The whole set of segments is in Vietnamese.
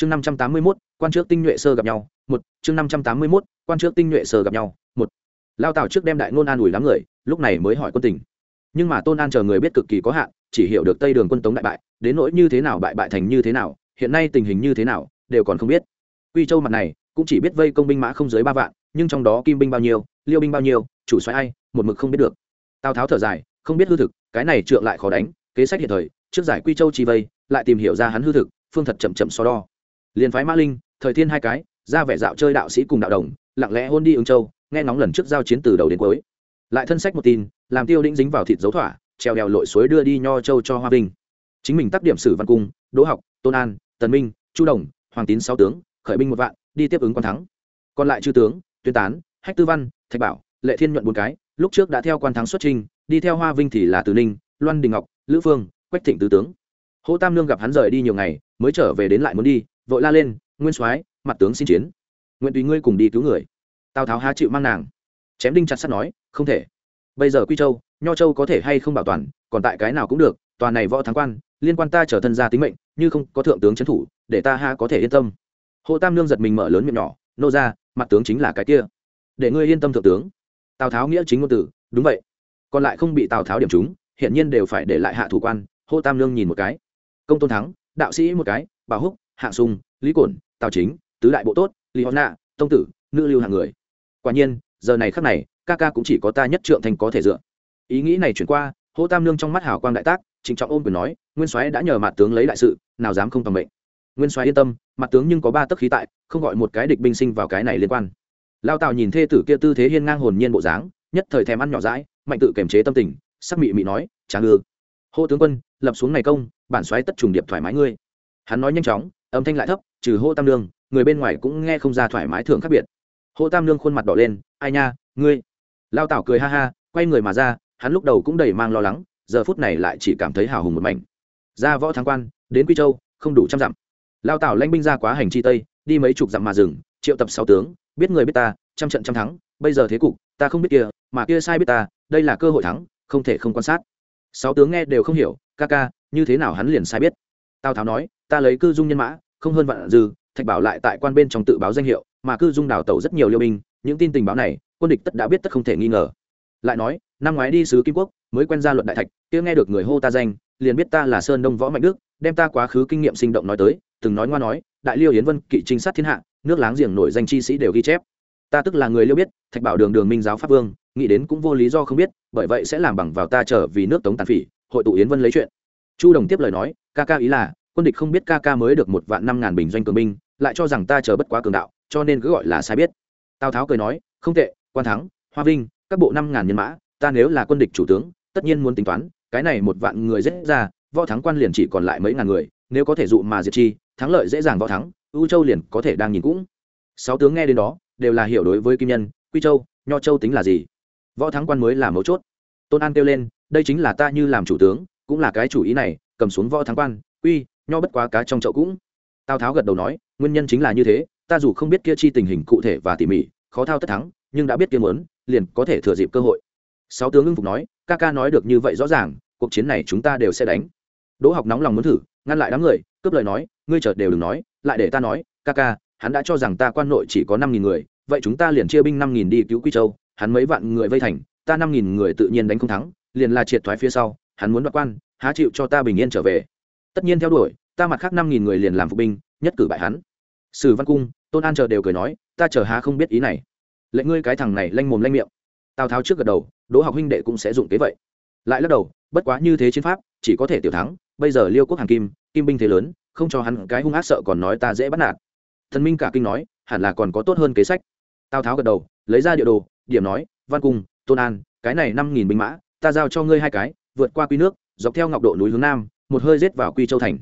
chương năm trăm tám mươi mốt, quan trước tinh nhuệ sơ gặp nhau, một, chương năm trăm tám mươi mốt, quan trước tinh nhuệ sơ gặp nhau, một. Lao tào trước đem đại ngôn an ủi đám người, lúc này mới hỏi quân tình. Nhưng mà tôn an chờ người biết cực kỳ có hạn, chỉ hiểu được tây đường quân tống đại bại, đến nỗi như thế nào bại bại thành như thế nào, hiện nay tình hình như thế nào, đều còn không biết. Quy châu mặt này, cũng chỉ biết vây công binh mã không dưới ba vạn, nhưng trong đó kim binh bao nhiêu, liêu binh bao nhiêu, chủ xoáy ai, một mực không biết được. Tào tháo thở dài, không biết hư thực, cái này trượng lại khó đánh, kế sách hiện thời, trước giải quy châu chi vây, lại tìm hiểu ra hắn hư thực, phương thật chậm chậm so đo liền phái mã linh, thời thiên hai cái, ra vẻ dạo chơi đạo sĩ cùng đạo đồng, lặng lẽ hôn đi ứng châu, nghe ngóng lần trước giao chiến từ đầu đến cuối. Lại thân sách một tin, làm tiêu đĩnh dính vào thịt dấu thỏa, treo đèo lội suối đưa đi nho châu cho hoa vinh. Chính mình tác điểm sử văn cung, đỗ học, tôn an, tần minh, chu đồng, hoàng tín sáu tướng, khởi binh một vạn, đi tiếp ứng quan thắng. Còn lại chư tướng, tuyên tán, hách tư văn, thạch bảo, lệ thiên nhuận bốn cái, lúc trước đã theo quan thắng xuất trình, đi theo hoa vinh thì là từ ninh, loan đình ngọc, lữ phương, quách thịnh tứ tướng. Hỗ tam lương gặp hắn rời đi nhiều ngày, mới trở về đến lại muốn đi vội la lên nguyên soái mặt tướng xin chiến. Nguyện tùy ngươi cùng đi cứu người. Tào tháo há chịu mang nàng. Chém đinh chặt sắt nói không thể. Bây giờ quy châu nho châu có thể hay không bảo toàn còn tại cái nào cũng được toàn này võ thắng quan liên quan ta trở thân ra tính mệnh như không có thượng tướng trấn thủ để ta ha có thể yên tâm. Hộ tam nương giật mình mở lớn miệng nhỏ nô ra mặt tướng chính là cái kia. Để ngươi yên tâm thượng tướng. Tào tháo nghĩa chính ngôn tử, đúng vậy. Còn lại không bị tào tháo điểm chúng hiện nhiên đều phải để lại hạ thủ quan. Hô tam nương nhìn một cái. Công tôn thắng đạo sĩ một cái bảo húc hạng sung, lý cổn, tào chính, tứ đại bộ tốt, lý hòn nạ, tông tử, nữ lưu hàng người. Quả nhiên, giờ này khắc này, ca ca cũng chỉ có ta nhất trượng thành có thể dựa. Ý nghĩ này chuyển qua, hô tam nương trong mắt hào quang đại tác, trịnh trọng ôm quyền nói, nguyên soái đã nhờ mặt tướng lấy đại sự, nào dám không tầm mệnh. Nguyên soái yên tâm, mặt tướng nhưng có ba tấc khí tại, không gọi một cái địch binh sinh vào cái này liên quan. Lao tào nhìn thê tử kia tư thế hiên ngang hồn nhiên bộ dáng, nhất thời thèm ăn nhỏ rãi mạnh tự kiềm chế tâm tình, sắc mị mị nói, tráng ư hô tướng quân, lập xuống này công, bản soái tất trùng điệp thoải mái ngươi. Hắn nói nhanh chóng âm thanh lại thấp, trừ hô tam lương người bên ngoài cũng nghe không ra thoải mái thường khác biệt. Hô tam lương khuôn mặt đỏ lên, ai nha, ngươi? Lao tảo cười ha ha, quay người mà ra, hắn lúc đầu cũng đầy mang lo lắng, giờ phút này lại chỉ cảm thấy hào hùng một mảnh. Ra võ thắng quan, đến quy châu, không đủ trăm dặm. Lao tảo lanh binh ra quá hành chi tây, đi mấy chục dặm mà dừng, triệu tập sáu tướng, biết người biết ta, trăm trận trăm thắng, bây giờ thế cục, ta không biết kia, mà kia sai biết ta, đây là cơ hội thắng, không thể không quan sát. Sáu tướng nghe đều không hiểu, ca ca, như thế nào hắn liền sai biết? Tào tháo nói, ta lấy cư dung nhân mã không hơn vạn dư, thạch bảo lại tại quan bên trong tự báo danh hiệu, mà cư dung đào tẩu rất nhiều liêu binh, những tin tình báo này, quân địch tất đã biết tất không thể nghi ngờ. Lại nói, năm ngoái đi sứ kim quốc, mới quen ra luận đại thạch, kia nghe được người hô ta danh, liền biết ta là sơn đông võ mạnh đức, đem ta quá khứ kinh nghiệm sinh động nói tới, từng nói ngoa nói, đại liêu yến vân, kỵ trinh sát thiên hạ, nước láng giềng nổi danh chi sĩ đều ghi chép. Ta tức là người liêu biết, thạch bảo đường đường minh giáo pháp vương, nghĩ đến cũng vô lý do không biết, bởi vậy sẽ làm bằng vào ta trở vì nước tống tàn phỉ, hội tụ yến vân lấy chuyện. Chu đồng tiếp lời nói, ca ca ý là quân địch không biết ca ca mới được một vạn năm ngàn bình doanh cường binh, lại cho rằng ta chờ bất quá cường đạo, cho nên cứ gọi là sai biết. Tào tháo cười nói, không tệ, quan thắng, hoa vinh, các bộ năm ngàn nhân mã, ta nếu là quân địch chủ tướng, tất nhiên muốn tính toán, cái này một vạn người dễ ra, võ thắng quan liền chỉ còn lại mấy ngàn người, nếu có thể dụ mà diệt chi, thắng lợi dễ dàng võ thắng ưu châu liền có thể đang nhìn cũng. Sáu tướng nghe đến đó, đều là hiểu đối với kim nhân, quy châu, nho châu tính là gì? Võ thắng quan mới là mấu chốt. Tôn an kêu lên, đây chính là ta như làm chủ tướng, cũng là cái chủ ý này, cầm xuống võ thắng quan, uy nho bất quá cá trong chậu cũng. Tào tháo gật đầu nói, nguyên nhân chính là như thế, ta dù không biết kia chi tình hình cụ thể và tỉ mỉ, khó thao tất thắng, nhưng đã biết kia muốn, liền có thể thừa dịp cơ hội. Sáu tướng ưng phục nói, ca ca nói được như vậy rõ ràng, cuộc chiến này chúng ta đều sẽ đánh. Đỗ học nóng lòng muốn thử, ngăn lại đám người, cướp lời nói, ngươi chợt đều đừng nói, lại để ta nói, ca ca, hắn đã cho rằng ta quan nội chỉ có năm nghìn người, vậy chúng ta liền chia binh năm nghìn đi cứu quy châu, hắn mấy vạn người vây thành, ta năm nghìn người tự nhiên đánh không thắng, liền là triệt thoái phía sau, hắn muốn đoạt quan, há chịu cho ta bình yên trở về tất nhiên theo đuổi, ta mặt khác năm nghìn người liền làm phục binh, nhất cử bại hắn. Sử văn cung, tôn an chờ đều cười nói, ta chờ há không biết ý này. Lệnh ngươi cái thằng này lanh mồm lanh miệng. Tào tháo trước gật đầu, đỗ học huynh đệ cũng sẽ dụng kế vậy. Lại lắc đầu, bất quá như thế chiến pháp, chỉ có thể tiểu thắng, bây giờ liêu quốc hàng kim kim binh thế lớn, không cho hắn cái hung ác sợ còn nói ta dễ bắt nạt. Thần minh cả kinh nói, hẳn là còn có tốt hơn kế sách. Tào tháo gật đầu, lấy ra địa đồ, điểm nói, văn cung, tôn an, cái này năm nghìn binh mã, ta giao cho ngươi hai cái, vượt qua quy nước, dọc theo ngọc độ núi hướng nam một hơi rết vào quy châu thành.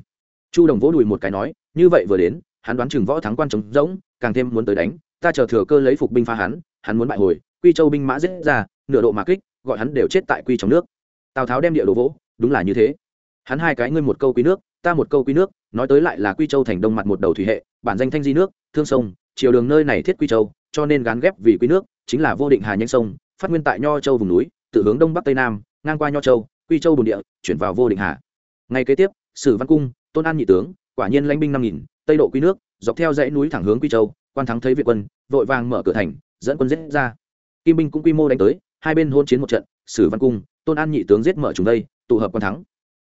Chu đồng vỗ đùi một cái nói, như vậy vừa đến, hắn đoán chừng võ thắng quan trống rỗng, càng thêm muốn tới đánh, ta chờ thừa cơ lấy phục binh phá hắn hắn muốn bại hồi, quy châu binh mã rết ra, nửa độ mà kích, gọi hắn đều chết tại quy trong nước. Tào tháo đem địa đồ vỗ, đúng là như thế. Hắn hai cái ngươi một câu quý nước, ta một câu quý nước, nói tới lại là quy châu thành đông mặt một đầu thủy hệ, bản danh thanh di nước, thương sông, chiều đường nơi này thiết quy châu, cho nên gán ghép vì quy nước, chính là vô định hà nhanh sông, phát nguyên tại nho châu vùng núi, tự hướng đông bắc tây nam, ngang qua nho châu, quy châu bồn địa, chuyển vào vô định hà ngày kế tiếp, sử văn cung, tôn an nhị tướng, quả nhiên lãnh binh năm nghìn, tây độ quy nước, dọc theo dãy núi thẳng hướng quy châu, quan thắng thấy việt quân, vội vàng mở cửa thành, dẫn quân giết ra. Kim binh cũng quy mô đánh tới, hai bên hôn chiến một trận, sử văn cung, tôn an nhị tướng giết mở chúng đây, tụ hợp quan thắng.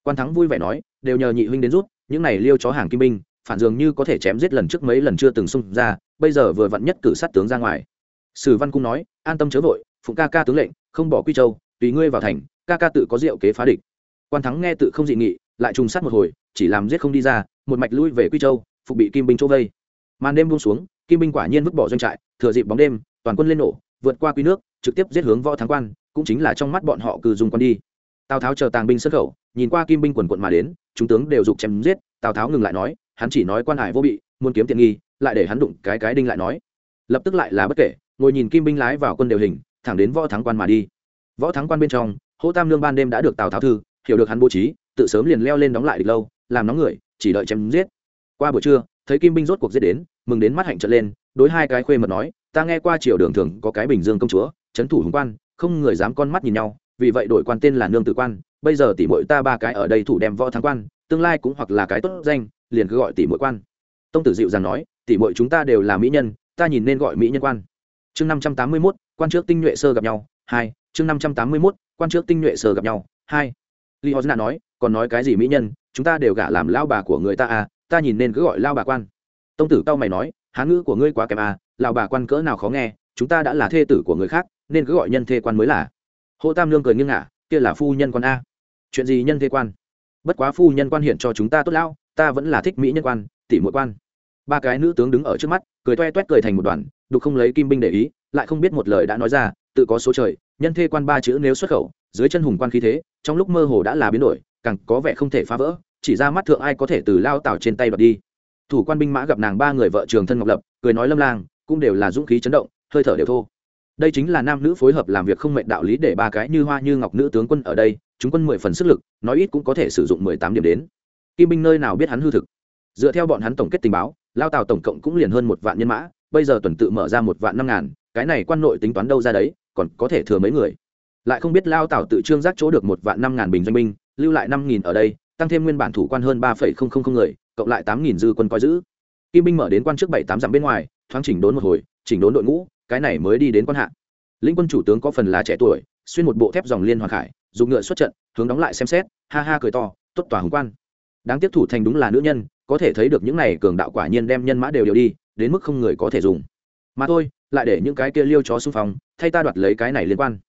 Quan thắng vui vẻ nói, đều nhờ nhị huynh đến rút những này liêu chó hàng kim binh, phản dường như có thể chém giết lần trước mấy lần chưa từng xung ra, bây giờ vừa vặn nhất cử sát tướng ra ngoài. Sử văn cung nói, an tâm chớ vội, phụng ca ca tướng lệnh, không bỏ quy châu, tùy ngươi vào thành, ca ca tự có diệu kế phá địch. Quan thắng nghe tự không dị nghị lại trùng sát một hồi, chỉ làm giết không đi ra, một mạch lui về quy châu, phục bị kim binh chỗ vây. Màn đêm buông xuống, kim binh quả nhiên vứt bỏ doanh trại, thừa dịp bóng đêm, toàn quân lên nổ, vượt qua quy nước, trực tiếp giết hướng võ thắng quan, cũng chính là trong mắt bọn họ cư dùng quan đi. Tào tháo chờ tàng binh sân khẩu, nhìn qua kim binh quần quận mà đến, chúng tướng đều dục chém giết, tào tháo ngừng lại nói, hắn chỉ nói quan hải vô bị, muốn kiếm tiện nghi, lại để hắn đụng cái cái đinh lại nói. Lập tức lại là bất kể, ngồi nhìn kim binh lái vào quân đều hình, thẳng đến võ thắng quan mà đi. Võ thắng quan bên trong, hỗ tam lương ban đêm đã được tào tháo thư, hiểu được hắn bố trí tự sớm liền leo lên đóng lại được lâu, làm nóng người, chỉ đợi chém giết. Qua buổi trưa, thấy kim binh rốt cuộc giết đến, mừng đến mắt hạnh trận lên, đối hai cái khuê mật nói, ta nghe qua triều đường thường có cái bình dương công chúa, trấn thủ hùng quan, không người dám con mắt nhìn nhau, vì vậy đổi quan tên là nương tử quan, bây giờ tỷ muội ta ba cái ở đây thủ đem võ thắng quan, tương lai cũng hoặc là cái tốt danh, liền cứ gọi tỷ muội quan. Tông tử dịu dàng nói tỷ muội chúng ta đều là mỹ nhân, ta nhìn nên gọi mỹ nhân quan. Chương năm trăm tám mươi mốt, quan trước tinh nhuệ sơ gặp nhau, hai, chương năm trăm tám mươi mốt, quan trước tinh nhuệ sơ gặp nhau, hai. Li ho nói còn nói cái gì mỹ nhân, chúng ta đều gả làm lao bà của người ta à ta nhìn nên cứ gọi lao bà quan. Tông tử tao mày nói hán ngữ của ngươi quá kém à lao bà quan cỡ nào khó nghe, chúng ta đã là thê tử của người khác, nên cứ gọi nhân thê quan mới là. Hộ tam lương cười nghiêng ngả, kia là phu nhân quan a. Chuyện gì nhân thê quan? Bất quá phu nhân quan hiện cho chúng ta tốt lao ta vẫn là thích mỹ nhân quan tỷ mỗi quan. Ba cái nữ tướng đứng ở trước mắt, cười toe toét cười thành một đoàn, đục không lấy kim binh để ý, lại không biết một lời đã nói ra, tự có số trời, nhân thê quan ba chữ nếu xuất khẩu, dưới chân hùng quan khí thế, trong lúc mơ hồ đã là biến đổi càng có vẻ không thể phá vỡ, chỉ ra mắt thượng ai có thể từ lao tảo trên tay đoạt đi. Thủ quan binh mã gặp nàng ba người vợ trường thân ngọc lập, cười nói lâm lang, cũng đều là dũng khí chấn động, hơi thở đều thô. Đây chính là nam nữ phối hợp làm việc không mệnh đạo lý để ba cái như hoa như ngọc nữ tướng quân ở đây, chúng quân mười phần sức lực, nói ít cũng có thể sử dụng mười tám điểm đến. Kim binh nơi nào biết hắn hư thực? Dựa theo bọn hắn tổng kết tình báo, lao tàu tổng cộng cũng liền hơn một vạn nhân mã, bây giờ tuần tự mở ra một vạn năm ngàn, cái này quan nội tính toán đâu ra đấy, còn có thể thừa mấy người? Lại không biết lao tàu tự trương giác chỗ được một vạn năm ngàn bình doanh binh lưu lại năm nghìn ở đây, tăng thêm nguyên bản thủ quan hơn ba phẩy không không không người, cộng lại tám nghìn dư quân coi giữ. Kim binh mở đến quan trước bảy tám dặm bên ngoài, thoáng chỉnh đốn một hồi, chỉnh đốn đội ngũ, cái này mới đi đến quan hạ. Lĩnh quân chủ tướng có phần là trẻ tuổi, xuyên một bộ thép dòng liên hoàn khải, dùng ngựa xuất trận, hướng đóng lại xem xét, ha ha cười to, tốt tòa hùng quan. Đáng tiếp thủ thành đúng là nữ nhân, có thể thấy được những này cường đạo quả nhiên đem nhân mã đều đều đi, đến mức không người có thể dùng. Mà thôi, lại để những cái kia liêu chó xung phong, thay ta đoạt lấy cái này liên quan.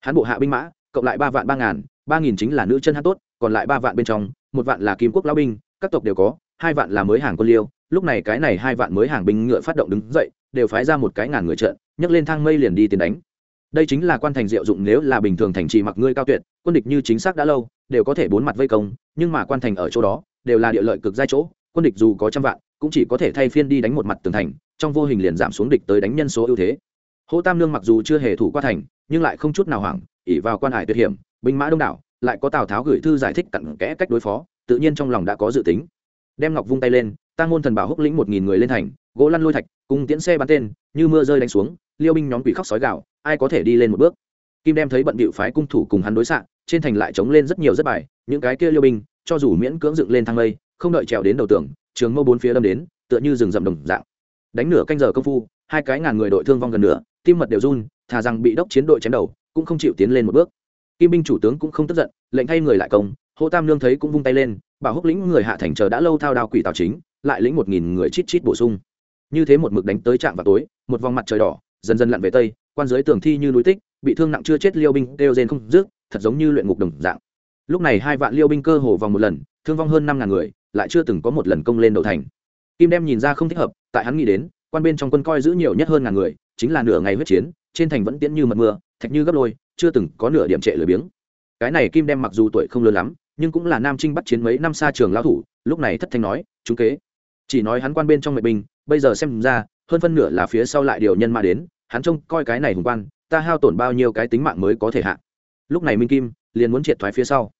Hắn bộ hạ binh mã, cộng lại ba vạn ba ngàn ba nghìn chính là nữ chân hát tốt, còn lại ba vạn bên trong, một vạn là kim quốc lão binh, các tộc đều có, hai vạn là mới hàng quân liêu. Lúc này cái này hai vạn mới hàng binh ngựa phát động đứng dậy, đều phái ra một cái ngàn người trận, nhấc lên thang mây liền đi tiến đánh. Đây chính là quan thành diệu dụng nếu là bình thường thành trì mặc ngươi cao tuyệt, quân địch như chính xác đã lâu, đều có thể bốn mặt vây công, nhưng mà quan thành ở chỗ đó, đều là địa lợi cực giai chỗ, quân địch dù có trăm vạn, cũng chỉ có thể thay phiên đi đánh một mặt tường thành, trong vô hình liền giảm xuống địch tới đánh nhân số ưu thế. Hỗ tam lương mặc dù chưa hề thủ qua thành, nhưng lại không chút nào hoảng ỉ vào quan hải tuyệt hiểm binh mã đông đảo, lại có tào tháo gửi thư giải thích cặn kẽ cách đối phó, tự nhiên trong lòng đã có dự tính. Đem ngọc vung tay lên tăng ngôn thần bảo húc lĩnh một nghìn người lên thành, gỗ lăn lôi thạch, cùng tiễn xe bắn tên, như mưa rơi đánh xuống, liêu binh nhóm quỷ khóc sói gạo ai có thể đi lên một bước. Kim đem thấy bận bịu phái cung thủ cùng hắn đối xạ, trên thành lại chống lên rất nhiều rất bài, những cái kia liêu binh, cho dù miễn cưỡng dựng lên thang lây, không đợi trèo đến đầu tường, trường mâu bốn phía đâm đến, tựa như rừng rậm đồng dạng. Đánh nửa canh giờ công phu, hai cái ngàn người đội thương vong gần nửa, tim mật đều run, thà rằng bị đốc chiến đội chém đầu, cũng không chịu tiến lên một bước kim binh chủ tướng cũng không tức giận lệnh thay người lại công hô tam lương thấy cũng vung tay lên bảo húc lĩnh người hạ thành chờ đã lâu thao đao quỷ tào chính lại lĩnh một nghìn người chít chít bổ sung. Như thế một mực đánh tới trạm vào tối một vòng mặt trời đỏ dần dần lặn về tây quan giới tường thi như núi tích bị thương nặng chưa chết liêu binh đều rên không rước, thật giống như luyện ngục đồng dạng. Lúc này hai vạn liêu binh cơ hồ vòng một lần thương vong hơn năm ngàn người lại chưa từng có một lần công lên đầu thành. Kim đem nhìn ra không thích hợp tại hắn nghĩ đến quan bên trong quân coi giữ nhiều nhất hơn ngàn người chính là nửa ngày huyết chiến trên thành vẫn tiễn như mật mưa thạch như gấp lôi chưa từng có nửa điểm trệ lười biếng. Cái này kim đem mặc dù tuổi không lớn lắm, nhưng cũng là nam trinh bắt chiến mấy năm xa trường lao thủ, lúc này thất thanh nói, chúng kế. Chỉ nói hắn quan bên trong mệnh binh, bây giờ xem ra, hơn phân nửa là phía sau lại điều nhân mà đến, hắn trông coi cái này hùng quan, ta hao tổn bao nhiêu cái tính mạng mới có thể hạ. Lúc này minh kim liền muốn triệt thoái phía sau.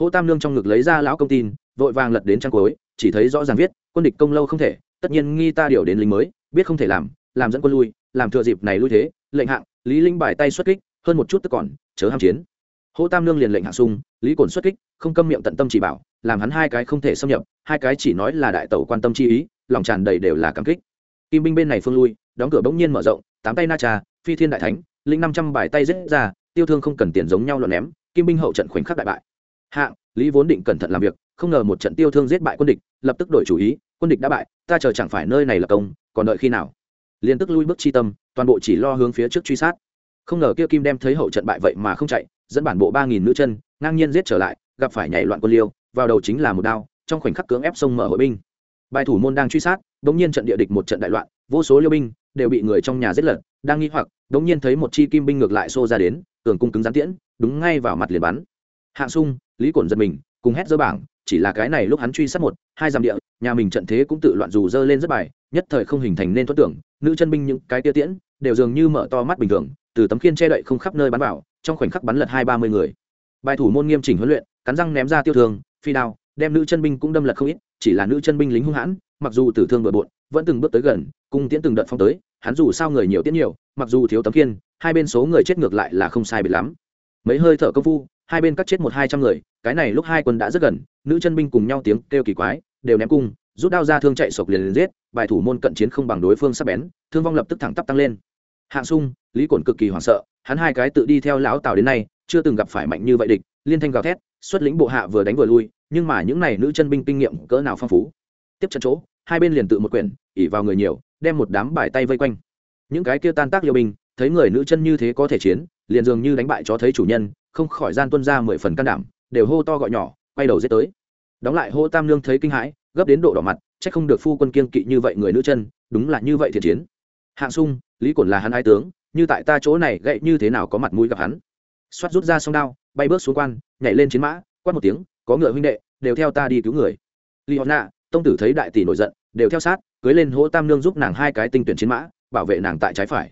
Hỗ tam lương trong ngực lấy ra lão công tin, vội vàng lật đến trang cuối, chỉ thấy rõ ràng viết, quân địch công lâu không thể, tất nhiên nghi ta điều đến lính mới, biết không thể làm làm dẫn quân lui, làm thừa dịp này lui thế, lệnh hạng lý linh bài tay xuất kích, hơn một chút tức còn, chớ ham chiến. Hỗ tam Nương liền lệnh hạ sung, lý cổn xuất kích, không câm miệng tận tâm chỉ bảo, làm hắn hai cái không thể xâm nhập, hai cái chỉ nói là đại tẩu quan tâm chi ý, lòng tràn đầy đều là cảm kích. Kim binh bên này phương lui, đóng cửa bỗng nhiên mở rộng, tám tay na trà, phi thiên đại thánh linh năm trăm bài tay rết ra, tiêu thương không cần tiền giống nhau luận ném, kim binh hậu trận khoảnh khắc đại bại. Hạng, lý vốn định cẩn thận làm việc, không ngờ một trận tiêu thương giết bại quân địch, lập tức đổi chủ ý, quân địch đã bại, ta chờ chẳng phải nơi này là công, còn đợi khi nào? Liên tức lui bước chi tâm toàn bộ chỉ lo hướng phía trước truy sát. Không ngờ kia kim đem thấy hậu trận bại vậy mà không chạy, dẫn bản bộ ba nghìn nữ chân, ngang nhiên giết trở lại, gặp phải nhảy loạn quân liêu, vào đầu chính là một đao, trong khoảnh khắc cưỡng ép sông mở hội binh. Bài thủ môn đang truy sát, đống nhiên trận địa địch một trận đại loạn, vô số liêu binh đều bị người trong nhà giết lật, đang nghi hoặc, đống nhiên thấy một chi kim binh ngược lại xô ra đến, cường cung cứng gián tiễn, đúng ngay vào mặt liền bắn. Hạng sung, lý cổn giật mình, cùng hét dơ bảng chỉ là cái này lúc hắn truy sát một hai dặm địa nhà mình trận thế cũng tự loạn dù dơ lên rất bài nhất thời không hình thành nên thoát tưởng nữ chân binh những cái tia tiễn đều dường như mở to mắt bình thường từ tấm khiên che đậy không khắp nơi bắn vào trong khoảnh khắc bắn lật hai ba mươi người. Bài thủ môn nghiêm chỉnh huấn luyện cắn răng ném ra tiêu thương, phi đao đem nữ chân binh cũng đâm lật không ít chỉ là nữ chân binh lính hung hãn mặc dù tử thương bừa bộn vẫn từng bước tới gần cung tiễn từng đợt phong tới hắn dù sao người nhiều tiễn nhiều mặc dù thiếu tấm kiên hai bên số người chết ngược lại là không sai biệt lắm. Mấy hơi thở công phu hai bên cắt chết một hai trăm người, cái này lúc hai quân đã rất gần, nữ chân binh cùng nhau tiếng kêu kỳ quái, đều ném cung, rút đao ra thương chạy sộc liền liền giết, bài thủ môn cận chiến không bằng đối phương sắp bén, thương vong lập tức thẳng tắp tăng lên. Hạng sung, lý cổn cực kỳ hoảng sợ, hắn hai cái tự đi theo lão tào đến nay, chưa từng gặp phải mạnh như vậy địch, liên thanh gào thét, xuất lĩnh bộ hạ vừa đánh vừa lui, nhưng mà những này nữ chân binh kinh nghiệm cỡ nào phong phú. Tiếp trận chỗ, hai bên liền tự một quyển ỉ vào người nhiều, đem một đám bài tay vây quanh. Những cái kia tan tác liêu binh thấy người nữ chân như thế có thể chiến, liền dường như đánh bại cho thấy chủ nhân, không khỏi gian tuân ra mười phần can đảm, đều hô to gọi nhỏ, quay đầu giết tới. Đóng lại hô tam nương thấy kinh hãi, gấp đến độ đỏ mặt, chắc không được phu quân kiên kỵ như vậy người nữ chân, đúng là như vậy thiệt chiến. Hạng sung, lý cổn là hắn hai tướng, như tại ta chỗ này gậy như thế nào có mặt mũi gặp hắn. Xoát rút ra song đao, bay bước xuống quan, nhảy lên chiến mã, quát một tiếng, có ngựa huynh đệ, đều theo ta đi cứu người. Li họ nạ, tông tử thấy đại tỷ nổi giận, đều theo sát, cưới lên hỗ tam nương giúp nàng hai cái tinh tuyển chiến mã, bảo vệ nàng tại trái phải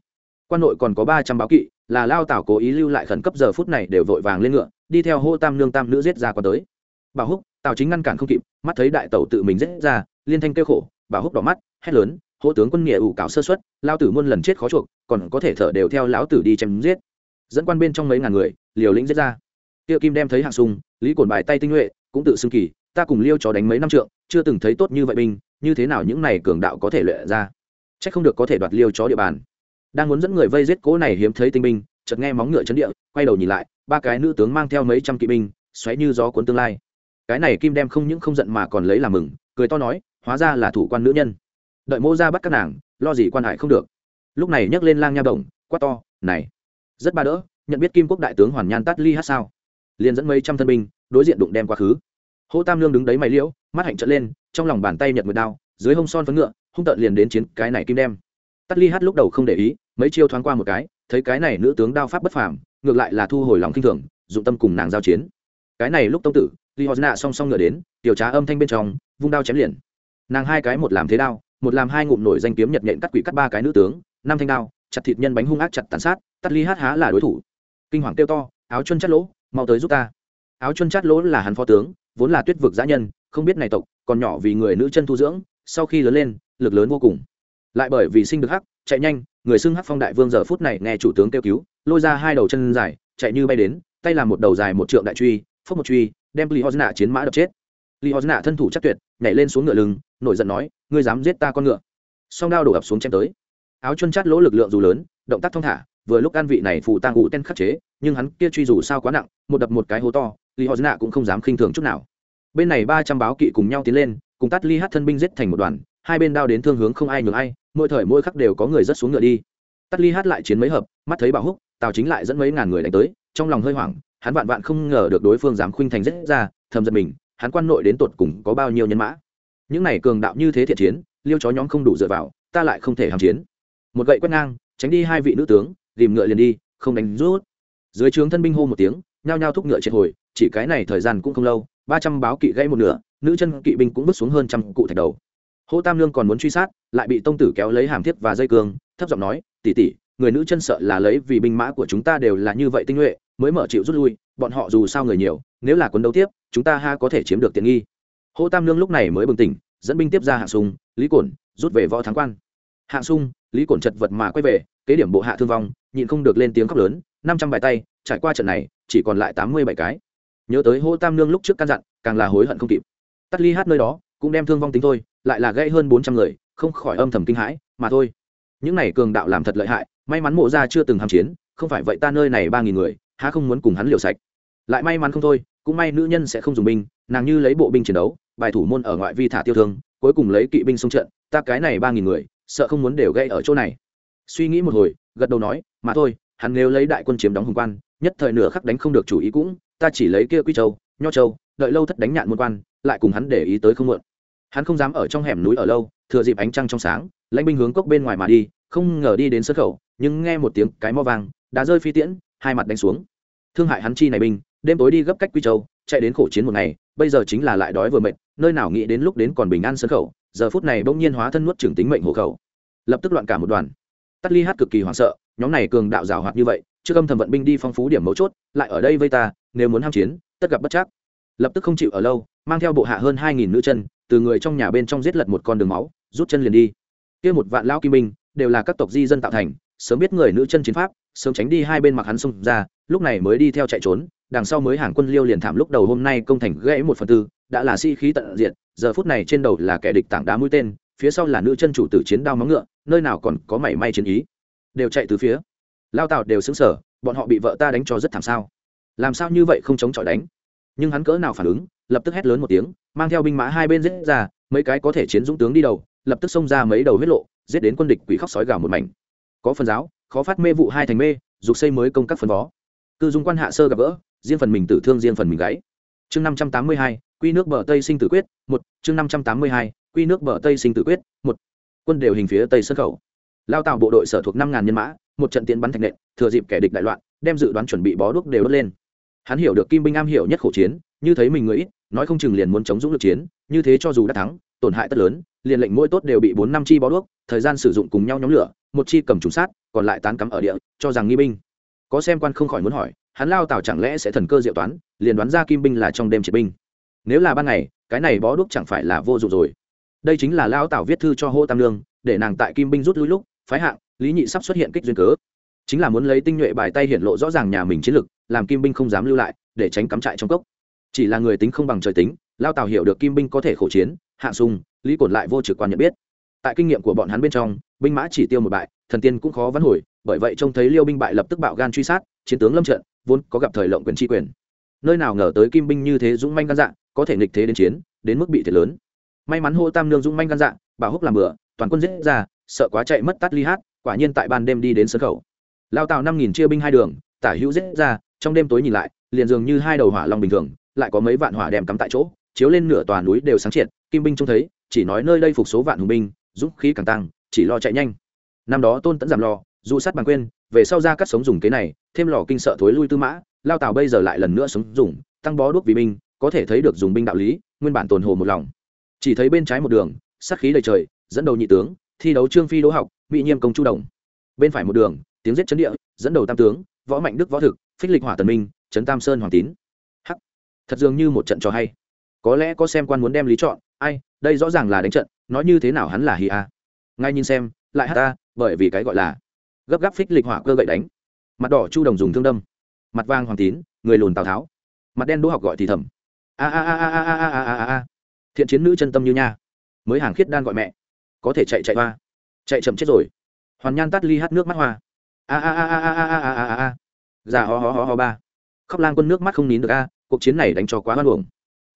quan nội còn có ba trăm báo kỵ, là lao tảo cố ý lưu lại khẩn cấp giờ phút này đều vội vàng lên ngựa, đi theo hô tam nương tam nữ giết ra qua tới. Bảo húc, tào chính ngăn cản không kịp, mắt thấy đại tẩu tự mình giết ra, liên thanh kêu khổ, bảo húc đỏ mắt, hét lớn, hô tướng quân nghĩa ủ cáo sơ xuất lao tử muôn lần chết khó chuộc, còn có thể thở đều theo lão tử đi chém giết. Dẫn quan bên trong mấy ngàn người, liều lĩnh giết ra. Tiêu kim đem thấy hạng sung, lý cổn bài tay tinh nhuệ, cũng tự xưng kỳ, ta cùng liêu chó đánh mấy năm trượng, chưa từng thấy tốt như vậy binh, như thế nào những này cường đạo có thể luyện ra? C h ắ c không được có thể đoạt liêu chó địa bàn đang muốn dẫn người vây giết cố này hiếm thấy tinh binh, chợt nghe móng ngựa chấn địa, quay đầu nhìn lại, ba cái nữ tướng mang theo mấy trăm kỵ binh, xoáy như gió cuốn tương lai. Cái này kim đem không những không giận mà còn lấy làm mừng, cười to nói, hóa ra là thủ quan nữ nhân. Đợi mô ra bắt các nàng, lo gì quan hải không được. Lúc này nhấc lên lang nha đồng, quát to, này, rất ba đỡ, nhận biết kim quốc đại tướng hoàn nhan tát ly hát sao? Liền dẫn mấy trăm thân binh, đối diện đụng đem quá khứ. Hô tam lương đứng đấy mày liễu, mắt hạnh trận lên, trong lòng bàn tay nhật nguyệt đao, dưới hông son phấn ngựa, hung tợn liền đến chiến cái này kim đem tắt ly hát lúc đầu không để ý, mấy chiêu thoáng qua một cái, thấy cái này nữ tướng đao pháp bất phàm, ngược lại là thu hồi lòng kinh thường, dụng tâm cùng nàng giao chiến. Cái này lúc tông tử li họ nạ song song ngựa đến, tiểu trá âm thanh bên trong, vung đao chém liền. Nàng hai cái một làm thế đao, một làm hai ngụm nổi danh kiếm nhật nhện cắt quỷ cắt ba cái nữ tướng, năm thanh đao, chặt thịt nhân bánh hung ác chặt tàn sát, tắt ly hát há là đối thủ. Kinh hoàng kêu to, áo chân chắt lỗ, mau tới giúp ta. Áo chân chát lỗ là hắn phó tướng, vốn là tuyết vực giã nhân, không biết này tộc, còn nhỏ vì người nữ chân thu dưỡng, sau khi lớn lên, lực lớn vô cùng lại bởi vì sinh được hắc, chạy nhanh, người xưng hắc phong đại vương giờ phút này nghe chủ tướng kêu cứu, lôi ra hai đầu chân dài, chạy như bay đến, tay làm một đầu dài một trượng đại truy, phốc một truy, đem li hos chiến mã đập chết. Li hos thân thủ chắc tuyệt, nhảy lên xuống ngựa lưng, nổi giận nói, ngươi dám giết ta con ngựa. Song đao đổ ập xuống chém tới. Áo chân chát lỗ lực lượng dù lớn, động tác thong thả, vừa lúc an vị này phụ tang ủ tên khắc chế, nhưng hắn kia truy dù sao quá nặng, một đập một cái hố to li họ cũng không dám khinh thường chút nào. Bên này ba trăm báo kỵ cùng nhau tiến lên, cùng tắt li hát thân binh giết thành một đoàn hai bên đao đến thương hướng không ai nhường ai, mỗi thời mỗi khắc đều có người rất xuống ngựa đi. Tắt ly hát lại chiến mấy hợp, mắt thấy bảo húc, tào chính lại dẫn mấy ngàn người đánh tới, trong lòng hơi hoảng, hắn vạn vạn không ngờ được đối phương dám khuynh thành rất ra, thầm giật mình, hắn quan nội đến tột cùng có bao nhiêu nhân mã. Những này cường đạo như thế thiện chiến, liêu chó nhóm không đủ dựa vào, ta lại không thể hàm chiến. Một gậy quét ngang, tránh đi hai vị nữ tướng, tìm ngựa liền đi, không đánh rút. Dưới trướng thân binh hô một tiếng, nhao nhao thúc ngựa triệt hồi, chỉ cái này thời gian cũng không lâu, ba trăm báo kỵ gãy một nửa, nữ chân kỵ binh cũng bước xuống hơn trăm cụ thạch đầu hỗ tam lương còn muốn truy sát, lại bị tông tử kéo lấy hàm thiết và dây cương, thấp giọng nói tỉ tỉ người nữ chân sợ là lấy vì binh mã của chúng ta đều là như vậy tinh nhuệ, mới mở chịu rút lui, bọn họ dù sao người nhiều, nếu là quân đấu tiếp, chúng ta ha có thể chiếm được tiện nghi. Hỗ tam lương lúc này mới bừng tỉnh, dẫn binh tiếp ra hạng sung, lý cổn, rút về võ thắng quan. Hạng sung, lý cổn chật vật mà quay về, kế điểm bộ hạ thương vong, nhịn không được lên tiếng khóc lớn, năm trăm bài tay, trải qua trận này, chỉ còn lại tám mươi bảy cái. Nhớ tới hô tam nương lúc trước căn dặn, càng là hối hận không kịp. Tắt ly hát nơi đó, cũng đem thương vong tính thôi lại là gây hơn bốn trăm người, không khỏi âm thầm kinh hãi, mà thôi. Những này cường đạo làm thật lợi hại, may mắn mộ gia chưa từng hàm chiến, không phải vậy ta nơi này ba nghìn người, há không muốn cùng hắn liều sạch. Lại may mắn không thôi, cũng may nữ nhân sẽ không dùng binh, nàng như lấy bộ binh chiến đấu, bài thủ môn ở ngoại vi thả tiêu thương, cuối cùng lấy kỵ binh xông trận, ta cái này ba nghìn người, sợ không muốn đều gây ở chỗ này. Suy nghĩ một hồi, gật đầu nói, mà thôi, hắn nếu lấy đại quân chiếm đóng hùng quan, nhất thời nửa khắc đánh không được chủ ý cũng, ta chỉ lấy kia quy châu, nho châu, đợi lâu thất đánh nhạn môn quan, lại cùng hắn để ý tới không muộn hắn không dám ở trong hẻm núi ở lâu thừa dịp ánh trăng trong sáng lãnh binh hướng cốc bên ngoài mà đi không ngờ đi đến sân khẩu nhưng nghe một tiếng cái mo vàng, đã rơi phi tiễn hai mặt đánh xuống. Thương hại hắn chi này binh đêm tối đi gấp cách quy châu chạy đến khổ chiến một ngày bây giờ chính là lại đói vừa mệt nơi nào nghĩ đến lúc đến còn bình an sân khẩu giờ phút này bỗng nhiên hóa thân nuốt trưởng tính mệnh hộ khẩu. Lập tức loạn cả một đoàn. Tắt ly hát cực kỳ hoảng sợ nhóm này cường đạo rào hoạt như vậy trước âm thầm vận binh đi phong phú điểm mấu chốt lại ở đây vây ta nếu muốn ham chiến tất gặp bất chắc. Lập tức không chịu ở lâu mang theo bộ hạ hơn hai nghìn nữ chân từ người trong nhà bên trong giết lật một con đường máu, rút chân liền đi. Kia một vạn lao kim binh đều là các tộc di dân tạo thành, sớm biết người nữ chân chiến pháp, sớm tránh đi hai bên mặc hắn xông ra, lúc này mới đi theo chạy trốn, đằng sau mới hàng quân liêu liền thảm lúc đầu hôm nay công thành gãy một phần tư, đã là sĩ khí tận diện giờ phút này trên đầu là kẻ địch tảng đá mũi tên, phía sau là nữ chân chủ tử chiến đao móng ngựa, nơi nào còn có mảy may chiến ý. Đều chạy từ phía. Lao tạo đều xứng sở bọn họ bị vợ ta đánh cho rất thảm sao. Làm sao như vậy không chống chọi đánh? Nhưng hắn cỡ nào phản ứng lập tức hét lớn một tiếng, mang theo binh mã hai bên giết ra, mấy cái có thể chiến dũng tướng đi đầu, lập tức xông ra mấy đầu huyết lộ, giết đến quân địch quỷ khóc sói gào một mảnh. Có phần giáo, khó phát mê vụ hai thành mê, dục xây mới công các phân vó cư dung quan hạ sơ gặp gỡ, riêng phần mình tử thương riêng phần mình gáy chương năm trăm tám mươi hai, quy nước bờ tây sinh tử quyết, một, chương năm trăm tám mươi hai, quy nước bờ tây sinh tử quyết, một. Quân đều hình phía tây sân khẩu. Lao tạo bộ đội sở thuộc năm ngàn nhân mã, một trận tiến bắn thạch nện, thừa dịp kẻ địch đại loạn, đem dự đoán chuẩn bị bó đuốc đều đốt lên. Hắn hiểu được kim binh am hiểu nhất khổ chiến, như thấy mình người ít nói không chừng liền muốn chống dũng lực chiến, như thế cho dù đã thắng, tổn hại tất lớn, liền lệnh mỗi tốt đều bị bốn năm chi bó đuốc, thời gian sử dụng cùng nhau nhóm lửa, một chi cầm trùng sát, còn lại tán cắm ở địa, cho rằng nghi binh. Có xem quan không khỏi muốn hỏi, hắn lao tào chẳng lẽ sẽ thần cơ diệu toán, liền đoán ra kim binh là trong đêm triệt binh. Nếu là ban ngày, cái này bó đuốc chẳng phải là vô dụng rồi. Đây chính là lao tào viết thư cho hô tam lương để nàng tại kim binh rút lui lúc, phái hạng, lý nhị sắp xuất hiện kích duyên cớ. Chính là muốn lấy tinh nhuệ bài tay hiện lộ rõ ràng nhà mình chiến lực, làm kim binh không dám lưu lại, để tránh cắm trại trong cốc chỉ là người tính không bằng trời tính, lao tào hiểu được kim binh có thể khổ chiến, hạ sung, lý cổn lại vô trực quan nhận biết. Tại kinh nghiệm của bọn hắn bên trong, binh mã chỉ tiêu một bại, thần tiên cũng khó vắn hồi, bởi vậy trông thấy liêu binh bại lập tức bạo gan truy sát, chiến tướng lâm trận, vốn có gặp thời lộng quyền tri quyền. Nơi nào ngờ tới kim binh như thế dũng manh gan dạng có thể nghịch thế đến chiến, đến mức bị thiệt lớn. May mắn hô tam nương dũng manh gan dạng bảo húc làm bừa, toàn quân giết ra, sợ quá chạy mất tắt ly hát, quả nhiên tại ban đêm đi đến sân khẩu lao tào năm nghìn chia binh hai đường, tả hữu giết ra, trong đêm tối nhìn lại, liền dường như hai đầu hỏa long bình thường lại có mấy vạn hỏa đèm cắm tại chỗ, chiếu lên nửa tòa núi đều sáng triệt, kim binh trông thấy, chỉ nói nơi đây phục số vạn hùng binh, dũng khí càng tăng, chỉ lo chạy nhanh. Năm đó tôn tẫn giảm lo dù sát bằng quên, về sau ra cắt sống dùng cái này, thêm lò kinh sợ thối lui tư mã, lao tào bây giờ lại lần nữa sống dùng, tăng bó đuốc vì binh, có thể thấy được dùng binh đạo lý, nguyên bản tồn hồ một lòng. Chỉ thấy bên trái một đường, sát khí đầy trời, dẫn đầu nhị tướng, thi đấu trương phi đỗ học bị nhiêm công chu đồng. Bên phải một đường, tiếng giết chấn địa, dẫn đầu tam tướng, võ mạnh đức võ thực, phích lịch hỏa tần minh trấn tam sơn hoàng tín thật dường như một trận cho hay có lẽ có xem quan muốn đem lý chọn ai đây rõ ràng là đánh trận nói như thế nào hắn là hi a ngay nhìn xem lại hát ta bởi vì cái gọi là gấp gáp phích lịch hỏa cơ gậy đánh mặt đỏ chu đồng dùng thương đâm mặt vàng hoàng tín người lùn tào tháo mặt đen đỗ học gọi thì thầm a a a a a a a a a a thiện chiến nữ chân tâm như nha mới hàng khiết đan gọi mẹ có thể chạy chạy hoa chạy chậm chết rồi hoàn nhan tắt ly hát nước mắt hoa a a a a a a a a a a già ho ho ho ho ba khóc lang quân nước mắt không nín được a cuộc chiến này đánh cho quá hoan hưởng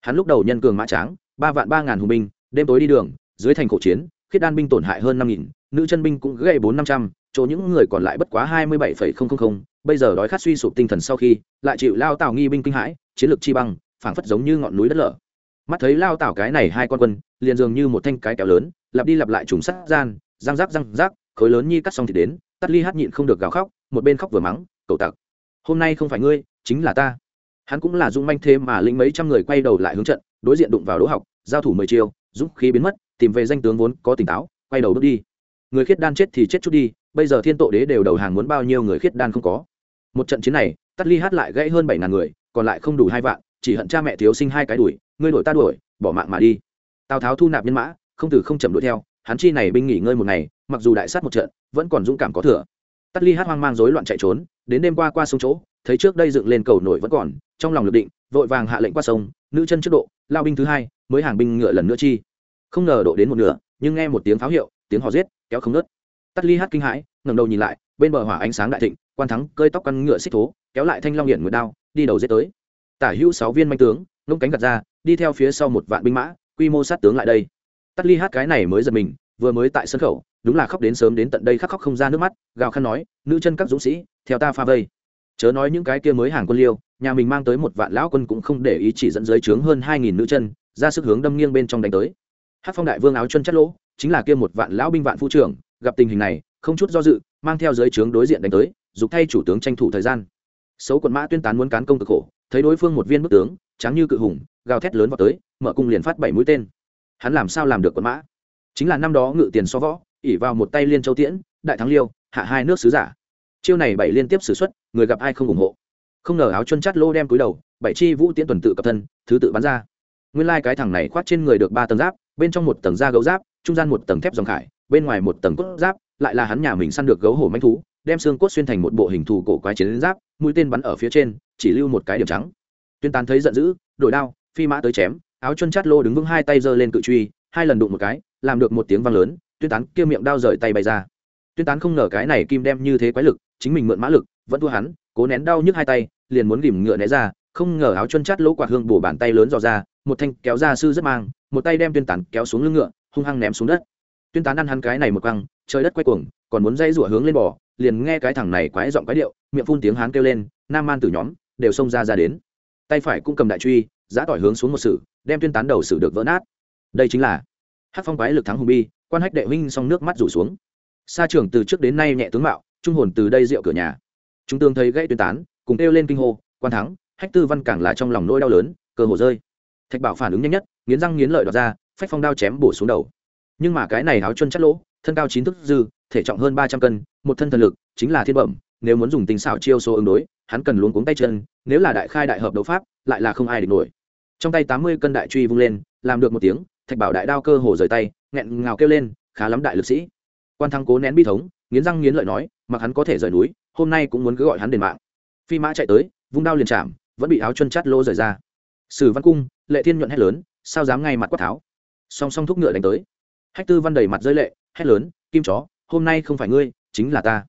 hắn lúc đầu nhân cường mã tráng, ba vạn ba ngàn hùng binh, đêm tối đi đường, dưới thành khổ chiến, khiết đan binh tổn hại hơn năm nghìn, nữ chân binh cũng gây bốn năm trăm, chỗ những người còn lại bất quá hai mươi bảy phẩy không không không, bây giờ đói khát suy sụp tinh thần sau khi, lại chịu lao tào nghi binh kinh hãi, chiến lược chi băng, phảng phất giống như ngọn núi đất lở. Mắt thấy lao tào cái này hai con quân, liền dường như một thanh cái kéo lớn, lặp đi lặp lại trùng sắt gian, răng rác răng rác, khối lớn nhi cắt xong thì đến, tắt ly hát nhịn không được gào khóc, một bên khóc vừa mắng cậu tặc, hôm nay không phải ngươi, chính là ta hắn cũng là dung manh thế mà lĩnh mấy trăm người quay đầu lại hướng trận, đối diện đụng vào đỗ học, giao thủ mười chiều dũng khí biến mất, tìm về danh tướng vốn có tỉnh táo, quay đầu bước đi. Người khiết đan chết thì chết chút đi, bây giờ thiên tội đế đều đầu hàng muốn bao nhiêu người khiết đan không có. Một trận chiến này tắt ly hát lại gãy hơn bảy ngàn người, còn lại không đủ hai vạn, chỉ hận cha mẹ thiếu sinh hai cái đuổi, ngươi đuổi ta đuổi, bỏ mạng mà đi. Tào tháo thu nạp nhân mã, không từ không chậm đuổi theo, hắn chi này binh nghỉ ngơi một ngày, mặc dù đại sát một trận, vẫn còn dũng cảm có thừa tắt ly hát hoang mang rối loạn chạy trốn, đến đêm qua qua sông chỗ, thấy trước đây dựng lên cầu nổi vẫn còn, trong lòng lực định, vội vàng hạ lệnh qua sông, nữ chân trước độ, lao binh thứ hai, mới hàng binh ngựa lần nữa chi. Không ngờ độ đến một nửa, nhưng nghe một tiếng pháo hiệu, tiếng hò giết, kéo không nớt tắt ly hát kinh hãi, ngẩng đầu nhìn lại, bên bờ hỏa ánh sáng đại thịnh, quan thắng cơi tóc căn ngựa xích thố, kéo lại thanh long hiển nguyệt đao, đi đầu giết tới. Tả hữu sáu viên manh tướng ngông cánh gạt ra, đi theo phía sau một vạn binh mã, quy mô sát tướng lại đây. Tắt ly hát cái này mới giật mình, vừa mới tại sân khẩu đúng là khóc đến sớm đến tận đây khắc khóc không ra nước mắt, gào khăn nói, nữ chân các dũng sĩ, theo ta pha vây. Chớ nói những cái kia mới hàng quân liêu, nhà mình mang tới một vạn lão quân cũng không để ý chỉ dẫn dưới trướng hơn hai nghìn nữ chân, ra sức hướng đâm nghiêng bên trong đánh tới. Hát phong đại vương áo chân chất lỗ, chính là kia một vạn lão binh vạn phu trưởng, gặp tình hình này, không chút do dự, mang theo dưới trướng đối diện đánh tới, dục thay chủ tướng tranh thủ thời gian. Xấu quận mã tuyên tán muốn cán công cực khổ, thấy đối phương một viên bức tướng, trắng như cự hùng, gào thét lớn vào tới, mở cung liền phát bảy mũi tên. Hắn làm sao làm được quận mã? Chính là năm đó ngự tiền so võ ỉ vào một tay liên châu tiễn, đại thắng liêu, hạ hai nước sứ giả. Chiêu này bảy liên tiếp xử xuất, người gặp ai không ủng hộ. Không ngờ áo chân chát lô đem túi đầu, bảy chi vũ tiễn tuần tự cập thân, thứ tự bắn ra. Nguyên lai、like、cái thằng này khoát trên người được ba tầng giáp, bên trong một tầng da gấu giáp, trung gian một tầng thép dòng khải, bên ngoài một tầng cốt giáp, lại là hắn nhà mình săn được gấu hổ manh thú, đem xương cốt xuyên thành một bộ hình thù cổ quái chiến giáp, mũi tên bắn ở phía trên, chỉ lưu một cái điểm trắng. Tuyên tán thấy giận dữ đổi đao, phi mã tới chém, áo chân chát lô đứng vững hai tay giơ lên cự truy, hai lần đụng một cái, làm được một tiếng vang lớn tuyên tán kia miệng đao rời tay bay ra. Tuyên tán không ngờ cái này kim đem như thế quái lực, chính mình mượn mã lực, vẫn thua hắn, cố nén đau nhức hai tay, liền muốn ghìm ngựa né ra, không ngờ áo chân chát lỗ quạt hương bổ bàn tay lớn dò ra, một thanh kéo ra sư rất mang, một tay đem tuyên tán kéo xuống lưng ngựa, hung hăng ném xuống đất. Tuyên tán ăn hắn cái này một căng trời đất quay cuồng, còn muốn dây rủa hướng lên bò, liền nghe cái thằng này quái giọng quái điệu, miệng phun tiếng hán kêu lên, nam man tử nhóm, đều xông ra ra đến. Tay phải cũng cầm đại truy, giã tỏi hướng xuống một sử đem tuyên tán đầu sử được vỡ nát. Đây chính là hát phong quái lực thắng hùng bi quan hách đệ huynh xong nước mắt rủ xuống. Sa trưởng từ trước đến nay nhẹ tướng mạo, trung hồn từ đây rượu cửa nhà. Chúng tương thấy gãy tuyên tán, cùng kêu lên kinh hô, quan thắng, hách tư văn càng là trong lòng nỗi đau lớn, cơ hồ rơi. Thạch bảo phản ứng nhanh nhất, nghiến răng nghiến lợi đọt ra, phách phong đao chém bổ xuống đầu. Nhưng mà cái này áo chân chất lỗ, thân cao chín thức dư, thể trọng hơn ba trăm cân, một thân thần lực, chính là thiên bẩm, nếu muốn dùng tình xảo chiêu số ứng đối, hắn cần luống cuống tay chân, nếu là đại khai đại hợp đấu pháp, lại là không ai địch nổi. Trong tay tám mươi cân đại truy vung lên, làm được một tiếng, thạch bảo đại đao cơ hồ rời tay nghẹn ngào kêu lên, khá lắm đại lực sĩ. Quan thắng cố nén bi thống, nghiến răng nghiến lợi nói, mặc hắn có thể rời núi, hôm nay cũng muốn cứ gọi hắn đền mạng. Phi mã chạy tới, vung đao liền chạm, vẫn bị áo chân chát lô rời ra. Sử văn cung, lệ thiên nhuận hét lớn, sao dám ngay mặt quát tháo? Song song thúc ngựa đánh tới. Hách tư văn đầy mặt rơi lệ, hét lớn, kim chó, hôm nay không phải ngươi, chính là ta.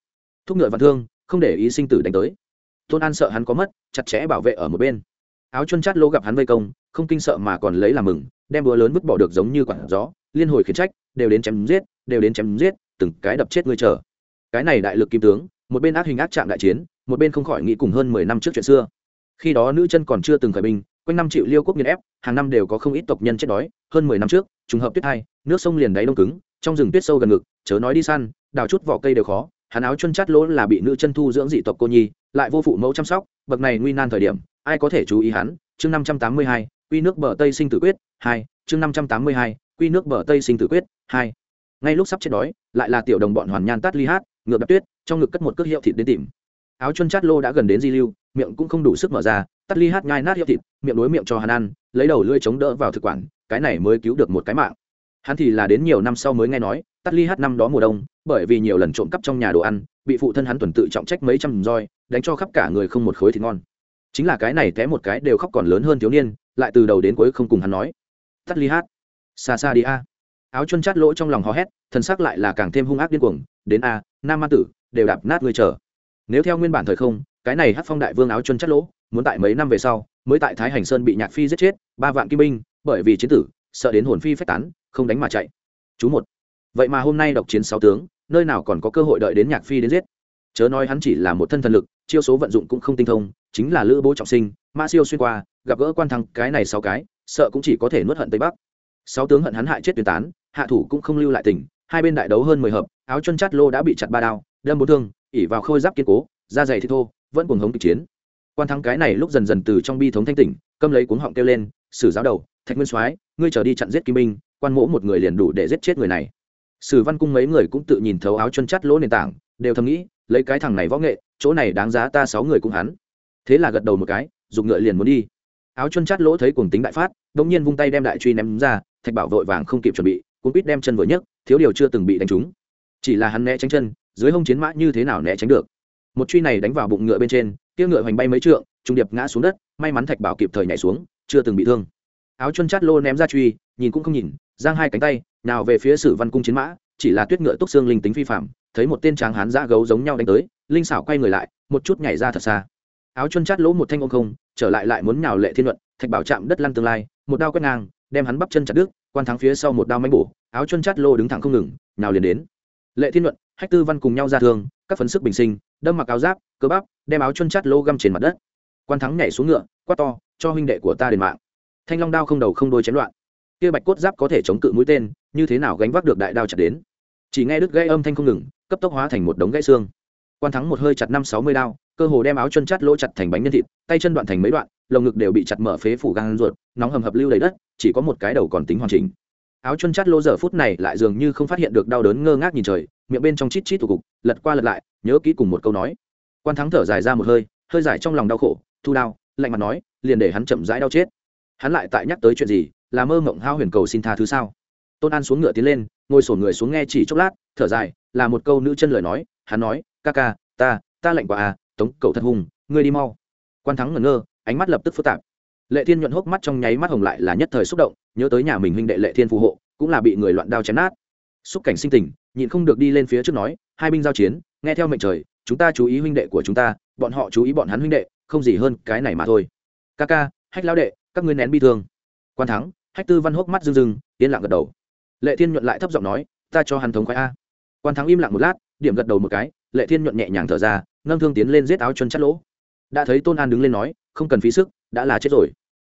Thúc ngựa văn thương, không để ý sinh tử đánh tới. Tôn an sợ hắn có mất, chặt chẽ bảo vệ ở một bên. Áo chân chát lô gặp hắn vây công, không kinh sợ mà còn lấy làm mừng, đem búa lớn vứt bỏ được giống như quản gió liên hồi khiển trách, đều đến chém giết, đều đến chém giết, từng cái đập chết ngươi chờ. Cái này đại lực kim tướng, một bên ác hình ác trạng đại chiến, một bên không khỏi nghĩ cùng hơn mười năm trước chuyện xưa. Khi đó nữ chân còn chưa từng khởi binh, quanh năm triệu liêu quốc nghiên ép, hàng năm đều có không ít tộc nhân chết đói, hơn mười năm trước, trùng hợp tuyết hai, nước sông liền đáy đông cứng, trong rừng tuyết sâu gần ngực, chớ nói đi săn, đào chút vỏ cây đều khó, hắn áo chân chát lỗ là bị nữ chân thu dưỡng dị tộc cô nhi, lại vô phụ mẫu chăm sóc, bậc này nguy nan thời điểm, ai có thể chú ý hắn? Chương năm trăm tám mươi hai, uy nước bờ tây sinh tử quyết, hai, chương năm trăm tám mươi hai quy nước bờ tây sinh tử quyết, hai. Ngay lúc sắp chết đói, lại là tiểu đồng bọn hoàn nhan tát ly hát ngựa đập tuyết, trong ngực cất một cước hiệu thịt đến tìm. Áo chân chát lô đã gần đến di lưu, miệng cũng không đủ sức mở ra, tát ly hát nhai nát hiệu thịt, miệng đối miệng cho hắn ăn lấy đầu lưỡi chống đỡ vào thực quản, cái này mới cứu được một cái mạng. Hắn thì là đến nhiều năm sau mới nghe nói, tát ly hát năm đó mùa đông, bởi vì nhiều lần trộm cắp trong nhà đồ ăn, bị phụ thân hắn tuần tự trọng trách mấy trăm roi, đánh cho khắp cả người không một khối thịt ngon. Chính là cái này té một cái đều khóc còn lớn hơn thiếu niên, lại từ đầu đến cuối không cùng hắn nói. Tắt ly hát xa xa đi a. Áo chân chát lỗ trong lòng hò hét, thần sắc lại là càng thêm hung ác điên cuồng, đến a, nam ma tử, đều đạp nát người chờ. Nếu theo nguyên bản thời không, cái này hát phong đại vương áo chân chát lỗ, muốn tại mấy năm về sau, mới tại thái hành sơn bị nhạc phi giết chết, ba vạn kim binh, bởi vì chiến tử, sợ đến hồn phi phách tán, không đánh mà chạy. Chú một. Vậy mà hôm nay độc chiến sáu tướng, nơi nào còn có cơ hội đợi đến nhạc phi đến giết? Chớ nói hắn chỉ là một thân thần lực, chiêu số vận dụng cũng không tinh thông, chính là lữ bố trọng sinh, ma siêu xuyên qua, gặp gỡ quan thăng cái này sáu cái, sợ cũng chỉ có thể nuốt hận tây bắc sáu tướng hận hắn hại chết tuyên tán, hạ thủ cũng không lưu lại tỉnh. hai bên đại đấu hơn mười hợp, áo chân chát lô đã bị chặt ba đao, đâm bốn thương, ỉ vào khôi giáp kiên cố, da dày thì thô, vẫn cuồng hống kịch chiến. Quan thắng cái này lúc dần dần từ trong bi thống thanh tỉnh, câm lấy cuống họng kêu lên, sử giáo đầu, thạch nguyên soái, ngươi trở đi chặn giết kim binh quan mỗ một người liền đủ để giết chết người này. Sử văn cung mấy người cũng tự nhìn thấu áo chân chắt lỗ nền tảng, đều thầm nghĩ, lấy cái thằng này võ nghệ, chỗ này đáng giá ta sáu người cũng hắn. Thế là gật đầu một cái dùng ngựa liền muốn đi. Áo chân chát lỗ thấy cuồng tính đại phát đống nhiên vung tay đem đại truy ném ra thạch bảo vội vàng không kịp chuẩn bị, cuốn quýt đem chân vừa nhấc, thiếu điều chưa từng bị đánh trúng. Chỉ là hắn né tránh chân, dưới hông chiến mã như thế nào né tránh được? Một truy này đánh vào bụng ngựa bên trên kia ngựa hoành bay mấy trượng, trung điệp ngã xuống đất, may mắn thạch bảo kịp thời nhảy xuống, chưa từng bị thương. Áo chân chát lô ném ra truy, nhìn cũng không nhìn, giang hai cánh tay, nào về phía sử văn cung chiến mã, chỉ là tuyết ngựa túc xương linh tính phi phạm, thấy một tên tráng hán dã gấu giống nhau đánh tới, linh xảo quay người lại, một chút nhảy ra thật xa. Áo chân chát lỗ một thanh ông không, trở lại lại muốn nhào lệ thiên luận, thạch bảo chạm đất lăn tương lai, một đao quét ngang đem hắn bắp chân chặt đứt, quan thắng phía sau một đao mánh bổ, áo chân chát lô đứng thẳng không ngừng, nào liền đến. Lệ thiên luận, hách tư văn cùng nhau ra thương, các phấn sức bình sinh, đâm mặc áo giáp, cơ bắp, đem áo chân chát lô găm trên mặt đất. Quan thắng nhảy xuống ngựa, quát to, cho huynh đệ của ta đền mạng. Thanh long đao không đầu không đôi chém loạn. Kia bạch cốt giáp có thể chống cự mũi tên, như thế nào gánh vác được đại đao chặt đến? Chỉ nghe đứt gãy âm thanh không ngừng, cấp tốc hóa thành một đống gãy xương. Quan thắng một hơi chặt năm sáu mươi đao, cơ hồ đem áo chân chát lỗ chặt thành bánh nhân thịt, tay chân đoạn thành mấy đoạn lồng ngực đều bị chặt mở phế phủ gan ruột, nóng hầm hập lưu đầy đất, chỉ có một cái đầu còn tính hoàn chỉnh. Áo chân chát lô giờ phút này lại dường như không phát hiện được đau đớn ngơ ngác nhìn trời, miệng bên trong chít chít thủ cục, lật qua lật lại, nhớ kỹ cùng một câu nói. Quan thắng thở dài ra một hơi hơi dài trong lòng đau khổ, thu đau, lạnh mặt nói, liền để hắn chậm rãi đau chết. Hắn lại tại nhắc tới chuyện gì, là mơ mộng hao huyền cầu xin tha thứ sao? Tôn an xuống ngựa tiến lên, ngồi sổn người xuống nghe chỉ chốc lát, thở dài, là một câu nữ chân lời nói, hắn nói, ca ca, ta ta lạnh quả à tống cầu thật hùng, ngươi đi mau. Quan thắng ngẩn ngơ ánh mắt lập tức phức tạp. Lệ thiên nhuận hốc mắt trong nháy mắt hồng lại là nhất thời xúc động, nhớ tới nhà mình huynh đệ lệ thiên phù hộ, cũng là bị người loạn đao chém nát. Xúc cảnh sinh tình, nhịn không được đi lên phía trước nói, hai binh giao chiến, nghe theo mệnh trời, chúng ta chú ý huynh đệ của chúng ta, bọn họ chú ý bọn hắn huynh đệ, không gì hơn cái này mà thôi. Ca ca, hách lao đệ, các ngươi nén bi thương. Quan thắng, hách tư văn hốc mắt rưng rưng, yên lặng gật đầu. Lệ thiên nhuận lại thấp giọng nói, ta cho hắn thống khoái a. Quan thắng im lặng một lát, điểm gật đầu một cái, lệ thiên nhuận nhẹ nhàng thở ra, nâng thương tiến lên giết áo chân chắt lỗ. Đã thấy tôn an đứng lên nói không cần phí sức, đã là chết rồi.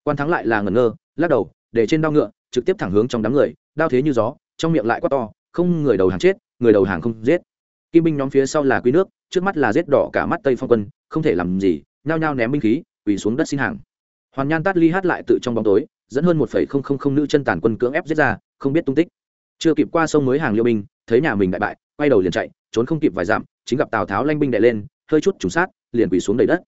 Quan thắng lại là ngẩn ngơ, lắc đầu, để trên đao ngựa, trực tiếp thẳng hướng trong đám người, đao thế như gió, trong miệng lại quát to, không người đầu hàng chết, người đầu hàng không giết. Kim binh nhóm phía sau là quý nước, trước mắt là giết đỏ cả mắt tây phong quân, không thể làm gì, nhao nhao ném binh khí, quỳ xuống đất xin hàng. Hoàn nhan tát ly hát lại tự trong bóng tối, dẫn hơn một phẩy không không không nữ chân tàn quân cưỡng ép giết ra, không biết tung tích. Chưa kịp qua sông mới hàng liêu binh, thấy nhà mình đại bại, quay đầu liền chạy, trốn không kịp vài dặm, chính gặp tào tháo lanh binh đệ lên, hơi chút trùng sát, liền quỳ xuống đầy đất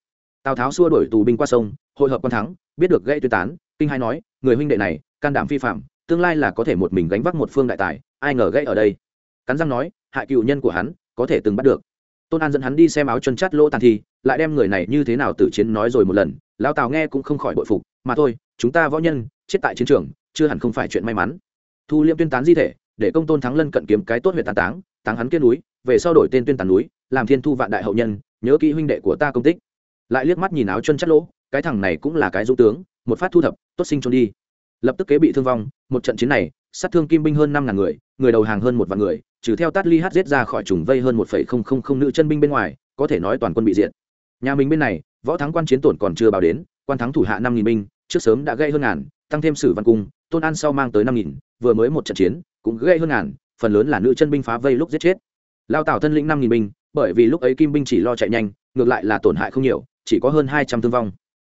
tào tháo xua đuổi tù binh qua sông hội hợp quan thắng biết được gây tuyên tán kinh hai nói người huynh đệ này can đảm phi phạm tương lai là có thể một mình gánh vác một phương đại tài ai ngờ gây ở đây cắn răng nói hại cựu nhân của hắn có thể từng bắt được tôn an dẫn hắn đi xem áo chân chắt lỗ tàn thi lại đem người này như thế nào tử chiến nói rồi một lần lão tào nghe cũng không khỏi bội phục mà thôi chúng ta võ nhân chết tại chiến trường chưa hẳn không phải chuyện may mắn thu liêm tuyên tán di thể để công tôn thắng lân cận kiếm cái tốt huyện tàn táng táng hắn kết núi về sau đổi tên tuyên tàn núi làm thiên thu vạn đại hậu nhân nhớ kỹ huynh đệ của ta công tích lại liếc mắt nhìn áo chân chất lỗ, cái thằng này cũng là cái dũng tướng, một phát thu thập, tốt sinh trốn đi. Lập tức kế bị thương vong, một trận chiến này, sát thương kim binh hơn năm ngàn người người đầu hàng hơn một vạn người, trừ theo tát ly hát giết ra khỏi trùng vây hơn một phẩy không không không nữ chân binh bên ngoài, có thể nói toàn quân bị diệt. Nhà mình bên này, võ thắng quan chiến tổn còn chưa báo đến, quan thắng thủ hạ năm nghìn binh, trước sớm đã gây hơn ngàn, tăng thêm sử văn cung, tôn an sau mang tới năm nghìn, vừa mới một trận chiến, cũng gây hơn ngàn, phần lớn là nữ chân binh phá vây lúc giết chết. Lao tảo thân lĩnh năm nghìn binh, bởi vì lúc ấy kim binh chỉ lo chạy nhanh, ngược lại là tổn hại không nhiều chỉ có hơn hai trăm thương vong.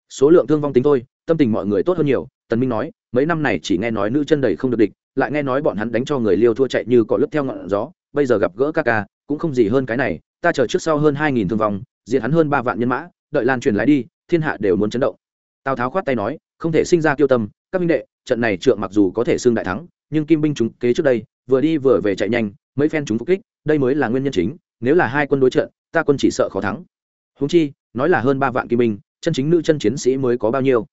Số lượng thương vong tính thôi, tâm tình mọi người tốt hơn nhiều, tần minh nói, mấy năm này chỉ nghe nói nữ chân đầy không được địch, lại nghe nói bọn hắn đánh cho người liêu thua chạy như cỏ lướt theo ngọn gió, bây giờ gặp gỡ ca ca, cũng không gì hơn cái này, ta chờ trước sau hơn hai nghìn thương vong, diệt hắn hơn ba vạn nhân mã, đợi lan truyền lái đi, thiên hạ đều muốn chấn động. Tào tháo khoát tay nói, không thể sinh ra kiêu tâm, các minh đệ, trận này trượng mặc dù có thể xưng đại thắng, nhưng kim binh chúng kế trước đây, vừa đi vừa về chạy nhanh, mấy phen chúng phục kích, đây mới là nguyên nhân chính, nếu là hai quân đối trận, ta quân chỉ sợ khó thắng. Huống chi nói là hơn ba vạn kim binh, chân chính nữ chân chiến sĩ mới có bao nhiêu.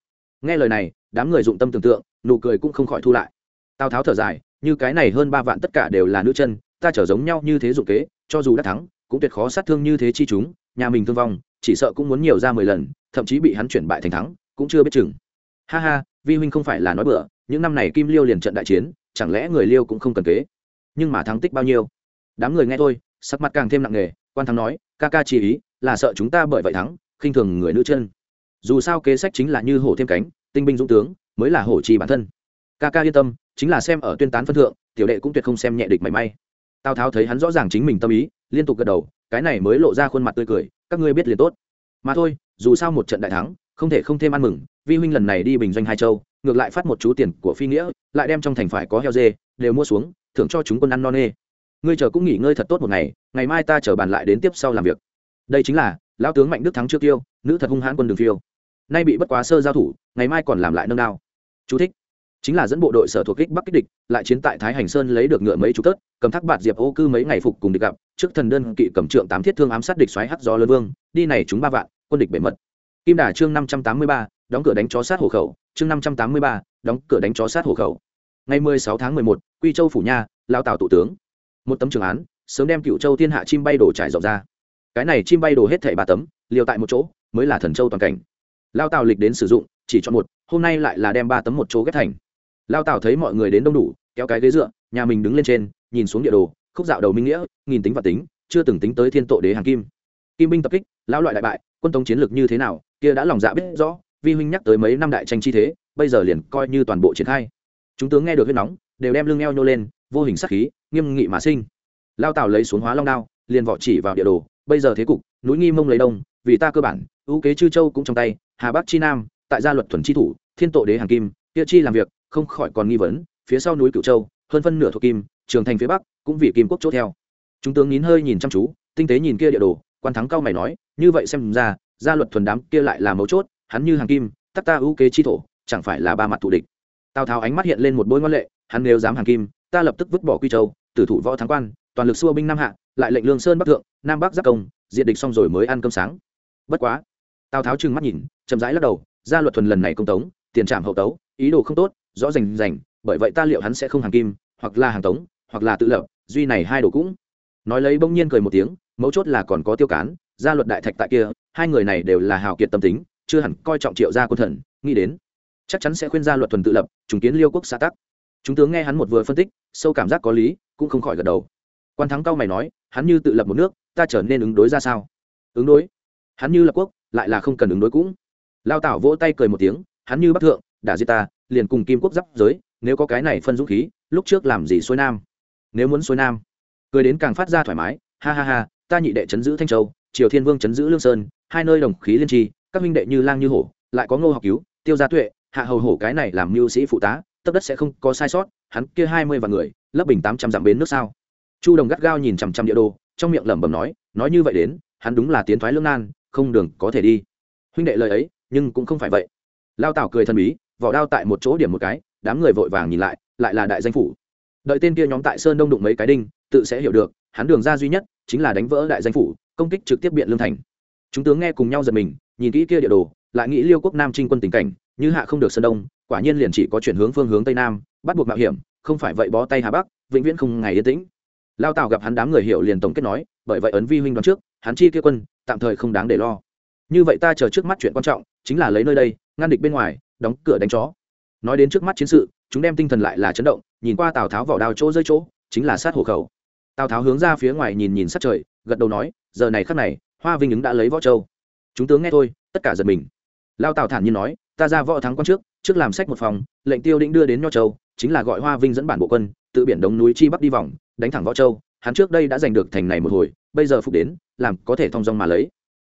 Nghe lời này, đám người dụng tâm tưởng tượng, nụ cười cũng không khỏi thu lại. Tào tháo thở dài, như cái này hơn ba vạn tất cả đều là nữ chân, ta trở giống nhau như thế dụng kế, cho dù đã thắng, cũng tuyệt khó sát thương như thế chi chúng, nhà mình thương vong, chỉ sợ cũng muốn nhiều ra mười lần, thậm chí bị hắn chuyển bại thành thắng, cũng chưa biết chừng. Ha ha, vi huynh không phải là nói bừa, những năm này kim liêu liền trận đại chiến, chẳng lẽ người liêu cũng không cần kế? Nhưng mà thắng tích bao nhiêu? Đám người nghe thôi, sắc mặt càng thêm nặng nề, quan thắng nói, ca ca chỉ ý là sợ chúng ta bởi vậy thắng, khinh thường người nữ chân. Dù sao kế sách chính là như hổ thêm cánh, tinh binh dũng tướng, mới là hổ trì bản thân. Ca ca yên tâm, chính là xem ở tuyên tán phân thượng, tiểu đệ cũng tuyệt không xem nhẹ địch mảy may. Tào tháo thấy hắn rõ ràng chính mình tâm ý, liên tục gật đầu, cái này mới lộ ra khuôn mặt tươi cười, các ngươi biết liền tốt. Mà thôi, dù sao một trận đại thắng, không thể không thêm ăn mừng, vi huynh lần này đi bình doanh hai châu, ngược lại phát một chú tiền của phi nghĩa, lại đem trong thành phải có heo dê, đều mua xuống, thưởng cho chúng quân ăn no nê. Ngươi chờ cũng nghỉ ngơi thật tốt một ngày ngày mai ta chờ bàn lại đến tiếp sau làm việc đây chính là lão tướng mạnh đức thắng trước tiêu nữ thật hung hãn quân đường phiêu. Nay bị bất quá sơ giao thủ ngày mai còn làm lại nâng đao. Chú thích chính là dẫn bộ đội sở thuộc kích bắc kích địch lại chiến tại thái hành sơn lấy được ngựa mấy chục tớt cầm thác bạt diệp ô cư mấy ngày phục cùng địch gặp trước thần đơn kỵ cầm trượng tám thiết thương ám sát địch xoáy hắt gió lớn vương đi này chúng ba vạn quân địch bể mật. Kim đà chương năm trăm tám mươi ba đóng cửa đánh chó sát hộ khẩu chương năm trăm tám mươi ba đóng cửa đánh chó sát hộ khẩu. Ngày 16 tháng 11, quy châu phủ nha lao tào tụ tướng. Một tấm trường án sớm đem cựu châu thiên hạ chim bay đổ trải rộng ra cái này chim bay đổ hết thảy ba tấm, liều tại một chỗ, mới là thần châu toàn cảnh. Lao tào lịch đến sử dụng, chỉ chọn một, hôm nay lại là đem ba tấm một chỗ ghép thành. Lao tào thấy mọi người đến đông đủ, kéo cái ghế dựa, nhà mình đứng lên trên, nhìn xuống địa đồ, khúc dạo đầu minh nghĩa, nghìn tính và tính, chưa từng tính tới thiên tội đế hàng kim. Kim binh tập kích, lão loại đại bại, quân tống chiến lược như thế nào, kia đã lòng dạ biết rõ, vi huynh nhắc tới mấy năm đại tranh chi thế, bây giờ liền coi như toàn bộ triển khai. Chúng tướng nghe được huyết nóng, đều đem lưng eo nhô lên, vô hình sắc khí, nghiêm nghị mà sinh. Lao tào lấy xuống hóa long đao, liền vỏ chỉ vào địa đồ bây giờ thế cục, núi nghi mông lấy đông, vì ta cơ bản, ưu kế chư châu cũng trong tay, hà bắc chi nam, tại gia luật thuần chi thủ, thiên tổ đế hàng kim, địa chi làm việc, không khỏi còn nghi vấn, phía sau núi cửu châu, hơn phân nửa thuộc kim, trường thành phía bắc cũng vì kim quốc chỗ theo. Chúng tướng nín hơi nhìn chăm chú, tinh tế nhìn kia địa đồ, quan thắng cao mày nói, như vậy xem ra, gia luật thuần đám kia lại là mấu chốt, hắn như hàng kim, tắc ta ưu kế chi thổ, chẳng phải là ba mặt thù địch. Tào tháo ánh mắt hiện lên một bôi ngoan lệ, hắn nếu dám hàng kim, ta lập tức vứt bỏ quy châu, tử thủ võ thắng quan, toàn lực xua binh nam hạ lại lệnh lương sơn bắc thượng nam bắc giáp công diện địch xong rồi mới ăn cơm sáng bất quá tào tháo trừng mắt nhìn chậm rãi lắc đầu gia luật thuần lần này công tống tiền trảm hậu tấu ý đồ không tốt rõ rành rành bởi vậy ta liệu hắn sẽ không hàng kim hoặc là hàng tống hoặc là tự lập duy này hai đồ cũng nói lấy bỗng nhiên cười một tiếng mấu chốt là còn có tiêu cán gia luật đại thạch tại kia hai người này đều là hào kiệt tâm tính chưa hẳn coi trọng triệu gia quân thần nghĩ đến chắc chắn sẽ khuyên gia luật thuần tự lập trùng kiến liêu quốc xã tắc chúng tướng nghe hắn một vừa phân tích sâu cảm giác có lý cũng không khỏi gật đầu quan thắng cao mày nói, hắn như tự lập một nước, ta trở nên ứng đối ra sao? Ứng đối? Hắn như lập quốc, lại là không cần ứng đối cũng. Lao tảo vỗ tay cười một tiếng, hắn như bắc thượng đã giết ta, liền cùng kim quốc giáp giới, nếu có cái này phân dũng khí, lúc trước làm gì xuôi nam? Nếu muốn xuôi nam, cười đến càng phát ra thoải mái, ha ha ha, ta nhị đệ chấn giữ thanh châu, triều thiên vương chấn giữ lương sơn, hai nơi đồng khí liên tri, các minh đệ như lang như hổ, lại có ngô học cứu, tiêu gia tuệ, hạ hầu hổ cái này làm mưu sĩ phụ tá tấp đất sẽ không có sai sót, hắn kia hai mươi vạn người lấp bình tám trăm dặm bến nước sao? Chu đồng gắt gao nhìn chằm chằm địa đồ, trong miệng lẩm bẩm nói nói như vậy đến, hắn đúng là tiến thoái lương nan, không đường có thể đi. Huynh đệ lời ấy, nhưng cũng không phải vậy. Lao tảo cười thần bí, vỏ đao tại một chỗ điểm một cái, đám người vội vàng nhìn lại lại là đại danh phủ. Đợi tên kia nhóm tại sơn đông đụng mấy cái đinh, tự sẽ hiểu được, hắn đường ra duy nhất, chính là đánh vỡ đại danh phủ, công kích trực tiếp biện lương thành. Chúng tướng nghe cùng nhau giật mình, nhìn kỹ kia địa đồ, lại nghĩ liêu quốc nam trinh quân tình cảnh, như hạ không được sơn đông, quả nhiên liền chỉ có chuyển hướng phương hướng tây nam, bắt buộc mạo hiểm, không phải vậy bó tay hà bắc, vĩnh viễn không ngày yên tĩnh lao tào gặp hắn đám người hiểu liền tổng kết nói, bởi vậy ấn vi huynh đoán trước, hắn chi kia quân, tạm thời không đáng để lo. Như vậy ta chờ trước mắt chuyện quan trọng, chính là lấy nơi đây, ngăn địch bên ngoài, đóng cửa đánh chó. Nói đến trước mắt chiến sự, chúng đem tinh thần lại là chấn động, nhìn qua tào tháo vỏ đao chỗ rơi chỗ, chính là sát hộ khẩu. Tào tháo hướng ra phía ngoài nhìn nhìn sát trời, gật đầu nói, giờ này khắc này, hoa vinh ứng đã lấy võ châu. Chúng tướng nghe thôi, tất cả giật mình. Lao tào thản nhiên nói, ta ra võ thắng quan trước trước làm sách một phòng, lệnh tiêu định đưa đến nho châu, chính là gọi hoa vinh dẫn bản bộ quân, tự biển đống núi chi bắc đi vòng đánh thẳng võ châu, hắn trước đây đã giành được thành này một hồi, bây giờ phục đến, làm có thể thong dong mà lấy.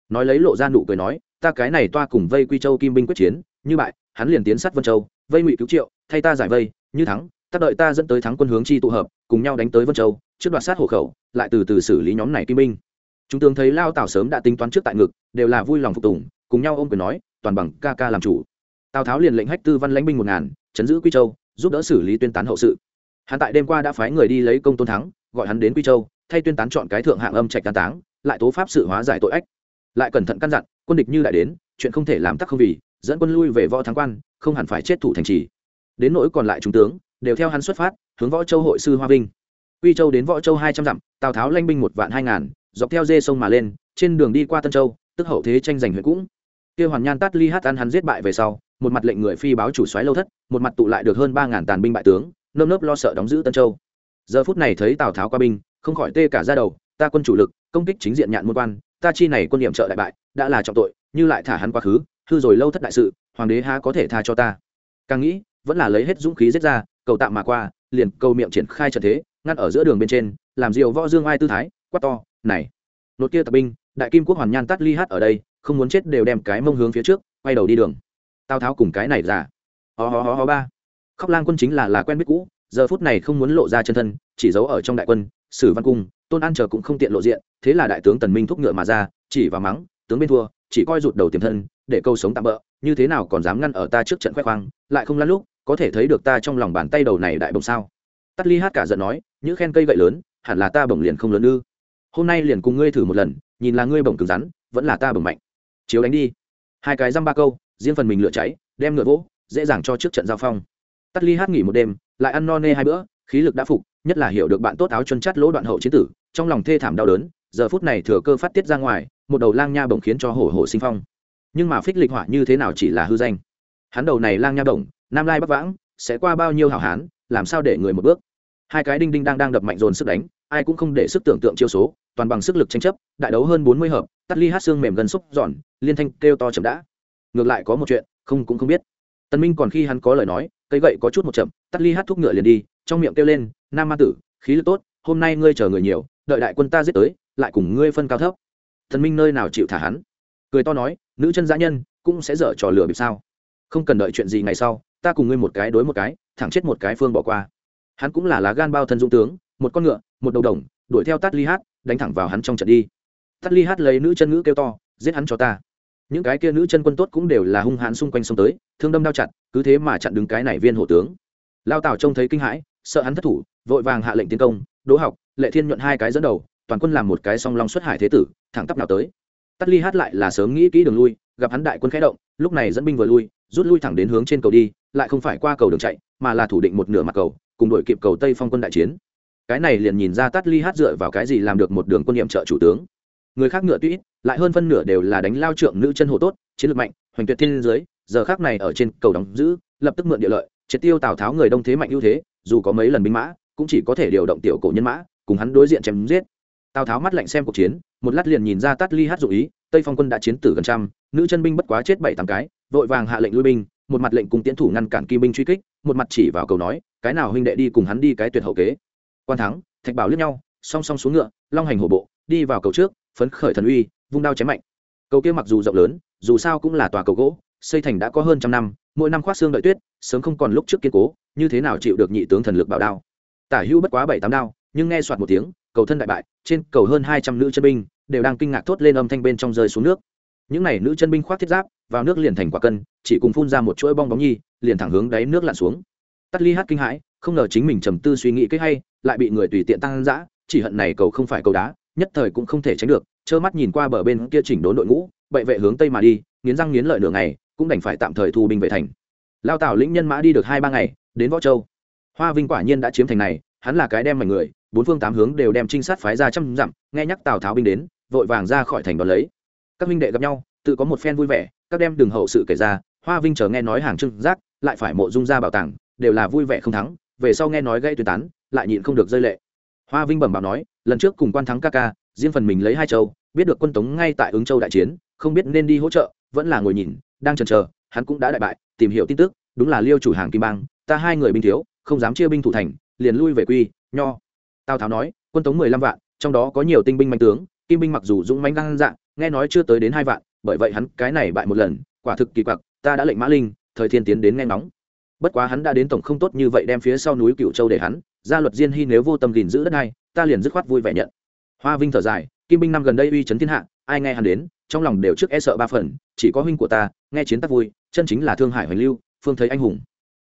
Nói lấy lộ ra nụ cười nói, ta cái này toa cùng vây quy châu kim binh quyết chiến, như bại, hắn liền tiến sát vân châu, vây ngụy cứu triệu, thay ta giải vây, như thắng, ta đợi ta dẫn tới thắng quân hướng chi tụ hợp, cùng nhau đánh tới vân châu, trước đoạt sát hộ khẩu, lại từ từ xử lý nhóm này kim binh. Chúng tướng thấy lao tào sớm đã tính toán trước tại ngực, đều là vui lòng phục tùng, cùng nhau ôm quyền nói, toàn bằng ca ca làm chủ. Tào tháo liền lệnh hách tư văn lãnh binh một ngàn, chấn giữ quy châu, giúp đỡ xử lý tuyên tán hậu sự hắn tại đêm qua đã phái người đi lấy công tôn thắng, gọi hắn đến quy châu, thay tuyên tán chọn cái thượng hạng âm trạch đan táng, lại tố pháp sự hóa giải tội ách. Lại cẩn thận căn dặn, quân địch như đại đến, chuyện không thể làm tắc không vì, dẫn quân lui về võ thắng quan, không hẳn phải chết thủ thành trì. Đến nỗi còn lại trung tướng, đều theo hắn xuất phát, hướng võ châu hội sư hoa vinh. Quy châu đến võ châu hai trăm dặm, tào tháo lanh binh một vạn hai ngàn, dọc theo dê sông mà lên, trên đường đi qua tân châu, tức hậu thế tranh giành huyện cũng. Kia hoàn nhan tát ly hát ăn hắn giết bại về sau, một mặt lệnh người phi báo chủ xoáy lâu thất, một mặt tụ lại được hơn ba ngàn tàn binh bại tướng nơm nớp lo sợ đóng giữ tân châu. Giờ phút này thấy tào tháo qua binh, không khỏi tê cả ra đầu, ta quân chủ lực, công kích chính diện nhạn môn quan, ta chi này quân điểm trợ đại bại, đã là trọng tội, như lại thả hắn quá khứ, hư rồi lâu thất đại sự, hoàng đế há có thể tha cho ta? Càng nghĩ, vẫn là lấy hết dũng khí giết ra, cầu tạm mà qua, liền cầu miệng triển khai trận thế, ngăn ở giữa đường bên trên, làm diều võ dương ai tư thái, quát to, này nốt kia tập binh, đại kim quốc hoàn nhan tắt ly hát ở đây, không muốn chết đều đem cái mông hướng phía trước, quay đầu đi đường. Tào tháo cùng cái này ra ho ho ho ho ba khóc lang quân chính là là quen biết cũ, giờ phút này không muốn lộ ra chân thân, chỉ giấu ở trong đại quân, sử văn cung, tôn an chờ cũng không tiện lộ diện, thế là đại tướng tần minh thúc ngựa mà ra, chỉ và mắng, tướng bên thua, chỉ coi rụt đầu tiềm thân, để câu sống tạm bỡ như thế nào còn dám ngăn ở ta trước trận khoe khoang, lại không lăn lúc, có thể thấy được ta trong lòng bàn tay đầu này đại bồng sao? Tắt ly hát cả giận nói, những khen cây gậy lớn, hẳn là ta bồng liền không lớn ư? Hôm nay liền cùng ngươi thử một lần, nhìn là ngươi bồng cứng rắn, vẫn là ta bồng mạnh. Chiếu đánh đi. Hai cái dăm ba câu, riêng phần mình lửa cháy, đem ngựa vỗ, dễ dàng cho trước trận giao phong tắt ly hát nghỉ một đêm, lại ăn no nê hai bữa, khí lực đã phục, nhất là hiểu được bạn tốt áo chân chắt lỗ đoạn hậu chiến tử, trong lòng thê thảm đau đớn, giờ phút này thừa cơ phát tiết ra ngoài, một đầu lang nha bổng khiến cho hổ hổ sinh phong. Nhưng mà phích lịch hỏa như thế nào chỉ là hư danh. Hắn đầu này lang nha bổng, nam lai bắc vãng, sẽ qua bao nhiêu hảo hán, làm sao để người một bước? Hai cái đinh đinh đang đang đập mạnh dồn sức đánh, ai cũng không để sức tưởng tượng chiêu số, toàn bằng sức lực tranh chấp, đại đấu hơn bốn mươi hợp, tắt ly hát xương mềm gần xúc giòn, liên thanh kêu to chậm đã. Ngược lại có một chuyện, không cũng không biết. Tân minh còn khi hắn có lời nói cây gậy có chút một chậm, tắt ly hát thuốc ngựa liền đi, trong miệng kêu lên, nam ma tử, khí lực tốt, hôm nay ngươi chờ người nhiều, đợi đại quân ta giết tới, lại cùng ngươi phân cao thấp. Thần minh nơi nào chịu thả hắn? Cười to nói, nữ chân giã nhân, cũng sẽ dở trò lừa bịp sao? Không cần đợi chuyện gì ngày sau, ta cùng ngươi một cái đối một cái, thẳng chết một cái phương bỏ qua. Hắn cũng là lá gan bao thân dũng tướng, một con ngựa, một đầu đồng, đuổi theo tát ly hát, đánh thẳng vào hắn trong trận đi. Tát ly hát lấy nữ chân ngữ kêu to, giết hắn cho ta. Những cái kia nữ chân quân tốt cũng đều là hung hãn xung quanh sông tới, thương đâm đao chặt cứ thế mà chặn đứng cái này viên hộ tướng. Lao tào trông thấy kinh hãi, sợ hắn thất thủ, vội vàng hạ lệnh tiến công, đỗ học, lệ thiên nhuận hai cái dẫn đầu, toàn quân làm một cái song long xuất hải thế tử, thẳng tắp nào tới. Tắt ly hát lại là sớm nghĩ kỹ đường lui, gặp hắn đại quân khẽ động, lúc này dẫn binh vừa lui, rút lui thẳng đến hướng trên cầu đi, lại không phải qua cầu đường chạy, mà là thủ định một nửa mặt cầu, cùng đội kịp cầu tây phong quân đại chiến. Cái này liền nhìn ra tắt ly hát dựa vào cái gì làm được một đường quân nhiệm trợ chủ tướng. Người khác ngựa tuy lại hơn phân nửa đều là đánh lao trượng nữ chân hồ tốt, chiến lược mạnh, hoành tuyệt thiên dưới giờ khác này ở trên cầu đóng giữ, lập tức mượn địa lợi, triệt tiêu tào tháo người đông thế mạnh ưu thế, dù có mấy lần binh mã, cũng chỉ có thể điều động tiểu cổ nhân mã, cùng hắn đối diện chém giết. Tào tháo mắt lạnh xem cuộc chiến, một lát liền nhìn ra tát ly hát dụ ý, tây phong quân đã chiến tử gần trăm, nữ chân binh bất quá chết bảy tám cái, vội vàng hạ lệnh lui binh, một mặt lệnh cùng tiến thủ ngăn cản kim binh truy kích, một mặt chỉ vào cầu nói, cái nào huynh đệ đi cùng hắn đi cái tuyệt hậu kế. Quan thắng, thạch bảo liếc nhau, song song xuống ngựa, long hành hổ bộ, đi vào cầu trước, phấn khởi thần uy, vung đao chém mạnh. Cầu kia mặc dù rộng lớn, dù sao cũng là tòa cầu gỗ xây thành đã có hơn trăm năm, mỗi năm khoác xương đợi tuyết, sớm không còn lúc trước kiên cố, như thế nào chịu được nhị tướng thần lực bảo đao? Tả hữu bất quá bảy tám đao, nhưng nghe soạt một tiếng, cầu thân đại bại, trên cầu hơn hai trăm nữ chân binh, đều đang kinh ngạc thốt lên âm thanh bên trong rơi xuống nước. Những n à y nữ chân binh khoác thiết giáp, vào nước liền thành quả cân, chỉ cùng phun ra một chuỗi bong bóng nhi, liền thẳng hướng đáy nước lặn xuống. Tắt ly hát kinh hãi, không ngờ chính mình trầm tư suy nghĩ cái hay, lại bị người tùy tiện tăng giã chỉ hận này cầu không phải cầu đá, nhất thời cũng không thể tránh được, trơ mắt nhìn qua bờ bên kia chỉnh đốn đội ngũ bậy vệ hướng tây mà đi, nghiến răng nghiến lợi nửa ngày cũng đành phải tạm thời thu binh về thành. Lao tào lĩnh nhân mã đi được hai ba ngày, đến võ châu. Hoa vinh quả nhiên đã chiếm thành này, hắn là cái đem mảnh người, bốn phương tám hướng đều đem trinh sát phái ra trăm dặm, nghe nhắc tào tháo binh đến, vội vàng ra khỏi thành đón lấy. Các minh đệ gặp nhau, tự có một phen vui vẻ, các đem đường hậu sự kể ra, hoa vinh chờ nghe nói hàng trưng giác, lại phải mộ dung ra bảo tàng, đều là vui vẻ không thắng, về sau nghe nói gây tuyên tán, lại nhịn không được rơi lệ. Hoa vinh bẩm bảo nói, lần trước cùng quan thắng ca ca, riêng phần mình lấy hai châu, biết được quân tống ngay tại ứng châu đại chiến, không biết nên đi hỗ trợ, vẫn là ngồi nhìn đang chần chờ, hắn cũng đã đại bại, tìm hiểu tin tức, đúng là liêu chủ hàng kim bang, ta hai người binh thiếu, không dám chia binh thủ thành, liền lui về quy, nho. Tào tháo nói, quân tống mười lăm vạn, trong đó có nhiều tinh binh mạnh tướng, kim binh mặc dù dũng mãnh gan dạng, nghe nói chưa tới đến hai vạn, bởi vậy hắn cái này bại một lần, quả thực kỳ quặc, ta đã lệnh mã linh, thời thiên tiến đến nghe ngóng. Bất quá hắn đã đến tổng không tốt như vậy đem phía sau núi cựu châu để hắn gia luật diên hy nếu vô tâm gìn giữ đất này, ta liền dứt khoát vui vẻ nhận. Hoa vinh thở dài, kim binh năm gần đây uy chấn thiên hạ, ai nghe hắn đến trong lòng đều trước e sợ ba phần, chỉ có huynh của ta, nghe chiến tắc vui, chân chính là thương hải hoành lưu, phương thấy anh hùng.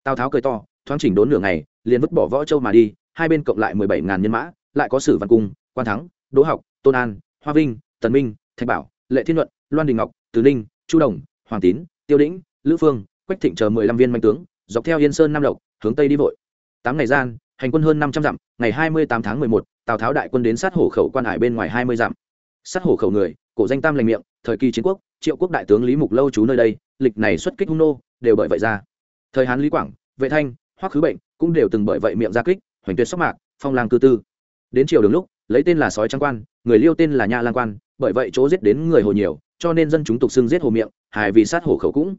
Tào tháo cười to, thoáng chỉnh đốn nửa ngày, liền vứt bỏ võ châu mà đi, hai bên cộng lại mười bảy ngàn nhân mã, lại có sử văn cung, quan thắng, đỗ học, tôn an, hoa vinh, tần minh, thạch bảo, lệ thiên luận, loan đình ngọc tứ ninh, chu đồng, hoàng tín, tiêu đĩnh, lữ phương, quách thịnh chờ mười lăm viên manh tướng, dọc theo yên sơn nam lộc, hướng tây đi vội. Tám ngày gian, hành quân hơn năm trăm dặm, ngày hai mươi tám tháng mười một, tào tháo đại quân đến sát hổ khẩu quan hải bên ngoài hai mươi dặm. Sát hổ khẩu người cổ danh tam lành miệng, thời kỳ chiến quốc, triệu quốc đại tướng lý mục lâu trú nơi đây, lịch này xuất kích hung nô, đều bởi vậy ra. Thời hán lý quảng, vệ thanh, hoắc khứ bệnh cũng đều từng bởi vậy miệng ra kích, hoành tuyệt sóc mạc, phong lang cư tư. Đến chiều đường lúc, lấy tên là sói trang quan, người liêu tên là nha lang quan, bởi vậy chỗ giết đến người hồ nhiều, cho nên dân chúng tục xưng giết hồ miệng, hài vì sát hồ khẩu cũng.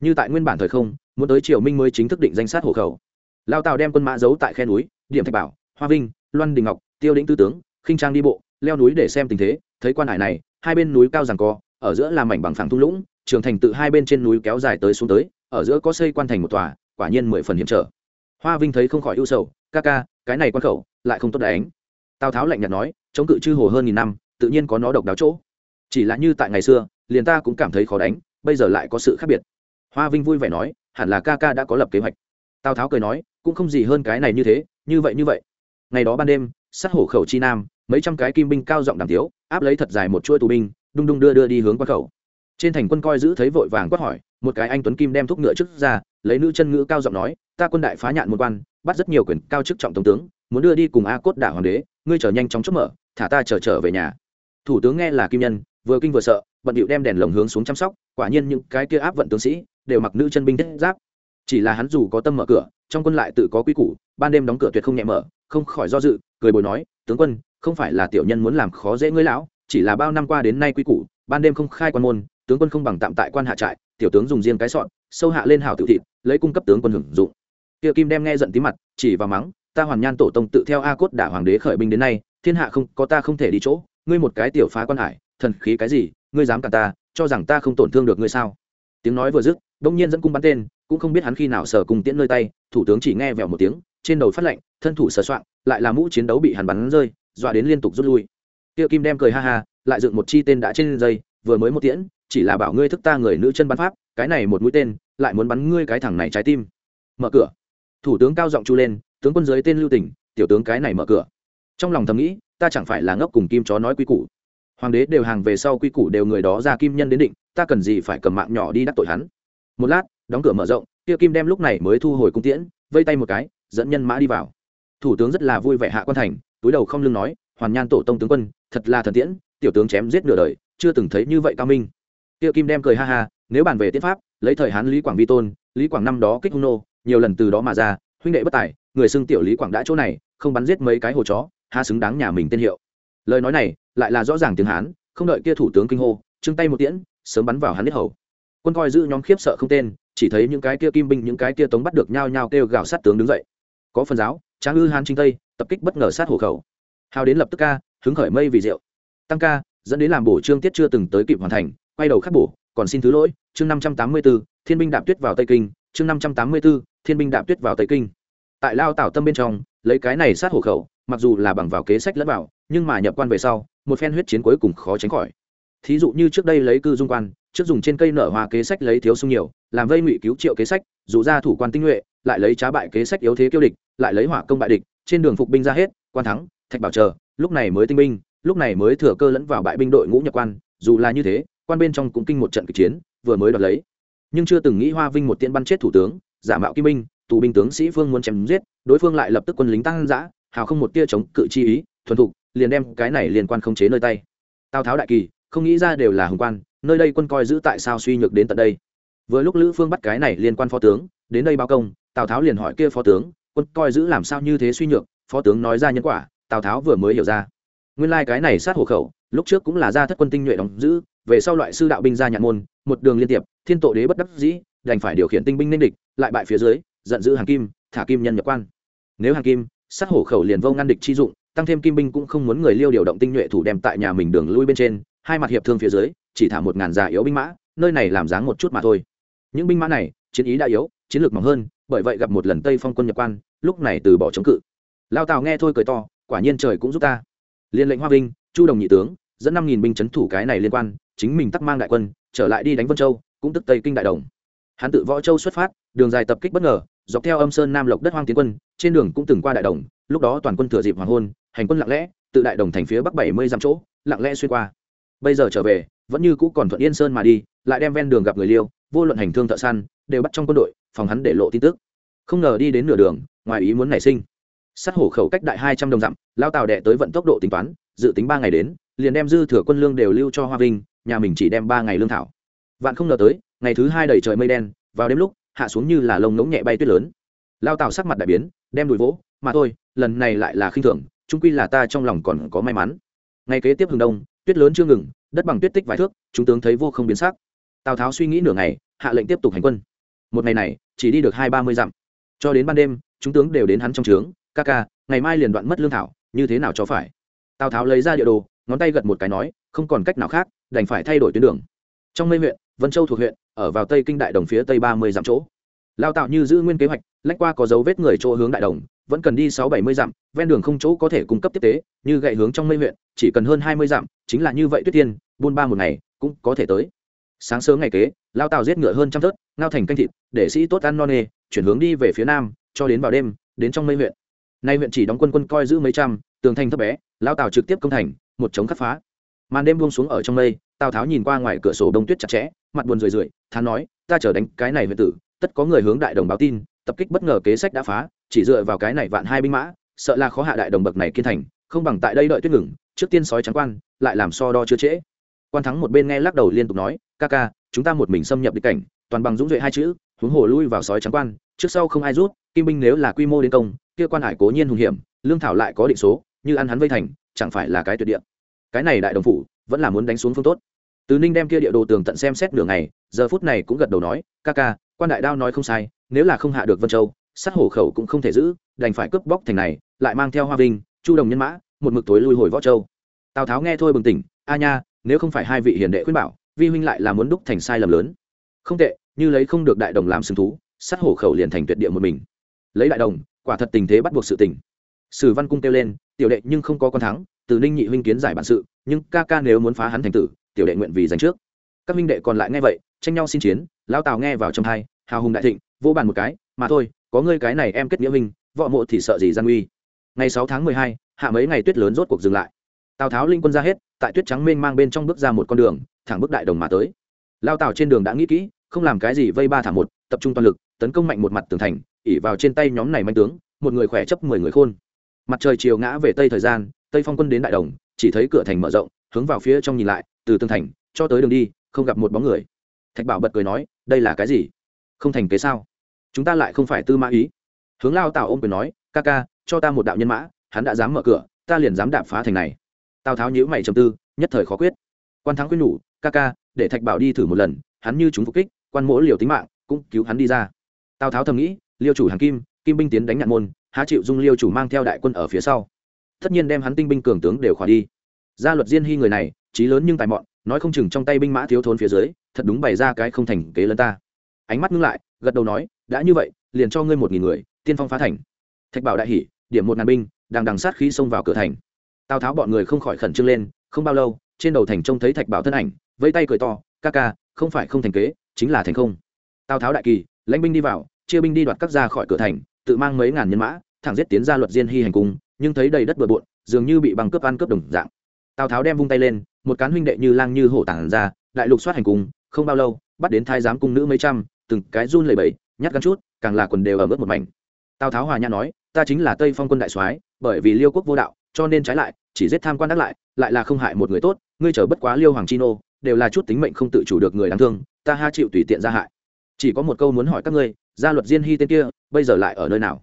Như tại nguyên bản thời không, muốn tới triều minh mới chính thức định danh sát hồ khẩu. Lao tào đem quân mã giấu tại khe núi, điểm thạch bảo, hoa vinh, loan đình ngọc, tiêu lĩnh tư tướng, khinh trang đi bộ, leo núi để xem tình thế, thấy quan hải này hai bên núi cao rằng co, ở giữa là mảnh bằng phẳng thung lũng, trường thành tự hai bên trên núi kéo dài tới xuống tới, ở giữa có xây quan thành một tòa, quả nhiên mười phần hiểm trở. Hoa vinh thấy không khỏi ưu sầu, ca ca, cái này quan khẩu, lại không tốt đánh. Tào tháo lạnh nhạt nói, chống cự chư hồ hơn nghìn năm, tự nhiên có nó độc đáo chỗ. Chỉ là như tại ngày xưa, liền ta cũng cảm thấy khó đánh, bây giờ lại có sự khác biệt. Hoa vinh vui vẻ nói, hẳn là ca ca đã có lập kế hoạch. Tào tháo cười nói, cũng không gì hơn cái này như thế, như vậy như vậy ngày đó ban đêm, sát hổ khẩu chi nam, mấy trăm cái kim binh cao giọng đàm tiếu, áp lấy thật dài một chuỗi tù binh, đung đung đưa đưa đi hướng quan khẩu. Trên thành quân coi giữ thấy vội vàng quát hỏi, một cái anh tuấn kim đem thúc ngựa trước ra, lấy nữ chân ngữ cao giọng nói, ta quân đại phá nhạn một quan, bắt rất nhiều quyền cao chức trọng tổng tướng, muốn đưa đi cùng a cốt đả hoàng đế, ngươi chờ nhanh chóng chốt mở, thả ta chờ trở về nhà. Thủ tướng nghe là kim nhân, vừa kinh vừa sợ, bận điệu đem đèn lồng hướng xuống chăm sóc, quả nhiên những cái kia áp vận tướng sĩ đều mặc nữ chân binh thiết giáp chỉ là hắn dù có tâm mở cửa, trong quân lại tự có quy củ, ban đêm đóng cửa tuyệt không nhẹ mở, không khỏi do dự, cười bồi nói, tướng quân, không phải là tiểu nhân muốn làm khó dễ ngươi lão, chỉ là bao năm qua đến nay quy củ, ban đêm không khai quan môn, tướng quân không bằng tạm tại quan hạ trại, tiểu tướng dùng riêng cái sọn, sâu hạ lên hào tự thịt, lấy cung cấp tướng quân hưởng dụng. Kia kim đem nghe giận tí mặt, chỉ vào mắng, ta hoàn nhan tổ tông tự theo a cốt đả hoàng đế khởi binh đến nay, thiên hạ không, có ta không thể đi chỗ, ngươi một cái tiểu phá quan hải, thần khí cái gì, ngươi dám cả ta, cho rằng ta không tổn thương được ngươi sao? Tiếng nói vừa dứt đông nhiên dẫn cung bắn tên cũng không biết hắn khi nào sở cùng tiễn nơi tay, thủ tướng chỉ nghe vẹo một tiếng, trên đầu phát lệnh, thân thủ sờ soạn, lại là mũ chiến đấu bị hắn bắn rơi, dọa đến liên tục rút lui. Tiêu kim đem cười ha ha, lại dựng một chi tên đã trên dây, vừa mới một tiễn, chỉ là bảo ngươi thức ta người nữ chân bắn pháp, cái này một mũi tên, lại muốn bắn ngươi cái thẳng này trái tim. Mở cửa. Thủ tướng cao giọng chu lên, tướng quân dưới tên lưu tỉnh, tiểu tướng cái này mở cửa. Trong lòng thầm nghĩ, ta chẳng phải là ngốc cùng kim chó nói quy củ. Hoàng đế đều hàng về sau quy củ đều người đó ra kim nhân đến định, ta cần gì phải cầm mạng nhỏ đi đắc tội hắn. Một lát đóng cửa mở rộng, kia kim đem lúc này mới thu hồi cung tiễn, vây tay một cái, dẫn nhân mã đi vào. Thủ tướng rất là vui vẻ hạ quan thành, túi đầu không lưng nói, hoàn nhan tổ tông tướng quân, thật là thần tiễn, tiểu tướng chém giết nửa đời, chưa từng thấy như vậy cao minh. Kia kim đem cười ha ha, nếu bàn về tiết pháp, lấy thời hán lý quảng vi tôn, lý quảng năm đó kích hung nô, nhiều lần từ đó mà ra, huynh đệ bất tài, người xưng tiểu lý quảng đã chỗ này, không bắn giết mấy cái hồ chó ha xứng đáng nhà mình tên hiệu. Lời nói này lại là rõ ràng tiếng hán, không đợi kia thủ tướng kinh hô chưng tay một tiễn, sớm bắn vào hắn hết hầu quân coi giữ nhóm khiếp sợ không tên, chỉ thấy những cái kia kim binh, những cái kia tống bắt được nhao nhao kêu gào sát tướng đứng dậy. Có phần giáo, tráng ư hán trinh tây, tập kích bất ngờ sát hổ khẩu. Hào đến lập tức ca, hứng khởi mây vì rượu. Tăng ca, dẫn đến làm bổ trương tiết chưa từng tới kịp hoàn thành, quay đầu khắc bổ, còn xin thứ lỗi, chương năm trăm tám mươi b ố thiên binh đạp tuyết vào tây kinh, chương năm trăm tám mươi b ố thiên binh đạp tuyết vào tây kinh. Tại lao tảo tâm bên trong, lấy cái này sát hổ khẩu, mặc dù là bằng vào kế sách lẫn vào, nhưng mà nhập quan về sau, một phen huyết chiến cuối cùng khó tránh khỏi. Thí dụ như trước đây lấy cư dung quan trước dùng trên cây nở hoa kế sách lấy thiếu sung nhiều, làm vây ngụy cứu triệu kế sách dù ra thủ quan tinh nhuệ, lại lấy trá bại kế sách yếu thế kiêu địch, lại lấy hỏa công bại địch, trên đường phục binh ra hết, quan thắng, thạch bảo chờ, lúc này mới tinh binh, lúc này mới thừa cơ lẫn vào bại binh đội ngũ nhập quan, dù là như thế, quan bên trong cũng kinh một trận kịch chiến, vừa mới đoạt lấy. Nhưng chưa từng nghĩ hoa vinh một tiễn bắn chết thủ tướng, giả mạo kim binh, tù binh tướng sĩ phương muốn chém giết, đối phương lại lập tức quân lính tăng giã, hào không một tia chống cự chi ý, thuần thục, liền đem cái này liên quan không chế nơi tay. Tào tháo đại kỳ, không nghĩ ra đều là hùng quan nơi đây quân coi giữ tại sao suy nhược đến tận đây. Vừa lúc lữ phương bắt cái này liên quan phó tướng, đến đây báo công, tào tháo liền hỏi kia phó tướng, quân coi giữ làm sao như thế suy nhược, phó tướng nói ra nhân quả, tào tháo vừa mới hiểu ra. Nguyên lai、like、cái này sát hộ khẩu, lúc trước cũng là gia thất quân tinh nhuệ đóng giữ, về sau loại sư đạo binh ra nhạn môn, một đường liên tiệp, thiên tổ đế bất đắc dĩ, đành phải điều khiển tinh binh nên địch, lại bại phía dưới, giận dữ hàng kim, thả kim nhân nhập quan. Nếu hàng kim, sát hổ khẩu liền vô ngăn địch chi dụng, tăng thêm kim binh cũng không muốn người liêu điều động tinh nhuệ thủ đem tại nhà mình đường lui bên trên, hai mặt hiệp thương phía dưới chỉ thả một ngàn già yếu binh mã, nơi này làm dáng một chút mà thôi. Những binh mã này, chiến ý đã yếu, chiến lược mỏng hơn, bởi vậy gặp một lần tây phong quân nhập quan, lúc này từ bỏ chống cự. Lao tào nghe thôi cười to, quả nhiên trời cũng giúp ta. Liên lệnh hoa vinh, chu đồng nhị tướng, dẫn năm nghìn binh c thủ cái này liên quan, chính mình tắc mang đại quân, trở lại đi đánh vân châu, cũng tức tây kinh đại đồng. Hắn tự võ châu xuất phát, đường dài tập kích bất ngờ, dọc theo âm sơn nam lộc đất hoang tiến quân, trên đường cũng từng qua đại đồng, lúc đó toàn quân thừa dịp hoàng hôn, hành quân lặng lẽ, tự đại đồng thành phía bắc bảy mươi dặm chỗ, lặng lẽ xuyên qua. Bây giờ trở về vẫn như cũ còn thuận yên sơn mà đi, lại đem ven đường gặp người liêu, vô luận hành thương thợ săn, đều bắt trong quân đội, phòng hắn để lộ tin tức. Không ngờ đi đến nửa đường, ngoài ý muốn nảy sinh. Sát hổ khẩu cách đại hai trăm đồng dặm, lao tàu đệ tới vận tốc độ tính toán, dự tính ba ngày đến, liền đem dư thừa quân lương đều lưu cho hoa vinh, nhà mình chỉ đem ba ngày lương thảo. Vạn không ngờ tới, ngày thứ hai đầy trời mây đen, vào đêm lúc, hạ xuống như là lông ngỗng nhẹ bay tuyết lớn. Lao tàu sắc mặt đại biến, đem đùi vỗ, mà thôi, lần này lại là khinh thường trung quy là ta trong lòng còn có may mắn. Ngày kế tiếp hừng đông tuyết lớn chưa ngừng, đất bằng tuyết tích vài thước, chúng tướng thấy vô không biến sắc. Tào tháo suy nghĩ nửa ngày, hạ lệnh tiếp tục hành quân. Một ngày này, chỉ đi được hai ba mươi dặm. Cho đến ban đêm, chúng tướng đều đến hắn trong trướng, ca ca, ngày mai liền đoạn mất lương thảo, như thế nào cho phải? Tào tháo lấy ra địa đồ, ngón tay gật một cái nói, không còn cách nào khác, đành phải thay đổi tuyến đường. Trong mây huyện, vân châu thuộc huyện, ở vào tây kinh đại đồng phía tây ba mươi dặm chỗ. Lao tạo như giữ nguyên kế hoạch, lách qua có dấu vết người chỗ hướng đại đồng vẫn cần đi sáu bảy mươi dặm, ven đường không chỗ có thể cung cấp tiếp tế, như gậy hướng trong mây huyện, chỉ cần hơn hai mươi dặm, chính là như vậy tuyết tiên, buôn ba một ngày, cũng có thể tới. Sáng sớm ngày kế, lao tàu giết ngựa hơn trăm thớt, ngao thành canh thịt, để sĩ tốt ăn no nê, chuyển hướng đi về phía nam, cho đến vào đêm, đến trong mây huyện. Nay huyện chỉ đóng quân quân coi giữ mấy trăm, tường thành thấp bé, lao tàu trực tiếp công thành, một chống khắc phá. Màn đêm buông xuống ở trong mây, tào tháo nhìn qua ngoài cửa sổ đông tuyết chặt chẽ, mặt buồn rười rượi, thán nói, ta chờ đánh cái này huyện tử, tất có người hướng đại đồng báo tin, tập kích bất ngờ kế sách đã phá chỉ dựa vào cái này vạn hai binh mã, sợ là khó hạ đại đồng bậc này kiên thành, không bằng tại đây đợi tuyết ngừng, trước tiên sói trắng quan, lại làm so đo chưa trễ. Quan thắng một bên nghe lắc đầu liên tục nói, ca ca, chúng ta một mình xâm nhập địch cảnh, toàn bằng dũng duệ hai chữ, huống hồ lui vào sói trắng quan, trước sau không ai rút, kim binh nếu là quy mô đến công, kia quan hải cố nhiên hùng hiểm, lương thảo lại có định số, như ăn hắn vây thành, chẳng phải là cái tuyệt địa. Cái này đại đồng phủ vẫn là muốn đánh xuống phương tốt. Từ ninh đem kia địa đồ tường tận xem xét nửa ngày, giờ phút này cũng gật đầu nói, ca ca, quan đại đao nói không sai, nếu là không hạ được vân châu sát hổ khẩu cũng không thể giữ, đành phải cướp bóc thành này, lại mang theo hoa vinh, chu đồng nhân mã, một mực tối lui hồi võ châu. Tào tháo nghe thôi bừng tỉnh, a nha, nếu không phải hai vị hiền đệ khuyên bảo, vi huynh lại là muốn đúc thành sai lầm lớn. Không tệ, như lấy không được đại đồng làm sừng thú, sát hổ khẩu liền thành tuyệt địa một mình. Lấy đại đồng, quả thật tình thế bắt buộc sự tình. Sử văn cung kêu lên, tiểu đệ nhưng không có con thắng, từ ninh nhị huynh kiến giải bản sự, nhưng ca ca nếu muốn phá hắn thành tử, tiểu đệ nguyện vì giành trước. Các huynh đệ còn lại nghe vậy, tranh nhau xin chiến lao tào nghe vào trong hai, hào hùng đại thịnh vô bàn một cái, mà thôi có ngươi cái này em kết nghĩa huynh võ mộ thì sợ gì gian uy ngày sáu tháng mười hai, hạ mấy ngày tuyết lớn rốt cuộc dừng lại. Tào tháo linh quân ra hết, tại tuyết trắng mênh mang bên trong bước ra một con đường, thẳng bước đại đồng mà tới. Lao tào trên đường đã nghĩ kỹ, không làm cái gì vây ba thả một, tập trung toàn lực, tấn công mạnh một mặt tường thành, ỉ vào trên tay nhóm này manh tướng, một người khỏe chấp mười người khôn. Mặt trời chiều ngã về tây thời gian, tây phong quân đến đại đồng, chỉ thấy cửa thành mở rộng, hướng vào phía trong nhìn lại, từ tường thành cho tới đường đi, không gặp một bóng người. Thạch bảo bật cười nói, đây là cái gì? Không thành kế sao? Chúng ta lại không phải tư mã ý. Hướng lao tào ôm quyền nói, ca ca, cho ta một đạo nhân mã, hắn đã dám mở cửa, ta liền dám đạp phá thành này. Tào tháo nhữ mày trầm tư, nhất thời khó quyết. Quan thắng quyết nhủ, ca ca, để thạch bảo đi thử một lần, hắn như chúng phục kích, quan mỗi liều tính mạng, cũng cứu hắn đi ra. Tào tháo thầm nghĩ, liêu chủ hàng kim kim binh tiến đánh nhạn môn, há chịu dung liêu chủ mang theo đại quân ở phía sau. Tất nhiên đem hắn tinh binh cường tướng đều khỏa đi. Gia luật diên hy người này, trí lớn nhưng tài mọn, nói không chừng trong tay binh mã thiếu thốn phía dưới, thật đúng bày ra cái không thành kế lân ta. Ánh mắt ngưng lại, gật đầu nói đã như vậy liền cho ngươi một nghìn người tiên phong phá thành. Thạch bảo đại hỉ, điểm một ngàn binh đang đằng sát khí xông vào cửa thành. Tào tháo bọn người không khỏi khẩn trương lên không bao lâu trên đầu thành trông thấy thạch bảo thân ảnh vẫy tay cười to ca ca không phải không thành kế chính là thành không. Tào tháo đại kỳ lãnh binh đi vào chia binh đi đoạt các ra khỏi cửa thành tự mang mấy ngàn nhân mã thẳng giết tiến ra luật diên hy hành cung nhưng thấy đầy đất bừa bộn dường như bị băng cướp ăn cướp đồng dạng. Tào tháo đem vung tay lên một cán huynh đệ như lang như hổ tản ra đại lục soát hành cung không bao lâu bắt đến thái giám cung nữ mấy trăm từng cái run lẩy bẩy nhát gắn chút, càng là quần đều ở mức một mảnh. Tào tháo hòa nhã nói, ta chính là tây phong quân đại soái, bởi vì liêu quốc vô đạo, cho nên trái lại, chỉ giết tham quan đắc lại lại là không hại một người tốt, ngươi chở bất quá liêu hoàng chi nô, đều là chút tính mệnh không tự chủ được người đáng thương, ta ha chịu tùy tiện ra hại. Chỉ có một câu muốn hỏi các ngươi, gia luật diên hy tên kia, bây giờ lại ở nơi nào?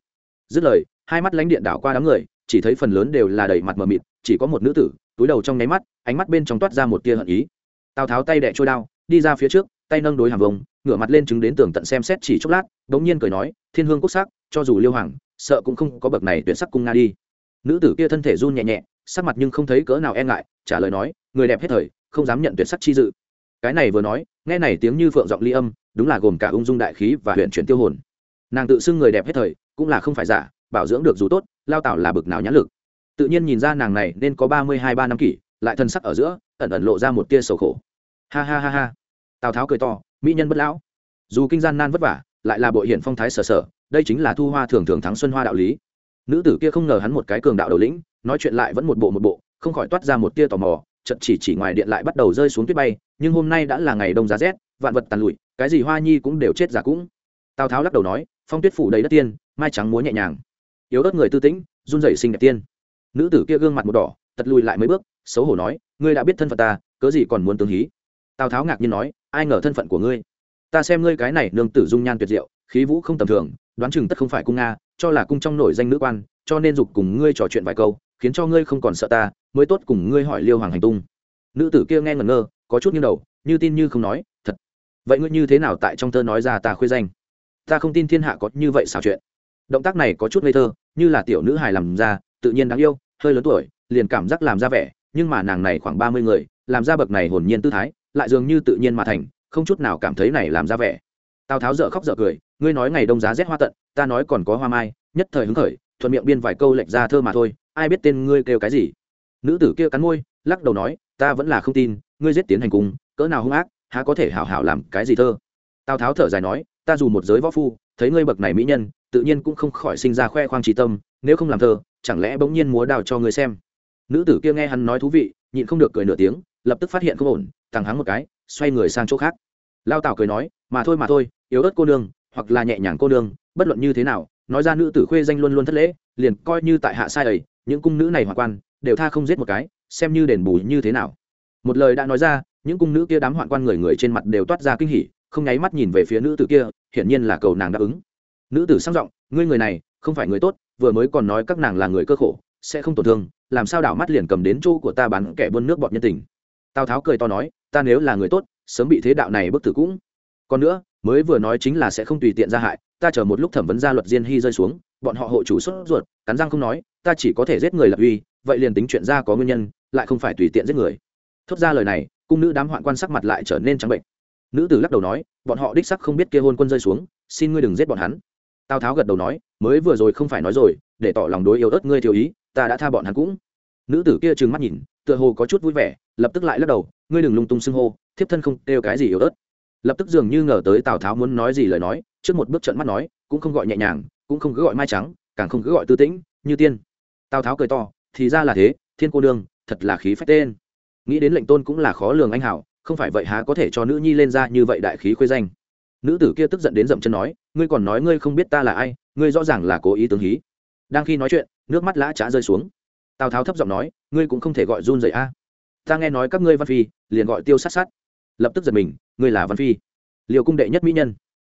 Dứt lời, hai mắt lãnh điện đảo qua đám người, chỉ thấy phần lớn đều là đầy mặt mờ mịt, chỉ có một nữ tử, túi đầu trong nháy mắt, ánh mắt bên trong toát ra một tia hận ý. Tào tháo tay đẻ trôi đao, đi ra phía trước, tay nâng đối hàm vông ngửa mặt lên chứng đến tường tận xem xét chỉ chốc lát, bỗng nhiên cười nói, thiên hương quốc sắc, cho dù liêu hoàng, sợ cũng không có bậc này tuyệt sắc cung nga đi. Nữ tử kia thân thể run nhẹ nhẹ, sắc mặt nhưng không thấy cỡ nào e ngại, trả lời nói, người đẹp hết thời, không dám nhận tuyệt sắc chi dự. Cái này vừa nói, nghe này tiếng như phượng giọng ly âm, đúng là gồm cả ung dung đại khí và huyện chuyển tiêu hồn. Nàng tự xưng người đẹp hết thời, cũng là không phải giả, bảo dưỡng được dù tốt, lao tạo là bực nào nhãn lực. Tự nhiên nhìn ra nàng này nên có ba mươi hai ba năm kỷ, lại thân sắc ở giữa, ẩn ẩn lộ ra một tia sầu khổ. Ha ha ha ha tào tháo cười to mỹ nhân bất lão dù kinh gian nan vất vả lại là bội hiển phong thái sở sở đây chính là thu hoa thường thường thắng xuân hoa đạo lý nữ tử kia không ngờ hắn một cái cường đạo đầu lĩnh nói chuyện lại vẫn một bộ một bộ không khỏi toát ra một tia tò mò chật chỉ chỉ ngoài điện lại bắt đầu rơi xuống tuyết bay nhưng hôm nay đã là ngày đông giá rét vạn vật tàn lụi cái gì hoa nhi cũng đều chết giả cũng tào tháo lắc đầu nói phong tuyết phủ đầy đất tiên mai trắng múa nhẹ nhàng yếu ớt người tư tĩnh run rẩy sinh đẹp tiên nữ tử kia gương mặt một đỏ tật lùi lại mấy bước xấu hổ nói ngươi đã biết thân phận ta cớ gì còn muốn tương hí tào tháo ngạc nhiên nói ai ngờ thân phận của ngươi. Ta xem ngươi cái này nương tử dung nhan tuyệt diệu, khí vũ không tầm thường, đoán chừng tất không phải cung nga, cho là cung trong nổi danh nữ quan, cho nên dục cùng ngươi trò chuyện vài câu, khiến cho ngươi không còn sợ ta, mới tốt cùng ngươi hỏi liêu hoàng hành tung. Nữ tử kia nghe ngẩn ngơ, có chút như đầu, như tin như không nói, thật. Vậy ngươi như thế nào tại trong thơ nói ra ta khuê danh? Ta không tin thiên hạ có như vậy xào chuyện. Động tác này có chút ngây thơ, như là tiểu nữ hài làm ra, tự nhiên đáng yêu, hơi lớn tuổi, liền cảm giác làm ra vẻ, nhưng mà nàng này khoảng ba mươi người, làm ra bậc này hồn nhiên tư thái lại dường như tự nhiên mà thành, không chút nào cảm thấy này làm ra vẻ. Tào tháo dở khóc dở cười, ngươi nói ngày đông giá rét hoa tận, ta nói còn có hoa mai, nhất thời hứng khởi, thuận miệng biên vài câu lệch ra thơ mà thôi, ai biết tên ngươi kêu cái gì. Nữ tử kia cắn môi, lắc đầu nói, ta vẫn là không tin, ngươi giết tiến hành cung cỡ nào hung ác, há có thể hảo hảo làm cái gì thơ. Tào tháo thở dài nói, ta dù một giới võ phu, thấy ngươi bậc này mỹ nhân, tự nhiên cũng không khỏi sinh ra khoe khoang trí tâm, nếu không làm thơ, chẳng lẽ bỗng nhiên múa đào cho ngươi xem. Nữ tử kia nghe hắn nói thú vị, nhịn không được cười nửa tiếng, lập tức phát hiện không ổn thằng hắn một cái, xoay người sang chỗ khác. Lao tào cười nói, mà thôi mà thôi, yếu ớt cô nương, hoặc là nhẹ nhàng cô nương, bất luận như thế nào, nói ra nữ tử khuê danh luôn luôn thất lễ, liền coi như tại hạ sai ấy, những cung nữ này hoạn quan, đều tha không giết một cái, xem như đền bù như thế nào. Một lời đã nói ra, những cung nữ kia đám hoạn quan người người trên mặt đều toát ra kinh hỉ, không nháy mắt nhìn về phía nữ tử kia, hiển nhiên là cầu nàng đáp ứng. Nữ tử sang giọng, ngươi người này, không phải người tốt, vừa mới còn nói các nàng là người cơ khổ, sẽ không tổn thương, làm sao đảo mắt liền cầm đến chỗ của ta bán kẻ buôn nước bọt nhân tình tào tháo cười to nói, ta nếu là người tốt, sớm bị thế đạo này bức tử cũng. Còn nữa, mới vừa nói chính là sẽ không tùy tiện ra hại, ta chờ một lúc thẩm vấn gia luật diên hy rơi xuống, bọn họ hộ chủ xuất ruột, cắn răng không nói, ta chỉ có thể giết người lập uy, vậy liền tính chuyện ra có nguyên nhân, lại không phải tùy tiện giết người. Thốt ra lời này, cung nữ đám hoạn quan sắc mặt lại trở nên trắng bệnh. Nữ tử lắc đầu nói, bọn họ đích sắc không biết kia hôn quân rơi xuống, xin ngươi đừng giết bọn hắn. Tào tháo gật đầu nói, mới vừa rồi không phải nói rồi, để tỏ lòng đối yêu ớt ngươi thiếu ý, ta đã tha bọn hắn cũng. Nữ tử kia trừng mắt nhìn tựa hồ có chút vui vẻ, lập tức lại lắc đầu, ngươi đừng lung tung xưng hô, thiếp thân không kêu cái gì yếu ớt. Lập tức dường như ngờ tới tào tháo muốn nói gì lời nói, trước một bước trận mắt nói, cũng không gọi nhẹ nhàng, cũng không cứ gọi mai trắng, càng không cứ gọi tư tĩnh, như tiên. Tào tháo cười to, thì ra là thế, thiên cô đương thật là khí phách tên. Nghĩ đến lệnh tôn cũng là khó lường anh hảo, không phải vậy há có thể cho nữ nhi lên ra như vậy đại khí khuê danh. Nữ tử kia tức giận đến dậm chân nói, ngươi còn nói ngươi không biết ta là ai, ngươi rõ ràng là cố ý tướng hí. Đang khi nói chuyện, nước mắt lã trá rơi xuống tào tháo thấp giọng nói, ngươi cũng không thể gọi run dậy a. Ta nghe nói các ngươi văn phi liền gọi tiêu sát sát. Lập tức giật mình, ngươi là văn phi. Liều cung đệ nhất mỹ nhân.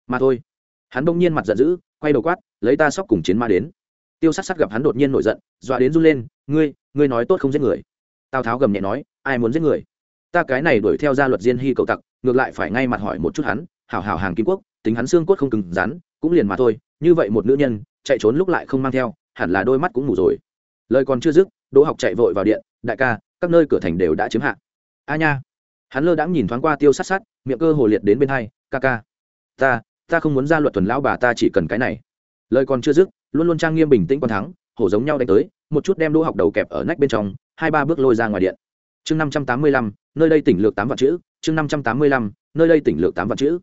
Mà thôi. Hắn bỗng nhiên mặt giận dữ, quay đầu quát, lấy ta sóc cùng chiến ma đến. Tiêu sát sát gặp hắn đột nhiên nổi giận, dọa đến run lên, ngươi ngươi nói tốt không giết người. Tào tháo gầm nhẹ nói, ai muốn giết người? Ta cái này đuổi theo ra luật diên hy cầu tặc, ngược lại phải ngay mặt hỏi một chút hắn, hảo hảo hàng kim quốc, tính hắn xương cốt không cứng rắn, cũng liền mà thôi, như vậy một nữ nhân, chạy trốn lúc lại không mang theo, hẳn là đôi mắt cũng ngủ rồi. Lời còn chưa dứt đỗ học chạy vội vào điện, đại ca, các nơi cửa thành đều đã chiếm hạ. A nha. Hắn lơ đãng nhìn thoáng qua tiêu sát sát, miệng cơ hồ liệt đến bên hai, ca ca, ta ta không muốn ra luật tuần lão bà ta chỉ cần cái này. Lời còn chưa dứt, luôn luôn trang nghiêm bình tĩnh còn thắng, hổ giống nhau đánh tới, một chút đem đỗ học đầu kẹp ở nách bên trong, hai ba bước lôi ra ngoài điện. Chương năm trăm tám mươi lăm, nơi đây tỉnh lược tám vạn chữ, chương năm trăm tám mươi lăm, nơi đây tỉnh lược tám vạn chữ.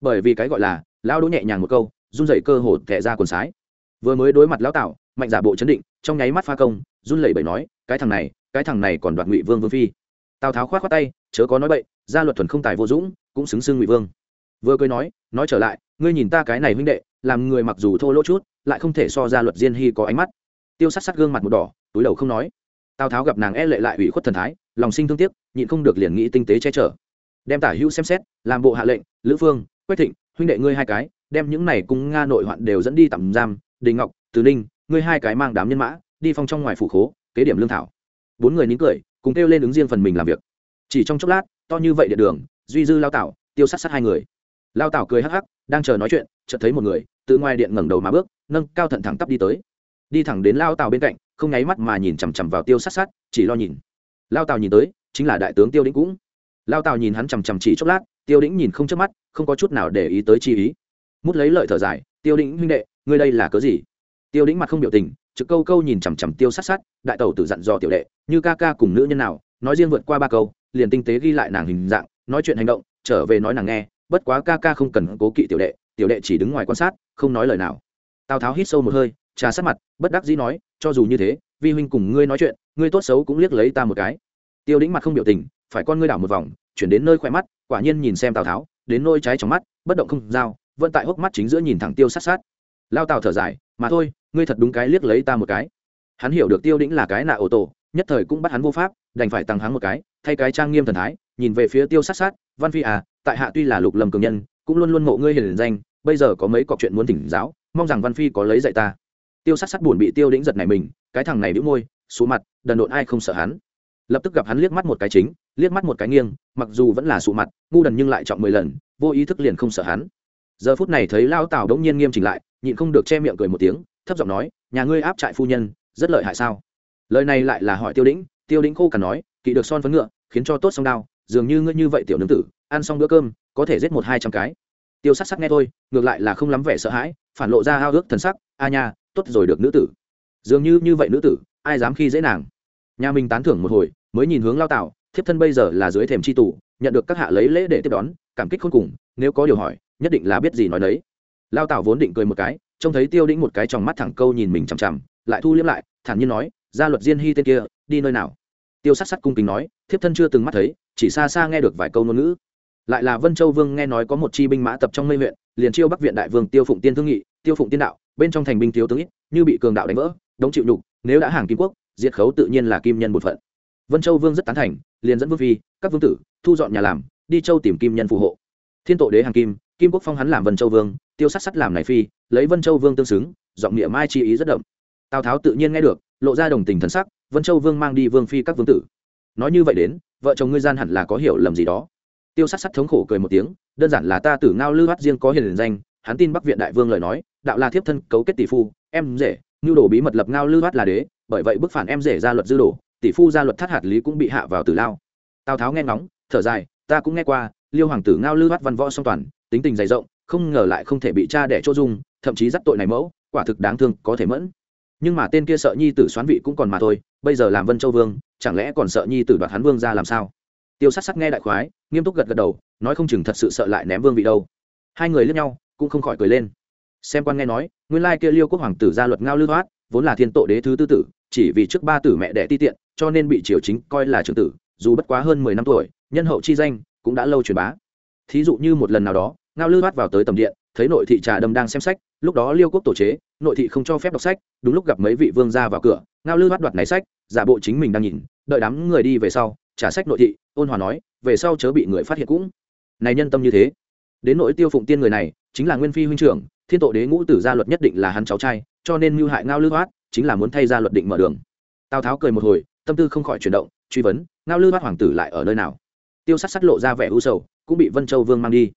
Bởi vì cái gọi là, lão đỗ nhẹ nhàng một câu, run dậy cơ hồ tệ ra quần sái. Vừa mới đối mặt lão tạo mạnh giả bộ chấn định, trong nháy mắt pha công run lẩy bẩy nói, cái thằng này, cái thằng này còn đoạt ngụy vương vương phi. Tào tháo khoát khoát tay, chớ có nói bậy, gia luật thuần không tài vô dũng, cũng xứng xưng ngụy vương. Vừa cười nói nói trở lại, ngươi nhìn ta cái này huynh đệ, làm người mặc dù thô lỗ chút, lại không thể so gia luật diên hy có ánh mắt. Tiêu sát sát gương mặt một đỏ, túi đầu không nói. Tào tháo gặp nàng e lệ lại ủy khuất thần thái, lòng sinh thương tiếc, nhịn không được liền nghĩ tinh tế che chở. Đem tả hữu xem xét, làm bộ hạ lệnh, lữ phương quách thịnh, huynh đệ ngươi hai cái, đem những này cùng nga nội hoạn đều dẫn đi tạm giam, đình ngọc, từ ninh, ngươi hai cái mang đám nhân mã đi phong trong ngoài phủ khố, kế điểm lương thảo. Bốn người nín cười, cùng kêu lên ứng riêng phần mình làm việc. Chỉ trong chốc lát, to như vậy địa đường, duy dư lao tảo, tiêu sát sát hai người. Lao tảo cười hắc hắc, đang chờ nói chuyện, chợt thấy một người, từ ngoài điện ngẩng đầu mà bước, nâng cao thận thẳng tắp đi tới. Đi thẳng đến lao tảo bên cạnh, không nháy mắt mà nhìn chằm chằm vào tiêu sát sát, chỉ lo nhìn. Lao tảo nhìn tới, chính là đại tướng tiêu đĩnh cũng. Lao tảo nhìn hắn chằm chằm chỉ chốc lát, tiêu đĩnh nhìn không chớp mắt, không có chút nào để ý tới chi ý. Mút lấy lợi thở dài, tiêu đĩnh huynh đệ, ngươi đây là cớ gì? Tiêu đĩnh mặt không biểu tình trực câu câu nhìn chằm chằm tiêu sát sát, đại tẩu tự dặn dò tiểu đệ, như ca ca cùng nữ nhân nào, nói riêng vượt qua ba câu, liền tinh tế ghi lại nàng hình dạng, nói chuyện hành động, trở về nói nàng nghe, bất quá ca ca không cần cố kỵ tiểu đệ tiểu đệ chỉ đứng ngoài quan sát, không nói lời nào. Tào tháo hít sâu một hơi, trà sát mặt, bất đắc dĩ nói, cho dù như thế, vi huynh cùng ngươi nói chuyện, ngươi tốt xấu cũng liếc lấy ta một cái. Tiêu đĩnh mặt không biểu tình, phải con ngươi đảo một vòng, chuyển đến nơi khỏe mắt, quả nhiên nhìn xem tào tháo, đến nôi trái trong mắt, bất động không dao vẫn tại hốc mắt chính giữa nhìn thẳng tiêu sát sát. Lao tào thở dài, mà thôi ngươi thật đúng cái liếc lấy ta một cái. Hắn hiểu được tiêu đĩnh là cái nạ ô tô nhất thời cũng bắt hắn vô pháp, đành phải tăng hắn một cái, thay cái trang nghiêm thần thái, nhìn về phía tiêu sát sát, văn phi à tại hạ tuy là lục lầm cường nhân, cũng luôn luôn mộ ngươi hiền danh, bây giờ có mấy cọc chuyện muốn thỉnh giáo, mong rằng văn phi có lấy dạy ta. Tiêu sát sát buồn bị tiêu đĩnh giật này mình, cái thằng này đĩu môi, số mặt, đần độn ai không sợ hắn. Lập tức gặp hắn liếc mắt một cái chính, liếc mắt một cái nghiêng, mặc dù vẫn là sụ mặt, ngu đần nhưng lại trọng mười lần, vô ý thức liền không sợ hắn. Giờ phút này thấy lao tào đống nhiên nghiêm chỉnh lại, nhịn không được che miệng cười một tiếng thấp giọng nói, nhà ngươi áp trại phu nhân, rất lợi hại sao? Lời này lại là hỏi tiêu đĩnh tiêu đĩnh khô cằn nói, kỵ được son phấn ngựa, khiến cho tốt song đao, dường như ngươi như vậy tiểu nương tử, ăn xong bữa cơm, có thể giết một hai trăm cái. Tiêu sắc sắc nghe thôi, ngược lại là không lắm vẻ sợ hãi, phản lộ ra hao ước thần sắc, a nha, tốt rồi được nữ tử. Dường như như vậy nữ tử, ai dám khi dễ nàng? Nhà mình tán thưởng một hồi, mới nhìn hướng lao tạo thiếp thân bây giờ là dưới thềm c h i tủ nhận được các hạ lấy lễ để tiếp đón, cảm kích khôn cùng, nếu có điều hỏi, nhất định là biết gì nói đấy lao tạo vốn định cười một cái trông thấy tiêu đĩnh một cái tròng mắt thẳng câu nhìn mình chằm chằm, lại thu liếm lại, thản nhiên nói, gia luật diên hy tên kia, đi nơi nào? Tiêu sắc sắc cung kính nói, thiếp thân chưa từng mắt thấy, chỉ xa xa nghe được vài câu ngôn ngữ. Lại là vân châu vương nghe nói có một chi binh mã tập trong mây huyện, liền chiêu bắc viện đại vương tiêu phụng tiên thương nghị, tiêu phụng tiên đạo, bên trong thành binh thiếu tướng ít, như bị cường đạo đánh vỡ, đống chịu nhục, nếu đã hàng kim quốc, diệt khấu tự nhiên là kim nhân một phận. Vân châu vương rất tán thành, liền dẫn vương phi, các vương tử, thu dọn nhà làm, đi châu tìm kim nhân phù hộ. Thiên tổ đế hàng kim kim quốc phong hắn làm vân châu vương tiêu sát sắt làm này phi, lấy vân châu vương tương xứng, giọng miệng mai chi ý rất đậm. Tào tháo tự nhiên nghe được, lộ ra đồng tình thần sắc, vân châu vương mang đi vương phi các vương tử. Nói như vậy đến, vợ chồng ngươi gian hẳn là có hiểu lầm gì đó. Tiêu sát sắt thống khổ cười một tiếng, đơn giản là ta tử ngao lư bắt riêng có hiền danh, hắn tin bắc viện đại vương lời nói, đạo là thiếp thân cấu kết tỷ phu, em rể nhu đồ bí mật lập ngao lư bắt là đế, bởi vậy bức phản em rể ra luật dư đồ, tỷ phu ra luật thắt hạt lý cũng bị hạ vào tử lao. Tào tháo nghe ngóng, thở dài, ta cũng nghe qua, liêu hoàng tử ngao lư bắt văn võ song toàn, tính tình dày rộng không ngờ lại không thể bị cha đẻ chỗ dung, thậm chí dắt tội này mẫu, quả thực đáng thương, có thể mẫn. Nhưng mà tên kia sợ nhi tử xoán vị cũng còn mà thôi, bây giờ làm vân châu vương, chẳng lẽ còn sợ nhi tử đoạt hắn vương ra làm sao? Tiêu sát sắc nghe đại khoái, nghiêm túc gật gật đầu, nói không chừng thật sự sợ lại ném vương vị đâu. Hai người lướt nhau, cũng không khỏi cười lên. Xem quan nghe nói, nguyên lai kia liêu quốc hoàng tử gia luật ngao lưu thoát, vốn là thiên tổ đế thứ tư tử, chỉ vì trước ba tử mẹ đẻ ti tiện, cho nên bị triều chính coi là trưởng tử, dù bất quá hơn mười năm tuổi, nhân hậu chi danh, cũng đã lâu truyền bá. Thí dụ như một lần nào đó ngao Lư thoát vào tới tầm điện, thấy nội thị trà đâm đang xem sách, lúc đó liêu quốc tổ chế, nội thị không cho phép đọc sách, đúng lúc gặp mấy vị vương ra vào cửa, ngao Lư thoát đoạt náy sách, giả bộ chính mình đang nhìn, đợi đám người đi về sau, trả sách nội thị, ôn hòa nói, về sau chớ bị người phát hiện cũng. Này nhân tâm như thế. Đến nỗi tiêu phụng tiên người này, chính là nguyên phi huynh trưởng, thiên tổ đế ngũ tử gia luật nhất định là hắn cháu trai, cho nên mưu hại ngao Lư thoát chính là muốn thay ra luật định mở đường. Tào tháo cười một hồi, tâm tư không khỏi chuyển động, truy vấn, ngao Lư thoát hoàng tử lại ở nơi nào? Tiêu Sát sắt lộ ra vẻ u sầu, cũng bị vân châu vương mang đi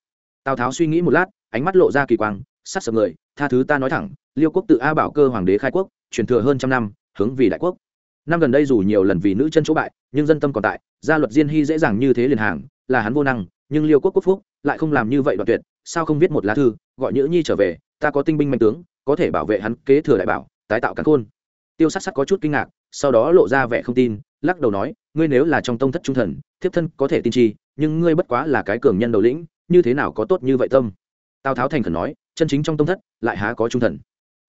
tào tháo suy nghĩ một lát, ánh mắt lộ ra kỳ quang, sắc sập người, tha thứ ta nói thẳng, liêu quốc tự a bảo cơ hoàng đế khai quốc, truyền thừa hơn trăm năm, hướng vì đại quốc. Năm gần đây dù nhiều lần vì nữ chân chỗ bại, nhưng dân tâm còn tại, gia luật diên hy dễ dàng như thế liền hàng, là hắn vô năng, nhưng liêu quốc quốc phúc, lại không làm như vậy đoạn tuyệt, sao không viết một lá thư, gọi nhữ nhi trở về, ta có tinh binh mạnh tướng, có thể bảo vệ hắn, kế thừa đại bảo, tái tạo cắn khôn. Tiêu sắc sắc có chút kinh ngạc, sau đó lộ ra vẻ không tin, lắc đầu nói, ngươi nếu là trong tông thất trung thần, thiếp thân có thể tin chi, nhưng ngươi bất quá là cái cường nhân đầu lĩnh như thế nào có tốt như vậy tâm? Tào tháo thành khẩn nói, chân chính trong tông thất, lại há có trung thần?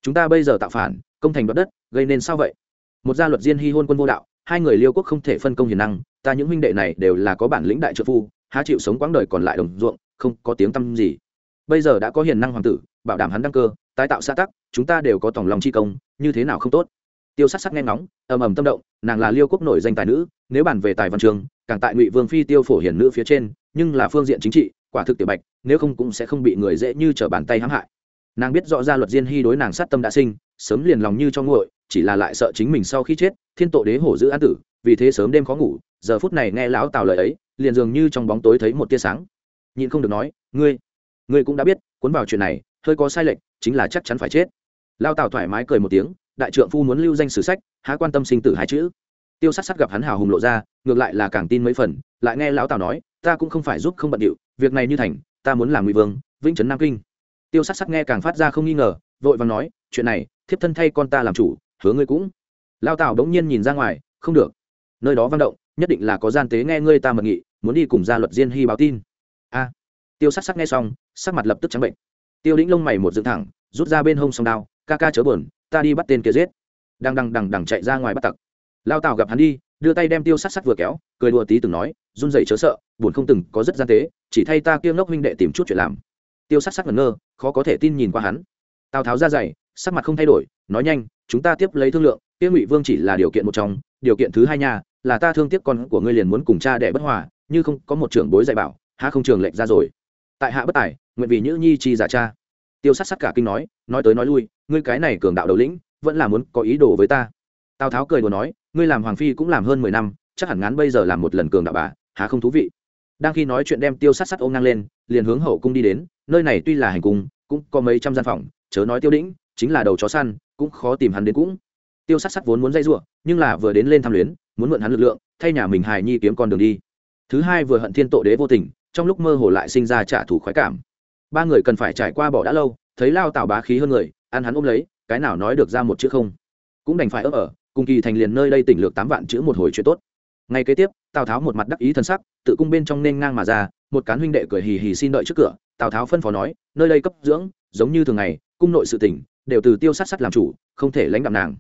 Chúng ta bây giờ tạo phản, công thành đoạt đất, gây nên sao vậy? Một gia luật diên hy hôn quân vô đạo, hai người liêu quốc không thể phân công hiền năng, ta những huynh đệ này đều là có bản lĩnh đại trợ phu, há chịu sống quãng đời còn lại đồng ruộng, không có tiếng tăm gì. Bây giờ đã có hiền năng hoàng tử, bảo đảm hắn đăng cơ, tái tạo xã tắc, chúng ta đều có tổng lòng chi công, như thế nào không tốt? Tiêu sắc sắc nghe ngóng, ầm ầm tâm động, nàng là liêu quốc nổi danh tài nữ, nếu bàn về tài văn trường, càng tại ngụy vương phi tiêu phổ hiển nữ phía trên, nhưng là phương diện chính trị quả thực tiểu bạch, nếu không cũng sẽ không bị người dễ như trở bàn tay hãm hại. Nàng biết rõ ra luật diên hy đối nàng sát tâm đã sinh, sớm liền lòng như cho nguội, chỉ là lại sợ chính mình sau khi chết, thiên tổ đế hổ giữ an tử, vì thế sớm đêm khó ngủ, giờ phút này nghe lão tào lời ấy, liền dường như trong bóng tối thấy một tia sáng. Nhịn không được nói, ngươi ngươi cũng đã biết, cuốn vào chuyện này, hơi có sai lệch, chính là chắc chắn phải chết. Lao tào thoải mái cười một tiếng, đại trượng phu muốn lưu danh sử sách, há quan tâm sinh tử hai chữ. Tiêu sát sát gặp hắn hào hùng lộ ra, ngược lại là càng tin mấy phần, lại nghe lão tào nói ta cũng không phải giúp không bận điệu, việc này như thành, ta muốn làm ngụy vương, vĩnh trấn nam kinh. Tiêu sát sắc nghe càng phát ra không nghi ngờ, vội vàng nói, chuyện này, thiếp thân thay con ta làm chủ, hứa ngươi cũng. Lao tào đống nhiên nhìn ra ngoài, không được. Nơi đó văn động, nhất định là có gian tế nghe ngươi ta mật nghị, muốn đi cùng gia luật diên hy báo tin. A. Tiêu sắc sắc nghe xong, sắc mặt lập tức trắng bệnh. Tiêu đĩnh lông mày một dựng thẳng, rút ra bên hông song đao, ca ca chớ buồn, ta đi bắt tên kia giết. Đang đằng đằng đằng chạy ra ngoài bắt tặc. Lao tào gặp hắn đi đưa tay đem tiêu sát sát vừa kéo, cười đùa tí từng nói, run dậy chớ sợ, buồn không từng có rất gian tế, chỉ thay ta kiêng ngốc huynh đệ tìm chút chuyện làm. Tiêu sát sát ngẩn ngơ, khó có thể tin nhìn qua hắn. Tào tháo ra dày, sắc mặt không thay đổi, nói nhanh, chúng ta tiếp lấy thương lượng tiêu ngụy vương chỉ là điều kiện một trong, điều kiện thứ hai nha, là ta thương tiếc con của ngươi liền muốn cùng cha đẻ bất hòa, như không có một trưởng bối dạy bảo, há không trường lệnh ra rồi. Tại hạ bất tài, nguyện vì nhữ nhi chi giả cha. Tiêu sát sát cả kinh nói nói tới nói lui, ngươi cái này cường đạo đầu lĩnh, vẫn là muốn có ý đồ với ta tào tháo cười đùa nói, ngươi làm hoàng phi cũng làm hơn mười năm, chắc hẳn ngắn bây giờ làm một lần cường đạo bà, há không thú vị? Đang khi nói chuyện đem tiêu sát sắt ôm ngang lên, liền hướng hậu cung đi đến, nơi này tuy là hành cung, cũng có mấy trăm gian phòng, chớ nói tiêu đĩnh, chính là đầu chó săn, cũng khó tìm hắn đến cũng. Tiêu sát sắt vốn muốn dây ruộng, nhưng là vừa đến lên tham luyến, muốn mượn hắn lực lượng, thay nhà mình hài nhi kiếm con đường đi. Thứ hai vừa hận thiên tội đế vô tình, trong lúc mơ hồ lại sinh ra trả thù khoái cảm. Ba người cần phải trải qua bỏ đã lâu, thấy lao tào bá khí hơn người, ăn hắn ôm lấy, cái nào nói được ra một chữ không. Cũng đành phải ấp ở cùng kỳ thành liền nơi đây tỉnh lược tám vạn chữ một hồi chuyện tốt. Ngay kế tiếp, tào tháo một mặt đắc ý thân sắc, tự cung bên trong nên ngang mà ra, một cán huynh đệ cười hì hì xin đợi trước cửa, tào tháo phân phó nói, nơi đây cấp dưỡng, giống như thường ngày, cung nội sự tỉnh, đều từ tiêu sát sắt làm chủ, không thể lãnh đạm nàng.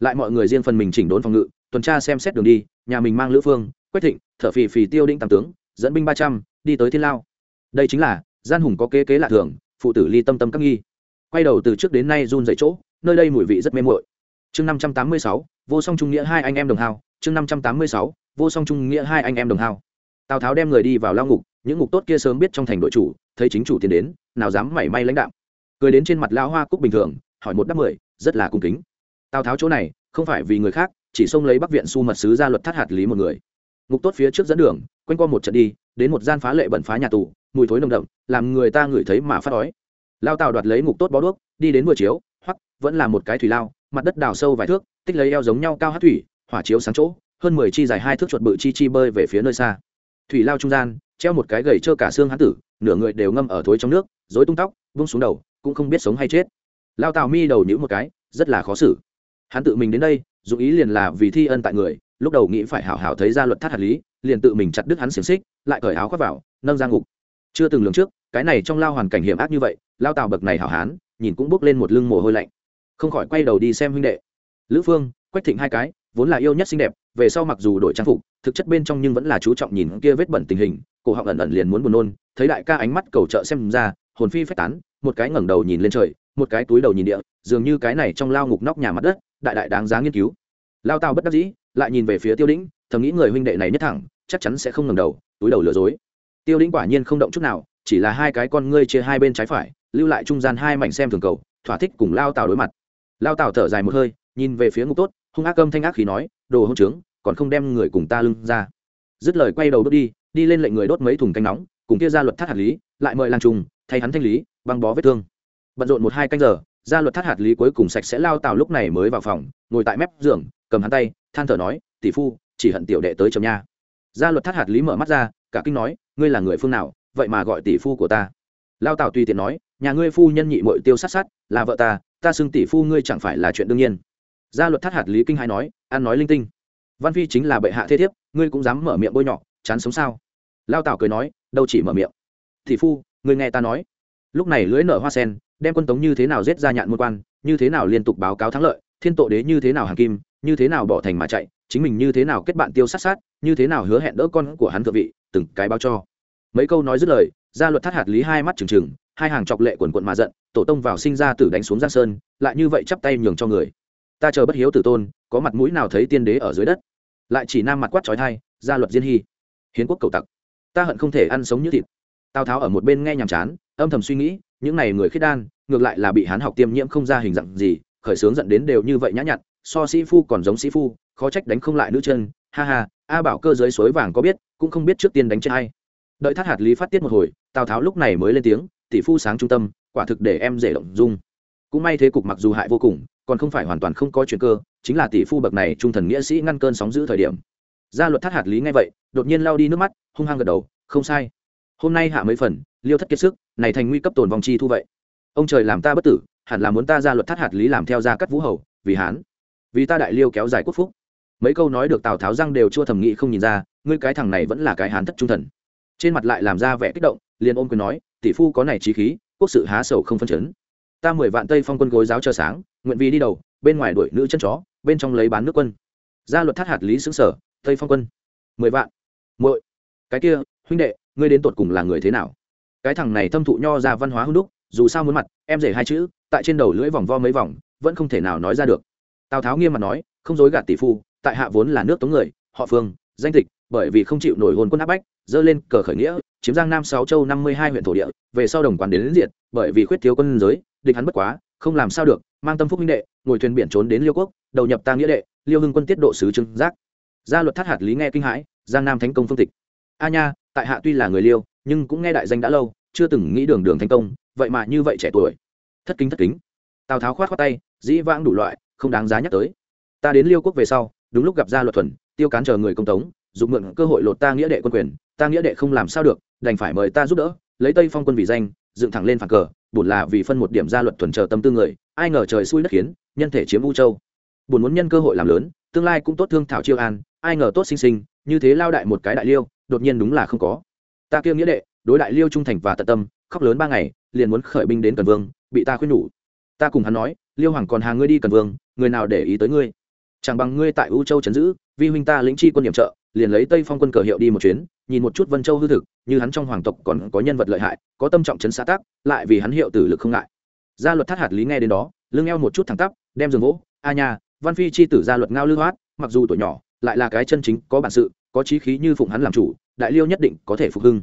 Lại mọi người riêng phần mình chỉnh đốn phòng ngự, tuần tra xem xét đường đi, nhà mình mang lữ phương, quách thịnh, thở phì phì tiêu đinh tam tướng, dẫn binh ba trăm, đi tới thiên lao. Đây chính là, gian hùng có kế kế lạ thường, phụ tử ly tâm tâm các nghi. Quay đầu từ trước đến nay run dậy chỗ, nơi đây mùi vị rất mê mội chương năm trăm tám mươi sáu, vô song trung nghĩa hai anh em đồng hao. Chương năm trăm tám mươi sáu, vô song trung nghĩa hai anh em đồng hao. Tào tháo đem người đi vào lao ngục, những ngục tốt kia sớm biết trong thành đội chủ, thấy chính chủ tiến đến, nào dám mảy may lãnh đạo. Cười đến trên mặt lão hoa cúc bình thường, hỏi một đáp mười, rất là cung kính. Tào tháo chỗ này, không phải vì người khác, chỉ xông lấy bắc viện su mật sứ ra luật thắt hạt lý một người. Ngục tốt phía trước dẫn đường, quanh qua một trận đi, đến một gian phá lệ bẩn phá nhà tù, mùi thối nồng đậm, làm người ta ngửi thấy mà phát đói lao tào đoạt lấy ngục tốt bó đuốc, đi đến vừa chiếu hoặc vẫn là một cái thủy lao mặt đất đào sâu vài thước, tích lấy eo giống nhau cao hát thủy, hỏa chiếu sáng chỗ, hơn mười chi dài hai thước chuột bự chi chi bơi về phía nơi xa. Thủy lao trung gian, treo một cái gầy trơ cả xương hán tử, nửa người đều ngâm ở thối trong nước dối tung tóc, vung xuống đầu, cũng không biết sống hay chết. Lao tào mi đầu nhữ một cái, rất là khó xử. Hắn tự mình đến đây, dù ý liền là vì thi ân tại người, lúc đầu nghĩ phải hảo hảo thấy ra luật thắt hạt lý, liền tự mình chặt đứt hắn xiềng xích, lại cởi áo khoác vào, nâng ra ngục. Chưa từng lường trước, cái này trong lao hoàn cảnh hiểm ác như vậy, lao tào bậc này hảo hán, nhìn cũng bước lên một lưng mồ hôi lạnh không khỏi quay đầu đi xem huynh đệ. Lữ phương, quách thịnh hai cái, vốn là yêu nhất xinh đẹp, về sau mặc dù đổi trang phục, thực chất bên trong nhưng vẫn là chú trọng nhìn kia vết bẩn tình hình, cổ họng ẩn ẩn liền muốn buồn nôn, thấy đại ca ánh mắt cầu trợ xem ra, hồn phi phách tán, một cái ngẩng đầu nhìn lên trời, một cái túi đầu nhìn địa, dường như cái này trong lao ngục nóc nhà mặt đất, đại đại đáng giá nghiên cứu. Lao tào bất đắc dĩ, lại nhìn về phía tiêu đĩnh, thầm nghĩ người huynh đệ này nhất thẳng, chắc chắn sẽ không ngẩng đầu, túi đầu lừa dối. Tiêu đĩnh quả nhiên không động chút nào, chỉ là hai cái con ngươi chia hai bên trái phải, lưu lại trung gian hai mảnh xem thường cầu, thỏa thích cùng lao tào đối mặt lao tào thở dài một hơi, nhìn về phía ngục tốt, hung ác âm thanh ác khí nói, đồ hông trướng, còn không đem người cùng ta lưng ra. Dứt lời quay đầu đốt đi đi lên lệnh người đốt mấy thùng canh nóng, cùng kia ra luật thắt hạt lý, lại mời lang trùng thay hắn thanh lý, băng bó vết thương. Bận rộn một hai canh giờ ra luật thắt hạt lý cuối cùng sạch sẽ lao tào lúc này mới vào phòng, ngồi tại mép giường, cầm hắn tay, than thở nói, tỷ phu, chỉ hận tiểu đệ tới chồng nha. Gia luật thắt hạt lý mở mắt ra, cả kinh nói, ngươi là người phương nào, vậy mà gọi tỷ phu của ta? Lao tào tùy tiện nói, nhà ngươi phu nhân nhị mội tiêu sát sát, là vợ ta ta xưng tỷ phu ngươi chẳng phải là chuyện đương nhiên. Gia luật thắt hạt lý kinh hai nói, ăn nói linh tinh. Văn phi chính là bệ hạ thế thiếp, ngươi cũng dám mở miệng bôi nhọ, chán sống sao? Lao tào cười nói, đâu chỉ mở miệng. Tỷ phu, ngươi nghe ta nói. Lúc này lưỡi nở hoa sen, đem quân tống như thế nào giết ra nhạn môn quan, như thế nào liên tục báo cáo thắng lợi, thiên tội đế như thế nào hàng kim, như thế nào bỏ thành mà chạy, chính mình như thế nào kết bạn tiêu sát sát, như thế nào hứa hẹn đỡ con của hắn thượng vị, từng cái báo cho. Mấy câu nói dứt lời, gia luật thắt hạt lý hai mắt trừng trừng hai hàng chọc lệ quần quận mà giận, tổ tông vào sinh ra tử đánh xuống giang sơn, lại như vậy chắp tay nhường cho người. Ta chờ bất hiếu tử tôn, có mặt mũi nào thấy tiên đế ở dưới đất? Lại chỉ nam mặt quát trói thai gia luật diên hy. Hiến quốc cầu tặc. Ta hận không thể ăn sống như thịt. Tào tháo ở một bên nghe nhàm chán, âm thầm suy nghĩ, những n à y người khiết đan, ngược lại là bị hán học tiêm nhiễm không ra hình dạng gì, khởi sướng dẫn đến đều như vậy nhã nhặn, so sĩ phu còn giống sĩ phu, khó trách đánh không lại nữ chân. Ha ha, a bảo cơ giới suối vàng có biết, cũng không biết trước tiên đánh chết hay đợi thắt hạt lý phát tiết một hồi, tào tháo lúc này mới lên tiếng tỷ phu sáng trung tâm, quả thực để em dễ động dung. Cũng may thế cục mặc dù hại vô cùng, còn không phải hoàn toàn không có chuyện cơ, chính là tỷ phu bậc này trung thần nghĩa sĩ ngăn cơn sóng giữ thời điểm. Gia luật thắt hạt lý ngay vậy, đột nhiên lao đi nước mắt, hung hăng gật đầu, không sai. Hôm nay hạ mấy phần, liêu thất kiệt sức, này thành nguy cấp tồn vòng chi thu vậy. Ông trời làm ta bất tử, hẳn là muốn ta ra luật thắt hạt lý làm theo gia cắt vũ hầu, vì hán. Vì ta đại liêu kéo dài quốc phúc. Mấy câu nói được tào tháo răng đều chua thầm nghĩ không nhìn ra, ngươi cái thằng này vẫn là cái hán thất trung thần. Trên mặt lại làm ra vẻ kích động, liền ôm quyền nói tỷ phu có này trí khí, quốc sự há sầu không phân chấn. Ta mười vạn tây phong quân gối giáo chờ sáng, nguyện vì đi đầu, bên ngoài đuổi nữ chân chó, bên trong lấy bán nước quân. Gia luật thắt hạt lý xứng sở, tây phong quân. Mười vạn. Muội. Cái kia, huynh đệ, ngươi đến tột cùng là người thế nào? Cái thằng này thâm thụ nho ra văn hóa hưng đúc, dù sao muốn mặt, em rể hai chữ, tại trên đầu lưỡi vòng vo mấy vòng, vẫn không thể nào nói ra được. Tào tháo nghiêm mặt nói, không dối gạt tỷ phu, tại hạ vốn là nước tống người, họ phương, danh tịch, bởi vì không chịu nổi hồn quân áp bách, dơ lên cờ khởi nghĩa chiếm giang nam sáu châu năm mươi hai huyện thổ địa về sau đồng quán đến, đến diện bởi vì khuyết thiếu quân giới địch hắn bất quá không làm sao được mang tâm phúc minh đệ ngồi thuyền biển trốn đến liêu quốc đầu nhập ta nghĩa đệ liêu hưng quân tiết độ sứ trưng giác. Gia luật thắt hạt lý nghe kinh hãi giang nam thánh công phương tịch. A nha tại hạ tuy là người liêu nhưng cũng nghe đại danh đã lâu chưa từng nghĩ đường đường thành công vậy mà như vậy trẻ tuổi. Thất kính thất kính. Tào tháo khoát khoát tay dĩ vãng đủ loại không đáng giá nhắc tới. Ta đến liêu quốc về sau đúng lúc gặp gia luật thuần tiêu cán chờ người công tống dùng mượn cơ hội lột ta nghĩa đệ quân quyền ta nghĩa đệ không làm sao được đành phải mời ta giúp đỡ, lấy tây phong quân vì danh, dựng thẳng lên phản cờ, bổn là vì phân một điểm gia luật thuần chờ tâm tư người, ai ngờ trời xui đất khiến, nhân thể chiếm u châu. Bổn muốn nhân cơ hội làm lớn, tương lai cũng tốt thương thảo chiêu an, ai ngờ tốt sinh sinh, như thế lao đại một cái đại liêu, đột nhiên đúng là không có. Ta kêu nghĩa đệ, đối đại liêu trung thành và tận tâm, khóc lớn ba ngày, liền muốn khởi binh đến cần vương, bị ta khuyên nhủ. Ta cùng hắn nói, liêu hoàng còn hàng ngươi đi cần vương, người nào để ý tới ngươi? Chẳng bằng ngươi tại u châu trấn giữ, vi huynh ta lĩnh chi quân điểm trợ, liền lấy tây phong quân cờ hiệu đi một chuyến nhìn một chút vân châu hư thực như hắn trong hoàng tộc còn có nhân vật lợi hại có tâm trọng trấn xã tác lại vì hắn hiệu tử lực không ngại. Gia luật thắt hạt lý nghe đến đó lưng eo một chút thẳng tắp đem giường gỗ, a nha văn phi chi tử gia luật ngao lư hoát mặc dù tuổi nhỏ lại là cái chân chính có bản sự có trí khí như phụng hắn làm chủ đại liêu nhất định có thể phục hưng.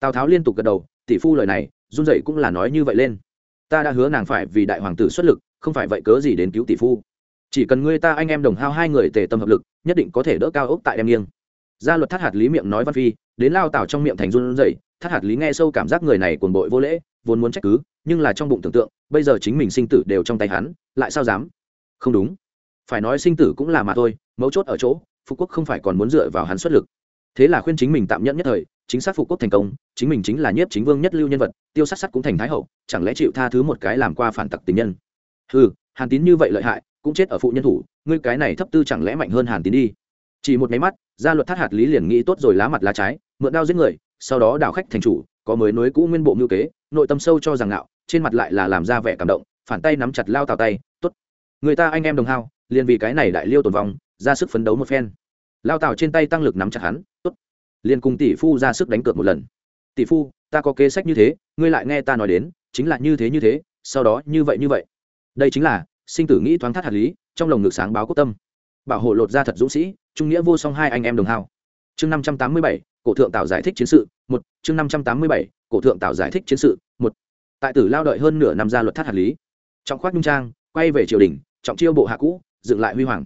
Tào tháo liên tục gật đầu tỷ phu lời này run dậy cũng là nói như vậy lên. Ta đã hứa nàng phải vì đại hoàng tử xuất lực không phải vậy cớ gì đến cứu tỷ phu. Chỉ cần ngươi ta anh em đồng hao hai người tề tâm hợp lực nhất định có thể đỡ cao ốc tại em nghiêng gia luật thắt hạt lý miệng nói văn phi, đến lao tảo trong miệng thành run rẩy, thắt hạt lý nghe sâu cảm giác người này cuồng bội vô lễ, vốn muốn trách cứ, nhưng là trong bụng tưởng tượng, bây giờ chính mình sinh tử đều trong tay hắn, lại sao dám? Không đúng. Phải nói sinh tử cũng là mà thôi, mấu chốt ở chỗ, phú quốc không phải còn muốn dựa vào hắn xuất lực. Thế là khuyên chính mình tạm nhẫn nhất thời, chính xác phú quốc thành công, chính mình chính là nhiếp chính vương nhất lưu nhân vật, tiêu sát sắt cũng thành thái hậu, chẳng lẽ chịu tha thứ một cái làm qua phản tặc tình nhân? Ừ hàn tín như vậy lợi hại, cũng chết ở phụ nhân thủ, ngươi cái này thấp tư chẳng lẽ mạnh hơn hàn tín đi? Chỉ một máy mắt, gia luật thắt hạt lý liền nghĩ tốt rồi lá mặt lá trái, mượn đao giết người, sau đó đảo khách thành chủ, có mới nối cũ nguyên bộ mưu kế, nội tâm sâu cho rằng ngạo, trên mặt lại là làm ra vẻ cảm động, phản tay nắm chặt lao tào tay, tốt, người ta anh em đồng hao, liền vì cái này đại liêu tồn vong, ra sức phấn đấu một phen. Lao tào trên tay tăng lực nắm chặt hắn, tốt, liền cùng tỷ phu ra sức đánh cược một lần. Tỷ phu, ta có kế sách như thế, ngươi lại nghe ta nói đến, chính là như thế như thế, sau đó như vậy như vậy. Đây chính là, sinh tử nghĩ thoáng thắt hạt lý, trong lồng ngực sáng báo quốc tâm. Bảo hộ lột ra thật dũng sĩ trung nghĩa vô song hai anh em đồng hao. Chương năm trăm tám mươi bảy, cổ thượng tạo giải thích chiến sự, một, chương năm trăm tám mươi bảy, cổ thượng tạo giải thích chiến sự, một. Tại tử lao đợi hơn nửa năm ra luật thắt hạt lý. Trọng khoác nhung trang, quay về triều đình, trọng chiêu bộ hạ cũ, dựng lại huy hoàng.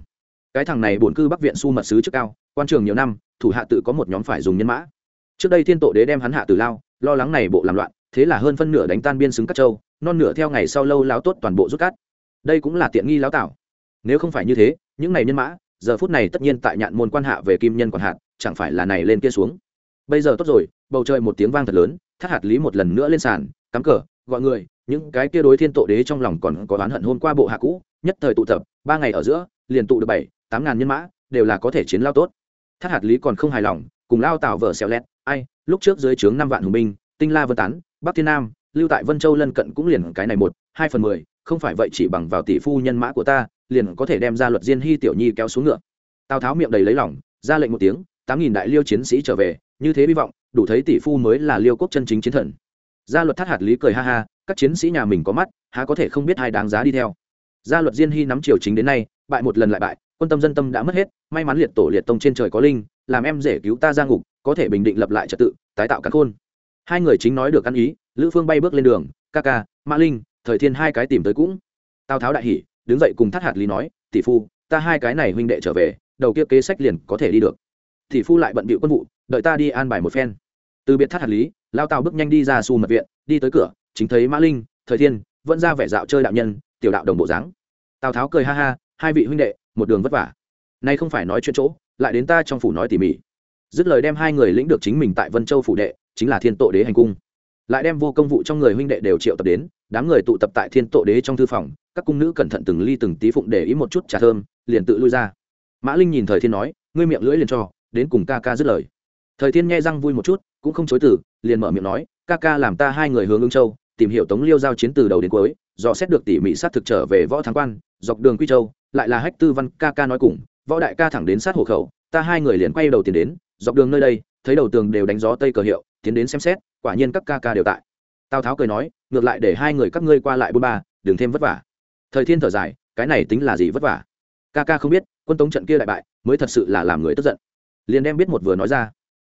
Cái thằng này bổn cư bắc viện su mật sứ trước cao, quan trường nhiều năm, thủ hạ tự có một nhóm phải dùng nhân mã. Trước đây thiên tổ đế đem hắn hạ tử lao, lo lắng này bộ làm loạn, thế là hơn phân nửa đánh tan biên xứng các châu, non nửa theo ngày sau lâu láo tốt toàn bộ rút cát. Đây cũng là tiện nghi láo tảo nếu không phải như thế, những này nhân mã giờ phút này tất nhiên tại nhạn môn quan hạ về kim nhân quản hạt, chẳng phải là này lên kia xuống bây giờ tốt rồi, bầu trời một tiếng vang thật lớn, thắt hạt lý một lần nữa lên sàn, cắm cờ, gọi người, những cái kia đối thiên tổ đế trong lòng còn có oán hận hôn qua bộ hạ cũ, nhất thời tụ tập, ba ngày ở giữa, liền tụ được bảy, tám ngàn nhân mã, đều là có thể chiến lao tốt thắt hạt lý còn không hài lòng, cùng lao tào vở xẹo lẹt. ai, lúc trước dưới trướng năm vạn hùng binh, tinh la vân tán, bắc thiên nam, lưu tại vân châu lân cận cũng liền cái này một, hai phần mười, không phải vậy chỉ bằng vào tỷ phu nhân mã của ta liền có thể đem ra luật diên hy tiểu nhi kéo xuống ngựa. Tào tháo miệng đầy lấy lỏng ra lệnh một tiếng, tám nghìn đại liêu chiến sĩ trở về, như thế hy vọng, đủ thấy tỷ phu mới là liêu quốc chân chính chiến thần. Gia luật thắt hạt lý cười ha ha, các chiến sĩ nhà mình có mắt, há có thể không biết ai đáng giá đi theo. Gia luật diên hy nắm triều chính đến nay, bại một lần lại bại, quân tâm dân tâm đã mất hết, may mắn liệt tổ liệt tông trên trời có linh, làm em rể cứu ta ra ngục, có thể bình định lập lại trật tự, tái tạo cắn khôn. Hai người chính nói được ăn ý, lữ phương bay bước lên đường, ca ca, mã linh, thời thiên hai cái tìm tới cũng. Tào tháo đại hỉ đứng dậy cùng thắt hạt lý nói, tỷ phu, ta hai cái này huynh đệ trở về, đầu kia kế sách liền có thể đi được. Tỷ phu lại bận bịu quân vụ, đợi ta đi an bài một phen. Từ biệt thắt hạt lý, lao tào bước nhanh đi ra xù mật viện, đi tới cửa, chính thấy mã linh, thời thiên, vẫn ra vẻ dạo chơi đạo nhân, tiểu đạo đồng bộ dáng. Tào tháo cười ha ha, hai vị huynh đệ, một đường vất vả. Nay không phải nói chuyện chỗ, lại đến ta trong phủ nói tỉ mỉ. Dứt lời đem hai người lĩnh được chính mình tại vân châu phủ đệ, chính là thiên tội đế hành cung lại đem vô công vụ trong người huynh đệ đều triệu tập đến, đám người tụ tập tại thiên tổ đế trong thư phòng, các cung nữ cẩn thận từng ly từng tí phụng để ý một chút trà thơm, liền tự lui ra. Mã linh nhìn thời thiên nói, ngươi miệng lưỡi liền cho, đến cùng ca ca dứt lời. Thời thiên nghe răng vui một chút, cũng không chối từ, liền mở miệng nói, ca ca làm ta hai người hướng ương châu, tìm hiểu tống liêu giao chiến từ đầu đến cuối do xét được tỉ mỉ sát thực trở về võ thắng quan, dọc đường quy châu, lại là hách tư văn ca ca nói cùng, võ đại ca thẳng đến sát hộ khẩu, ta hai người liền quay đầu tiền đến, dọc đường nơi đây, thấy đầu tường đều đánh gió tây cờ hiệu, tiến đến xem xét quả nhiên các ca ca đều tại. Tào tháo cười nói, ngược lại để hai người các ngươi qua lại bôn ba, đừng thêm vất vả. Thời thiên thở dài, cái này tính là gì vất vả? Ca ca không biết, quân tống trận kia đại bại, mới thật sự là làm người tức giận. Liền đem biết một vừa nói ra.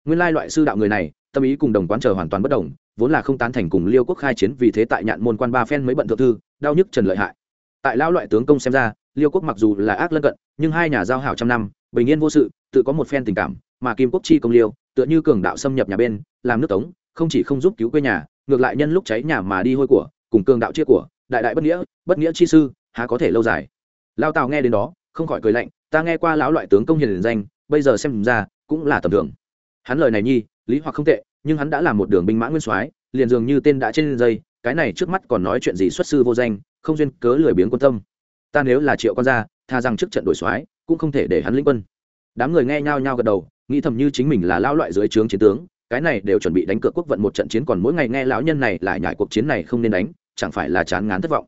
Nguyên lai loại sư đạo người này, tâm ý cùng đồng quán chờ hoàn toàn bất đồng, vốn là không tán thành cùng liêu quốc khai chiến vì thế tại nhạn môn quan ba phen mới bận thượng thư, đau nhức trần lợi hại. Tại lão loại tướng công xem ra, liêu quốc mặc dù là ác lân cận, nhưng hai nhà giao hảo trăm năm, bình yên vô sự, tự có một phen tình cảm, mà kim quốc chi công liêu, tựa như cường đạo xâm nhập nhà bên, làm nước tống không chỉ không giúp cứu quê nhà, ngược lại nhân lúc cháy nhà mà đi hôi của, cùng cường đạo chia của, đại đại bất nghĩa bất nghĩa chi sư, há có thể lâu dài. Lao tào nghe đến đó, không khỏi cười lạnh, ta nghe qua lão loại tướng công hiền danh, bây giờ xem ra, cũng là tầm thường. Hắn lời này nhi, lý hoặc không tệ, nhưng hắn đã làm một đường binh mã nguyên soái, liền dường như tên đã trên dây, cái này trước mắt còn nói chuyện gì xuất sư vô danh, không duyên cớ lười biếng quân tâm. Ta nếu là triệu con gia, tha rằng trước trận đổi soái, cũng không thể để hắn lĩnh quân. Đám người nghe nhao nhao gật đầu, nghĩ thầm như chính mình là lao loại dưới trướng chiến tướng cái này đều chuẩn bị đánh cược quốc vận một trận chiến, còn mỗi ngày nghe lão nhân này lại nhải cuộc chiến này không nên đánh, chẳng phải là chán ngán thất vọng.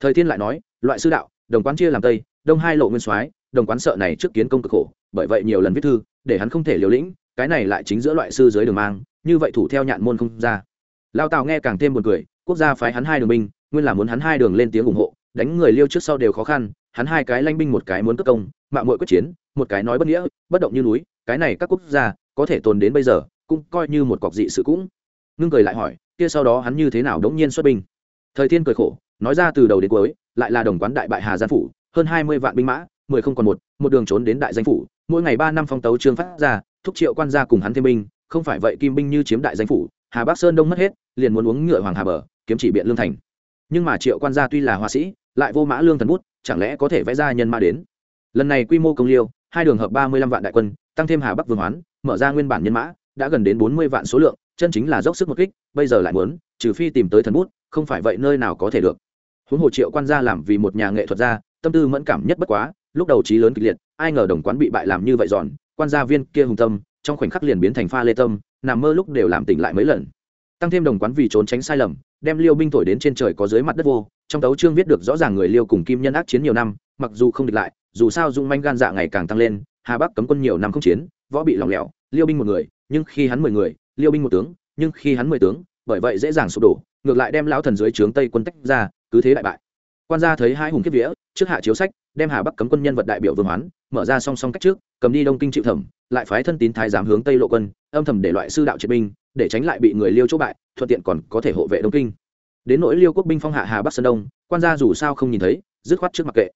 Thời thiên lại nói, loại sư đạo, đồng quán chia làm tây, đông hai lộ nguyên soái, đồng quán sợ này trước kiến công cực khổ, bởi vậy nhiều lần viết thư, để hắn không thể liều lĩnh, cái này lại chính giữa loại sư dưới đường mang, như vậy thủ theo nhạn môn không ra. Lao tào nghe càng thêm buồn cười, quốc gia phái hắn hai đường binh, nguyên là muốn hắn hai đường lên tiếng ủng hộ, đánh người liêu trước sau đều khó khăn, hắn hai cái lanh binh một cái muốn cất công mạng mội quyết chiến, một cái nói bất nghĩa, bất động như núi, cái này các quốc gia có thể tồn đến bây giờ cũng coi như một cọc dị sự cũng. Ngưng cười lại hỏi, kia sau đó hắn như thế nào đống nhiên xuất binh? Thời thiên cười khổ, nói ra từ đầu đến cuối, lại là đồng quán đại bại hà gian phủ, hơn hai mươi vạn binh mã, mười không còn một một đường trốn đến đại danh phủ, mỗi ngày ba năm phong tấu trương phát ra, thúc triệu quan gia cùng hắn thêm binh, không phải vậy kim binh như chiếm đại danh phủ, hà bắc sơn đông mất hết, liền muốn uống ngựa hoàng hà bờ, kiếm chỉ biện lương thành. Nhưng mà triệu quan gia tuy là họa sĩ, lại vô mã lương thần bút, chẳng lẽ có thể vẽ ra nhân mã đến? Lần này quy mô công liêu, hai đường hợp ba mươi lăm vạn đại quân, tăng thêm hà bắc vương hoán, mở ra nguyên bản nhân mã đã gần đến bốn mươi vạn số lượng, chân chính là dốc sức một kích, bây giờ lại muốn, trừ phi tìm tới thần bút, không phải vậy nơi nào có thể được. Huống hồ triệu quan gia làm vì một nhà nghệ thuật gia, tâm tư mẫn cảm nhất bất quá, lúc đầu trí lớn kịch liệt, ai ngờ đồng quán bị bại làm như vậy giòn, quan gia viên kia hùng tâm, trong khoảnh khắc liền biến thành pha lê tâm, nằm mơ lúc đều làm tỉnh lại mấy lần. Tăng thêm đồng quán vì trốn tránh sai lầm, đem liêu binh thổi đến trên trời có dưới mặt đất vô, trong tấu chương viết được rõ ràng người liêu cùng kim nhân ác chiến nhiều năm, mặc dù không địch lại, dù sao dung manh gan dạ ngày càng tăng lên, hà bắc cấm quân nhiều năm không chiến, võ bị lỏng lẻo, liêu binh một người nhưng khi hắn mười người, liêu binh một tướng, nhưng khi hắn mười tướng, bởi vậy dễ dàng sụp đổ, ngược lại đem lão thần dưới trướng tây quân tách ra, cứ thế đại bại. Quan gia thấy hai hùng kiếp vía, trước hạ chiếu sách, đem hà bắc cấm quân nhân vật đại biểu vương hoán, mở ra song song cách trước, cầm đi đông kinh chịu thẩm, lại phái thân tín thái giám hướng tây lộ quân, âm thầm để loại sư đạo triệt binh, để tránh lại bị người liêu chỗ bại, thuận tiện còn có thể hộ vệ đông kinh. Đến nỗi liêu quốc binh phong hạ hà bắc sơn đông, quan gia dù sao không nhìn thấy, dứt khoát trước mặc kệ.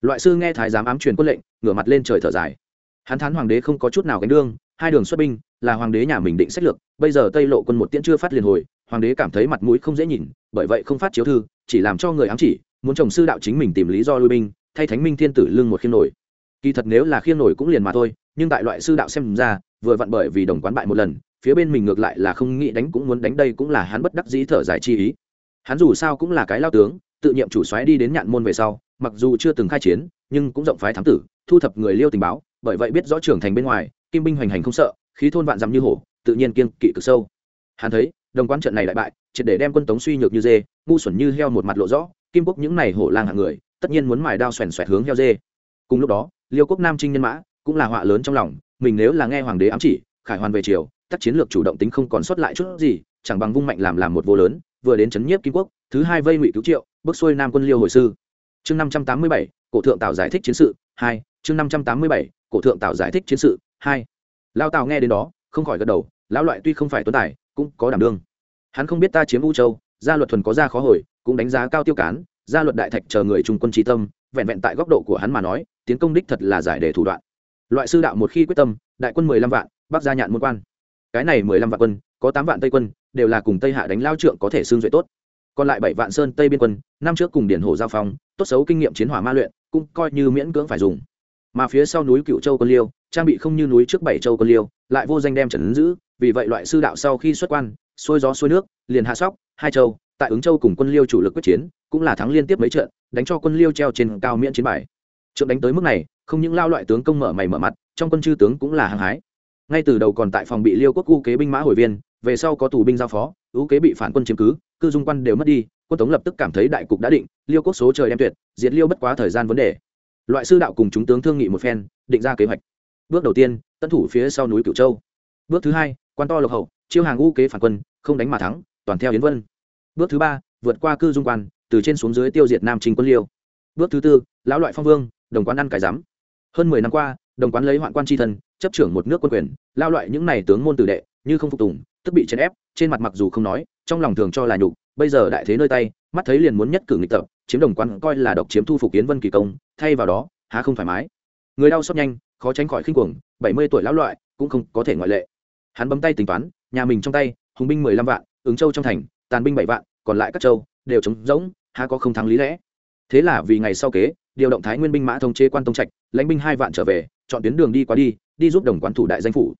Loại sư nghe thái giám ám truyền quân lệnh, ngửa mặt lên trời thở dài. Hắn thán hoàng đế không có chút nào gánh đương, hai đường xuất binh là hoàng đế nhà mình định sách lược, bây giờ tây lộ quân một tiễn chưa phát liền hồi, hoàng đế cảm thấy mặt mũi không dễ nhìn, bởi vậy không phát chiếu thư, chỉ làm cho người ám chỉ, muốn chồng sư đạo chính mình tìm lý do lui binh, thay thánh minh thiên tử lưng một khiên nổi. Kỳ thật nếu là khiên nổi cũng liền mà thôi, nhưng tại loại sư đạo xem ra, vừa vặn bởi vì đồng quán bại một lần, phía bên mình ngược lại là không nghĩ đánh cũng muốn đánh đây cũng là hắn bất đắc dĩ thở dài chi ý. Hắn dù sao cũng là cái lao tướng, tự nhiệm chủ xoáy đi đến nhạn môn về sau, mặc dù chưa từng khai chiến, nhưng cũng rộng phái thám tử, thu thập người liêu tình báo, bởi vậy biết rõ trưởng thành bên ngoài, kim binh hoành hành không sợ khí thôn vạn dặm như hổ, tự nhiên kiên kỵ cực sâu. Hắn thấy, đồng quan trận này lại bại, triệt để đem quân tống suy nhược như dê, ngu xuẩn như heo một mặt lộ rõ, kim quốc những này hổ lang hạng người, tất nhiên muốn mài đao xoèn xoẹt hướng heo dê. Cùng lúc đó, liêu quốc nam trinh nhân mã cũng là họa lớn trong lòng, mình nếu là nghe hoàng đế ám chỉ, khải hoàn về triều, tác chiến lược chủ động tính không còn sót lại chút gì, chẳng bằng vung mạnh làm làm một vô lớn, vừa đến chấn nhiếp kim quốc, thứ hai vây ngụy cứu triệu, bước xuôi nam quân liêu hồi sư. Chương năm trăm tám mươi bảy, cổ thượng tạo giải thích chiến sự, hai, chương năm trăm tám mươi bảy, cổ thượng tạo giải thích chiến sự, hai lao tào nghe đến đó, không khỏi gật đầu, lão loại tuy không phải tuấn tài, cũng có đảm đương. Hắn không biết ta chiếm u châu, gia luật thuần có ra khó hồi, cũng đánh giá cao tiêu cán, gia luật đại thạch chờ người trung quân trí tâm, vẹn vẹn tại góc độ của hắn mà nói, tiến công đích thật là giải đề thủ đoạn. Loại sư đạo một khi quyết tâm, đại quân mười lăm vạn, bắc gia nhạn môn quan. Cái này mười lăm vạn quân, có tám vạn tây quân, đều là cùng tây hạ đánh lao trượng có thể xương duệ tốt. Còn lại bảy vạn sơn tây biên quân, năm trước cùng điển hồ giao phong, tốt xấu kinh nghiệm chiến hỏa ma luyện, cũng coi như miễn cưỡng phải dùng mà phía sau núi cựu châu quân liêu, trang bị không như núi trước bảy châu quân liêu, lại vô danh đem trần giữ, vì vậy loại sư đạo sau khi xuất quan, xuôi gió xuôi nước, liền hạ sóc, hai châu, tại ứng châu cùng quân liêu chủ lực quyết chiến, cũng là thắng liên tiếp mấy trận, đánh cho quân liêu treo trên cao miễn chiến bài. Trượng đánh tới mức này, không những lao loại tướng công mở mày mở mặt, trong quân chư tướng cũng là hăng hái. Ngay từ đầu còn tại phòng bị liêu quốc u kế binh mã hồi viên, về sau có tù binh giao phó ưu kế bị phản quân chiếm cứ, cư dung quan đều mất đi, quân tống lập tức cảm thấy đại cục đã định, liêu quốc số trời đem tuyệt, diệt liêu bất quá thời gian vấn đề loại sư đạo cùng chúng tướng thương nghị một phen, định ra kế hoạch. Bước đầu tiên, tân thủ phía sau núi cửu châu. Bước thứ hai, quan to lộc hậu, chiêu hàng u kế phản quân, không đánh mà thắng, toàn theo yến vân. Bước thứ ba, vượt qua cư dung quan, từ trên xuống dưới tiêu diệt nam trình quân liêu. Bước thứ tư, lão loại phong vương, đồng quán ăn cải giám. Hơn mười năm qua, đồng quán lấy hoạn quan tri thân, chấp trưởng một nước quân quyền lao loại những này tướng môn tử đệ, như không phục tùng, tức bị chèn ép, trên mặt mặc dù không nói, trong lòng thường cho là nhục, bây giờ đại thế nơi tay, mắt thấy liền muốn nhất cử nghịch tập chiếm đồng quán coi là độc chiếm thu phục kiến vân kỳ công, thay vào đó, há không thoải mái. Người đau xót nhanh, khó tránh khỏi khinh cuồng, bảy mươi tuổi lão loại, cũng không có thể ngoại lệ. Hắn bấm tay tính toán, nhà mình trong tay, hùng binh mười lăm vạn, ứng châu trong thành, tàn binh bảy vạn, còn lại các châu, đều trống rỗng, há có không thắng lý lẽ. Thế là vì ngày sau kế, điều động thái nguyên binh mã thông chế quan tông trạch, lãnh binh hai vạn trở về, chọn tuyến đường đi qua đi đi giúp đồng quán thủ đại danh phủ.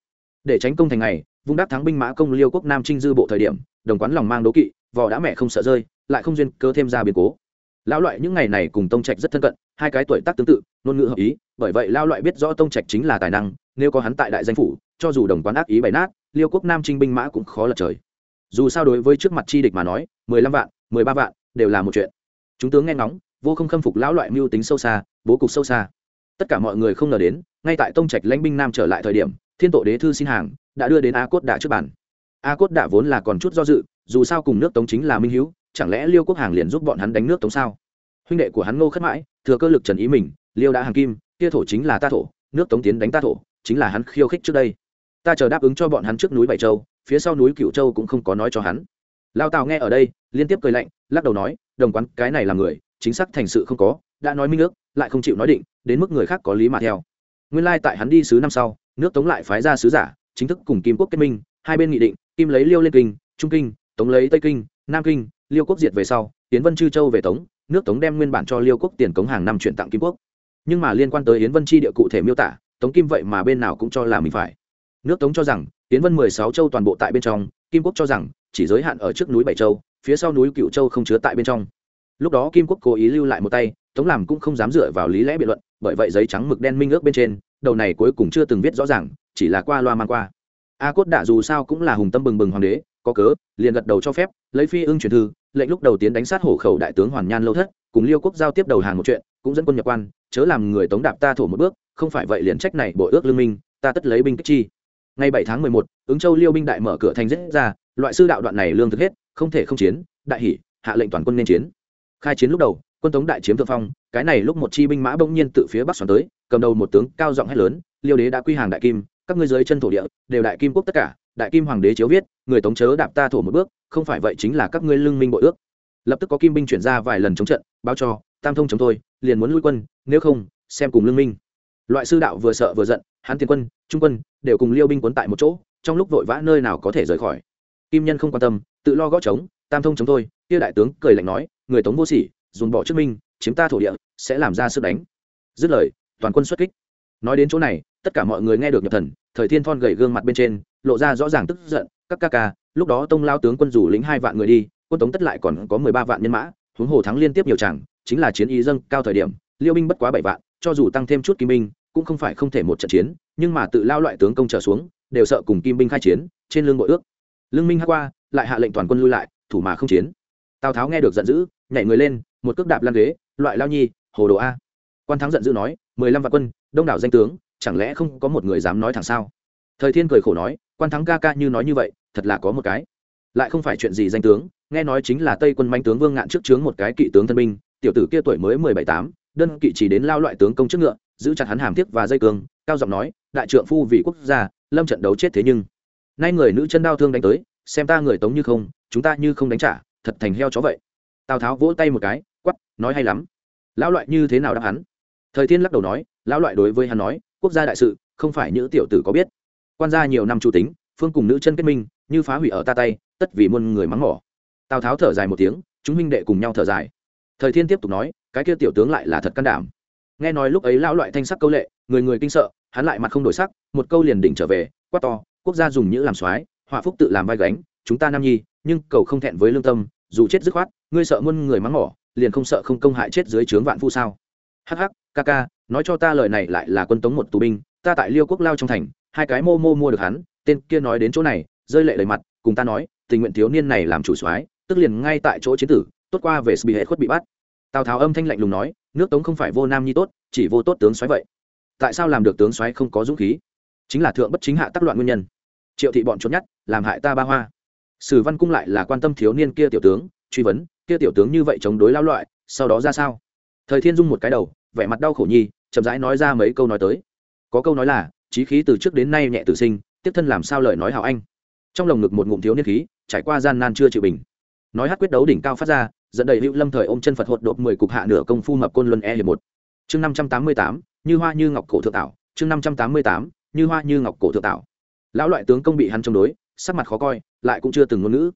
Để tránh công thành này vung đắc thắng binh mã công liêu quốc nam trinh dư bộ thời điểm, đồng quán lòng mang đố kỵ, vò đã mẹ không sợ rơi, lại không duyên cơ thêm ra biến cố lão loại những ngày này cùng tông trạch rất thân cận, hai cái tuổi tác tương tự, ngôn ngữ hợp ý, bởi vậy lao loại biết rõ tông trạch chính là tài năng, nếu có hắn tại đại danh phủ, cho dù đồng quán ác ý bày nát, liêu quốc nam trinh binh mã cũng khó lật trời. Dù sao đối với trước mặt chi địch mà nói, mười lăm vạn, mười ba vạn đều là một chuyện. Chúng tướng nghe ngóng, vô không khâm phục lão loại mưu tính sâu xa, bố cục sâu xa. Tất cả mọi người không ngờ đến, ngay tại tông trạch lãnh binh nam trở lại thời điểm, thiên tổ đế thư xin hàng, đã đưa đến a cốt đạ trước bản a cốt đạ vốn là còn chút do dự, dù sao cùng nước tống chính là minh hữu chẳng lẽ liêu quốc hàng liền giúp bọn hắn đánh nước tống sao? Huynh đệ của hắn ngô khất mãi, thừa cơ lực trần ý mình, liêu đã hàng kim, kia thổ chính là ta thổ, nước tống tiến đánh ta thổ, chính là hắn khiêu khích trước đây. Ta chờ đáp ứng cho bọn hắn trước núi bảy châu, phía sau núi cựu châu cũng không có nói cho hắn. Lao tào nghe ở đây, liên tiếp cười lạnh, lắc đầu nói, đồng quán, cái này là người, chính xác thành sự không có, đã nói minh nước lại không chịu nói định, đến mức người khác có lý mà theo. Nguyên lai tại hắn đi sứ năm sau, nước tống lại phái ra sứ giả, chính thức cùng kim quốc kết minh, hai bên nghị định, kim lấy liêu lên kinh, trung kinh, tống lấy tây kinh, nam kinh liêu quốc diệt về sau, Yến vân chư châu về tống, nước tống đem nguyên bản cho liêu quốc tiền cống hàng năm chuyển tặng kim quốc. Nhưng mà liên quan tới yến vân chi địa cụ thể miêu tả, tống kim vậy mà bên nào cũng cho là mình phải. Nước tống cho rằng, yến vân mười sáu châu toàn bộ tại bên trong, kim quốc cho rằng, chỉ giới hạn ở trước núi bảy châu, phía sau núi cựu châu không chứa tại bên trong. Lúc đó kim quốc cố ý lưu lại một tay, tống làm cũng không dám dựa vào lý lẽ biện luận, bởi vậy giấy trắng mực đen minh ước bên trên, đầu này cuối cùng chưa từng viết rõ ràng, chỉ là qua loa mang qua. A cốt đạ dù sao cũng là hùng tâm bừng bừng hoàng đế, có cớ, liền gật đầu cho phép, lấy phi ưng truyền thư lệnh lúc đầu tiến đánh sát hổ khẩu đại tướng hoàn nhan lâu thất, cùng liêu quốc giao tiếp đầu hàng một chuyện, cũng dẫn quân nhập quan, chớ làm người tống đạp ta thổ một bước, không phải vậy liền trách này bộ ước lương minh, ta tất lấy binh kích chi. Ngày bảy tháng mười một, ứng châu liêu binh đại mở cửa thành rất ra, loại sư đạo đoạn này lương thực hết, không thể không chiến, đại hỷ, hạ lệnh toàn quân nên chiến. Khai chiến lúc đầu, quân tống đại chiếm thượng phong, cái này lúc một chi binh mã bỗng nhiên tự phía bắc xoắn tới, cầm đầu một tướng cao giọng hét lớn, liêu đế đã quy hàng đại kim, các ngươi dưới chân thổ địa, đều đại kim quốc tất cả đại kim hoàng đế chiếu viết, người tống chớ đạp ta thổ một bước, không phải vậy chính là các ngươi lương minh bội ước. Lập tức có kim binh chuyển ra vài lần chống trận, báo cho, tam thông chống tôi, liền muốn lui quân, nếu không, xem cùng lương minh. Loại sư đạo vừa sợ vừa giận, hắn tiền quân, trung quân, đều cùng liêu binh quấn tại một chỗ, trong lúc vội vã nơi nào có thể rời khỏi. Kim nhân không quan tâm, tự lo gõ trống, tam thông chống tôi, kia đại tướng cười lạnh nói, người tống vô sỉ dồn bỏ trước minh, chiếm ta thổ địa, sẽ làm ra sức đánh. Dứt lời, toàn quân xuất kích. Nói đến chỗ này, tất cả mọi người nghe được nhập thần, thời thiên thon gầy gương mặt bên trên lộ ra rõ ràng tức giận, các ca ca, lúc đó tông lao tướng quân rủ lính hai vạn người đi, quân tống tất lại còn có mười ba vạn nhân mã, huống hồ thắng liên tiếp nhiều chẳng, chính là chiến ý dâng cao thời điểm, liêu binh bất quá bảy vạn, cho dù tăng thêm chút kim binh, cũng không phải không thể một trận chiến, nhưng mà tự lao loại tướng công trở xuống, đều sợ cùng kim binh khai chiến, trên lương bội ước. Lương minh hát qua, lại hạ lệnh toàn quân lui lại, thủ mà không chiến. Tào tháo nghe được giận dữ, nhảy người lên, một cước đạp lan ghế, loại lao nhi, hồ đồ a. Quan thắng giận dữ nói, mười lăm vạn quân, đông đảo danh tướng, chẳng lẽ không có một người dám nói thẳng sao? Thời thiên cười khổ nói, quan thắng ca ca như nói như vậy, thật là có một cái. Lại không phải chuyện gì danh tướng, nghe nói chính là tây quân manh tướng vương ngạn trước trướng một cái kỵ tướng thân binh, tiểu tử kia tuổi mới mười bảy tám, đơn kỵ chỉ đến lao loại tướng công trước ngựa, giữ chặt hắn hàm tiếc và dây cương cao giọng nói, đại trượng phu vì quốc gia, lâm trận đấu chết thế nhưng. Nay người nữ chân đau thương đánh tới, xem ta người tống như không, chúng ta như không đánh trả, thật thành heo chó vậy. Tào tháo vỗ tay một cái quắp nói hay lắm. Lão loại như thế nào đáp hắn? Thời thiên lắc đầu nói, lão loại đối với hắn nói, quốc gia đại sự, không phải những tiểu tử có biết quan gia nhiều năm chủ tính, phương cùng nữ chân kết minh, như phá hủy ở ta tay, tất vì muôn người mắng mỏ. Tào tháo thở dài một tiếng, chúng minh đệ cùng nhau thở dài. Thời thiên tiếp tục nói, cái kia tiểu tướng lại là thật can đảm. Nghe nói lúc ấy lão loại thanh sắc câu lệ, người người kinh sợ, hắn lại mặt không đổi sắc, một câu liền đỉnh trở về, quát to, quốc gia dùng nhữ làm soái, họa phúc tự làm vai gánh, chúng ta nam nhi, nhưng cầu không thẹn với lương tâm, dù chết dứt khoát, ngươi sợ muôn người mắng mỏ, liền không sợ không công hại chết dưới trướng vạn phu sao? Hắc hắc, ca ca, nói cho ta lời này lại là quân tống một tù binh, ta tại liêu quốc lao trong thành hai cái mô mô mua được hắn, tên kia nói đến chỗ này, rơi lệ lời mặt, cùng ta nói, tình nguyện thiếu niên này làm chủ soái, tức liền ngay tại chỗ chiến tử, tốt qua về bị hệ khuất bị bắt. Tào tháo âm thanh lạnh lùng nói, nước tống không phải vô nam nhi tốt, chỉ vô tốt tướng soái vậy. Tại sao làm được tướng soái không có dũng khí? Chính là thượng bất chính hạ tác loạn nguyên nhân. Triệu thị bọn trốn nhất làm hại ta ba hoa. Sử văn cung lại là quan tâm thiếu niên kia tiểu tướng, truy vấn, kia tiểu tướng như vậy chống đối lao loại, sau đó ra sao? Thời thiên dung một cái đầu, vẻ mặt đau khổ nhi, chậm rãi nói ra mấy câu nói tới. Có câu nói là trí khí từ trước đến nay nhẹ tử sinh, tiếp thân làm sao lời nói hảo anh. Trong lồng ngực một ngụm thiếu niên khí, trải qua gian nan chưa chịu bình. Nói hát quyết đấu đỉnh cao phát ra, dẫn đầy hữu lâm thời ôm chân phật hột đột mười cục hạ nửa công phu mập côn luân e hiệp một. Chương năm trăm tám mươi tám, như hoa như ngọc cổ thượng tạo, chương năm trăm tám mươi tám, như hoa như ngọc cổ thượng tạo. Lão loại tướng công bị hắn chống đối, sắc mặt khó coi, lại cũng chưa từng ngôn ngữ.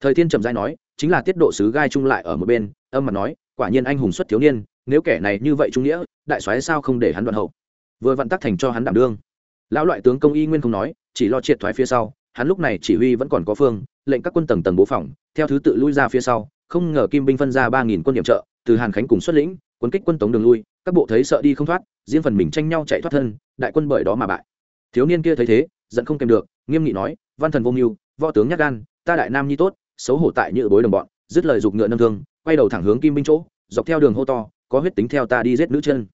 Thời thiên trầm giai nói, chính là tiết độ sứ gai trung lại ở một bên, âm mặt nói, quả nhiên anh hùng xuất thiếu niên, nếu kẻ này như vậy trung nghĩa, đại soái sao không để hắn đoạn hậu? Vừa vặn tắc thành cho hắn đảm đương lão loại tướng công y nguyên không nói, chỉ lo triệt thoái phía sau, hắn lúc này chỉ huy vẫn còn có phương, lệnh các quân tầng tầng bố phòng, theo thứ tự lui ra phía sau, không ngờ kim binh phân ra ba nghìn quân điểm trợ, từ hàn khánh cùng xuất lĩnh, quân kích quân tống đường lui, các bộ thấy sợ đi không thoát, riêng phần mình tranh nhau chạy thoát thân, đại quân bởi đó mà bại. Thiếu niên kia thấy thế, giận không kèm được, nghiêm nghị nói, văn thần vô mưu, võ tướng nhát gan, ta đại nam nhi tốt, xấu hổ tại như bối đồng bọn, dứt lời giục ngựa nâng thương, quay đầu thẳng hướng kim binh chỗ, dọc theo đường hô to, có huyết tính theo ta đi giết nữ chân.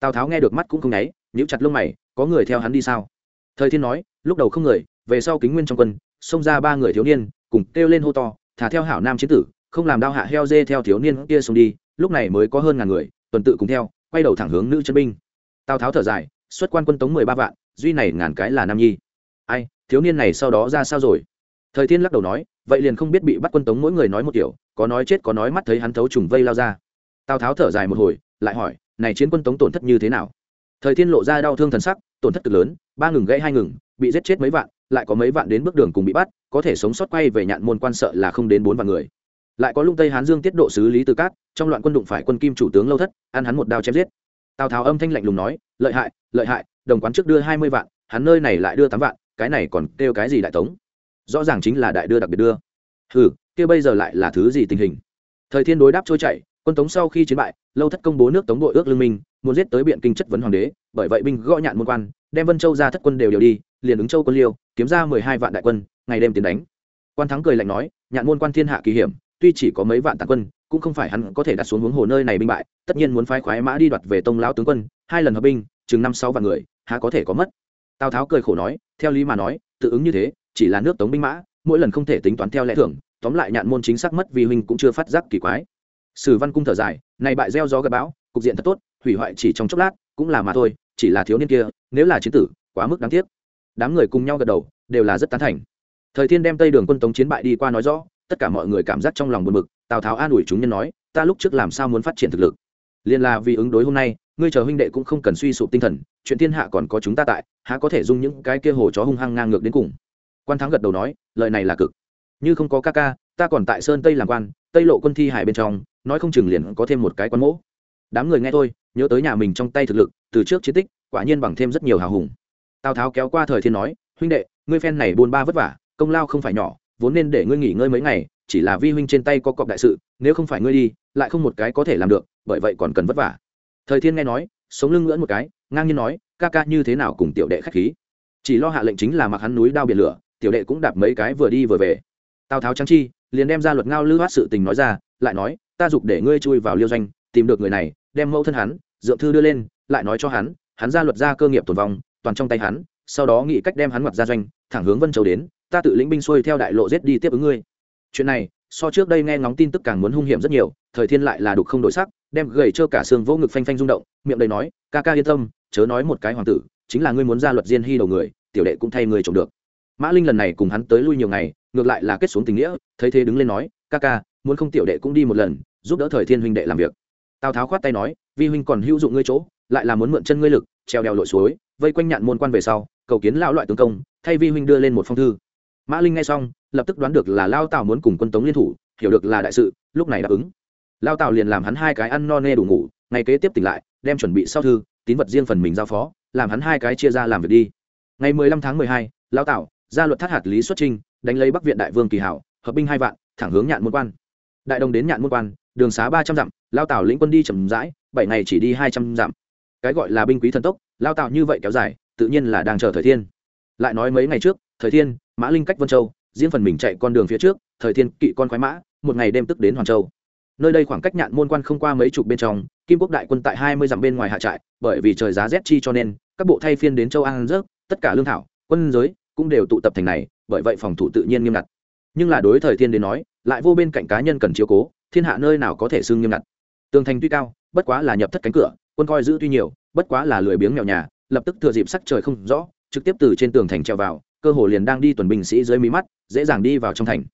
Tào tháo nghe được mắt cũng không nháy, nhíu chặt lông mày có người theo hắn đi sao? Thời thiên nói, lúc đầu không người, về sau kính nguyên trong quân, xông ra ba người thiếu niên, cùng kêu lên hô to, thả theo hảo nam chiến tử, không làm đao hạ heo dê theo thiếu niên kia xuống đi, lúc này mới có hơn ngàn người, tuần tự cùng theo, quay đầu thẳng hướng nữ chân binh. Tào tháo thở dài, xuất quan quân tống mười ba vạn, duy này ngàn cái là nam nhi. Ai, thiếu niên này sau đó ra sao rồi? Thời thiên lắc đầu nói, vậy liền không biết bị bắt quân tống mỗi người nói một kiểu, có nói chết có nói mắt thấy hắn thấu trùng vây lao ra. Tào tháo thở dài một hồi, lại hỏi, này chiến quân tống tổn thất như thế nào? Thời thiên lộ ra đau thương thần sắc, tổn thất cực lớn, ba ngừng gãy hai ngừng, bị giết chết mấy vạn, lại có mấy vạn đến bước đường cùng bị bắt, có thể sống sót quay về nhạn môn quan sợ là không đến bốn vạn người. Lại có lung tây hán dương tiết độ sứ lý từ cát, trong loạn quân đụng phải quân kim chủ tướng lâu thất, ăn hắn một đao chém giết. Tào tháo âm thanh lạnh lùng nói, lợi hại lợi hại, đồng quán trước đưa hai mươi vạn, hắn nơi này lại đưa tám vạn, cái này còn kêu cái gì đại tống? Rõ ràng chính là đại đưa đặc biệt đưa. Ừ kia bây giờ lại là thứ gì tình hình? Thời thiên đối đáp trôi chảy quân tống sau khi chiến bại, lâu thất công bố nước tống đội ước lương minh muốn giết tới biện kinh chất vấn hoàng đế, bởi vậy binh gõ nhạn môn quan, đem vân châu ra thất quân đều đều đi, liền ứng châu quân liêu, kiếm ra mười hai vạn đại quân, ngày đêm tiến đánh. Quan thắng cười lạnh nói, nhạn môn quan thiên hạ kỳ hiểm, tuy chỉ có mấy vạn tàn quân, cũng không phải hắn có thể đặt xuống hướng hồ nơi này binh bại, tất nhiên muốn phái khoái mã đi đoạt về tông lão tướng quân, hai lần hợp binh, chừng năm sáu vạn người, há có thể có mất. Tào tháo cười khổ nói, theo lý mà nói, tự ứng như thế, chỉ là nước tống binh mã, mỗi lần không thể tính toán theo lẽ thường tóm lại nhạn môn chính xác mất vì huynh cũng chưa phát giác kỳ quái sử văn cung thở dài, này bại gieo gió gặp bão, cục diện thật tốt, hủy hoại chỉ trong chốc lát, cũng là mà thôi, chỉ là thiếu niên kia, nếu là chiến tử, quá mức đáng tiếc. Đám người cùng nhau gật đầu, đều là rất tán thành. Thời thiên đem tây đường quân tống chiến bại đi qua nói rõ, tất cả mọi người cảm giác trong lòng buồn bực, tào tháo an ủi chúng nhân nói, ta lúc trước làm sao muốn phát triển thực lực? Liền là vì ứng đối hôm nay, ngươi chờ huynh đệ cũng không cần suy sụp tinh thần, chuyện thiên hạ còn có chúng ta tại, há có thể dung những cái kia hồ chó hung hăng ngang ngược đến cùng? Quan thắng gật đầu nói, lời này là cực. Như không có ca ca, ta còn tại sơn tây làm quan, tây lộ quân thi hải bên trong nói không chừng liền có thêm một cái quan mỗ. Đám người nghe thôi, nhớ tới nhà mình trong tay thực lực, từ trước chiến tích, quả nhiên bằng thêm rất nhiều hào hùng. Tào tháo kéo qua thời thiên nói, huynh đệ, ngươi phen này buôn ba vất vả, công lao không phải nhỏ, vốn nên để ngươi nghỉ ngơi mấy ngày, chỉ là vi huynh trên tay có cọc đại sự, nếu không phải ngươi đi, lại không một cái có thể làm được, bởi vậy còn cần vất vả. Thời thiên nghe nói, sống lưng ngưỡn một cái, ngang nhiên nói, ca ca như thế nào cùng tiểu đệ khách khí? Chỉ lo hạ lệnh chính là mặc hắn núi đao biển lửa, tiểu đệ cũng đạp mấy cái vừa đi vừa về. Tào tháo trắng chi, liền đem ra luật ngao lư hát sự tình nói ra, lại nói ta dục để ngươi chui vào liêu doanh, tìm được người này, đem mẫu thân hắn, dượng thư đưa lên, lại nói cho hắn hắn ra luật ra cơ nghiệp tồn vong, toàn trong tay hắn, sau đó nghĩ cách đem hắn mặc ra doanh, thẳng hướng vân châu đến, ta tự lĩnh binh xuôi theo đại lộ giết đi tiếp ứng ngươi. Chuyện này, so trước đây nghe ngóng tin tức càng muốn hung hiểm rất nhiều, thời thiên lại là đục không đổi sắc, đem gầy trơ cả xương vô ngực phanh phanh rung động, miệng đầy nói, ca ca yên tâm, chớ nói một cái hoàng tử, chính là ngươi muốn ra luật diên hy đầu người, tiểu đệ cũng thay người trộm được. Mã linh lần này cùng hắn tới lui nhiều ngày, ngược lại là kết xuống tình nghĩa, thấy thế đứng lên nói, ca ca muốn không tiểu đệ cũng đi một lần, giúp đỡ thời thiên huynh đệ làm việc. Tào tháo khoát tay nói, vi huynh còn hữu dụng ngươi chỗ, lại là muốn mượn chân ngươi lực, treo đèo lội suối, vây quanh nhạn môn quan về sau, cầu kiến lão loại tướng công, thay vi huynh đưa lên một phong thư. Mã linh nghe xong, lập tức đoán được là lao tào muốn cùng quân tống liên thủ, hiểu được là đại sự, lúc này đáp ứng. Lao tào liền làm hắn hai cái ăn no nê đủ ngủ, ngày kế tiếp tỉnh lại, đem chuẩn bị sau thư, tín vật riêng phần mình giao phó, làm hắn hai cái chia ra làm việc đi. Ngày mười lăm tháng mười hai, lao tào ra luật thắt hạt lý xuất trinh đánh lấy bắc viện đại vương kỳ hảo, hợp binh hai vạn, thẳng hướng nhạn môn quan đại đồng đến nhạn môn quan, đường xá ba trăm dặm, lao tào lĩnh quân đi chậm rãi, bảy ngày chỉ đi hai trăm dặm. Cái gọi là binh quý thần tốc, lao tào như vậy kéo dài, tự nhiên là đang chờ thời thiên. Lại nói mấy ngày trước, thời thiên, mã linh cách vân châu diễn phần mình chạy con đường phía trước, thời thiên kỵ con khoái mã, một ngày đêm tức đến hoàn châu. Nơi đây khoảng cách nhạn môn quan không qua mấy chục bên trong, kim quốc đại quân tại hai mươi dặm bên ngoài hạ trại, bởi vì trời giá rét chi cho nên, các bộ thay phiên đến châu an rớt tất cả lương thảo, quân giới cũng đều tụ tập thành này, bởi vậy phòng thủ tự nhiên nghiêm ngặt nhưng là đối thời thiên đến nói, lại vô bên cạnh cá nhân cần chiếu cố, thiên hạ nơi nào có thể xưng nghiêm ngặt. Tường thành tuy cao, bất quá là nhập thất cánh cửa, quân coi giữ tuy nhiều, bất quá là lười biếng mèo nhà, lập tức thừa dịp sắc trời không rõ, trực tiếp từ trên tường thành treo vào, cơ hồ liền đang đi tuần binh sĩ dưới mí mắt, dễ dàng đi vào trong thành.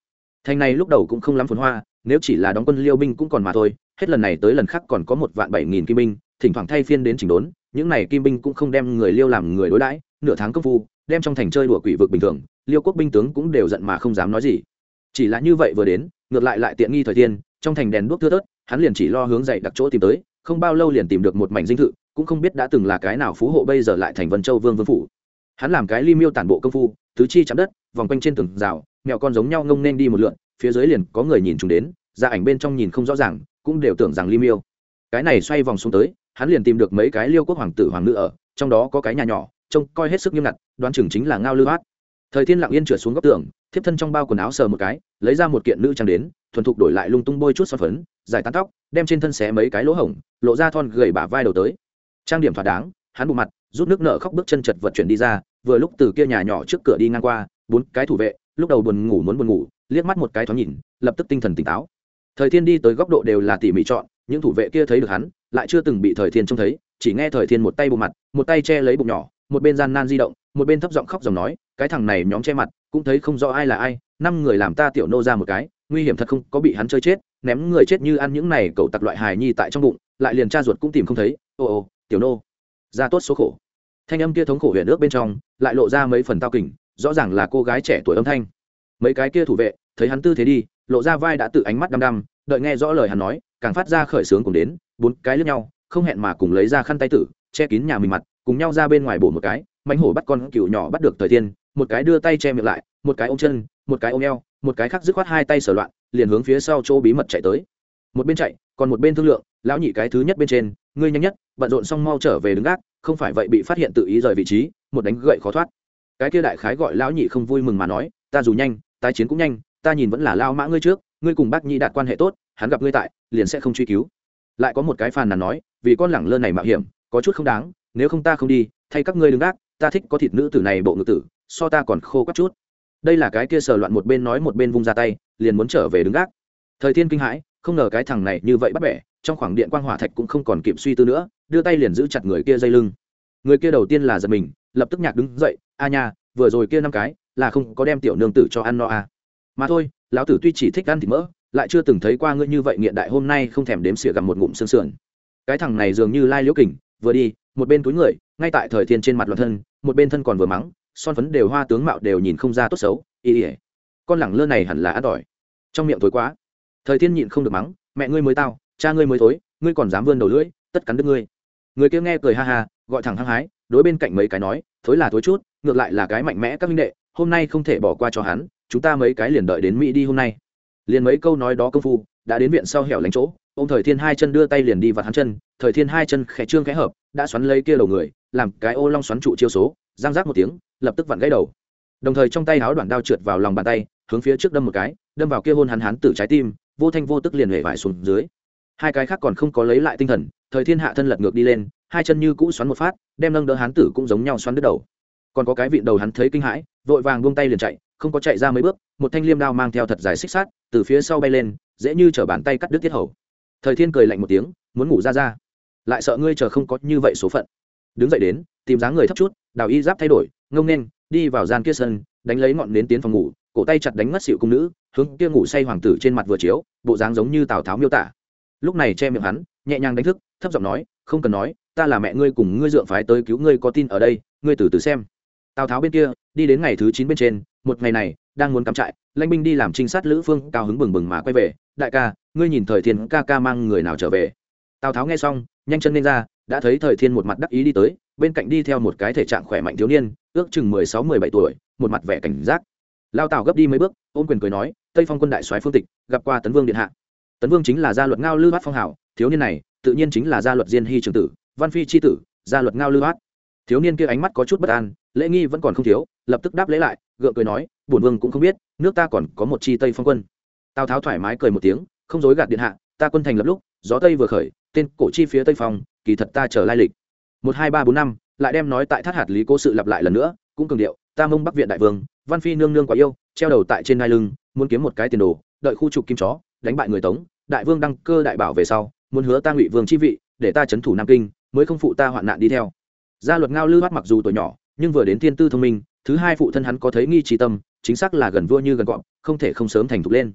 Thành này lúc đầu cũng không lắm phồn hoa, nếu chỉ là đóng quân liêu binh cũng còn mà thôi, hết lần này tới lần khác còn có một vạn bảy nghìn kim binh, thỉnh thoảng thay phiên đến chỉnh đốn, những này kim binh cũng không đem người liêu làm người đối đãi, nửa tháng công phu đem trong thành chơi đùa quỷ vực bình thường, liêu quốc binh tướng cũng đều giận mà không dám nói gì. Chỉ là như vậy vừa đến, ngược lại lại tiện nghi thời thiên trong thành đèn đuốc thưa thớt, hắn liền chỉ lo hướng dậy đặt chỗ tìm tới, không bao lâu liền tìm được một mảnh dinh thự, cũng không biết đã từng là cái nào phú hộ bây giờ lại thành vân châu vương vương phủ. Hắn làm cái ly miêu tản bộ công phu, tứ chi chạm đất, vòng quanh trên tường rào mẹo con giống nhau ngông nên đi một lượn, phía dưới liền có người nhìn chúng đến, ra ảnh bên trong nhìn không rõ ràng, cũng đều tưởng rằng ly miêu. Cái này xoay vòng xuống tới, hắn liền tìm được mấy cái liêu quốc hoàng tử hoàng nữ ở, trong đó có cái nhà nhỏ, trông coi hết sức nghiêm ngặt đoán chừng chính là ngao lưu hát thời thiên lặng yên trượt xuống góc tường, thiếp thân trong bao quần áo sờ một cái, lấy ra một kiện nữ trang đến, thuần thục đổi lại lung tung bôi chút son phấn giải tán tóc, đem trên thân xé mấy cái lỗ hổng, lộ ra thon gầy bả vai đầu tới. Trang điểm thỏa đáng, hắn bù mặt, rút nước nợ khóc bước chân chật vật chuyển đi ra, vừa lúc từ kia nhà nhỏ trước cửa đi ngang qua, bốn cái thủ vệ, lúc đầu buồn ngủ muốn buồn ngủ, liếc mắt một cái thoáng nhìn, lập tức tinh thần tỉnh táo. Thời thiên đi tới góc độ đều là tỉ mỉ chọn, những thủ vệ kia thấy được hắn, lại chưa từng bị thời thiên trông thấy, chỉ nghe thời thiên một tay bộ mặt, một tay che lấy bụng nhỏ một bên gian nan di động, một bên thấp giọng khóc dòng nói, cái thằng này nhóm che mặt, cũng thấy không rõ ai là ai, năm người làm ta tiểu nô ra một cái, nguy hiểm thật không, có bị hắn chơi chết, ném người chết như ăn những này cậu tặc loại hài nhi tại trong bụng, lại liền cha ruột cũng tìm không thấy, ô ô, tiểu nô, ra tốt số khổ. Thanh âm kia thống khổ huyện nước bên trong, lại lộ ra mấy phần tao kình, rõ ràng là cô gái trẻ tuổi âm thanh. Mấy cái kia thủ vệ, thấy hắn tư thế đi, lộ ra vai đã tự ánh mắt đăm đăm, đợi nghe rõ lời hắn nói, càng phát ra khởi sướng cùng đến, bốn cái lướt nhau, không hẹn mà cùng lấy ra khăn tay tử, che kín nhà mình mặt cùng nhau ra bên ngoài bổ một cái mánh hổ bắt con cừu nhỏ bắt được thời tiên một cái đưa tay che miệng lại, một cái ôm chân, một cái ôm eo, một cái khác dứt khoát hai tay sở loạn, liền hướng phía sau chỗ bí mật chạy tới. Một bên chạy, còn một bên thương lượng, lão nhị cái thứ nhất bên trên, ngươi nhanh nhất, bận rộn xong mau trở về đứng gác, không phải vậy bị phát hiện tự ý rời vị trí, một đánh gậy khó thoát. Cái kia đại khái gọi lão nhị không vui mừng mà nói, ta dù nhanh, tái chiến cũng nhanh, ta nhìn vẫn là lao mã ngươi trước, ngươi cùng bác nhị đạt quan hệ tốt, hắn gặp ngươi tại, liền sẽ không truy cứu. Lại có một cái phàn nàn nói, vì con lẳng lơ này mạo hiểm, có chút không đáng nếu không ta không đi, thay các ngươi đứng gác, ta thích có thịt nữ tử này bộ ngự tử, so ta còn khô quắt chút. Đây là cái kia sờ loạn một bên nói một bên vung ra tay, liền muốn trở về đứng gác. Thời thiên kinh hãi, không ngờ cái thằng này như vậy bắt bẻ, trong khoảng điện quang hỏa thạch cũng không còn kịp suy tư nữa, đưa tay liền giữ chặt người kia dây lưng. Người kia đầu tiên là giật mình, lập tức nhạc đứng dậy, a nha, vừa rồi kia năm cái, là không có đem tiểu nương tử cho ăn no à. mà thôi, lão tử tuy chỉ thích ăn thịt mỡ, lại chưa từng thấy qua ngươi như vậy nghiện đại, hôm nay không thèm đếm xỉa gặp một ngụm xương sườn. Cái thằng này dường như lai liễu kình, vừa đi một bên túi người, ngay tại thời thiên trên mặt loạn thân, một bên thân còn vừa mắng, son phấn đều hoa tướng mạo đều nhìn không ra tốt xấu ý ỉa con lẳng lơ này hẳn là ăn tỏi. Trong miệng thối quá. Thời thiên nhịn không được mắng, mẹ ngươi mới tao, cha ngươi mới thối, ngươi còn dám vươn đầu lưỡi, tất cắn đứt ngươi. Người kia nghe cười ha ha, gọi thẳng hăng hái, đối bên cạnh mấy cái nói, thối là thối chút, ngược lại là cái mạnh mẽ các minh đệ, hôm nay không thể bỏ qua cho hắn, chúng ta mấy cái liền đợi đến mỹ đi hôm nay. Liền mấy câu nói đó công phu, đã đến viện sau hẻo lánh chỗ ô m thời thiên hai chân đưa tay liền đi vặt hắn chân, thời thiên hai chân khẽ trương khẽ hợp, đã xoắn lấy kia đầu người, làm cái ô long xoắn trụ chiêu số giang rác một tiếng, lập tức vặn gãy đầu. Đồng thời trong tay áo đoạn đao trượt vào lòng bàn tay, hướng phía trước đâm một cái, đâm vào kia hôn hắn hắn tử trái tim, vô thanh vô tức liền hề vải xuống dưới. Hai cái khác còn không có lấy lại tinh thần, thời thiên hạ thân lật ngược đi lên, hai chân như cũ xoắn một phát, đem nâng đỡ hán tử cũng giống nhau xoắn đứt đầu. Còn có cái vịn đầu hắn thấy kinh hãi, vội vàng buông tay liền chạy, không có chạy ra mấy bước, một thanh liêm đao mang theo thật dài xích sát từ phía sau bay lên, dễ như chở bàn tay cắt đứt tiết hầu thời thiên cười lạnh một tiếng, muốn ngủ ra ra. Lại sợ ngươi chờ không có như vậy số phận. Đứng dậy đến, tìm dáng người thấp chút, đào y giáp thay đổi, ngông nên đi vào gian kia sân, đánh lấy ngọn nến tiến phòng ngủ, cổ tay chặt đánh mất xịu cung nữ, hướng kia ngủ say hoàng tử trên mặt vừa chiếu, bộ dáng giống như tào tháo miêu tả. Lúc này che miệng hắn, nhẹ nhàng đánh thức, thấp giọng nói, không cần nói, ta là mẹ ngươi cùng ngươi dượng phái tới cứu ngươi có tin ở đây, ngươi từ từ xem. Tào tháo bên kia, đi đến ngày thứ chín bên trên, một ngày này, đang muốn cắm trại, lãnh binh đi làm trinh sát lữ phương cao hứng bừng bừng mà quay về, đại ca ngươi nhìn thời thiên ca ca mang người nào trở về? Tào tháo nghe xong, nhanh chân lên ra, đã thấy thời thiên một mặt đắc ý đi tới, bên cạnh đi theo một cái thể trạng khỏe mạnh thiếu niên, ước chừng mười sáu, mười bảy tuổi, một mặt vẻ cảnh giác. Lao tào gấp đi mấy bước, ôm quyền cười nói, tây phong quân đại soái phương tịch, gặp qua tấn vương điện hạ. Tấn vương chính là gia luật ngao lư bát phong hảo, thiếu niên này, tự nhiên chính là gia luật diên hy trường tử, văn phi c tử, gia luật ngao lư bát. Thiếu niên kia ánh mắt có chút bất an, lễ nghi vẫn còn không thiếu, lập tức đáp lễ lại, gượng cười nói, bổn vương cũng không biết, nước ta còn có một chi tây phong quân. Tào tháo thoải mái cười một tiếng không dối gạt điện hạ ta quân thành lập lúc gió tây vừa khởi tên cổ chi phía tây phòng, kỳ thật ta chờ lai lịch. Một hai ba bốn năm lại đem nói tại thắt hạt lý cố sự lặp lại lần nữa cũng cường điệu ta mông bắc viện đại vương văn phi nương nương quá yêu treo đầu tại trên ngai lưng muốn kiếm một cái tiền đồ đợi khu trục kim chó đánh bại người tống đại vương đăng cơ đại bảo về sau muốn hứa ta ngụy vương chi vị để ta c thủ nam kinh mới không phụ ta hoạn nạn đi theo. Gia luật ngao lư bắt mặc dù tuổi nhỏ nhưng vừa đến thiên tư thông minh thứ hai phụ thân hắn có thấy nghi trí tâm chính xác là gần vua như gần gọn không thể không sớm thành thục lên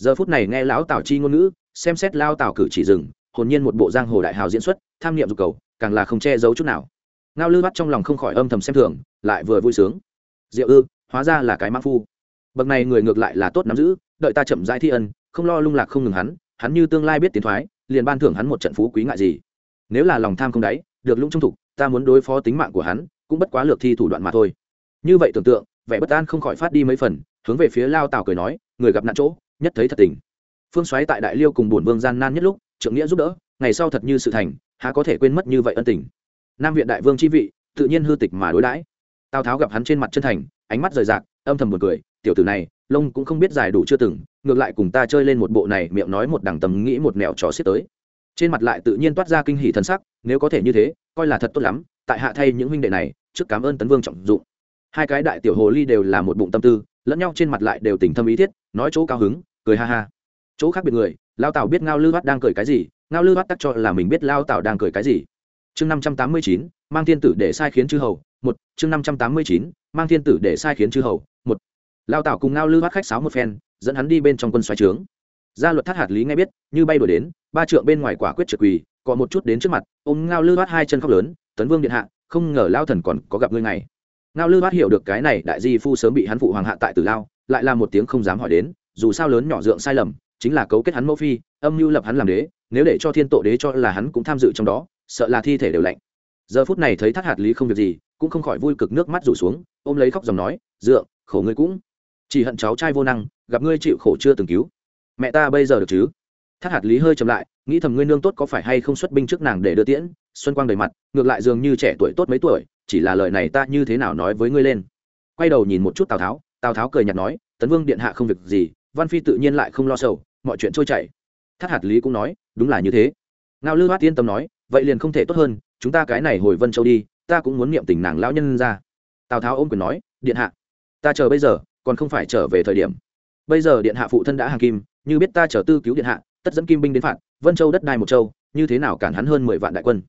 giờ phút này nghe lão tào chi ngôn ngữ, xem xét lao tào cử chỉ rừng, hồn nhiên một bộ giang hồ đại hào diễn xuất, tham niệm dục cầu, càng là không che giấu chút nào. Ngao lư bắt trong lòng không khỏi âm thầm xem thường, lại vừa vui sướng. Diệu ư, hóa ra là cái mã phu. Bậc này người ngược lại là tốt nắm giữ, đợi ta chậm rãi thi ân, không lo lung lạc không ngừng hắn hắn như tương lai biết tiến thoái, liền ban thưởng hắn một trận phú quý ngại gì. Nếu là lòng tham không đáy, được lũng trung thục, ta muốn đối phó tính mạng của hắn, cũng bất quá lược thi thủ đoạn mà thôi. Như vậy tưởng tượng, vẻ bất an không khỏi phát đi mấy phần, hướng về phía lao tào cười nói, người gặp nạn chỗ nhất thấy thật tình. Phương xoáy tại đại liêu cùng bổn vương gian nan nhất lúc trượng nghĩa giúp đỡ, ngày sau thật như sự thành, há có thể quên mất như vậy ân tình. Nam viện đại vương chi vị, tự nhiên hư tịch mà đối đãi. Tào tháo gặp hắn trên mặt chân thành, ánh mắt rời rạc, âm thầm một cười, tiểu tử này, lông cũng không biết dài đủ chưa từng, ngược lại cùng ta chơi lên một bộ này, miệng nói một đằng tầm nghĩ một mẹo trò xiết tới. Trên mặt lại tự nhiên toát ra kinh hỉ thần sắc, nếu có thể như thế, coi là thật tốt lắm, tại hạ thay những huynh đệ này, trước cảm ơn tấn vương trọng dụng. Hai cái đại tiểu hồ ly đều là một bụng tâm tư, lẫn nhau trên mặt lại đều tình thâm ý thiết, nói chỗ cao hứng cười ha ha. Chỗ khác biệt người, lao tào biết ngao lư bắt đang cười cái gì, ngao lư bắt tắc cho là mình biết lao tào đang cười cái gì. Chương năm trăm tám mươi chín, mang thiên tử để sai khiến chư hầu, một, chương năm trăm tám mươi chín, mang thiên tử để sai khiến chư hầu, một. Lao tào cùng ngao lư bắt khách sáo một phen, dẫn hắn đi bên trong quân xoáy trướng. Gia luật thắt hạt lý nghe biết, như bay đuổi đến, ba trượng bên ngoài quả quyết trực quỳ có một chút đến trước mặt, ôm ngao lư bắt hai chân khóc lớn, tấn vương điện hạ, không ngờ lao thần còn có gặp ngươi ngày. Ngao lư bắt hiểu được cái này đại di phu sớm bị hắn phụ hoàng hạ tại tử lao, lại là một tiếng không dám hỏi đến dù sao lớn nhỏ dượng sai lầm, chính là cấu kết hắn mẫu phi, âm mưu lập hắn làm đế, nếu để cho thiên tổ đế cho là hắn cũng tham dự trong đó, sợ là thi thể đều lạnh. Giờ phút này thấy thác hạt lý không việc gì, cũng không khỏi vui cực nước mắt rủ xuống, ôm lấy khóc dòng nói, dượng, khổ ngươi cũng. Chỉ hận cháu trai vô năng, gặp ngươi chịu khổ chưa từng cứu. Mẹ ta bây giờ được chứ? Thác hạt lý hơi chậm lại, nghĩ thầm ngươi nương tốt có phải hay không xuất binh trước nàng để đưa tiễn, xuân quang đầy mặt, ngược lại dường như trẻ tuổi tốt mấy tuổi, chỉ là lời này ta như thế nào nói với ngươi lên. Quay đầu nhìn một chút tào tháo tào tháo cười nhạt nói, tấn vương điện hạ không việc gì văn phi tự nhiên lại không lo sầu, mọi chuyện trôi chảy. Thắt hạt lý cũng nói, đúng là như thế. Ngao lư hoát yên tâm nói, vậy liền không thể tốt hơn, chúng ta cái này hồi vân châu đi, ta cũng muốn niệm tình nàng lão nhân ra. Tào tháo ôm quyền nói, điện hạ, ta chờ bây giờ, còn không phải trở về thời điểm. Bây giờ điện hạ phụ thân đã hàng kim, như biết ta chờ tư cứu điện hạ, tất dẫn kim binh đến phạt, vân châu đất đai một châu, như thế nào cản hắn hơn mười vạn đại quân?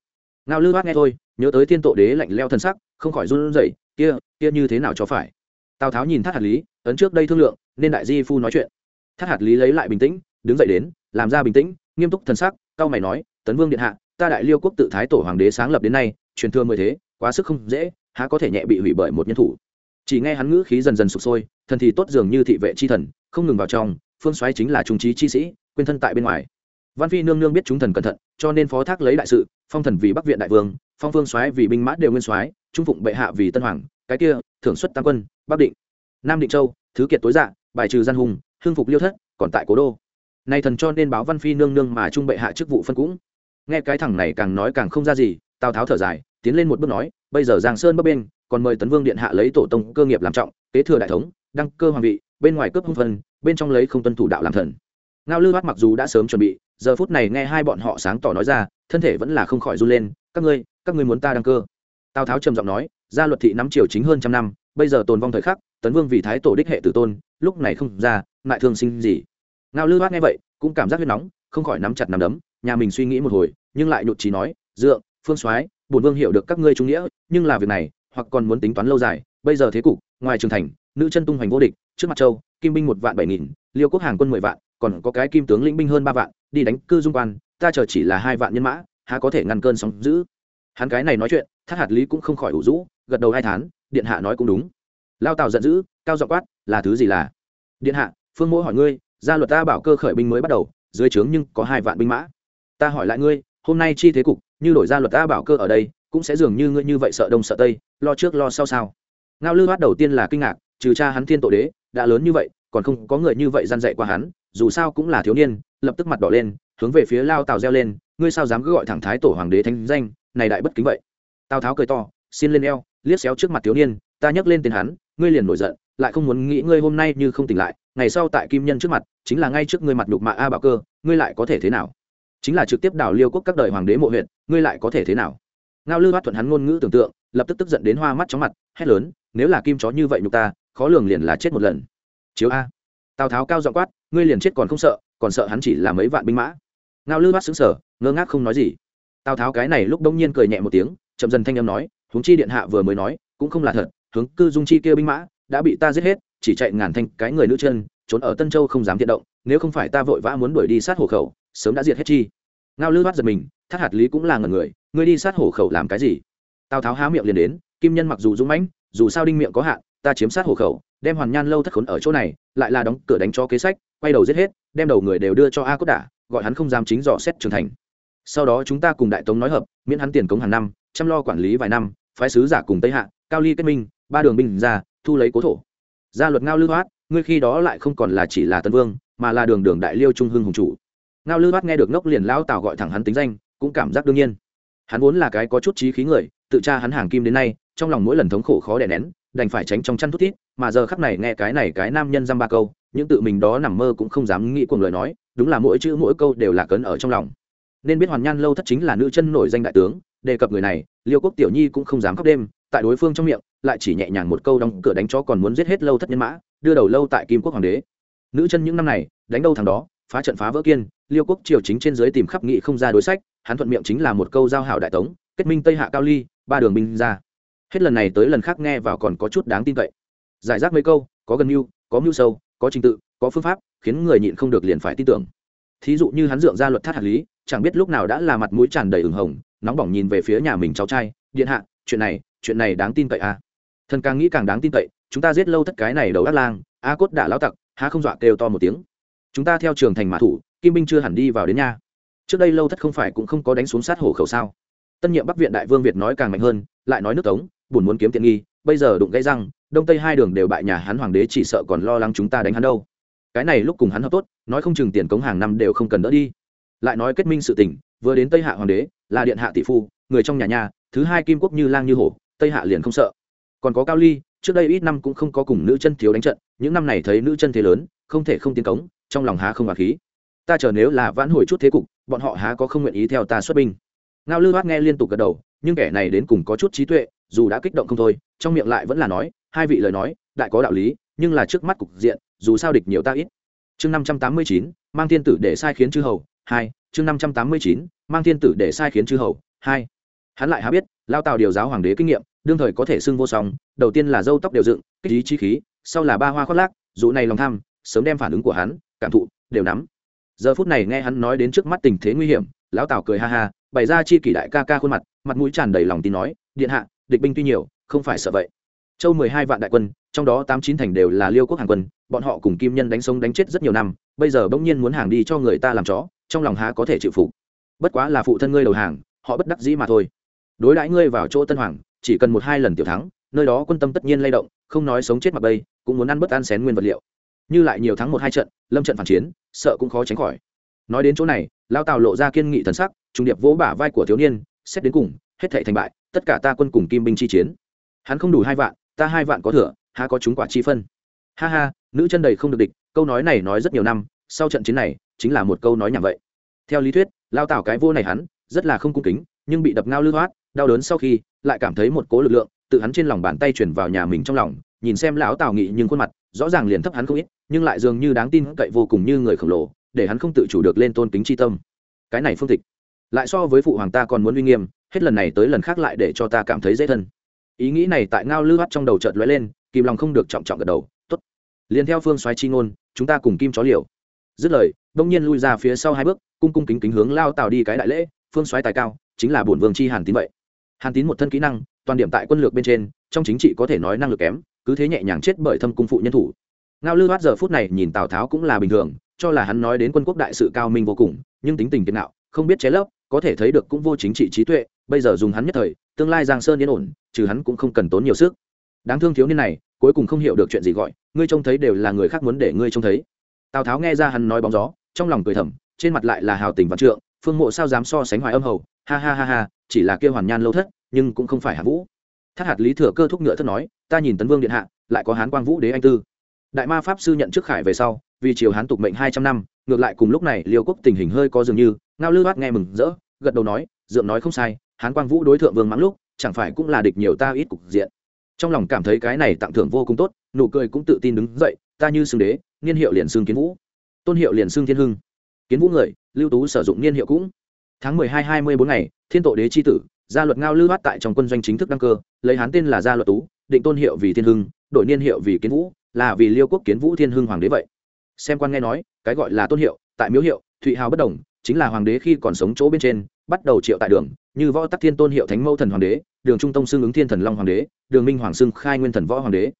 Ngao lư hoát nghe thôi, nhớ tới thiên tổ đế lạnh leo thân sắc, không khỏi run rẩy, kia kia như thế nào cho phải? Tào tháo nhìn thắt hạt lý, ấn trước đây thương lượng, nên đại di phu nói chuyện. Thắt hạt lý lấy lại bình tĩnh, đứng dậy đến, làm ra bình tĩnh, nghiêm túc thần sắc, cao mày nói, tấn vương điện hạ, ta đại liêu quốc tự thái tổ hoàng đế sáng lập đến nay, truyền thương mười thế, quá sức không dễ, há có thể nhẹ bị hủy bởi một nhân thủ? Chỉ nghe hắn ngữ khí dần dần sụp sôi, thần thì tốt dường như thị vệ chi thần, không ngừng vào trong, phương xoáy chính là trung trí chi sĩ, quên thân tại bên ngoài. Văn phi nương nương biết chúng thần cẩn thận, cho nên phó thác lấy đại sự, phong thần vì bắc viện đại vương, phong phương xoáy vì binh mã đều nguyên soái, trung phụng bệ hạ vì tân hoàng cái kia, thưởng xuất tam quân, bắc định. Nam định châu, thứ kiệt tối dạ bài trừ gian hùng hương phục liêu thất, còn tại cố đô. Nay thần cho nên báo văn phi nương nương mà trung bệ hạ chức vụ phân cũng. Nghe cái thằng này càng nói càng không ra gì, tào tháo thở dài, tiến lên một bước nói, bây giờ giang sơn bấp bên còn mời tấn vương điện hạ lấy tổ tông cơ nghiệp làm trọng, kế thừa đại thống, đăng cơ hoàng vị, bên ngoài cướp hung phân, bên trong lấy không tuân thủ đạo làm thần. Ngao lư hoát mặc dù đã sớm chuẩn bị, giờ phút này nghe hai bọn họ sáng tỏ nói ra, thân thể vẫn là không khỏi run lên, các ngươi các ngươi muốn ta đăng cơ? Tào tháo trầm giọng nói gia luật thị nắm triều chính hơn trăm năm bây giờ tồn vong thời khắc tấn vương vì thái tổ đích hệ tử tôn lúc này không ra ngại thương sinh gì? Ngao lư bác nghe vậy cũng cảm giác huyết nóng không khỏi nắm chặt nắm đấm nhà mình suy nghĩ một hồi nhưng lại nhụt trí nói dựa, phương soái bổn vương hiểu được các ngươi trung nghĩa nhưng là việc này hoặc còn muốn tính toán lâu dài bây giờ thế cục ngoài trường thành nữ chân tung hoành vô địch trước mặt châu kim binh một vạn bảy nghìn liêu quốc hàng quân mười vạn còn có cái kim tướng lĩnh binh hơn ba vạn đi đánh cư dung quan ta chờ chỉ là hai vạn nhân mã há có thể ngăn cơn sóng giữ hắn cái này nói chuyện thác hạt lý cũng không khỏi ủ rũ, gật đầu hai tháng điện hạ nói cũng đúng. Lao tào giận dữ, cao dọ quát, là thứ gì là? Điện hạ, phương mỗ hỏi ngươi, gia luật ta bảo cơ khởi binh mới bắt đầu, dưới trướng nhưng có hai vạn binh mã. Ta hỏi lại ngươi, hôm nay chi thế cục, như đổi gia luật ta bảo cơ ở đây, cũng sẽ dường như ngươi như vậy sợ đông sợ tây, lo trước lo sau sao? Ngao lư bắt đầu tiên là kinh ngạc, trừ cha hắn thiên tổ đế, đã lớn như vậy, còn không có người như vậy gian dạy qua hắn, dù sao cũng là thiếu niên, lập tức mặt đỏ lên, hướng về phía lao tào reo lên, ngươi sao dám cứ gọi thẳng thái tổ hoàng đế thanh danh, này đại bất kính vậy? Tào tháo cười to, xin lên eo, liếc xéo trước mặt thiếu niên, ta nhấc lên tên hắn, ngươi liền nổi giận, lại không muốn nghĩ ngươi hôm nay như không tỉnh lại, ngày sau tại kim nhân trước mặt, chính là ngay trước ngươi mặt đục mạ a bảo cơ, ngươi lại có thể thế nào? Chính là trực tiếp đảo liêu quốc các đời hoàng đế mộ huyện ngươi lại có thể thế nào? Ngao lư bắt thuận hắn ngôn ngữ tưởng tượng, lập tức tức giận đến hoa mắt chóng mặt, hét lớn, nếu là kim chó như vậy nhục ta, khó lường liền là chết một lần. Chiếu a. Tào tháo cao giọng quát, ngươi liền chết còn không sợ, còn sợ hắn chỉ là mấy vạn binh mã. Ngao lư bắt xứng sở ngơ ngác không nói gì. Tào tháo cái này lúc đông nhiên cười nhẹ một tiếng chậm dần thanh âm nói, huống chi điện hạ vừa mới nói, cũng không là thật, hướng cư dung chi kia binh mã, đã bị ta giết hết, chỉ chạy ngàn thanh cái người nữ chân, trốn ở tân châu không dám thiện động, nếu không phải ta vội vã muốn đuổi đi sát hổ khẩu, sớm đã diệt hết chi. Ngao lư bắt giật mình thác hạt lý cũng là ngần người, ngươi đi sát hổ khẩu làm cái gì? Tào tháo há miệng liền đến, kim nhân mặc dù dũng mãnh, dù sao đinh miệng có hạn, ta chiếm sát hổ khẩu, đem hoàn nhan lâu thất khốn ở chỗ này, lại là đóng cửa đánh cho kế sách, quay đầu giết hết, đem đầu người đều đưa cho a cốt đả, gọi hắn không dám chính dò xét trưởng thành. Sau đó chúng ta cùng đại tống nói hợp, miễn hắn tiền cống hàng năm chăm lo quản lý vài năm, phái sứ giả cùng tây hạ, cao ly kết minh, ba đường binh ra, thu lấy cố thổ. Gia luật ngao lưu thoát ngươi khi đó lại không còn là chỉ là tân vương, mà là đường đường đại liêu trung hưng hùng chủ. Ngao lưu thoát nghe được ngốc liền lão tào gọi thẳng hắn tính danh, cũng cảm giác đương nhiên. Hắn vốn là cái có chút trí khí người, tự tra hắn hàng kim đến nay, trong lòng mỗi lần thống khổ khó đè nén, đành phải tránh trong chăn thút thít, mà giờ khắc này nghe cái này cái nam nhân dăm ba câu, những tự mình đó nằm mơ cũng không dám nghĩ cuồng lời nói, đúng là mỗi chữ mỗi câu đều là cấn ở trong lòng. Nên biết hoàn nhan lâu thất chính là nữ chân nổi danh đại tướng đề cập người này liêu quốc tiểu nhi cũng không dám khóc đêm tại đối phương trong miệng lại chỉ nhẹ nhàng một câu đóng cửa đánh cho, còn muốn giết hết lâu thất nhân mã đưa đầu lâu tại kim quốc hoàng đế. Nữ chân những năm này đánh đâu thằng đó phá trận phá vỡ kiên liêu quốc triều chính trên dưới tìm khắp nghị không ra đối sách hắn thuận miệng chính là một câu giao hảo đại tống kết minh tây hạ cao ly ba đường binh ra. Hết lần này tới lần khác nghe vào còn có chút đáng tin cậy. Giải rác mấy câu có gần mưu có mưu sâu có trình tự có phương pháp khiến người nhịn không được liền phải tin tưởng. Thí dụ như hắn dượng ra luật thắt hạt lý chẳng biết lúc nào đã là mặt mũi tràn đầy ửng hồng nóng bỏng nhìn về phía nhà mình cháu trai, điện hạ, chuyện này chuyện này đáng tin cậy à? Thần càng nghĩ càng đáng tin cậy, chúng ta giết lâu tất cái này đầu ác lang, a cốt đã lao tặc, há không dọa kêu to một tiếng. Chúng ta theo trường thành mã thủ, kim binh chưa hẳn đi vào đến nha trước đây lâu thất không phải cũng không có đánh xuống sát hổ khẩu sao? Tân nhiệm bắc viện đại vương việt nói càng mạnh hơn, lại nói nước tống, buồn muốn kiếm tiện nghi, bây giờ đụng gãy răng, đông tây hai đường đều bại nhà hắn hoàng đế chỉ sợ còn lo lắng chúng ta đánh hắn đâu. Cái này lúc cùng hắn hợp tốt, nói không chừng tiền cống hàng năm đều không cần đỡ đi. Lại nói kết minh sự tình, vừa đến tây hạ hoàng đế là điện hạ tỷ phu, người trong nhà nhà, thứ hai kim quốc như lang như hổ, tây hạ liền không sợ. Còn có cao ly, trước đây ít năm cũng không có cùng nữ chân thiếu đánh trận, những năm này thấy nữ chân thế lớn, không thể không tiến cống, trong lòng há không hòa khí. Ta chờ nếu là vãn hồi chút thế cục, bọn họ há có không nguyện ý theo ta xuất binh. Ngao lư hoát nghe liên tục gật đầu, nhưng kẻ này đến cùng có chút trí tuệ, dù đã kích động không thôi, trong miệng lại vẫn là nói, hai vị lời nói, đại có đạo lý, nhưng là trước mắt cục diện, dù sao địch nhiều ta ít. Chương năm trăm tám mươi chín, mang thiên tử để sai khiến chư hầu. Hai, chương năm trăm tám mươi chín mang thiên tử để sai khiến chư hầu. Hai, hắn lại há biết, lao tào điều giáo hoàng đế kinh nghiệm, đương thời có thể xưng vô song, đầu tiên là dâu tóc đều dựng, kích ý chi khí, sau là ba hoa khoác lác, dụ này lòng tham, sớm đem phản ứng của hắn, cảm thụ, đều nắm. Giờ phút này nghe hắn nói đến trước mắt tình thế nguy hiểm, lão tào cười ha ha, bày ra chi kỷ đại ca ca khuôn mặt mặt mũi tràn đầy lòng tin nói, điện hạ, địch binh tuy nhiều, không phải sợ vậy. Châu mười hai vạn đại quân, trong đó tám chín thành đều là liêu quốc hàng quân, bọn họ cùng kim nhân đánh sống đánh chết rất nhiều năm, bây giờ bỗng nhiên muốn hàng đi cho người ta làm chó, trong lòng há có thể chịu phục bất quá là phụ thân ngươi đầu hàng, họ bất đắc dĩ mà thôi. Đối đãi ngươi vào chỗ tân hoàng, chỉ cần một hai lần tiểu thắng, nơi đó quân tâm tất nhiên lay động, không nói sống chết mặc bây cũng muốn ăn bất ăn xén nguyên vật liệu. Như lại nhiều thắng một hai trận, lâm trận phản chiến, sợ cũng khó tránh khỏi. Nói đến chỗ này lao tào lộ ra kiên nghị thần sắc trùng điệp vỗ bả vai của thiếu niên, xét đến cùng, hết thệ thành bại, tất cả ta quân cùng kim binh chi chiến. Hắn không đủ hai vạn, ta hai vạn có thừa, há có chúng quả chi phân. Ha ha, nữ chân đầy không được địch, câu nói này nói rất nhiều năm, sau trận chiến này, chính là một câu nói nhảm vậy. Theo lý thuyết lao tảo cái vô này hắn, rất là không cung kính, nhưng bị đập ngao lư thoát đau đớn sau khi, lại cảm thấy một cố lực lượng tự hắn trên lòng bàn tay chuyển vào nhà mình trong lòng, nhìn xem lão tào nghị nhưng khuôn mặt, rõ ràng liền thấp hắn không ít, nhưng lại dường như đáng tin cậy vô cùng như người khổng lồ, để hắn không tự chủ được lên tôn kính tri tâm. Cái này phương tịch, lại so với phụ hoàng ta còn muốn uy nghiêm, hết lần này tới lần khác lại để cho ta cảm thấy dễ thân. Ý nghĩ này tại ngao lư thoát trong đầu chợt lóe lên, kìm lòng không được trọng trọng gật đầu t ố t liền theo phương xoáy chi ngôn, chúng ta cùng kim chó liều dứt lời, đông nhiên lui ra phía sau hai bước, cung cung kính kính hướng lao tào đi cái đại lễ, phương xoáy tài cao, chính là bổn vương chi hàn tín vậy. Hàn tín một thân kỹ năng, toàn điểm tại quân lược bên trên, trong chính trị có thể nói năng lực kém, cứ thế nhẹ nhàng chết bởi thâm cung phụ nhân thủ. Ngao lư hát giờ phút này nhìn tào tháo cũng là bình thường, cho là hắn nói đến quân quốc đại sự cao minh vô cùng, nhưng tính tình kiệt nạo không biết chế lấp, có thể thấy được cũng vô chính trị trí tuệ, bây giờ dùng hắn nhất thời, tương lai giang sơn yên ổn, trừ hắn cũng không cần tốn nhiều sức. Đáng thương thiếu niên này, cuối cùng không hiểu được chuyện gì gọi, ngươi trông thấy đều là người khác muốn để ngươi trông thấy tào tháo nghe ra hắn nói bóng gió, trong lòng cười thầm, trên mặt lại là hào tình văn trượng, phương mộ sao dám so sánh hoài âm hầu, ha ha ha ha, chỉ là kêu hoàn nhan lâu thất, nhưng cũng không phải hạ vũ. Thắt hạt lý thừa cơ thúc ngựa thất nói, ta nhìn tấn vương điện hạ, lại có hán quang vũ đế anh tư. Đại ma pháp sư nhận trước khải về sau, vì triều hán tục mệnh hai trăm năm, ngược lại cùng lúc này liêu quốc tình hình hơi có dường như, ngao lư bát nghe mừng rỡ, gật đầu nói, dượng nói không sai, hán quang vũ đối thượng vương mắng lúc, chẳng phải cũng là địch nhiều ta ít cục diện. Trong lòng cảm thấy cái này tặng thưởng vô cùng tốt, nụ cười cũng tự tin đứng dậy ta như xưng đế, niên hiệu liền xưng kiến vũ. Tôn hiệu liền xưng thiên hưng. Kiến vũ người, lưu tú sử dụng niên hiệu cũng. Tháng mười hai hai mươi bốn ngày, thiên tổ đế c tử, gia luật ngao lưu bát tại trong quân doanh chính thức đăng cơ, lấy hán tên là gia luật tú, định tôn hiệu vì thiên hưng, đổi niên hiệu vì kiến vũ, là vì liêu quốc kiến vũ thiên hưng hoàng đế vậy. Xem quan nghe nói, cái gọi là tôn hiệu, tại miếu hiệu, thụy hào bất đồng, chính là hoàng đế khi còn sống chỗ bên trên, bắt đầu triệu tại đường, như võ tắc thiên tôn hiệu thánh mẫu thần hoàng đế, đường trung tông xưng ứng thiên thần long hoàng đế, đường minh hoàng xưng khai nguyên thần võ hoàng đế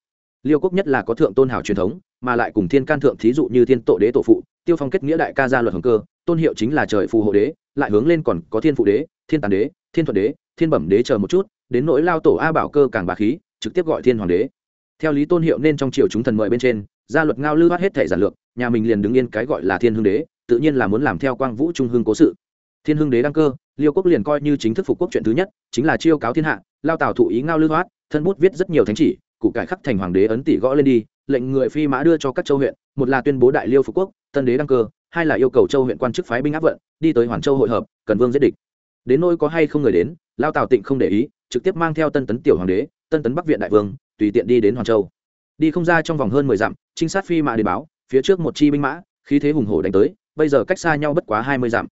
liêu quốc nhất là có thượng tôn hảo truyền thống, mà lại cùng thiên can thượng thí dụ như thiên tổ đế tổ phụ, tiêu phong kết nghĩa đại ca gia luật hồng cơ, tôn hiệu chính là trời phù hộ đế, lại hướng lên còn có thiên phụ đế, thiên tàn đế, thiên thuận đế, thiên bẩm đế chờ một chút, đến nỗi lao tổ a bảo cơ càng bà khí, trực tiếp gọi thiên hoàng đế. Theo lý tôn hiệu nên trong triều chúng thần mời bên trên, gia luật ngao lưu bắt hết thể giản lược, nhà mình liền đứng yên cái gọi là thiên hương đế, tự nhiên là muốn làm theo quang vũ trung hương cố sự. Thiên hương đế đăng cơ, liêu quốc liền coi như chính thức phục quốc chuyện thứ nhất, chính là chiêu cáo thiên hạ, lao tào thụ ý ngao lưu thoát thân bút viết rất nhiều thánh chỉ cụ cải khắc thành hoàng đế ấn tỷ gõ lên đi, lệnh người phi mã đưa cho các châu huyện, một là tuyên bố đại liêu phục quốc, tân đế đăng cơ, hai là yêu cầu châu huyện quan chức phái binh áp vận, đi tới hoàn châu hội hợp, cần vương giết địch. Đến nôi có hay không người đến, lao tào tịnh không để ý, trực tiếp mang theo tân tấn tiểu hoàng đế, tân tấn bắc viện đại vương, tùy tiện đi đến hoàn châu. Đi không ra trong vòng hơn mười dặm, trinh sát phi mã đến báo, phía trước một chi binh mã, khí thế hùng hổ đánh tới, bây giờ cách xa nhau bất quá hai mươi dặm.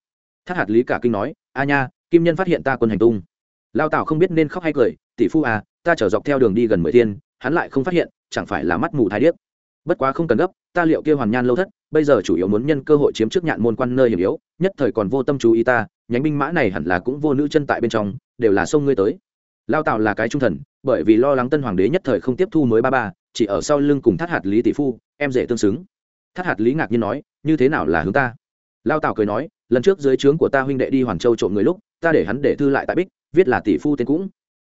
Thác hạt lý cả kinh nói, a nha, kim nhân phát hiện ta quân hành tung. Lao tào không biết nên khóc hay cười, tỷ phu à ta chở dọc theo đường đi gần mười thiên hắn lại không phát hiện, chẳng phải là mắt mù thái điếc. Bất quá không cần gấp, ta liệu kia hoàn nhan lâu thất, bây giờ chủ yếu muốn nhân cơ hội chiếm trước nhạn môn quan nơi hiểm yếu, nhất thời còn vô tâm chú ý ta, nhánh binh mã này hẳn là cũng vô nữ chân tại bên trong, đều là sông ngươi tới. Lao tạo là cái trung thần, bởi vì lo lắng tân hoàng đế nhất thời không tiếp thu mới ba ba, chỉ ở sau lưng cùng thắt hạt lý tỷ phu, em dễ tương xứng. Thắt hạt lý ngạc nhiên nói, như thế nào là hướng ta? Lao tạo cười nói, lần trước dưới trướng của ta huynh đệ đi hoàn châu trộm người lúc, ta để hắn để thư lại tại bích, viết là tỷ phu tên cũng.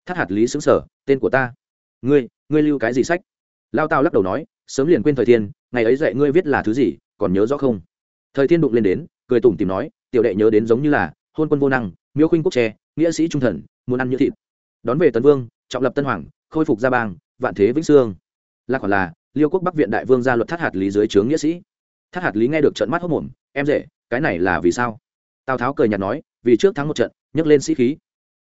Thắt hạt lý xứng sở tên của ta. Ngươi ngươi lưu cái gì sách? Lao tao lắc đầu nói, sớm liền quên thời thiên, ngày ấy dạy ngươi viết là thứ gì, còn nhớ rõ không? Thời thiên đụng lên đến, cười tủm tìm nói, tiểu đệ nhớ đến giống như là, hôn quân vô năng, miêu khuynh quốc tre, nghĩa sĩ trung thần, muốn ăn như thịt. Đón về tấn vương, trọng lập tân hoàng, khôi phục gia bang, vạn thế vĩnh sương là còn là, liêu quốc bắc viện đại vương ra luật thắt hạt lý dưới trướng nghĩa sĩ. Thắt hạt lý nghe được trận mắt hốc mồm, em rể, cái này là vì sao? Tào tháo cười nhạt nói, vì trước thắng một trận, nhấc lên sĩ khí.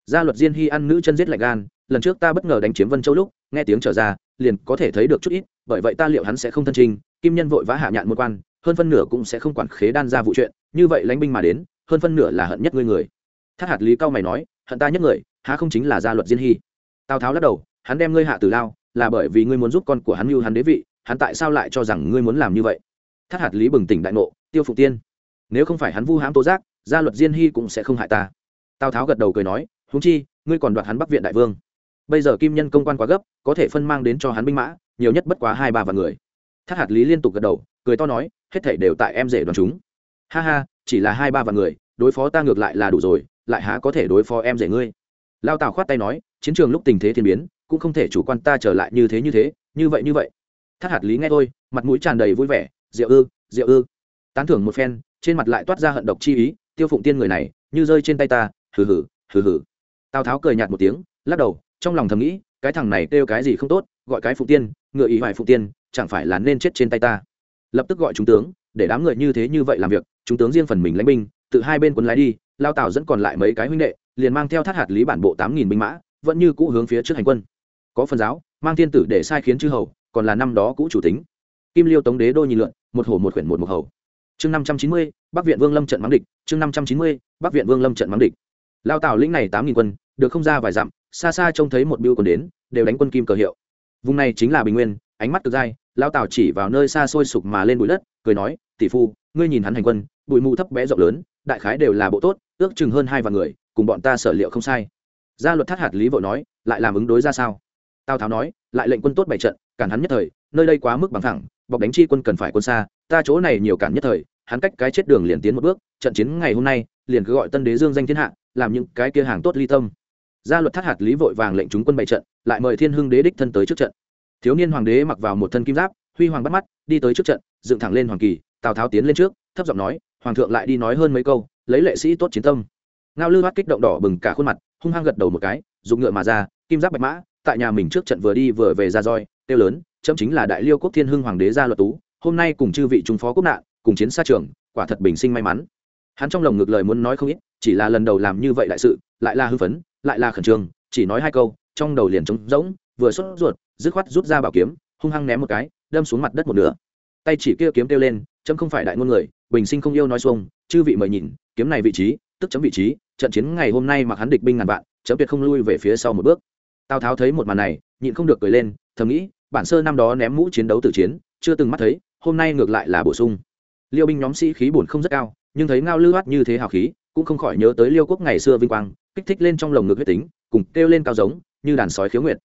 Gia luật diên hy ăn nữ chân giết lạnh gan, lần trước ta bất ngờ đánh chiếm vân châu lúc nghe tiếng trở ra, liền có thể thấy được chút ít, bởi vậy ta liệu hắn sẽ không thân trình, kim nhân vội vã hạ nhạn một quan, hơn phân nửa cũng sẽ không quản khế đan ra vụ chuyện, như vậy lãnh binh mà đến, hơn phân nửa là hận nhất ngươi người. Thác hạt lý cao mày nói, hận ta nhất người, há không chính là gia luật diên hy. Tào tháo lắc đầu, hắn đem ngươi hạ tử lao, là bởi vì ngươi muốn giúp con của hắn mưu hắn đế vị, hắn tại sao lại cho rằng ngươi muốn làm như vậy? Thác hạt lý bừng tỉnh đại ngộ, tiêu Phục tiên. Nếu không phải hắn vu hãm tố giác, gia luật diên hy cũng sẽ không hại ta. Tào tháo gật đầu cười nói húng chi, ngươi còn đoạt hắn bắc viện đại vương bây giờ kim nhân công quan quá gấp, có thể phân mang đến cho hắn binh mã, nhiều nhất bất quá hai ba vạn người. Thác hạt lý liên tục gật đầu, cười to nói, hết thảy đều tại em rể đoàn chúng. Ha ha, chỉ là hai ba vạn người, đối phó ta ngược lại là đủ rồi, lại há có thể đối phó em rể ngươi? Lao tào khoát tay nói, chiến trường lúc tình thế thiên biến, cũng không thể chủ quan ta trở lại như thế như thế, như vậy như vậy. Thác hạt lý nghe thôi, mặt mũi tràn đầy vui vẻ, diệu ư diệu ư. Tán thưởng một phen, trên mặt lại toát ra hận độc chi ý, tiêu phụng tiên người này, như rơi trên tay ta, hừ hừ hừ hừ. Tào tháo cười nhạt một tiếng, lắc đầu trong lòng thầm nghĩ, cái thằng này kêu cái gì không tốt, gọi cái phụ tiên, ngựa ý hoài phụ tiên, chẳng phải là nên chết trên tay ta. Lập tức gọi chúng tướng, để đám người như thế như vậy làm việc, chúng tướng riêng phần mình lãnh binh, tự hai bên quân lái đi, lao tào dẫn còn lại mấy cái huynh đệ, liền mang theo thắt hạt lý bản bộ tám nghìn binh mã, vẫn như cũ hướng phía trước hành quân. Có phần giáo, mang thiên tử để sai khiến chư hầu, còn là năm đó cũ chủ tính. Kim liêu tống đế đôi nhìn lượn, một hổ một quyển một một hầu. Chương năm trăm chín mươi, bắc viện vương lâm trận mắng địch, chương năm trăm chín mươi, bắc viện vương lâm trận mắng địch. Lao tào lĩnh này tám nghìn quân, được không ra vài dặm xa xa trông thấy một biêu còn đến, đều đánh quân kim cờ hiệu. Vùng này chính là bình nguyên, ánh mắt cực dai lao tào chỉ vào nơi xa xôi sục mà lên bụi đất, cười nói, tỷ phu, ngươi nhìn hắn hành quân, bụi mù thấp bé rộng lớn, đại khái đều là bộ tốt, ước chừng hơn hai vạn người, cùng bọn ta sở liệu không sai. Gia luật thắt hạt lý vội nói, lại làm ứng đối ra sao? Tào tháo nói, lại lệnh quân tốt bày trận, cản hắn nhất thời, nơi đây quá mức bằng thẳng, bọc đánh chi quân cần phải quân xa, ta chỗ này nhiều cản nhất thời, hắn cách cái chết đường liền tiến một bước, trận chiến ngày hôm nay, liền cứ gọi tân đế dương danh thiên hạ, làm những cái kia hàng tốt ly tâm gia luật thắt hạt lý vội vàng lệnh chúng quân bày trận, lại mời thiên hưng đế đích thân tới trước trận. Thiếu niên hoàng đế mặc vào một thân kim giáp, huy hoàng bắt mắt, đi tới trước trận, dựng thẳng lên hoàng kỳ, tào tháo tiến lên trước, thấp giọng nói, hoàng thượng lại đi nói hơn mấy câu, lấy lệ sĩ tốt chiến tâm. Ngao lư bắt kích động đỏ bừng cả khuôn mặt, hung hăng gật đầu một cái, dùng ngựa mà ra, kim giáp bạch mã, tại nhà mình trước trận vừa đi vừa về ra roi tiêu lớn, chấm chính là đại liêu quốc thiên hưng hoàng đế gia luật tú, hôm nay cùng chư vị trung phó quốc nạn, cùng chiến xa trường, quả thật bình sinh may mắn. Hắn trong lòng ngược lời muốn nói không ít, chỉ là lần đầu làm như vậy đại sự, lại là hư phấn lại là khẩn trương, chỉ nói hai câu, trong đầu liền trống rỗng, vừa sốt ruột, dứt khoát rút ra bảo kiếm, hung hăng ném một cái, đâm xuống mặt đất một nửa. Tay chỉ kia kiếm kêu lên, chấm không phải đại ngôn người, bình sinh không yêu nói xuông, chư vị mời nhìn, kiếm này vị trí, tức chấm vị trí, trận chiến ngày hôm nay mặc hắn địch binh ngàn vạn, chấm tuyệt không lui về phía sau một bước. Tào tháo thấy một màn này, nhịn không được cười lên, thầm nghĩ, bản sơ năm đó ném mũ chiến đấu tử chiến, chưa từng mắt thấy, hôm nay ngược lại là bổ sung. Liêu binh nhóm sĩ khí bổn không rất cao, nhưng thấy ngao lưu hoát như thế hào khí, cũng không khỏi nhớ tới liêu quốc ngày xưa vinh quang kích thích lên trong lồng ngực huyết tính, cùng kêu lên cao giống, như đàn sói khiếu nguyệt.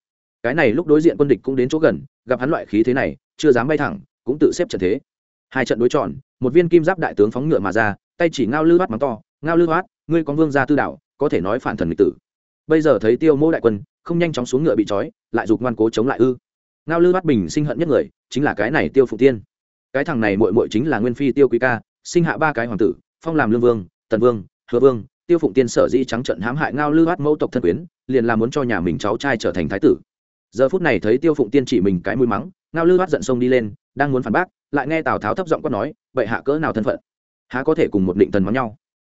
Cái này lúc đối diện quân địch cũng đến chỗ gần, gặp hắn loại khí thế này, chưa dám bay thẳng, cũng tự xếp trận thế. Hai trận đối chọn một viên kim giáp đại tướng phóng ngựa mà ra, tay chỉ ngao lư hoát mắng to, ngao lư hoát, ngươi có vương gia tư đạo, có thể nói phản thần lịch tử. Bây giờ thấy tiêu mô đại quân, không nhanh chóng xuống ngựa bị trói, lại dục ngoan cố chống lại ư. Ngao lư hoát bình sinh hận nhất người, chính là cái này tiêu phụ tiên. Cái thằng này muội muội chính là nguyên phi tiêu quý ca, sinh hạ ba cái hoàng tử, phong làm lương vương, tần vương, hứa vương tiêu phụng tiên sở dĩ trắng trận hãm hại ngao lư hát mẫu tộc thân quyến, liền là muốn cho nhà mình cháu trai trở thành thái tử. Giờ phút này thấy tiêu phụng tiên chỉ mình cái mũi mắng, ngao lư hát giận sông đi lên, đang muốn phản bác, lại nghe tào tháo thấp giọng quát nói vậy hạ cỡ nào thân phận? Há có thể cùng một định thần mắng nhau?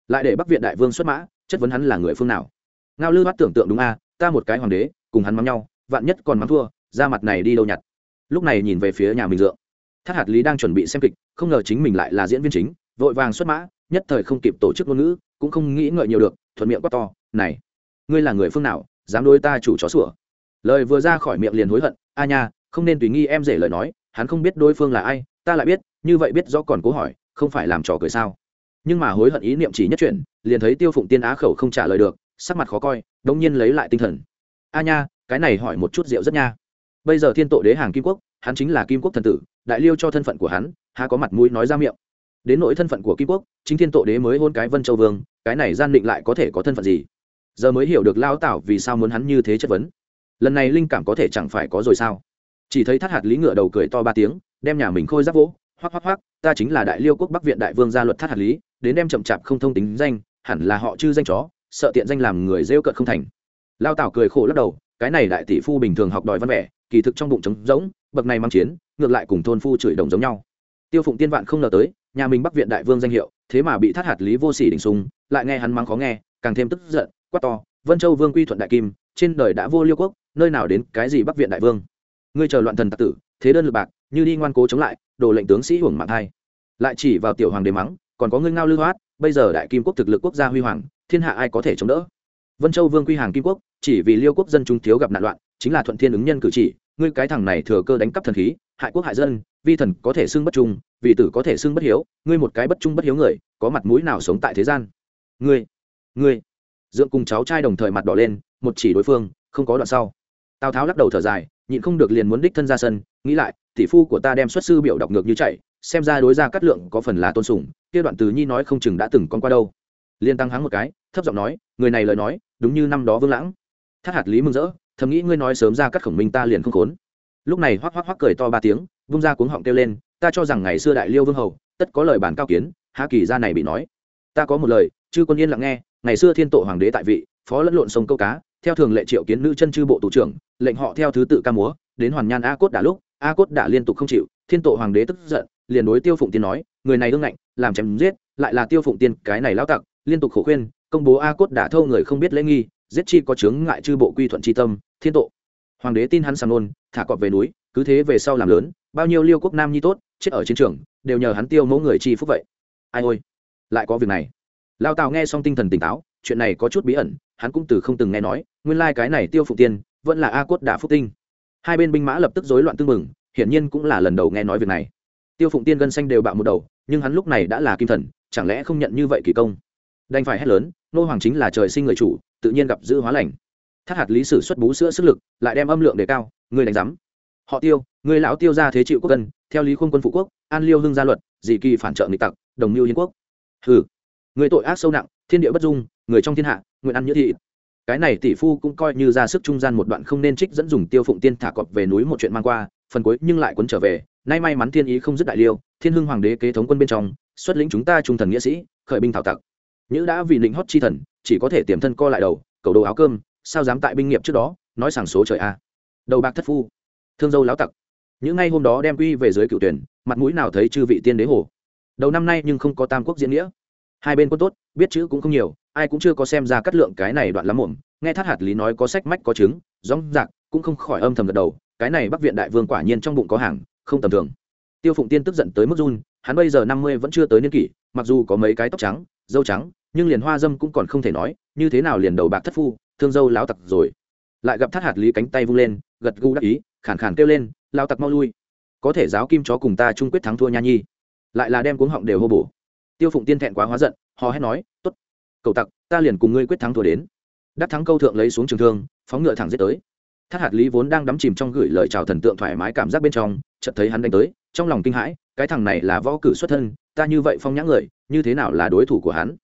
Lại để bắc viện đại vương xuất mã, chất vấn hắn là người phương nào. Ngao lư hát tưởng tượng đúng a, ta một cái hoàng đế, cùng hắn mắng nhau, vạn nhất còn mắng thua, ra mặt này đi đâu nhặt? Lúc này nhìn về phía nhà mình dượng. Thác hạt lý đang chuẩn bị xem kịch, không ngờ chính mình lại là diễn viên chính, vội vàng xuất mã, nhất thời không kịp tổ chức ngôn ngữ cũng không nghĩ ngợi nhiều được, thuận miệng quát to, này, ngươi là người phương nào, dám đối ta chủ chó sủa? Lời vừa ra khỏi miệng liền hối hận, a nha, không nên tùy nghi em rể lời nói, hắn không biết đối phương là ai, ta lại biết, như vậy biết rõ còn cố hỏi, không phải làm trò cười sao? Nhưng mà hối hận ý niệm chỉ nhất chuyện liền thấy tiêu phụng tiên á khẩu không trả lời được, sắc mặt khó coi đông nhiên lấy lại tinh thần. A nha, cái này hỏi một chút rượu rất nha. Bây giờ thiên Tội đế hàng kim quốc, hắn chính là kim quốc thần tử, đại liêu cho thân phận của hắn, há có mặt mũi nói ra miệng đến nỗi thân phận của kim quốc, chính thiên tổ đế mới hôn cái vân châu vương, cái này gian định lại có thể có thân phận gì? Giờ mới hiểu được lao tảo vì sao muốn hắn như thế chất vấn. Lần này linh cảm có thể chẳng phải có rồi sao? Chỉ thấy thắt hạt lý ngựa đầu cười to ba tiếng, đem nhà mình khôi giáp vỗ, hoắc hoắc hoắc, ta chính là đại liêu quốc bắc viện đại vương gia luật thắt hạt lý, đến đem chậm chạp không thông tính danh, hẳn là họ chư danh chó, sợ tiện danh làm người rêu cợt không thành. Lao tảo cười khổ lắc đầu, cái này đại tỷ phu bình thường học đòi văn vẻ, kỳ thực trong bụng trống rỗng, bậc này mang chiến, ngược lại cùng thôn phu chửi đồng giống nhau. Tiêu phụng tiên vạn không ngờ tới nhà mình bắc viện đại vương danh hiệu thế mà bị thắt hạt lý vô sỉ đỉnh sùng, lại nghe hắn mắng khó nghe càng thêm tức giận quát to vân châu vương quy thuận đại kim trên đời đã vô liêu quốc nơi nào đến cái gì bắc viện đại vương? Ngươi chờ loạn thần tặc tử thế đơn lực bạc như đi ngoan cố chống lại đồ lệnh tướng sĩ hưởng mạng thai. Lại chỉ vào tiểu hoàng đế mắng còn có ngươi ngao lưu hoát bây giờ đại kim quốc thực lực quốc gia huy hoàng thiên hạ ai có thể chống đỡ? Vân châu vương quy hàng kim quốc chỉ vì liêu quốc dân chúng thiếu gặp nạn loạn chính là thuận thiên ứng nhân cử chỉ ngươi cái thằng này thừa cơ đánh cắp thần khí hại quốc hại dân, vi thần có thể xưng bất trung, vì tử có thể xưng bất hiếu, ngươi một cái bất trung bất hiếu người, có mặt mũi nào sống tại thế gian? Ngươi ngươi. Dượng cùng cháu trai đồng thời mặt đỏ lên, một chỉ đối phương, không có đoạn sau. Tào tháo lắc đầu thở dài, nhịn không được liền muốn đích thân ra sân, nghĩ lại, tỷ phu của ta đem xuất sư biểu đọc ngược như chạy, xem ra đối ra cắt lượng có phần là tôn sùng, kia đoạn từ nhi nói không chừng đã từng con qua đâu. Liên tăng hắng một cái, thấp giọng nói, người này lời nói, đúng như năm đó vương lãng. Thắt hạt lý mừng rỡ, thầm nghĩ ngươi nói sớm ra cắt khổng minh ta liền không khốn lúc này hoắc hoắc hoắc cười to ba tiếng, vung ra cuống họng kêu lên, ta cho rằng ngày xưa đại liêu vương hầu, tất có lời bản cao kiến, há kỳ ra này bị nói. Ta có một lời, chư quân yên lặng nghe, ngày xưa thiên tổ hoàng đế tại vị, phó lẫn lộn sông câu cá, theo thường lệ triệu kiến nữ chân chư bộ thủ trưởng, lệnh họ theo thứ tự ca múa, đến hoàn nhan a cốt đã lúc, a cốt đã liên tục không chịu, thiên tổ hoàng đế tức giận, liền đối tiêu phụng tiên nói, người này ương ngạnh, làm chém giết, lại là tiêu phụng tiên, cái này lao tặc, liên tục khổ khuyên, công bố a cốt đã thâu người không biết lễ nghi, giết chi có chướng ngại chư bộ quy thuận chi tâm, thiên tổ hoàng đế tin hắn sàng nôn, thả cọp về núi, cứ thế về sau làm lớn, bao nhiêu liêu quốc nam nhi tốt, chết ở chiến trường, đều nhờ hắn tiêu mẫu người chi phúc vậy. Ai ôi, lại có việc này. Lao tào nghe xong tinh thần tỉnh táo, chuyện này có chút bí ẩn, hắn cũng từ không từng nghe nói, nguyên lai、like、cái này tiêu phụ tiên, vẫn là a cốt đạ phúc tinh. Hai bên binh mã lập tức rối loạn tưng mừng hiển nhiên cũng là lần đầu nghe nói việc này. Tiêu phụng tiên gân xanh đều bạo một đầu, nhưng hắn lúc này đã là kim thần, chẳng lẽ không nhận như vậy kỳ công? Đành phải hét lớn, nô hoàng chính là trời sinh người chủ, tự nhiên gặp giữ hóa lành thắt hạt lý sử xuất bú sữa sức lực, lại đem âm lượng đề cao người đánh giám. Họ tiêu người lão tiêu ra thế chịu quốc cân theo lý khuôn quân phụ quốc, an liêu hưng gia luật dị kỳ phản trợ nghịch tặc, đồng mưu hiến quốc. Hừ, người tội ác sâu nặng, thiên địa bất dung, người trong thiên hạ, nguyện ăn như thị cái này tỷ phu cũng coi như ra sức trung gian một đoạn không nên trích dẫn dùng tiêu phụng tiên thả cọp về núi một chuyện mang qua, phần cuối nhưng lại quấn trở về, nay may mắn thiên ý không dứt đại liêu, thiên hưng hoàng đế kế thống quân bên trong, xuất lĩnh chúng ta trung thần nghĩa sĩ, khởi binh thảo tặc. Nhữ đã vì định hót chi thần, chỉ có thể tiềm thân co lại đầu, cầu đồ áo cơm sao dám tại binh nghiệp trước đó nói sảng số trời a? Đầu bạc thất phu. Thương dâu láo tặc. Những ngày hôm đó đem quy về dưới cựu tuyển, mặt mũi nào thấy chư vị tiên đế hồ. Đầu năm nay nhưng không có tam quốc diễn nghĩa. Hai bên quân tốt, biết chữ cũng không nhiều, ai cũng chưa có xem ra cắt lượng cái này đoạn lắm muộn. Nghe thắt hạt lý nói có sách mách có chứng rõ rạc cũng không khỏi âm thầm gật đầu, cái này bắc viện đại vương quả nhiên trong bụng có hàng, không tầm thường. Tiêu phụng tiên tức giận tới mức run, hắn bây giờ năm mươi vẫn chưa tới niên kỷ, mặc dù có mấy cái tóc trắng, dâu trắng, nhưng liền hoa dâm cũng còn không thể nói, như thế nào liền đầu bạc thất phu thương dâu láo tặc rồi. Lại gặp thắt hạt lý cánh tay vung lên, gật gù đắc ý, khàn khàn kêu lên lao tặc mau lui. Có thể giáo kim chó cùng ta chung quyết thắng thua nha nhi. Lại là đem cuống họng đều hô bổ. Tiêu phụng tiên thẹn quá hóa giận, hò hét nói t ố t cậu tặc, ta liền cùng ngươi quyết thắng thua đến. Đắc thắng câu thượng lấy xuống trường thương, phóng ngựa thẳng giết tới. Thác hạt lý vốn đang đắm chìm trong gửi lời chào thần tượng thoải mái cảm giác bên trong, chợt thấy hắn đánh tới, trong lòng kinh hãi, cái thằng này là võ cử xuất thân, ta như vậy phong nhã người, như thế nào là đối thủ của hắn?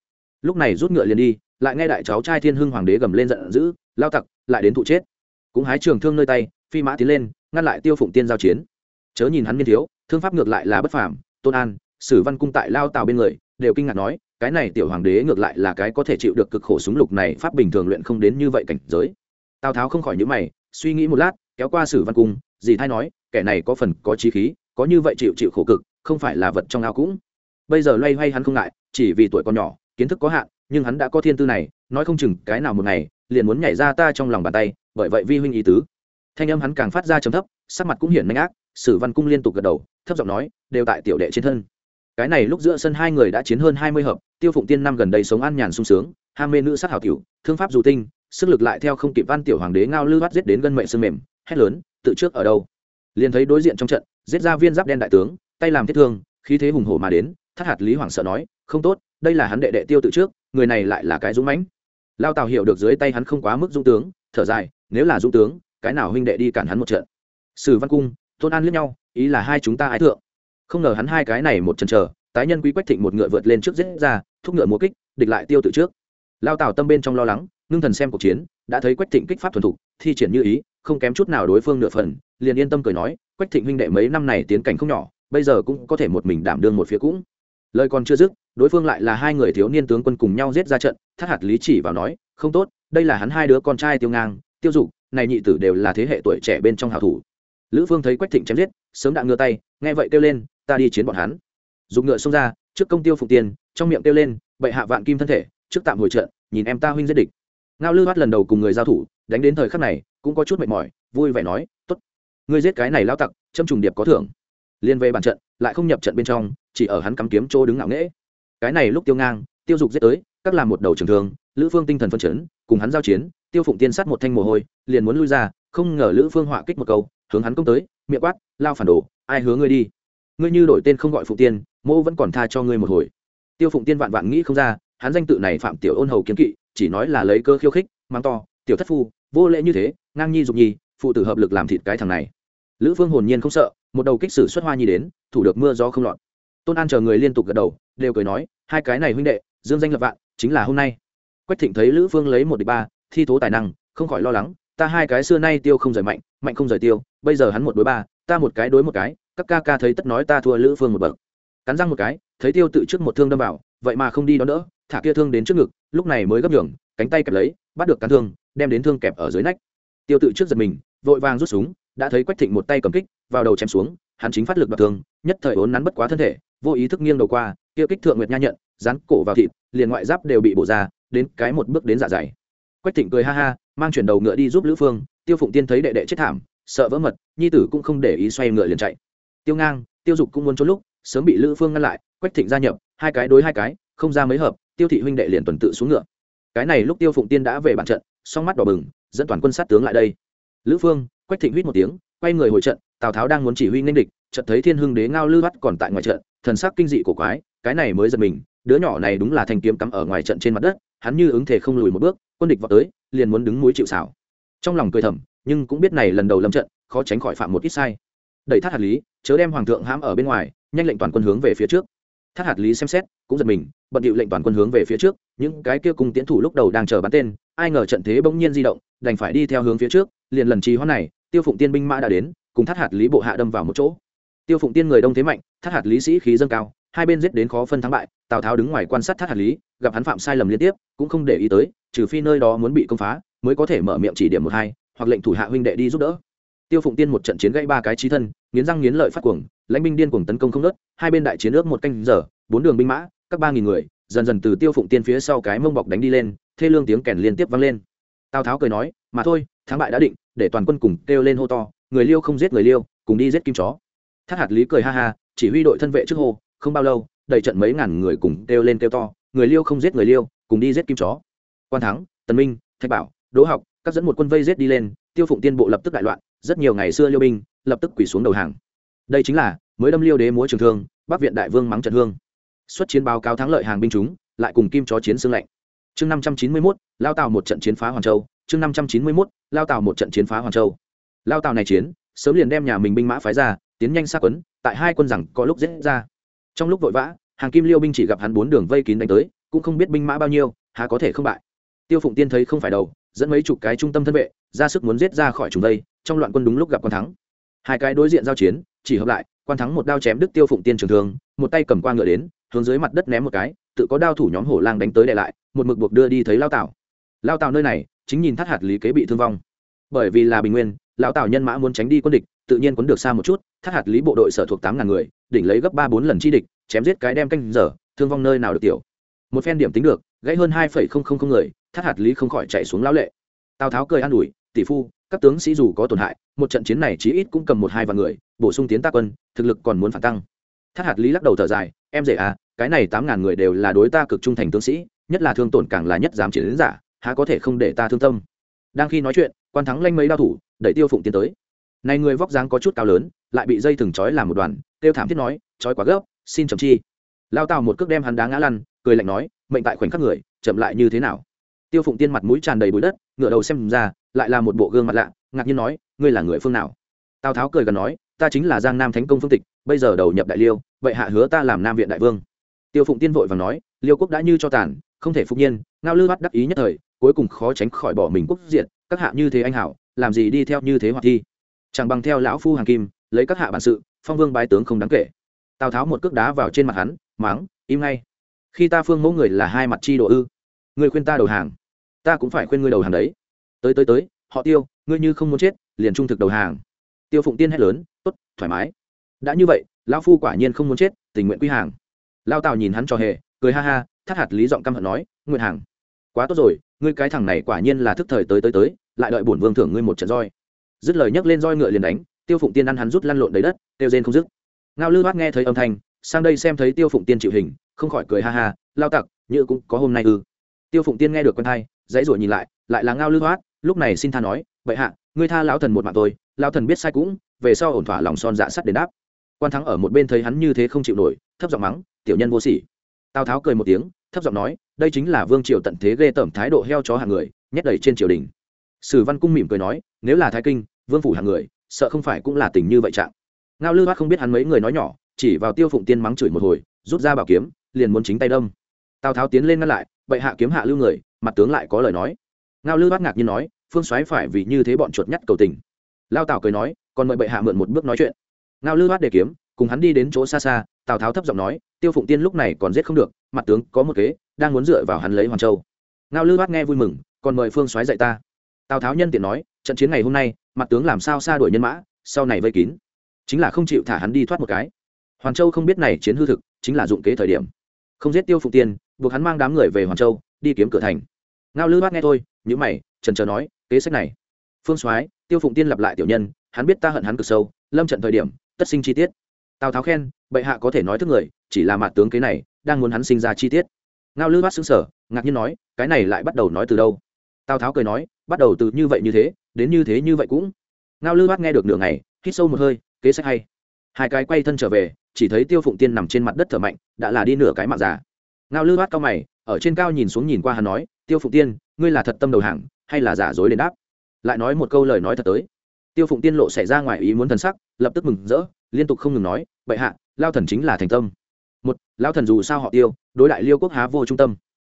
Lúc này rút ngựa liền đi lại nghe đại cháu trai thiên hưng hoàng đế gầm lên giận dữ, lao tặc, lại đến thụ chết. Cũng hái trường thương nơi tay, phi mã tiến lên, ngăn lại tiêu phụng tiên giao chiến. Chớ nhìn hắn niên thiếu, thương pháp ngược lại là bất phàm, tôn an, sử văn cung tại lao tào bên người, đều kinh ngạc nói, cái này tiểu hoàng đế ngược lại là cái có thể chịu được cực khổ súng lục này, pháp bình thường luyện không đến như vậy cảnh giới. Tào tháo không khỏi nhữ mày, suy nghĩ một lát, kéo qua sử văn cung, dì thay nói, kẻ này có phần có trí khí, có như vậy chịu chịu khổ cực, không phải là vật trong ao cũng. Bây giờ loay hoay hắn không ngại, chỉ vì tuổi còn nhỏ, kiến thức có hạn nhưng hắn đã có thiên tư này, nói không chừng cái nào một ngày, liền muốn nhảy ra ta trong lòng bàn tay, bởi vậy vi huynh ý tứ. Thanh âm hắn càng phát ra trầm thấp, sắc mặt cũng hiển nhanh ác, sử văn cung liên tục gật đầu, thấp giọng nói, đều tại tiểu đệ trên thân. Cái này lúc giữa sân hai người đã chiến hơn hai mươi hợp, tiêu phụng tiên năm gần đây sống an nhàn sung sướng, ham mê nữ sát hảo tiểu thương pháp dù tinh, sức lực lại theo không kịp văn tiểu hoàng đế ngao lư bắt giết đến gân mệ sương mềm, hét lớn, tự trước ở đâu? Liền thấy đối diện trong trận, giết ra viên giáp đen đại tướng, tay làm thiết thương, khí thế hùng hổ mà đến, thắt hạt lý hoàng sợ nói không tốt, đây là hắn đệ đệ tiêu tự trước, người này lại là cái dũng mãnh. Lao tào hiểu được dưới tay hắn không quá mức dũng tướng, thở dài, nếu là dũng tướng, cái nào huynh đệ đi cản hắn một trận? Sử văn cung, tôn an liếc nhau, ý là hai chúng ta ái thượng. Không ngờ hắn hai cái này một chân chờ, tái nhân quý quách thịnh một ngựa vượt lên trước giết ra, thúc ngựa múa kích, địch lại tiêu tự trước. Lao tào tâm bên trong lo lắng, ngưng thần xem cuộc chiến, đã thấy quách thịnh kích pháp thuần thục, thi triển như ý, không kém chút nào đối phương nửa phần, liền yên tâm cười nói, quách thịnh huynh đệ mấy năm này tiến cảnh không nhỏ, bây giờ cũng có thể một mình đảm đương một phía cũng lời còn chưa dứt, đối phương lại là hai người thiếu niên tướng quân cùng nhau giết ra trận, thắt hạt lý chỉ vào nói, không tốt, đây là hắn hai đứa con trai tiêu ngang, tiêu dục, này nhị tử đều là thế hệ tuổi trẻ bên trong hào thủ. Lữ phương thấy quách thịnh chém giết, sớm đã ngựa tay, nghe vậy kêu lên, ta đi chiến bọn hắn. Dùng ngựa xông ra, trước công tiêu phục tiền, trong miệng kêu lên, bệ hạ vạn kim thân thể, trước tạm hồi trận, nhìn em ta huynh giết địch. Ngao lư bắt lần đầu cùng người giao thủ, đánh đến thời khắc này, cũng có chút mệt mỏi, vui vẻ nói, tốt, ngươi giết cái này lao tặc, châm trùng điệp có thưởng liên về bàn trận, lại không nhập trận bên trong, chỉ ở hắn cắm kiếm chỗ đứng ngạo nghễ. Cái này lúc tiêu ngang, tiêu dục giết tới, các làm một đầu trường thương, lữ phương tinh thần phân chấn, cùng hắn giao chiến, tiêu phụng tiên sát một thanh mồ hôi, liền muốn lui ra, không ngờ lữ phương họa kích một câu, hướng hắn công tới, miệng quát, lao phản đồ, ai hứa ngươi đi? Ngươi như đổi tên không gọi phụng tiên, mô vẫn còn tha cho ngươi một hồi. Tiêu phụng tiên vạn vạn nghĩ không ra, hắn danh tự này phạm tiểu ôn hầu kiến kỵ, chỉ nói là lấy cơ khiêu khích, mang to, tiểu thất phu, vô lễ như thế, ngang nhi dục nhi, phụ tử hợp lực làm thịt cái thằng này. Lữ phương hồn nhiên không sợ một đầu kích sử xuất hoa nhi đến, thủ được mưa gió không lọt. Tôn an chờ người liên tục gật đầu, đều cười nói, hai cái này huynh đệ, dương danh lập vạn, chính là hôm nay. Quách thịnh thấy lữ phương lấy một địch ba, thi thố tài năng, không khỏi lo lắng, ta hai cái xưa nay tiêu không rời mạnh mạnh không rời tiêu, bây giờ hắn một đối ba, ta một cái đối một cái, các ca ca thấy tất nói ta thua lữ phương một bậc. Cắn răng một cái, thấy tiêu tự trước một thương đâm vào, vậy mà không đi đón đỡ, thả kia thương đến trước ngực, lúc này mới gấp nhường, cánh tay kẹp lấy, bắt được cán thương, đem đến thương kẹp ở dưới nách. Tiêu tự trước giật mình, vội vàng rút súng đã thấy quách thịnh một tay cầm kích, vào đầu chém xuống, hắn chính phát lực đoạt thương, nhất thời ốn nắn bất quá thân thể, vô ý thức nghiêng đầu qua, kia kích thượng nguyệt nha nhận, dán cổ vào thịt, liền ngoại giáp đều bị bổ ra, đến cái một bước đến dạ dày. Quách thịnh cười ha ha, mang chuyển đầu ngựa đi giúp lữ phương, tiêu phụng tiên thấy đệ đệ chết thảm, sợ vỡ mật, nhi tử cũng không để ý xoay ngựa liền chạy. Tiêu ngang, tiêu dục cũng muốn trốn lúc, sớm bị lữ phương ngăn lại, quách thịnh gia nhập, hai cái đối hai cái, không ra mấy hợp, tiêu thị huynh đệ liền tuần tự xuống ngựa. Cái này lúc tiêu phụng tiên đã về bàn trận, song mắt đỏ bừng, dẫn toàn quân sát tướng lại đây. Lữ phương quách thịnh huýt một tiếng, quay người hồi trận, tào tháo đang muốn chỉ huy nên địch, chợt thấy thiên hưng đế ngao lư bắt còn tại ngoài trận, thần sắc kinh dị của quái, cái này mới giật mình, đứa nhỏ này đúng là thanh kiếm cắm ở ngoài trận trên mặt đất, hắn như ứng thể không lùi một bước, quân địch vào tới, liền muốn đứng mũi chịu xảo trong lòng cười thầm, nhưng cũng biết này lần đầu lâm trận, khó tránh khỏi phạm một ít sai. Đẩy thắt hạt lý, chớ đem hoàng thượng hãm ở bên ngoài, nhanh lệnh toàn quân hướng về phía trước. Thắt hạt lý xem xét, cũng giật mình, bận điệu lệnh toàn quân hướng về phía trước, những cái kia cùng tiến thủ lúc đầu đang chờ bắn tên, ai ngờ trận thế bỗng nhiên di động, đành phải đi theo hướng phía trước, liền lần trì hoãn này tiêu phụng tiên binh mã đã đến, cùng thắt hạt lý bộ hạ đâm vào một chỗ. Tiêu phụng tiên người đông thế mạnh thắt hạt lý sĩ khí dâng cao, hai bên giết đến khó phân thắng bại, tào tháo đứng ngoài quan sát thắt hạt lý, gặp hắn phạm sai lầm liên tiếp, cũng không để ý tới, trừ phi nơi đó muốn bị công phá, mới có thể mở miệng chỉ điểm một hai, hoặc lệnh thủ hạ huynh đệ đi giúp đỡ. Tiêu phụng tiên một trận chiến gãy ba cái trí thân, nghiến răng nghiến lợi phát cuồng, lãnh binh điên cuồng tấn công không nớt hai bên đại chiến ước một canh giờ, bốn đường binh mã, các ba nghìn người, dần dần từ tiêu phụng tiên phía sau cái mông bọc đánh đi lên, thê lương tiếng kèn liên tiếp vang lên. Tào tháo cười nói, mà thôi, thắng bại đã định để toàn quân cùng kêu lên hô to, người liêu không giết người liêu, cùng đi giết kim chó. Thác hạt lý cười ha ha, chỉ huy đội thân vệ trước hô, không bao lâu, đầy trận mấy ngàn người cùng kêu lên kêu to, người liêu không giết người liêu, cùng đi giết kim chó. Quan thắng, tần minh, thạch bảo, đỗ học, các dẫn một quân vây giết đi lên, tiêu phụng tiên bộ lập tức đại loạn, rất nhiều ngày xưa liêu binh lập tức quỳ xuống đầu hàng. Đây chính là mới đâm liêu đế múa trường thương, bắc viện đại vương mắng trận hương. Xuất chiến báo cáo thắng lợi hàng binh chúng, lại cùng kim chó chiến xương lạnh. Chương năm trăm chín mươi mốt, lao tàu một trận chiến phá hoàn châu chương năm trăm chín mươi mốt, lao tàu một trận chiến phá hoàn châu. Lao tàu này chiến, sớm liền đem nhà mình binh mã phái ra, tiến nhanh xa quấn, tại hai quân rằng có lúc dễ ra. Trong lúc vội vã, hàng kim liêu binh chỉ gặp hắn bốn đường vây kín đánh tới, cũng không biết binh mã bao nhiêu, há có thể không bại. Tiêu phụng tiên thấy không phải đầu, dẫn mấy chục cái trung tâm thân vệ, ra sức muốn giết ra khỏi chúng đây, trong loạn quân đúng lúc gặp quan thắng. Hai cái đối diện giao chiến, chỉ hợp lại, quan thắng một đao chém đứt tiêu phụng tiên trường thương, một tay cầm qua ngựa đến, hướng dưới mặt đất ném một cái, tự có đao thủ nhóm hổ lang đánh tới đè lại, một mực buộc đưa đi thấy lao tảo lao tảo nơi này chính nhìn thắt hạt lý kế bị thương vong. Bởi vì là bình nguyên, lão tào nhân mã muốn tránh đi quân địch, tự nhiên quấn được xa một chút, thắt hạt lý bộ đội sở thuộc tám ngàn người, đỉnh lấy gấp ba bốn lần chi địch, chém giết cái đem canh giờ, thương vong nơi nào được tiểu. Một phen điểm tính được, gãy hơn hai phẩy không không không người, thắt hạt lý không khỏi chạy xuống lão lệ. Tào tháo cười an ủi, tỷ phu, các tướng sĩ dù có tổn hại, một trận chiến này chí ít cũng cầm một hai vạn người, bổ sung tiến tác quân, thực lực còn muốn phản tăng. Thắt hạt lý lắc đầu thở dài, em dễ à cái này tám ngàn người đều là đối ta cực trung thành tướng sĩ, nhất là thương tổn càng là nhất dám chiến đến giả há có thể không để ta thương tâm. Đang khi nói chuyện, quan thắng lanh mấy đao thủ, đẩy tiêu phụng tiến tới. Này người vóc dáng có chút cao lớn, lại bị dây thừng trói làm một đoàn, tiêu thảm thiết nói, trói quá gấp, xin chậm chi. Lao tào một cước đem hắn đá ngã lăn, cười lạnh nói, mệnh tại khoảnh khắc người, chậm lại như thế nào? Tiêu phụng tiên mặt mũi tràn đầy bụi đất ngựa đầu xem ra, lại là một bộ gương mặt lạ, ngạc nhiên nói, ngươi là người phương nào? Tào tháo cười gần nói, ta chính là giang nam thánh công phương tịch, bây giờ đầu nhập đại liêu, vậy hạ hứa ta làm nam viện đại vương. Tiêu phụng tiên vội và nói, liêu quốc đã như cho tàn, không thể phục nhiên, ngao lư bắt đắc ý nhất thời cuối cùng khó tránh khỏi bỏ mình quốc diện các hạ như thế anh hảo, làm gì đi theo như thế hoặc thi? Chẳng bằng theo lão phu hàng kim, lấy các hạ bản sự, phong vương bái tướng không đáng kể. Tào tháo một cước đá vào trên mặt hắn máng im ngay. Khi ta phương mẫu người là hai mặt chi độ ư? Người khuyên ta đầu hàng. Ta cũng phải khuyên ngươi đầu hàng đấy. Tới tới tới, họ tiêu, ngươi như không muốn chết, liền trung thực đầu hàng. Tiêu phụng tiên hét lớn, tốt, thoải mái. Đã như vậy, lão phu quả nhiên không muốn chết, tình nguyện quy hàng. Lao tào nhìn hắn cho hề, cười ha ha, thắt hạt lý giọng căm hận nói, nguyện hàng quá tốt rồi, ngươi cái thằng này quả nhiên là thức thời tới tới tới, lại đợi bổn vương thưởng ngươi một trận roi. Dứt lời nhấc lên roi ngựa liền đánh, tiêu phụng tiên ăn hắn rút lăn lộn đầy đất tiêu rên không dứt. Ngao lư bác nghe thấy âm thanh, sang đây xem thấy tiêu phụng tiên chịu hình, không khỏi cười ha ha, lao tặc, như cũng có hôm nay ư. Tiêu phụng tiên nghe được con thai dãy ruổi nhìn lại lại là ngao lư bác, lúc này xin tha nói vậy hạ, ngươi tha lão thần một mạng tôi, lão thần biết sai cũng, về sau ổn thỏa lòng son dạ sắt đến đáp. Quan thắng ở một bên thấy hắn như thế không chịu nổi, thấp giọng mắng, tiểu nhân vô sỉ. Tào tháo cười một tiếng, thấp giọng nói đây chính là vương triều tận thế ghê tởm thái độ heo chó hàng người, nhét đầy trên triều đình. Sử văn cung mỉm cười nói, nếu là thái kinh, vương phủ hàng người, sợ không phải cũng là tình như vậy trạng. Ngao lư bác không biết hắn mấy người nói nhỏ, chỉ vào tiêu phụng tiên mắng chửi một hồi, rút ra bảo kiếm, liền muốn chính tay đâm. Tào tháo tiến lên ngăn lại, bệ hạ kiếm hạ lưu người, mặt tướng lại có lời nói. Ngao lư bác ngạc nhiên nói, phương soái phải vì như thế bọn chuột nhắt cầu tình. Lao tào cười nói, còn mời bệ hạ mượn một bước nói chuyện. Ngao lư bác để kiếm, cùng hắn đi đến chỗ xa xa, tào tháo thấp giọng nói, tiêu phụng tiên lúc này còn giết không được, mặt tướng có một kế đang muốn dựa vào hắn lấy hoàn châu. Ngao lư Bát nghe vui mừng, còn mời phương soái dạy ta. Tào tháo nhân tiện nói, trận chiến ngày hôm nay, mặt tướng làm sao xa đuổi nhân mã, sau này vây kín. Chính là không chịu thả hắn đi thoát một cái. Hoàn châu không biết này chiến hư thực, chính là dụng kế thời điểm. Không giết tiêu Phục tiên, buộc hắn mang đám người về hoàn châu, đi kiếm cửa thành. Ngao lư Bát nghe thôi nhữ mày trần trờ nói, kế sách này. Phương soái, tiêu phụng tiên lặp lại tiểu nhân, hắn biết ta hận hắn cực sâu, lâm trận thời điểm, tất sinh chi tiết. Tào tháo khen, bệ hạ có thể nói thức người, chỉ là mặt tướng kế này, đang muốn hắn sinh ra chi tiết ngao lư Bát xứng sở ngạc nhiên nói, cái này lại bắt đầu nói từ đâu? Tào tháo cười nói, bắt đầu từ như vậy như thế, đến như thế như vậy cũng. Ngao lư Bát nghe được nửa ngày, hít sâu một hơi, kế sách hay. Hai cái quay thân trở về, chỉ thấy tiêu phụng tiên nằm trên mặt đất thở mạnh, đã là đi nửa cái mạng già. Ngao lư Bát cao mày, ở trên cao nhìn xuống nhìn qua hắn nói, tiêu phụng tiên, ngươi là thật tâm đầu hàng, hay là giả dối đến đáp? Lại nói một câu lời nói thật tới. Tiêu phụng tiên lộ xảy ra ngoài ý muốn thần sắc, lập tức mừng rỡ, liên tục không ngừng nói, bệ hạ, lao thần chính là thành tâm một lao thần dù sao họ tiêu, đối đại liêu quốc há vô trung tâm.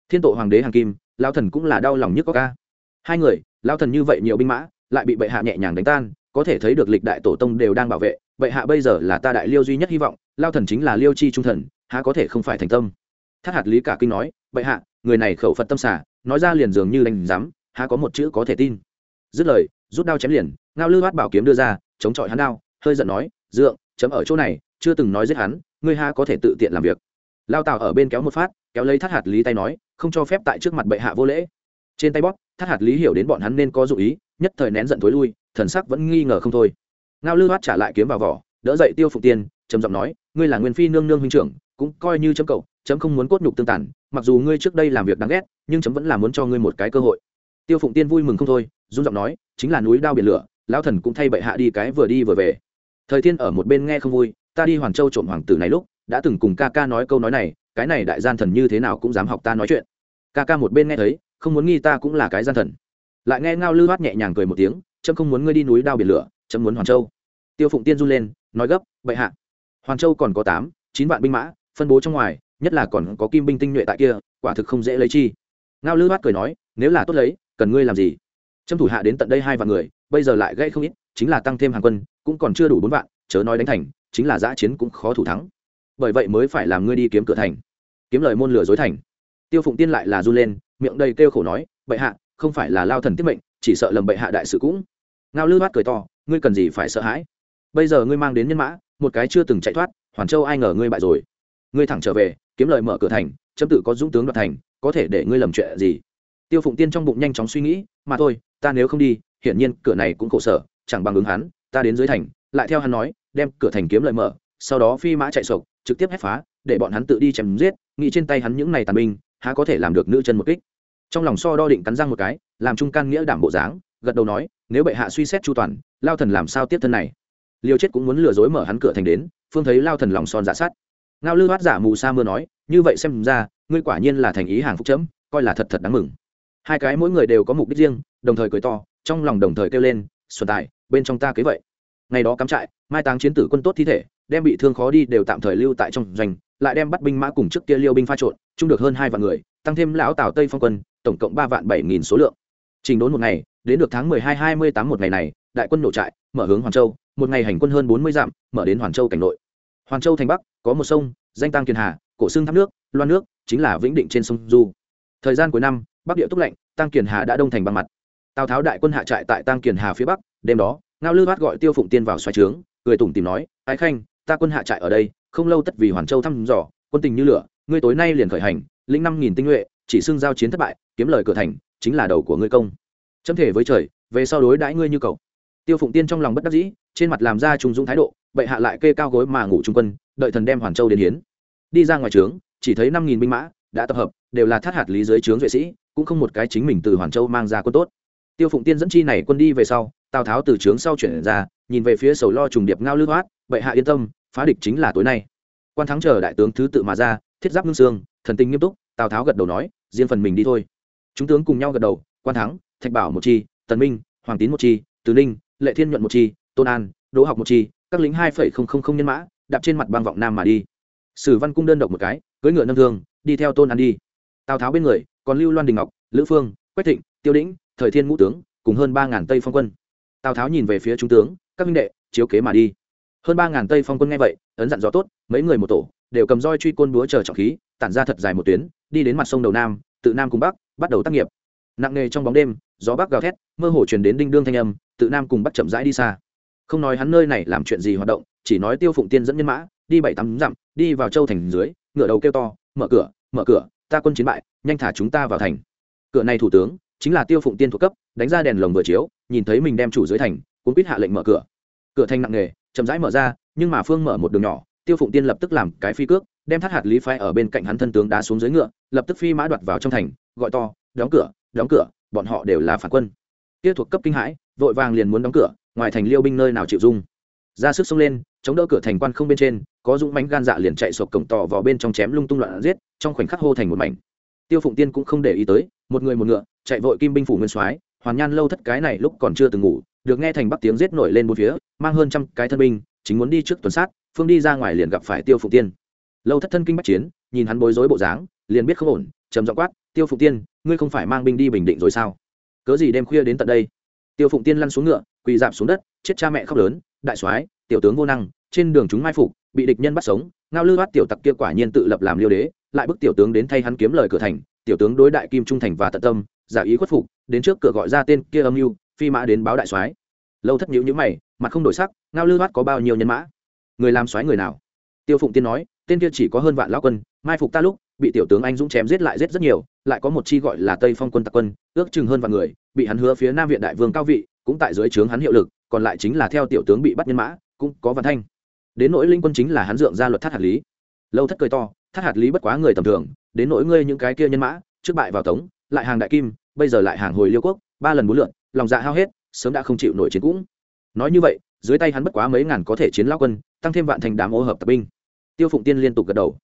Thiên tổ hoàng đế hàng kim lao thần cũng là đau lòng nhất có ca. Hai người lao thần như vậy nhiều binh mã, lại bị bệ hạ nhẹ nhàng đánh tan, có thể thấy được lịch đại tổ tông đều đang bảo vệ, bệ hạ bây giờ là ta đại liêu duy nhất hy vọng lao thần chính là liêu chi trung thần, há có thể không phải thành tâm. Thác hạt lý cả kinh nói, bệ hạ, người này khẩu phật tâm xả, nói ra liền dường như đánh giám, há có một chữ có thể tin. Dứt lời, rút đao chém liền, ngao lư bát bảo kiếm đưa ra, chống chọi hắn đao, hơi giận nói, dượng, chấm ở chỗ này chưa từng nói giết hắn, ngươi ha có thể tự tiện làm việc. Lao tào ở bên kéo một phát, kéo lấy thắt hạt lý tay nói, không cho phép tại trước mặt bệ hạ vô lễ. Trên tay bóp thắt hạt lý hiểu đến bọn hắn nên có dụ ý, nhất thời nén giận thối lui, thần sắc vẫn nghi ngờ không thôi. Ngao lư thoát trả lại kiếm vào vỏ, đỡ dậy tiêu phục tiên, trầm giọng nói, ngươi là nguyên phi nương nương huynh trưởng, cũng coi như chấm cậu, chấm không muốn cốt nhục tương tàn, mặc dù ngươi trước đây làm việc đáng ghét, nhưng chấm vẫn là muốn cho ngươi một cái cơ hội. Tiêu phụng tiên vui mừng không thôi dung giọng nói, chính là núi đao biển lửa, lão thần cũng thay bệ hạ đi cái vừa đi vừa về. Thời thiên ở một bên nghe không vui ta đi hoàn châu trộm hoàng tử này lúc, đã từng cùng ca ca nói câu nói này, cái này đại gian thần như thế nào cũng dám học ta nói chuyện. Ca ca một bên nghe thấy, không muốn nghi ta cũng là cái gian thần. Lại nghe ngao lư hoát nhẹ nhàng cười một tiếng trâm không muốn ngươi đi núi đao biển lửa trâm muốn hoàn châu. Tiêu phụng tiên run lên, nói gấp, bệ hạ, hoàn châu còn có tám, chín vạn binh mã, phân bố trong ngoài, nhất là còn có kim binh tinh nhuệ tại kia, quả thực không dễ lấy chi. Ngao lư hoát cười nói, nếu là tốt lấy, cần ngươi làm gì? Trâm thủ hạ đến tận đây hai vạn người, bây giờ lại gây không ít, chính là tăng thêm hàng quân, cũng còn chưa đủ bốn vạn, chớ nói đánh thành chính là giã chiến cũng khó thủ thắng. Bởi vậy mới phải làm ngươi đi kiếm cửa thành. Kiếm lời môn lừa dối thành. Tiêu phụng tiên lại là run lên, miệng đầy kêu khổ nói, bệ hạ, không phải là lao thần tiết mệnh, chỉ sợ lầm bệ hạ đại sự cũng. Ngao lư bát cười to, ngươi cần gì phải sợ hãi? Bây giờ ngươi mang đến nhân mã, một cái chưa từng chạy thoát, hoàn châu ai ngờ ngươi bại rồi. Ngươi thẳng trở về, kiếm lời mở cửa thành, chấm tự có dũng tướng đoạt thành, có thể để ngươi lầm chuyện gì? Tiêu phụng tiên trong bụng nhanh chóng suy nghĩ, mà thôi, ta nếu không đi, hiển nhiên cửa này cũng khổ sở, chẳng bằng ứng hắn, ta đến dưới thành lại theo hắn nói, đem cửa thành kiếm lợi mở, sau đó phi mã chạy sộc, trực tiếp hét phá, để bọn hắn tự đi chém giết, nghĩ trên tay hắn những này tàn binh, há có thể làm được nữ chân một kích. Trong lòng so đo định cắn răng một cái, làm trung can nghĩa đảm bộ dáng, gật đầu nói, nếu bệ hạ suy xét chu toàn, lao thần làm sao tiếp thân này? Liều chết cũng muốn lừa dối mở hắn cửa thành đến, phương thấy lao thần lòng son dạ giả sát ngao lư hoát giả mù sa mưa nói, như vậy xem ra, ngươi quả nhiên là thành ý hàng phúc chấm, coi là thật thật đáng mừng. Hai cái mỗi người đều có mục đích riêng, đồng thời cười to, trong lòng đồng thời kêu lên, xuân tài, bên trong ta kế vậy ngày đó cắm trại, mai táng chiến tử quân tốt thi thể, đem bị thương khó đi đều tạm thời lưu tại trong doanh, lại đem bắt binh mã cùng trước kia liêu binh pha trộn, chung được hơn hai vạn người, tăng thêm lão tào tây phong quân, tổng cộng ba vạn bảy nghìn số lượng. Trình đốn một ngày, đến được tháng mười hai hai mươi tám một ngày này, đại quân nổ trại, mở hướng hoàn châu, một ngày hành quân hơn bốn mươi dặm, mở đến hoàn châu cảnh nội. Hoàn châu thành bắc, có một sông, danh tăng kiền hà, cổ xương tháp nước, loan nước, chính là vĩnh định trên sông du. Thời gian cuối năm, bắc địa túc lạnh tăng kiền hà đã đông thành bằng mặt tào tháo đại quân hạ trại tại tăng kiền hà phía bắc, đêm đó, ngao lư bát gọi tiêu phụng tiên vào xoáy trướng, cười tủm tìm nói, ái khanh, ta quân hạ trại ở đây, không lâu tất vì hoàn châu thăm dò, quân tình như lửa, ngươi tối nay liền khởi hành, lĩnh năm nghìn tinh nhuệ, chỉ xưng giao chiến thất bại, kiếm lời cửa thành, chính là đầu của ngươi công. Chấm thể với trời, về sau đối đãi ngươi như cầu tiêu phụng tiên trong lòng bất đắc dĩ, trên mặt làm ra trung dũng thái độ, bệ hạ lại kê cao gối mà ngủ trung quân, đợi thần đem hoàn châu đến hiến. Đi ra ngoài trướng, chỉ thấy năm nghìn binh mã đã tập hợp, đều là thắt hạt lý dưới trướng vệ sĩ, cũng không một cái chính mình từ hoàn châu mang ra quân tốt tiêu phụng tiên dẫn chi này quân đi về sau, tào tháo từ trướng sau chuyển ra, nhìn về phía sầu lo trùng điệp ngao lưu thoát, bệ hạ yên tâm, phá địch chính là tối nay. Quan thắng chờ đại tướng thứ tự mà ra, thiết giáp ngưng sương thần tình nghiêm túc, tào tháo gật đầu nói, riêng phần mình đi thôi. Chúng tướng cùng nhau gật đầu, quan thắng, thạch bảo một chi, tần minh, hoàng tín một chi, từ ninh, lệ thiên nhuận một chi, tôn an, đỗ học một chi, các lính hai phẩy không không không nhân mã, đạp trên mặt băng vọng nam mà đi. Sử văn cung đơn độc một cái, cưỡi ngựa nâng thương, đi theo tôn an đi. Tào tháo bên người, còn lưu loan đình ngọc, lữ phương, quách thịnh tiêu đĩnh, thời thiên ngũ tướng, cùng hơn ba ngàn tây phong quân. Tào tháo nhìn về phía trung tướng, các minh đệ, chiếu kế mà đi. Hơn ba ngàn tây phong quân nghe vậy, ấn dặn rõ tốt, mấy người một tổ, đều cầm roi truy côn búa chờ trọng khí, tản ra thật dài một tuyến, đi đến mặt sông đầu nam, tự nam cùng bắc, bắt đầu tác nghiệp. Nặng nề trong bóng đêm, gió bắc gào thét, mơ hồ truyền đến đinh đương thanh âm, tự nam cùng bắt chậm rãi đi xa. Không nói hắn nơi này làm chuyện gì hoạt động, chỉ nói tiêu phụng tiên dẫn nhân mã, đi bảy tám dặm, đi vào châu thành dưới, ngựa đầu kêu to, mở cửa mở cửa, ta quân chiến bại, nhanh thả chúng ta vào thành. Cửa này thủ tướng chính là tiêu phụng tiên thuộc cấp, đánh ra đèn lồng vừa chiếu, nhìn thấy mình đem chủ dưới thành cũng quýt hạ lệnh mở cửa. Cửa thành nặng nề, chậm rãi mở ra, nhưng mà phương mở một đường nhỏ, tiêu phụng tiên lập tức làm cái phi cước, đem thắt hạt lý phái ở bên cạnh hắn thân tướng đá xuống dưới ngựa, lập tức phi mã đoạt vào trong thành, gọi to, đóng cửa đóng cửa, bọn họ đều là phản quân. Tiêu thuộc cấp kinh hãi, vội vàng liền muốn đóng cửa, ngoài thành liêu binh nơi nào chịu dung. Ra sức xông lên, chống đỡ cửa thành quan không bên trên, có dũng mánh gan dạ liền chạy sộp cổng tỏ vào bên trong chém lung tung loạn giết, trong khoảnh khắc hô thành một mảnh tiêu phụng tiên cũng không để ý tới, một người một ngựa, chạy vội kim binh phủ nguyên soái, hoàn nhan lâu thất cái này lúc còn chưa từng ngủ, được nghe thành bắc tiếng giết nổi lên bốn phía, mang hơn trăm cái thân binh, chính muốn đi trước tuần sát, phương đi ra ngoài liền gặp phải tiêu phụng tiên. Lâu thất thân kinh bắc chiến, nhìn hắn bối rối bộ dáng, liền biết không ổn, trầm giọng quát, tiêu phụng tiên, ngươi không phải mang binh đi bình định rồi sao? Cớ gì đêm khuya đến tận đây? Tiêu phụng tiên lăn xuống ngựa, quỳ dạp xuống đất, chết cha mẹ khóc lớn, đại soái, tiểu tướng vô năng, trên đường chúng mai phục, bị địch nhân bắt sống ngao lư bắt tiểu tặc kia quả nhiên tự lập làm liêu đế, lại bức tiểu tướng đến thay hắn kiếm lời cửa thành, tiểu tướng đối đại kim trung thành và tận tâm, giả ý khuất phục, đến trước cửa gọi ra tên kia âm mưu, phi mã đến báo đại soái. Lâu thất nhữ nhữ mày, mặt không đổi sắc, ngao lư bắt có bao nhiêu nhân mã? Người làm soái người nào? Tiêu phụng tiên nói, tên kia chỉ có hơn vạn lão quân, mai phục ta lúc, bị tiểu tướng anh dũng chém giết lại giết rất nhiều, lại có một chi gọi là tây phong quân tặc quân, ước chừng hơn vạn người, bị hắn hứa phía nam viện đại vương cao vị, cũng tại dưới trướng hắn hiệu lực, còn lại chính là theo tiểu tướng bị bắt nhân mã, cũng có văn thanh đến nỗi linh quân chính là hắn dượng ra luật thắt hạt lý. Lâu thất cười to, thắt hạt lý bất quá người tầm thường, đến nỗi ngươi những cái kia nhân mã, trước bại vào tống, lại hàng đại kim, bây giờ lại hàng hồi liêu quốc, ba lần bốn lượn lòng dạ hao hết, sớm đã không chịu nổi chiến cũng. Nói như vậy, dưới tay hắn bất quá mấy ngàn có thể chiến lao quân, tăng thêm vạn thành đám ô hợp tập binh. Tiêu phụng tiên liên tục gật đầu.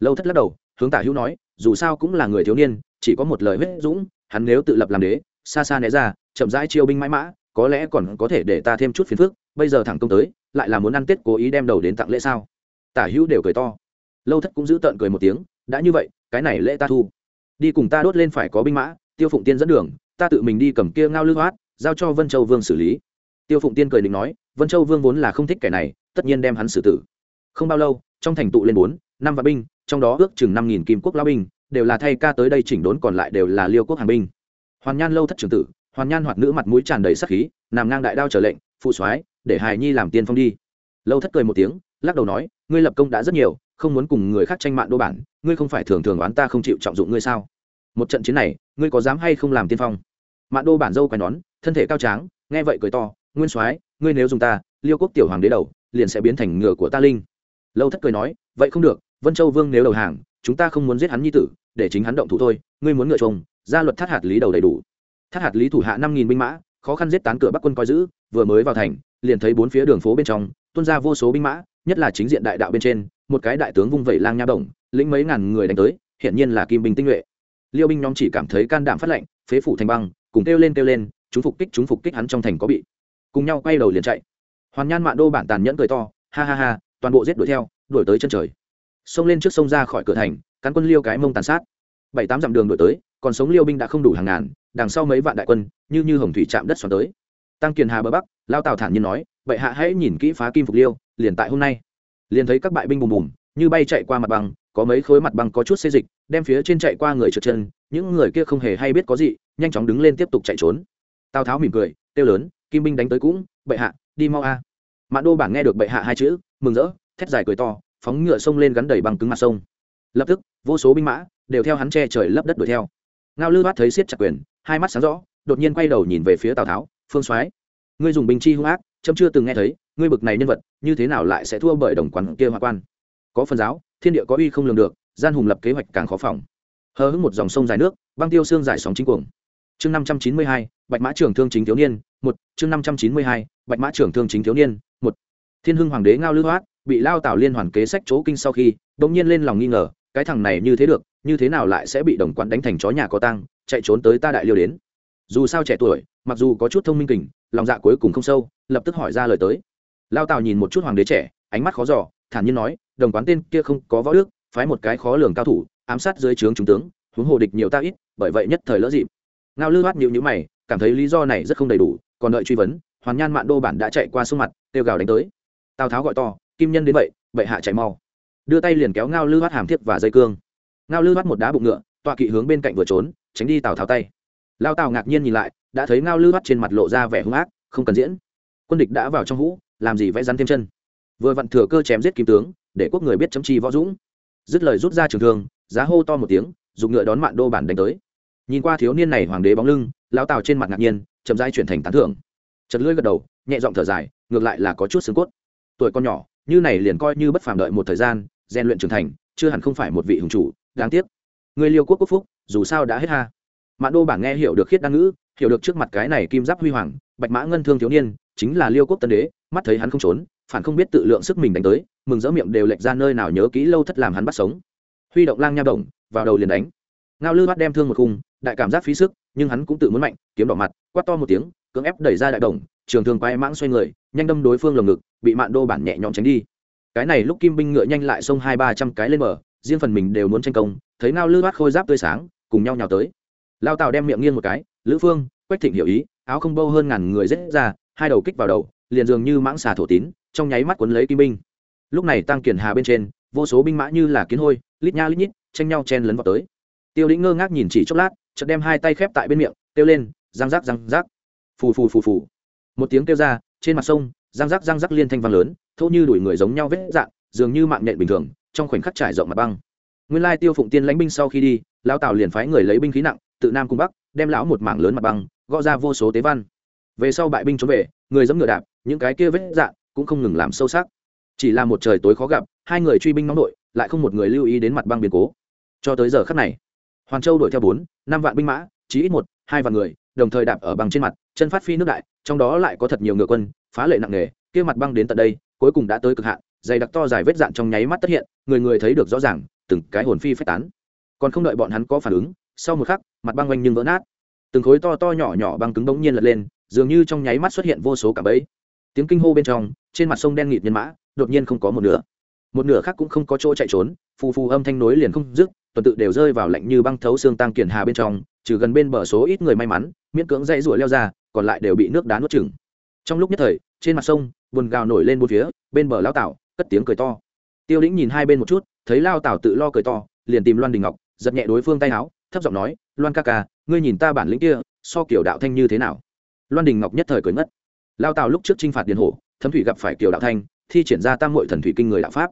Lâu thất lắc đầu, hướng tả hữu nói, dù sao cũng là người thiếu niên, chỉ có một lời huyết dũng, hắn nếu tự lập làm đế, xa xa né ra, chậm rãi chiêu binh mãi mã, có lẽ còn có thể để ta thêm chút phiền phức, bây giờ thẳng công tới lại là muốn ăn tết cố ý đem đầu đến tặng lễ sao? Tả hữu đều cười to. Lâu thất cũng giữ tợn cười một tiếng, đã như vậy, cái này lễ ta thu. Đi cùng ta đốt lên phải có binh mã, tiêu phụng tiên dẫn đường, ta tự mình đi cầm kia ngao lưu hoát, giao cho vân châu vương xử lý. Tiêu phụng tiên cười định nói, vân châu vương vốn là không thích kẻ này, tất nhiên đem hắn xử tử. Không bao lâu, trong thành tụ lên bốn, năm vạn binh, trong đó ước chừng năm nghìn kim quốc lao binh, đều là thay ca tới đây chỉnh đốn còn lại đều là liêu quốc hàng binh. Hoàn nhan lâu thất trưởng tử, hoàn nhan hoạt nữ mặt mũi tràn đầy sắc khí, nằm ngang đại đao trở lệnh phụ soái, để hài nhi làm tiên phong đi. Lâu thất cười một tiếng, lắc đầu nói, ngươi lập công đã rất nhiều, không muốn cùng người khác tranh mạng đô bản, ngươi không phải thường thường oán ta không chịu trọng dụng ngươi sao? Một trận chiến này, ngươi có dám hay không làm tiên phong? Mạng đô bản dâu quai nón, thân thể cao tráng, nghe vậy cười to, nguyên soái, ngươi nếu dùng ta, liêu quốc tiểu hoàng đế đầu, liền sẽ biến thành ngựa của ta linh. Lâu thất cười nói, vậy không được, vân châu vương nếu đầu hàng, chúng ta không muốn giết hắn nhi tử, để chính hắn động thủ thôi, ngươi muốn ngựa trông gia luật thắt hạt lý đầu đầy đủ. Thắt hạt lý thủ hạ năm nghìn binh mã khó khăn giết tán cửa bắc quân coi giữ, vừa mới vào thành, liền thấy bốn phía đường phố bên trong, tuôn ra vô số binh mã, nhất là chính diện đại đạo bên trên, một cái đại tướng vung vẩy lang nha bổng, lĩnh mấy ngàn người đánh tới hiện nhiên là kim binh tinh nhuệ. Liêu binh nhóm chỉ cảm thấy can đảm phát lệnh, phế phủ thành băng, cùng kêu lên kêu lên, chúng phục kích chúng phục kích hắn trong thành có bị. Cùng nhau quay đầu liền chạy. Hoàn nhan mạn đô bản tàn nhẫn cười to, ha ha ha, toàn bộ giết đuổi theo, đuổi tới chân trời. Xông lên trước sông ra khỏi cửa thành cán quân liêu cái mông tàn sát. Bảy tám dặm đường đuổi tới còn sống liêu binh đã không đủ hàng ngàn, đằng sau mấy vạn đại quân, như như hồng thủy chạm đất xoắn tới. Tăng kiền hà bờ bắc, lao tào thản nhiên nói vậy hạ hãy nhìn kỹ phá kim phục liêu, liền tại hôm nay. Liền thấy các bại binh bùm bùm, như bay chạy qua mặt băng, có mấy khối mặt băng có chút xê dịch, đem phía trên chạy qua người trượt chân, những người kia không hề hay biết có gì, nhanh chóng đứng lên tiếp tục chạy trốn. Tào tháo mỉm cười, kêu lớn, kim binh đánh tới cũng, bệ hạ, đi mau a. Mã đô bản nghe được bệ hạ hai chữ, mừng rỡ, thét dài cười to, phóng ngựa sông lên gắn đầy bằng cứng mặt sông. Lập tức, vô số binh mã đều theo hắn che trời lấp đất đuổi theo ngao lư bát thấy siết chặt quyền, hai mắt sáng rõ, đột nhiên quay đầu nhìn về phía tào tháo, phương soái, ngươi dùng bình chi hung ác trâm chưa từng nghe thấy, ngươi bực này nhân vật, như thế nào lại sẽ thua bởi đồng quán kia hoa quan? Có phần giáo, thiên địa có uy không lường được, gian hùng lập kế hoạch càng khó phòng. Hờ hững một dòng sông dài nước, băng tiêu xương dài sóng chính cuồng. Chương năm trăm chín mươi hai, bạch mã trưởng thương chính thiếu niên, một. Chương năm trăm chín mươi hai, bạch mã trưởng thương chính thiếu niên, một. Thiên hưng hoàng đế ngao lư hoát, bị lao tào liên hoàn kế sách chỗ kinh sau khi đ nhiên lên lòng nghi ngờ, cái thằng này như thế được như thế nào lại sẽ bị đồng quán đánh thành chó nhà có tăng chạy trốn tới ta đại liêu đến. Dù sao trẻ tuổi, mặc dù có chút thông minh kình, lòng dạ cuối cùng không sâu, lập tức hỏi ra lời tới. Lao tào nhìn một chút hoàng đế trẻ, ánh mắt khó giỏ thản nhiên nói, đồng quán tên kia không có võ đức, phái một cái khó lường cao thủ, ám sát dưới trướng trung tướng, huống hồ địch nhiều ta ít, bởi vậy nhất thời lỡ dịp. Ngao lư hoát nhịu nhữ mày, cảm thấy lý do này rất không đầy đủ, còn đợi truy vấn, hoàn nhan mạn đô bản đã chạy qua sông mặt, kêu gào đánh tới. Tào tháo gọi to, kim nhân đến vậy, bệ hạ chạy mau. Đưa tay liền kéo ngao lư hoát hàm thiết và dây cương ngao lư bắt một đá bụng ngựa, tọa kỵ hướng bên cạnh vừa trốn, tránh đi tào tháo tay. Lao tào ngạc nhiên nhìn lại, đã thấy ngao lư bắt trên mặt lộ ra vẻ hung ác, không cần diễn. Quân địch đã vào trong hũ làm gì vẽ rắn thêm chân. Vừa vặn thừa cơ chém giết kim tướng, để quốc người biết chấm chi võ dũng. Dứt lời rút ra trường thương, giá hô to một tiếng, dùng ngựa đón mạn đô bản đánh tới. Nhìn qua thiếu niên này hoàng đế bóng lưng, lao tào trên mặt ngạc nhiên, chậm dai chuyển thành tán thưởng. Chật lưỡi gật đầu, nhẹ giọng thở dài, ngược lại là có chút xương cốt. Tuổi con nhỏ, như này liền coi như bất phàm đợi một thời gian, rèn luyện trưởng thành, chưa hẳn không phải một vị hùng chủ đáng tiếc. Người liêu quốc quốc phúc, dù sao đã hết ha. Mạn đô bản nghe hiểu được khiết đan ngữ, hiểu được trước mặt cái này kim giáp huy hoàng, bạch mã ngân thương thiếu niên, chính là liêu quốc tân đế, mắt thấy hắn không trốn, phản không biết tự lượng sức mình đánh tới, mừng rỡ miệng đều lệch ra nơi nào nhớ kỹ lâu thất làm hắn bắt sống. Huy động lang nha động vào đầu liền đánh. Ngao lư bắt đem thương một khung, đại cảm giác phí sức, nhưng hắn cũng tự muốn mạnh, kiếm đỏ mặt, quát to một tiếng, cưỡng ép đẩy ra đại đồng, trường thương quay mãng xoay người, nhanh đâm đối phương lồng ngực, bị mạn đô bản nhẹ nhõm tránh đi. Cái này lúc kim binh ngựa nhanh lại xông hai ba trăm cái lên mở riêng phần mình đều muốn tranh công, thấy ngao lư thoát khôi giáp tươi sáng, cùng nhau nhào tới. Lao tào đem miệng nghiêng một cái, lữ phương, quách thịnh hiểu ý, áo không bâu hơn ngàn người rết ra, hai đầu kích vào đầu, liền dường như mãng xà thổ tín, trong nháy mắt quấn lấy kim binh. Lúc này tăng kiển hà bên trên, vô số binh mã như là kiến hôi, lít nha lít nhít, tranh nhau chen lấn vào tới. Tiêu lĩnh ngơ ngác nhìn chỉ chốc lát, chợt đem hai tay khép tại bên miệng, kêu lên, răng rác răng rác phù phù phù phù. Một tiếng kêu ra, trên mặt sông, răng rác răng rác liên thanh vang lớn, thô như đuổi người giống nhau vết dạng, dường như mạng nhện bình thường trong khoảnh khắc trải rộng mặt băng. Nguyên lai tiêu phụng tiên lãnh binh sau khi đi, lão tào liền phái người lấy binh khí nặng, tự nam cung bắc, đem lão một mảng lớn mặt băng, gõ ra vô số tế văn. Về sau bại binh trốn về, người dẫm ngựa đạp, những cái kia vết dạng cũng không ngừng làm sâu sắc. Chỉ là một trời tối khó gặp, hai người truy binh nóng đội, lại không một người lưu ý đến mặt băng biến cố. Cho tới giờ khắc này, hoàn châu đuổi theo bốn, năm vạn binh mã, chí ít một, hai vạn người, đồng thời đạp ở bằng trên mặt, chân phát phi nước đại, trong đó lại có thật nhiều ngựa quân, phá lệ nặng nề, kia mặt băng đến tận đây, cuối cùng đã tới cực hạn dày đặc to dài vết dạn trong nháy mắt tất hiện, người người thấy được rõ ràng, từng cái hồn phi phách tán. Còn không đợi bọn hắn có phản ứng, sau một khắc, mặt băng oanh nhưng vỡ nát. Từng khối to to nhỏ nhỏ băng cứng bỗng nhiên lật lên, dường như trong nháy mắt xuất hiện vô số cả bẫy. Tiếng kinh hô bên trong, trên mặt sông đen nghịt nhân mã, đột nhiên không có một nửa. Một nửa khác cũng không có chỗ chạy trốn, phù phù âm thanh nối liền không dứt, tuần tự đều rơi vào lạnh như băng thấu xương tăng kiển hà bên trong, trừ gần bên bờ số ít người may mắn, miễn cưỡng dãy rủa leo ra, còn lại đều bị nước đá nuốt chừng trong lúc nhất thời, trên mặt sông, buồn gào nổi lên bốn phía, bên bờ lao tảo cất tiếng cười to. Tiêu lĩnh nhìn hai bên một chút, thấy lao tảo tự lo cười to, liền tìm loan đình ngọc, giật nhẹ đối phương tay áo, thấp giọng nói, loan ca ca, ngươi nhìn ta bản lĩnh kia, so kiểu đạo thanh như thế nào? Loan đình ngọc nhất thời cười ngất. Lao tảo lúc trước t r i n h phạt điền hổ, thấm thủy gặp phải kiểu đạo thanh, thi triển ra tam hội thần thủy kinh người đạo pháp.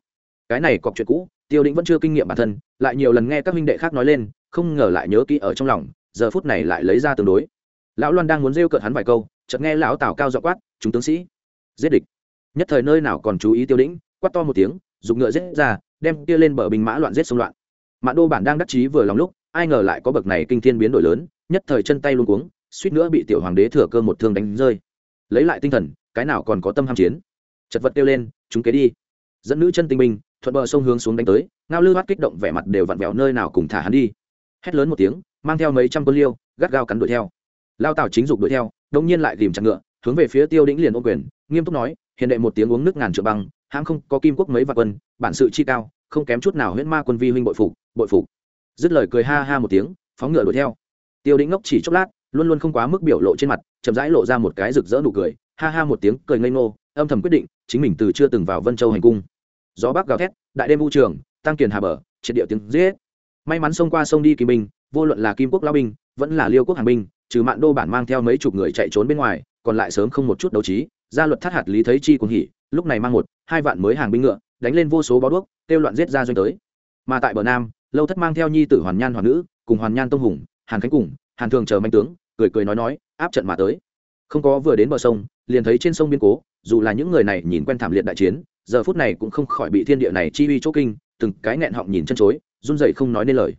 Cái này cọc chuyện cũ, tiêu lĩnh vẫn chưa kinh nghiệm bản thân, lại nhiều lần nghe các minh đệ khác nói lên, không ngờ lại nhớ kỹ ở trong lòng, giờ phút này lại lấy ra tương đối. Lão loan đang muốn rêu cợt hắn vài câu, chợt nghe lão tào cao dọ quát, chúng tướng sĩ, giết địch. Nhất thời nơi nào còn chú ý tiêu lĩnh quát to một tiếng, dùng ngựa giết ra, đem kia lên bờ bình mã loạn giết xung loạn. Mã đô bản đang đắc chí vừa lòng lúc, ai ngờ lại có bậc này kinh thiên biến đổi lớn, nhất thời chân tay luôn cuống, suýt nữa bị tiểu hoàng đế thừa cơ một thương đánh rơi. Lấy lại tinh thần, cái nào còn có tâm ham chiến? Chật vật kêu lên, chúng kế đi. Dẫn nữ chân tinh binh, thuận bờ sông hướng xuống đánh tới, ngao lư bắt kích động vẻ mặt đều vặn vẹo nơi nào cùng thả hắn đi. Hét lớn một tiếng, mang theo mấy trăm quân liêu, gắt gao cắn đuổi theo. Lao tào chính dục đuổi theo đông nhiên lại tìm chặt ngựa, hướng về phía tiêu đĩnh liền ô quyền, nghiêm túc nói hiện đệ một tiếng uống nước ngàn trượng băng hãng không, có kim quốc mấy vạn quân, bản sự chi cao, không kém chút nào huyễn ma quân vi huynh bội phục bội phục. Dứt lời cười ha ha một tiếng, phóng ngựa đuổi theo. Tiêu đĩnh ngốc chỉ chốc lát, luôn luôn không quá mức biểu lộ trên mặt, chậm rãi lộ ra một cái rực rỡ nụ cười, ha ha một tiếng, cười ngây ngô, âm thầm quyết định, chính mình từ chưa từng vào vân châu hành cung. Gió bắc gào thét, đại đêm u trường, tăng kiền hà bờ, triệt địa tiếng giết. May mắn xông qua sông đi kỳ binh vô luận là kim quốc lao binh, vẫn là liêu quốc hàng binh, trừ mạn đô bản mang theo mấy chục người chạy trốn bên ngoài, còn lại sớm không một chút đấu trí gia luật thắt hạt lý thấy chi cùng hỉ lúc này mang một, hai vạn mới hàng binh ngựa, đánh lên vô số bó đuốc, kêu loạn giết ra doanh tới. Mà tại bờ nam, lâu thất mang theo nhi tử hoàn nhan hoàn nữ cùng hoàn nhan tông hùng, hàn khánh cùng, hàn thường chờ manh tướng, cười cười nói nói, áp trận mà tới. Không có vừa đến bờ sông, liền thấy trên sông biên cố, dù là những người này nhìn quen thảm liệt đại chiến, giờ phút này cũng không khỏi bị thiên địa này chi uy chỗ kinh, từng cái nghẹn họng nhìn chân chối, run rẩy không nói nên lời.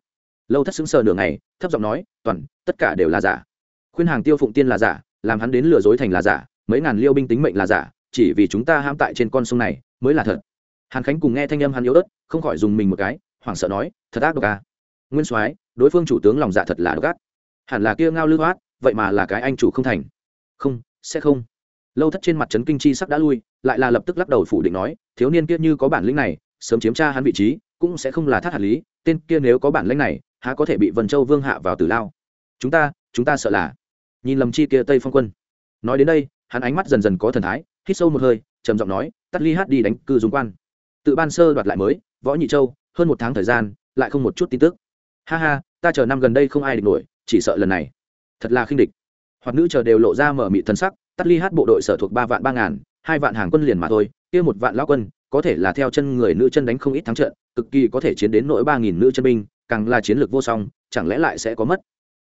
Lâu thất xứng sờ nửa ngày, thấp giọng nói, toàn, tất cả đều là giả. Khuyên hàng tiêu phụng tiên là giả, làm hắn đến lừa dối thành là giả, mấy ngàn liêu binh tính mệnh là giả chỉ vì chúng ta ham tại trên con sông này mới là thật. Hàn khánh cùng nghe thanh âm hắn yếu ớt, không khỏi dùng mình một cái, hoảng sợ nói, thật ác độc à. nguyên soái, đối phương chủ tướng lòng dạ thật là độc ác. Hẳn là kia ngao lưu thoát vậy mà là cái anh chủ không thành. Không, sẽ không. Lâu thất trên mặt trấn kinh chi sắc đã lui, lại là lập tức lắc đầu phủ định nói, thiếu niên kia như có bản lĩnh này, sớm chiếm tra hắn vị trí, cũng sẽ không là thắt hạt lý, tên kia nếu có bản lĩnh này, há có thể bị vân châu vương hạ vào tử lao. Chúng ta chúng ta sợ là. Nhìn lầm chi kia tây phong quân. Nói đến đây, hắn ánh mắt dần dần có thần thái hít sâu một hơi, trầm giọng nói, tắt ly hát đi đánh cư dung quan. Tự ban sơ đoạt lại mới, võ nhị châu, hơn một tháng thời gian, lại không một chút tin tức. Ha ha, ta chờ năm gần đây không ai địch nổi, chỉ sợ lần này. Thật là khinh địch. Hoặc nữ chờ đều lộ ra mở mị thân sắc, tắt ly hát bộ đội sở thuộc ba vạn ba ngàn, hai vạn hàng quân liền mà thôi, kia một vạn lão quân, có thể là theo chân người nữ chân đánh không ít thắng trận, cực kỳ có thể chiến đến nỗi ba nghìn nữ chân binh, càng là chiến lược vô song, chẳng lẽ lại sẽ có mất?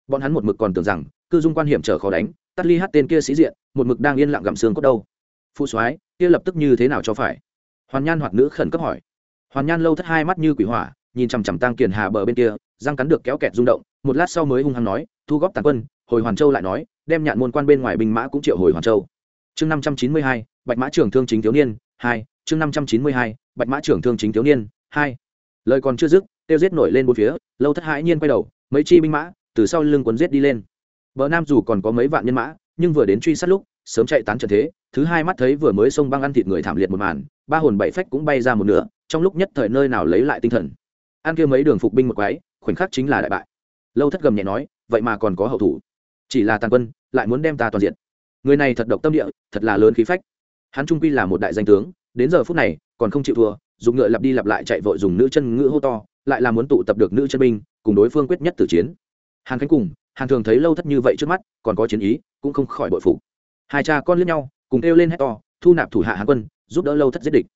Bọn hắn một mực còn tưởng rằng, cư dung quan hiểm trở khó đánh, tắt ly hát tên kia sĩ diện, một mực đang yên lặng gặm xương cốt đâu phụ soái, kia lập tức như thế nào cho phải? Hoàn nhan hoặc nữ khẩn cấp hỏi. Hoàn nhan lâu thất hai mắt như quỷ hỏa, nhìn chằm chằm tăng kiền hà bờ bên kia, răng cắn được kéo kẹt rung động, một lát sau mới hung hăng nói, thu góp tàn quân. Hồi hoàn châu lại nói, đem nhạn môn quan bên ngoài binh mã cũng triệu hồi hoàn châu. Chương năm trăm chín mươi hai, bạch mã trưởng thương chính thiếu niên, hai, chương năm trăm chín mươi hai, bạch mã trưởng thương chính thiếu niên, hai. Lời còn chưa dứt, tiêu giết nổi lên bốn phía, lâu thất hãi nhiên quay đầu, mấy chi binh mã từ sau lưng quấn giết đi lên. Bờ nam dù còn có mấy vạn nhân mã, nhưng vừa đến truy sát lúc sớm chạy tán trận thế, thứ hai mắt thấy vừa mới xông băng ăn thịt người thảm liệt một màn, ba hồn bảy phách cũng bay ra một nửa, trong lúc nhất thời nơi nào lấy lại tinh thần. Ăn kia mấy đường phục binh một quái, khoảnh khắc chính là đại bại. Lâu thất gầm nhẹ nói, vậy mà còn có hậu thủ. Chỉ là tàn quân, lại muốn đem ta toàn diện. Người này thật độc tâm địa, thật là lớn khí phách. Hắn trung quy là một đại danh tướng, đến giờ phút này, còn không chịu thua, dùng ngựa lặp đi lặp lại chạy vội dùng nữ chân ngữ hô to, lại là muốn tụ tập được nữ chân binh, cùng đối phương quyết nhất tử chiến. Hàn khánh cùng, hàn thường thấy lâu thất như vậy trước mắt, còn có chiến ý, cũng không khỏi bội phục hai cha con lướt nhau, cùng kêu lên hét to, thu nạp thủ hạ hàn quân, giúp đỡ lâu thất giết địch.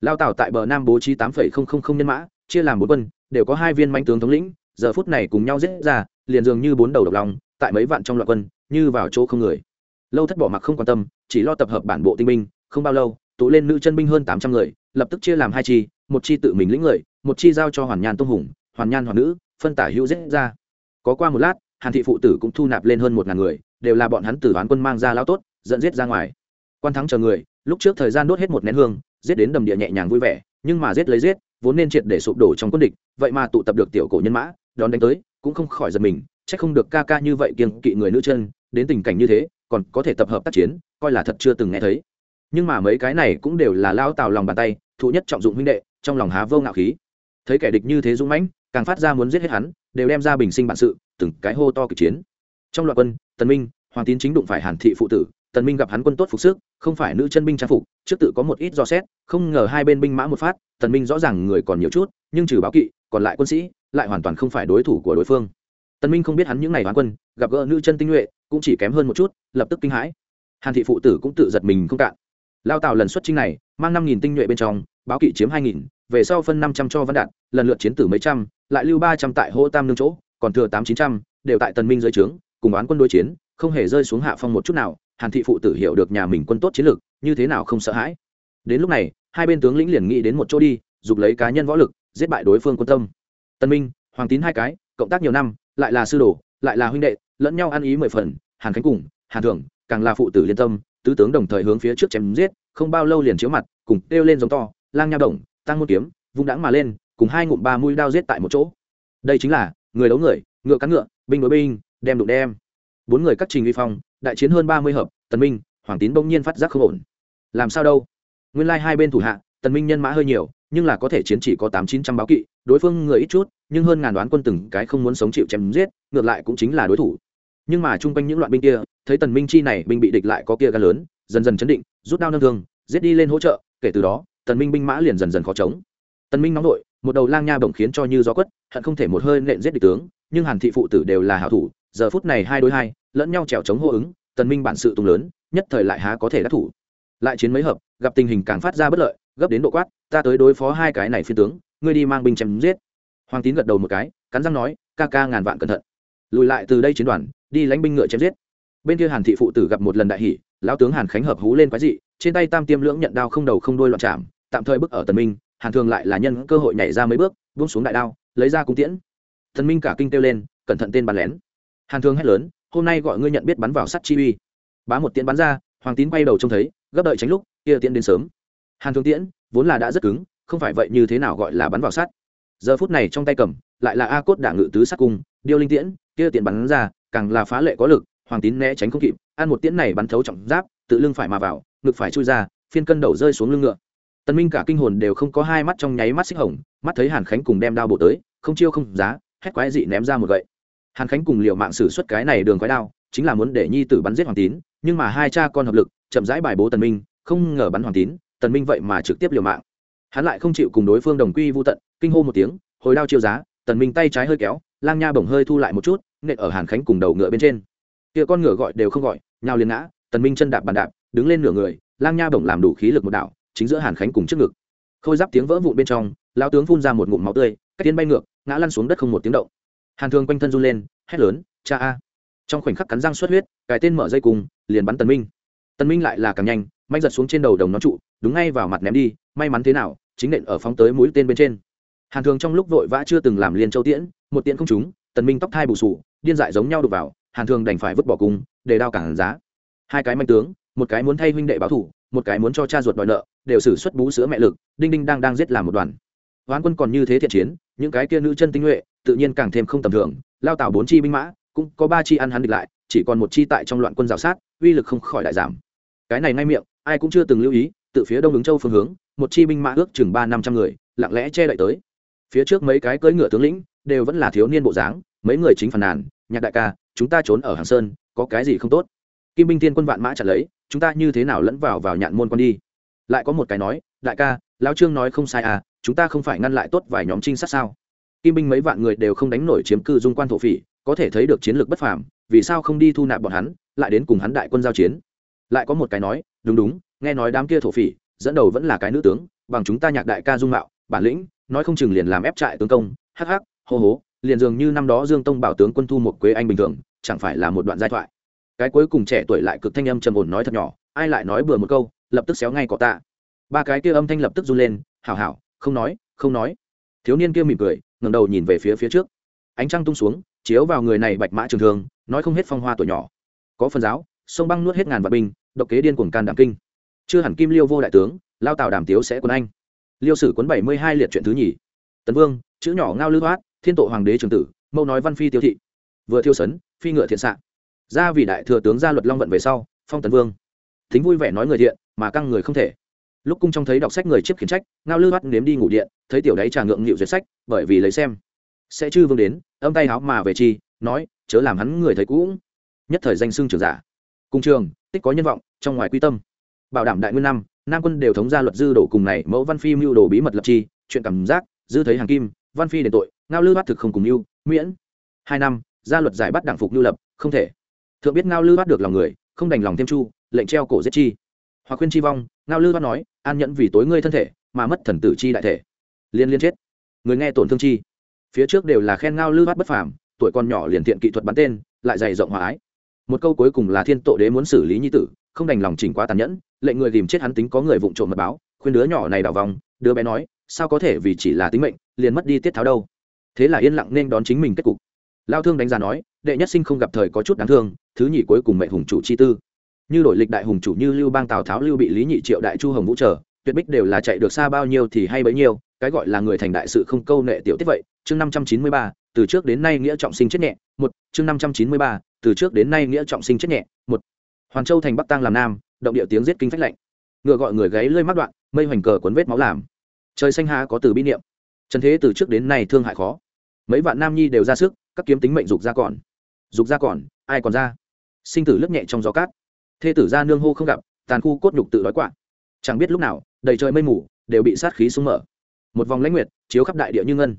Lao tảo tại bờ nam bố trí tám phẩy không không không nhân mã, chia làm bốn quân, đều có hai viên manh tướng thống lĩnh, giờ phút này cùng nhau giết ra, liền dường như bốn đầu độc lòng tại mấy vạn trong loạn quân, như vào chỗ không người. Lâu thất bỏ mặc không quan tâm, chỉ lo tập hợp bản bộ tinh binh, không bao lâu, tụ lên nữ chân binh hơn tám trăm người, lập tức chia làm hai chi, một chi tự mình lĩnh người, một chi giao cho hoàn nhan tông hùng, hoàn nhan hoàn nữ, phân tả hữu giết ra. Có qua một lát, hàn thị phụ tử cũng thu nạp lên hơn một ngàn người, đều là bọn hắn tử toán quân mang ra lao tốt dẫn giết ra ngoài. Quan thắng chờ người, lúc trước thời gian đốt hết một nén hương, giết đến đầm địa nhẹ nhàng vui vẻ, nhưng mà giết lấy giết, vốn nên triệt để sụp đổ trong quân địch, vậy mà tụ tập được tiểu cổ nhân mã, đón đánh tới, cũng không khỏi giật mình, chắc không được ca ca như vậy kiêng kỵ người nữ chân, đến tình cảnh như thế, còn có thể tập hợp tác chiến, coi là thật chưa từng nghe thấy. Nhưng mà mấy cái này cũng đều là lao tào lòng bàn tay, thụ nhất trọng dụng huynh đệ, trong lòng há vô ngạo khí. Thấy kẻ địch như thế dũng mãnh, càng phát ra muốn giết hết hắn, đều đem ra bình sinh bản sự, từng cái hô to kịch chiến. Trong loạt quân, tần minh, hoàng tín chính đụng phải hàn thị phụ tử tần minh gặp hắn quân tốt phục sức, không phải nữ chân binh trang phục, trước tự có một ít do xét, không ngờ hai bên binh mã một phát, tần minh rõ ràng người còn nhiều chút, nhưng trừ báo kỵ, còn lại quân sĩ, lại hoàn toàn không phải đối thủ của đối phương. Tần minh không biết hắn những ngày hoán quân, gặp gỡ nữ chân tinh nhuệ, cũng chỉ kém hơn một chút, lập tức kinh hãi. Hàn thị phụ tử cũng tự giật mình không cạn. Lao tào lần xuất chinh này, mang năm nghìn tinh nhuệ bên trong, báo kỵ chiếm hai nghìn, về sau phân năm trăm cho văn đạn lần lượt chiến tử mấy trăm, lại lưu ba trăm tại hô tam nương chỗ, còn thừa tám chín trăm, đều tại tần minh dưới trướng, cùng đoán quân đối chiến, không hề rơi xuống hạ phong một chút nào hàn thị phụ tử hiểu được nhà mình quân tốt chiến lược như thế nào không sợ hãi. Đến lúc này, hai bên tướng lĩnh liền nghĩ đến một chỗ đi, dục lấy cá nhân võ lực, giết bại đối phương quân tâm. Tân minh, hoàng tín hai cái, cộng tác nhiều năm, lại là sư đồ, lại là huynh đệ, lẫn nhau ăn ý mười phần, hàn khánh cùng, hàn thưởng, càng là phụ tử liên tâm, tứ tướng đồng thời hướng phía trước chém giết, không bao lâu liền chiếu mặt, cùng kêu lên giống to, lang nha đồng, tăng môn kiếm, vung đãng mà lên, cùng hai ngụm ba mũi đao giết tại một chỗ. Đây chính là, người đấu người, ngựa cắn ngựa, binh đối binh, đem đụng đem. Bốn người cắt trình uy phong đại chiến hơn ba mươi hợp, tần minh, hoàng tín bỗng nhiên phát giác không ổn. Làm sao đâu? Nguyên lai hai bên thủ hạ, tần minh nhân mã hơi nhiều, nhưng là có thể chiến chỉ có tám chín trăm báo kỵ, đối phương người ít chút, nhưng hơn ngàn đoán quân từng cái không muốn sống chịu chém giết, ngược lại cũng chính là đối thủ. Nhưng mà chung quanh những loạn binh kia, thấy tần minh chi này binh bị địch lại có kia gan lớn, dần dần chấn định, rút đao nâng thương, giết đi lên hỗ trợ, kể từ đó, tần minh binh mã liền dần dần khó chống. Tần minh nóng đội một đầu lang nha bổng khiến cho như gió quất, hận không thể một hơi nện giết địch tướng, nhưng hàn thị phụ tử đều là hảo thủ giờ phút này hai đối hai, lẫn nhau trèo chống hô ứng, tần minh bản sự tung lớn, nhất thời lại há có thể đắc thủ. Lại chiến mấy hợp, gặp tình hình càng phát ra bất lợi, gấp đến độ quát, ta tới đối phó hai cái này phiên tướng, ngươi đi mang binh chém giết. Hoàng tín gật đầu một cái, cắn răng nói, ca ca ngàn vạn cẩn thận. Lùi lại từ đây chiến đoàn, đi lãnh binh ngựa chém giết. Bên kia hàn thị phụ tử gặp một lần đại hỉ, lão tướng hàn khánh hợp hú lên quái dị, trên tay tam tiêm lưỡng nhận đao không đầu không đuôi loạn chạm, tạm thời bức ở tần minh, hàn thường lại là nhân cơ hội nhảy ra mấy bước, buông xuống đại đao, lấy ra cung tiễn. Tần minh cả kinh kêu lên, cẩn thận tên bắn lén hàn Thương hét lớn, hôm nay gọi ngươi nhận biết bắn vào sắt chi uy. Bá một tiễn bắn ra, hoàng tín quay đầu trông thấy, gấp đợi tránh lúc, kia tiễn đến sớm. Hàn Thương tiễn, vốn là đã rất cứng, không phải vậy như thế nào gọi là bắn vào sắt. Giờ phút này trong tay cầm, lại là a cốt đả ngự tứ sát cung, điêu linh tiễn, kia tiễn bắn ra, càng là phá lệ có lực, hoàng tín né tránh không kịp, ăn một tiễn này bắn thấu trọng giáp, tự lưng phải mà vào, ngực phải chui ra, phiên cân đầu rơi xuống lưng ngựa. Tần minh cả kinh hồn đều không có hai mắt trong nháy mắt xích hồng, mắt thấy hàn khánh cùng đem đao bổ tới, không chiêu không giá, hét quái dị ném ra một gậy hàn khánh cùng liều mạng xử suất cái này đường quái đao, chính là muốn để nhi tử bắn giết hoàng tín, nhưng mà hai cha con hợp lực, chậm rãi bài bố tần minh, không ngờ bắn hoàng tín, tần minh vậy mà trực tiếp liều mạng. Hắn lại không chịu cùng đối phương đồng quy vu tận, kinh hô một tiếng, hồi đao chiêu giá, tần minh tay trái hơi kéo, lang nha bổng hơi thu lại một chút, nện ở hàn khánh cùng đầu ngựa bên trên. Kia con ngựa gọi đều không gọi, nhào liền ngã, tần minh chân đạp bàn đạp, đứng lên nửa người, lang nha bổng làm đủ khí lực một đảo, chính giữa hàn khánh cùng trước ngực. Khôi giáp tiếng vỡ vụn bên trong, lão tướng phun ra một ngụm máu tươi, cách tiến bay ngược, ngã lăn xuống đất không một tiếng động hàn thường quanh thân run lên hét lớn cha a! Trong khoảnh khắc cắn răng xuất huyết cái tên mở dây cùng liền bắn tần minh. Tần minh lại là càng nhanh mạnh giật xuống trên đầu đồng nón trụ đúng ngay vào mặt ném đi may mắn thế nào chính nện ở phóng tới mũi tên bên trên. Hàn thường trong lúc vội vã chưa từng làm liền châu tiễn một tiễn không trúng tần minh tóc thai bù sụ, điên dại giống nhau đục vào hàn thường đành phải vứt bỏ cung để đao cản giá. Hai cái manh tướng một cái muốn thay huynh đệ báo thù, một cái muốn cho cha ruột đòi nợ đều xử xuất bú sữa mẹ lực đinh đinh đang đang giết làm một đoàn. Hoán quân còn như thế thiện chiến những cái kia nữ chân tinh nhuệ, tự nhiên càng thêm không tầm thường, lao tạo bốn chi binh mã, cũng có ba chi ăn hắn địch lại, chỉ còn một chi tại trong loạn quân rào sát, uy lực không khỏi đại giảm. Cái này ngay miệng, ai cũng chưa từng lưu ý từ phía đông ứng châu phương hướng, một chi binh mã ước chừng ba năm trăm người, lặng lẽ che đậy tới. Phía trước mấy cái cưỡi ngựa tướng lĩnh, đều vẫn là thiếu niên bộ dáng, mấy người chính phàn nàn, nhạc đại ca, chúng ta trốn ở hàng sơn, có cái gì không tốt? Kim binh tiên quân vạn mã chặt lấy, chúng ta như thế nào lẫn vào vào nhạn môn con đi? Lại có một cái nói, đại ca, lão trương nói không sai à chúng ta không phải ngăn lại tốt vài nhóm trinh sát sao? Kim binh mấy vạn người đều không đánh nổi chiếm cư dung quan thổ phỉ, có thể thấy được chiến lược bất phàm, vì sao không đi thu nạp bọn hắn, lại đến cùng hắn đại quân giao chiến? Lại có một cái nói, đúng đúng, nghe nói đám kia thổ phỉ, dẫn đầu vẫn là cái nữ tướng, bằng chúng ta nhạc đại ca dung mạo, bản lĩnh, nói không chừng liền làm ép trại tướng công. Hắc hắc, hô hố liền dường như năm đó dương tông bảo tướng quân thu một quế anh bình thường, chẳng phải là một đoạn giai thoại. Cái cuối cùng trẻ tuổi lại cực thanh âm trầm ổn nói thật nhỏ, ai lại nói bừa một câu, lập tức xéo ngay cọ tạ. Ba cái kia âm thanh lập tức run lên, hảo hảo không nói không nói. Thiếu niên kia mỉm cười, ngẩng đầu nhìn về phía phía trước. Ánh trăng tung xuống, chiếu vào người này bạch mã trường thường nói không hết phong hoa tuổi nhỏ. Có phần giáo, sông băng nuốt hết ngàn vạn binh, độc kế điên cuồng can đảm kinh. Chưa hẳn kim liêu vô đại tướng, lao tào đàm tiếu sẽ quân anh. Liêu sử cuốn bảy mươi hai liệt chuyện thứ nhì. Tấn vương, chữ nhỏ ngao lưu thoát, thiên tổ hoàng đế trường tử mâu nói văn phi tiêu thị. Vừa thiêu sấn, phi ngựa thiện xạ. Ra vì đại thừa tướng gia luật long vận về sau, phong tấn vương. Thính vui vẻ nói người thiện, mà căng người không thể lúc cung trong thấy đọc sách người chiếc khiển trách, ngao lư bắt nếm đi ngủ điện, thấy tiểu đáy trà ngượng nghịu duyệt sách, bởi vì lấy xem. Sẽ chư vương đến, âm tay háo mà về chi, nói, chớ làm hắn người thấy cũ nhất thời danh xưng trường giả. Cung trường, tích có nhân vọng, trong ngoài quy tâm. Bảo đảm đại nguyên năm, nam quân đều thống ra luật dư đổ cùng này, mẫu văn phi mưu đồ bí mật lập chi, chuyện cảm giác, dư thấy hàng kim, văn phi đền tội, ngao lư bắt thực không cùng mưu, miễn. Hai năm gia luật giải bắt đảng phục lưu lập, không thể. Thượng biết ngao lư bắt được lòng người, không đành lòng thêm chu, lệnh treo cổ giết chi hoặc khuyên chi vong, ngao lư văn nói, an nhẫn vì tối ngươi thân thể, mà mất thần tử chi đại thể. Liên liên chết. Người nghe tổn thương chi. Phía trước đều là khen ngao lư văn bất phàm, tuổi còn nhỏ liền thiện kỹ thuật bắn tên, lại dày rộng hòa ái. Một câu cuối cùng là thiên tội đế muốn xử lý nhi tử, không đành lòng chỉnh quá tàn nhẫn, lệnh người tìm chết hắn tính có người vụng trộm mật báo, khuyên đứa nhỏ này đào vòng, đứa bé nói, sao có thể vì chỉ là tính mệnh, liền mất đi tiết tháo đâu? Thế là yên lặng nên đón chính mình kết cục. Lao thương đánh giá nói, đệ nhất sinh không gặp thời có chút đáng thương, thứ nhị cuối cùng mẹ hùng chủ chi tư như đổi lịch đại hùng chủ như lưu bang tào tháo, lưu bị lý nhị triệu đại chu hồng vũ trở, tuyệt bích đều là chạy được xa bao nhiêu thì hay bấy nhiêu, cái gọi là người thành đại sự không câu nệ tiểu tiết vậy. Chương năm trăm chín mươi ba, từ trước đến nay nghĩa trọng sinh chết nhẹ, một. Chương năm trăm chín mươi ba, từ trước đến nay nghĩa trọng sinh chết nhẹ, một. Hoàn châu thành bắc tăng làm nam, động địa tiếng giết kinh phách lạnh. Ngựa gọi người gáy lơi mắt đoạn, mây hoành cờ cuốn vết máu làm. Trời xanh há có từ bi niệm. Trần thế từ trước đến nay thương hại khó. Mấy vạn nam nhi đều ra sức, các kiếm tính mệnh dục ra còn. Dục ra còn, ai còn ra? Sinh tử lướt nhẹ trong gió cát thê tử ra nương hô không gặp, tàn khu cốt nhục tự đói quạ chẳng biết lúc nào, đầy trời mây mù, đều bị sát khí súng mở. Một vòng lãnh nguyệt, chiếu khắp đại địa như ngân.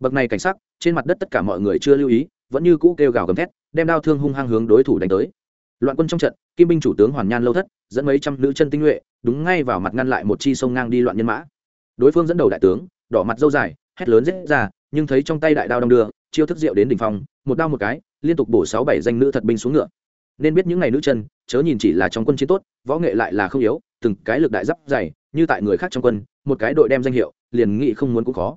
Bậc này cảnh sắc, trên mặt đất tất cả mọi người chưa lưu ý, vẫn như cũ kêu gào gầm thét, đem đao thương hung hăng hướng đối thủ đánh tới. Loạn quân trong trận, kim binh chủ tướng hoàn nhan lâu thất, dẫn mấy trăm nữ chân tinh nhuệ, đúng ngay vào mặt ngăn lại một chi sông ngang đi loạn nhân mã. Đối phương dẫn đầu đại tướng, đỏ mặt dâu dài, hét lớn rết ra, nhưng thấy trong tay đại đao đong đưa, chiêu thức rượu đến đỉnh phong, một đao một cái, liên tục bổ sáu bảy danh nữ thật binh xuống ngựa nên biết những ngày nữ chân, chớ nhìn chỉ là trong quân chiến tốt, võ nghệ lại là không yếu, từng cái lực đại giáp dày, như tại người khác trong quân, một cái đội đem danh hiệu, liền nghĩ không muốn cũng khó.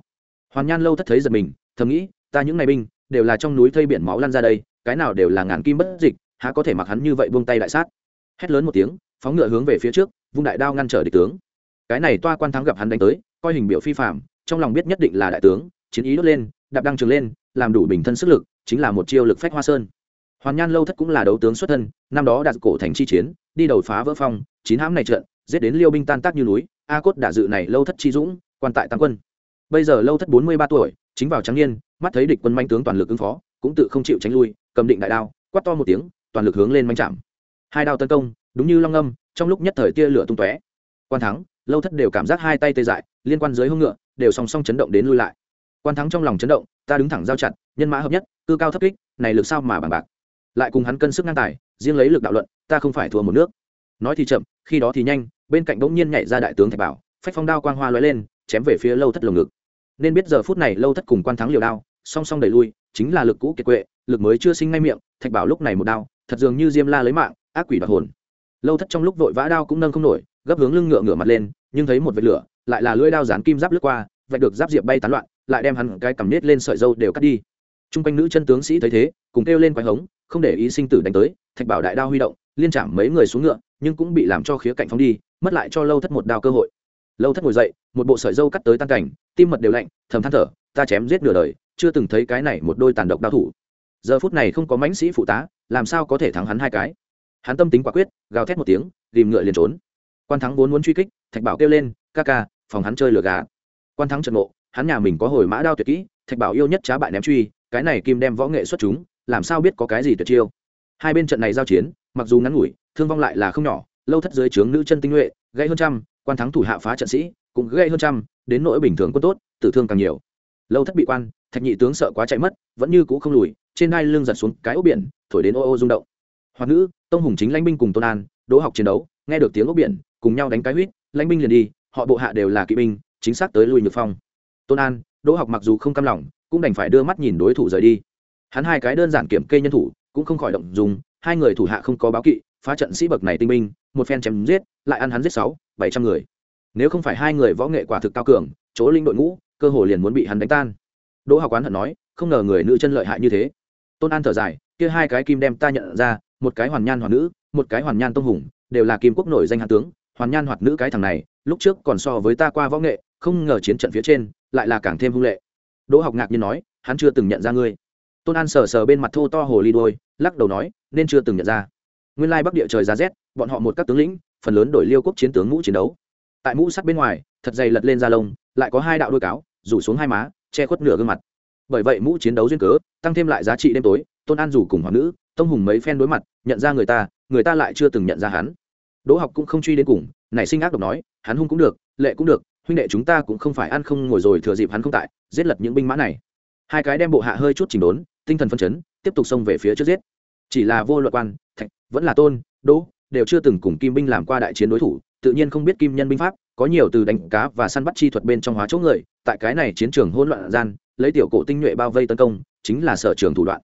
Hoàn nhan lâu thất thấy giật mình, thầm nghĩ, ta những ngày binh, đều là trong núi thây biển máu lăn ra đây, cái nào đều là ngàn kim bất dịch, há có thể mặc hắn như vậy buông tay đại sát? Hét lớn một tiếng, phóng ngựa hướng về phía trước, vung đại đao ngăn trở địch tướng. Cái này toa quan thắng gặp hắn đánh tới, coi hình biểu phi phạm trong lòng biết nhất định là đại tướng, chiến ý đốt lên, đạp đăng trường lên, làm đủ bình thân sức lực, chính là một chiêu lực phách hoa sơn hoàn nhan lâu thất cũng là đấu tướng xuất thân, năm đó đạt cổ thành chi chiến, đi đầu phá vỡ phong, chín hãm này trận, giết đến liêu binh tan tác như núi, a cốt đả dự này lâu thất chi dũng, quan tại tam quân. Bây giờ lâu thất bốn mươi ba tuổi, chính vào trắng niên, mắt thấy địch quân manh tướng toàn lực ứng phó, cũng tự không chịu tránh lui, cầm định đại đao, quát to một tiếng, toàn lực hướng lên manh chạm. Hai đao tấn công, đúng như long âm, trong lúc nhất thời tia lửa tung tóe. Quan thắng, lâu thất đều cảm giác hai tay tê dại, liên quan dưới hông ngựa, đều song song chấn động đến lui lại. Quan thắng trong lòng chấn động, ta đứng thẳng giao chặt, nhân mã hợp nhất, cư cao thấp kích, này lực sao mà bằng bạc lại cùng hắn cân sức ngang tài, riêng lấy lực đạo luận, ta không phải thua một nước. Nói thì chậm, khi đó thì nhanh, bên cạnh bỗng nhiên nhảy ra đại tướng thạch bảo, phách phong đao quang hoa lóe lên, chém về phía lâu thất lồng ngực. Nên biết giờ phút này lâu thất cùng quan thắng liều đao, song song đẩy lui, chính là lực cũ kiệt quệ, lực mới chưa sinh ngay miệng, thạch bảo lúc này một đao, thật dường như diêm la lấy mạng, ác quỷ đoạt hồn. Lâu thất trong lúc vội vã đao cũng nâng không nổi, gấp hướng lưng ngựa ngửa mặt lên, nhưng thấy một vệt lửa, lại là lưỡi đao dán kim giáp lướt qua, vạch được giáp diệp bay tán loạn, lại đem hắn cái cầm nết lên sợi dâu đều cắt đi t r u n g quanh nữ chân tướng sĩ thấy thế, cùng kêu lên quái hống, không để ý sinh tử đánh tới, thạch bảo đại đao huy động, liên chạm mấy người xuống ngựa, nhưng cũng bị làm cho khía cạnh phóng đi, mất lại cho lâu thất một đao cơ hội. Lâu thất ngồi dậy, một bộ sợi dâu cắt tới tan cảnh, tim mật đều lạnh, thầm than thở, ta chém giết nửa đời, chưa từng thấy cái này một đôi tàn độc đao thủ. Giờ phút này không có mãnh sĩ phụ tá, làm sao có thể thắng hắn hai cái? Hắn tâm tính quả quyết, gào thét một tiếng ghìm ngựa liền trốn. Quan thắng vốn muốn truy kích, thạch bảo kêu lên, ca ca, phòng hắn chơi lừa gà quan thắng trận ngộ, hắn nhà mình có hồi mã đao tuyệt kỹ, thạch bảo yêu nhất trá bại ném truy cái này kim đem võ nghệ xuất chúng, làm sao biết có cái gì tuyệt chiêu? Hai bên trận này giao chiến, mặc dù ngắn ngủi, thương vong lại là không nhỏ, lâu thất dưới trướng nữ chân tinh nhuệ gây hơn trăm, quan thắng thủ hạ phá trận sĩ, cũng gây hơn trăm, đến nỗi bình thường quân tốt, tử thương càng nhiều. Lâu thất bị quan, thạch nhị tướng sợ quá chạy mất, vẫn như cũ không lùi, trên hai lưng giật xuống cái ốc biển, thổi đến ô ô rung động. Hoặc nữ, tông hùng chính lãnh binh cùng tôn an, đỗ học chiến đấu, nghe được tiếng ốc biển, cùng nhau đánh cái huýt, lãnh binh liền đi, họ bộ hạ đều là kỵ binh, chính xác tới lui nhược phong. Tôn an, đỗ học mặc dù không cam lòng cũng đành phải đưa mắt nhìn đối thủ rời đi. Hắn hai cái đơn giản kiểm kê nhân thủ cũng không khỏi động dùng hai người thủ hạ không có báo kỵ phá trận sĩ bậc này tinh minh, một phen chém giết lại ăn hắn giết sáu bảy trăm người. Nếu không phải hai người võ nghệ quả thực cao cường chỗ linh đội ngũ cơ hồ liền muốn bị hắn đánh tan. Đỗ Hạo quán hận nói không ngờ người nữ chân lợi hại như thế. Tôn an thở dài kia hai cái kim đem ta nhận ra một cái hoàn nhan hoàn nữ một cái hoàn nhan tông hùng đều là kim quốc nổi danh hạ tướng. Hoàn nhan hoạt nữ cái thằng này lúc trước còn so với ta qua võ nghệ không ngờ chiến trận phía trên lại là càng thêm hung lệ đỗ học ngạc nhiên nói, hắn chưa từng nhận ra ngươi. Tôn an sờ sờ bên mặt thô to hồ ly đôi lắc đầu nói, nên chưa từng nhận ra. Nguyên lai bắc địa trời giá rét, bọn họ một các tướng lĩnh, phần lớn đổi liêu quốc chiến tướng mũ chiến đấu. Tại mũ sắt bên ngoài, thật dày lật lên da lông, lại có hai đạo đôi cáo, rủ xuống hai má, che khuất nửa gương mặt. Bởi vậy mũ chiến đấu duyên cớ, tăng thêm lại giá trị đêm tối, tôn an rủ cùng hoàng nữ, tông hùng mấy phen đối mặt, nhận ra người ta người ta lại chưa từng nhận ra hắn. Đỗ học cũng không truy đến cùng, nảy sinh ác độc nói, hắn hung cũng được, lệ cũng được huynh đệ chúng ta cũng không phải ăn không ngồi rồi thừa dịp hắn không tại, giết lật những binh mã này. Hai cái đem bộ hạ hơi chút chỉnh đốn, tinh thần phân chấn, tiếp tục xông về phía trước giết. Chỉ là vô luật quan, thạch, vẫn là tôn, đỗ, đều chưa từng cùng kim binh làm qua đại chiến đối thủ, tự nhiên không biết kim nhân binh pháp, có nhiều từ đánh cá và săn bắt chi thuật bên trong hóa chỗ người, tại cái này chiến trường hỗn loạn gian, lấy tiểu cổ tinh nhuệ bao vây tấn công, chính là sở trường thủ đoạn.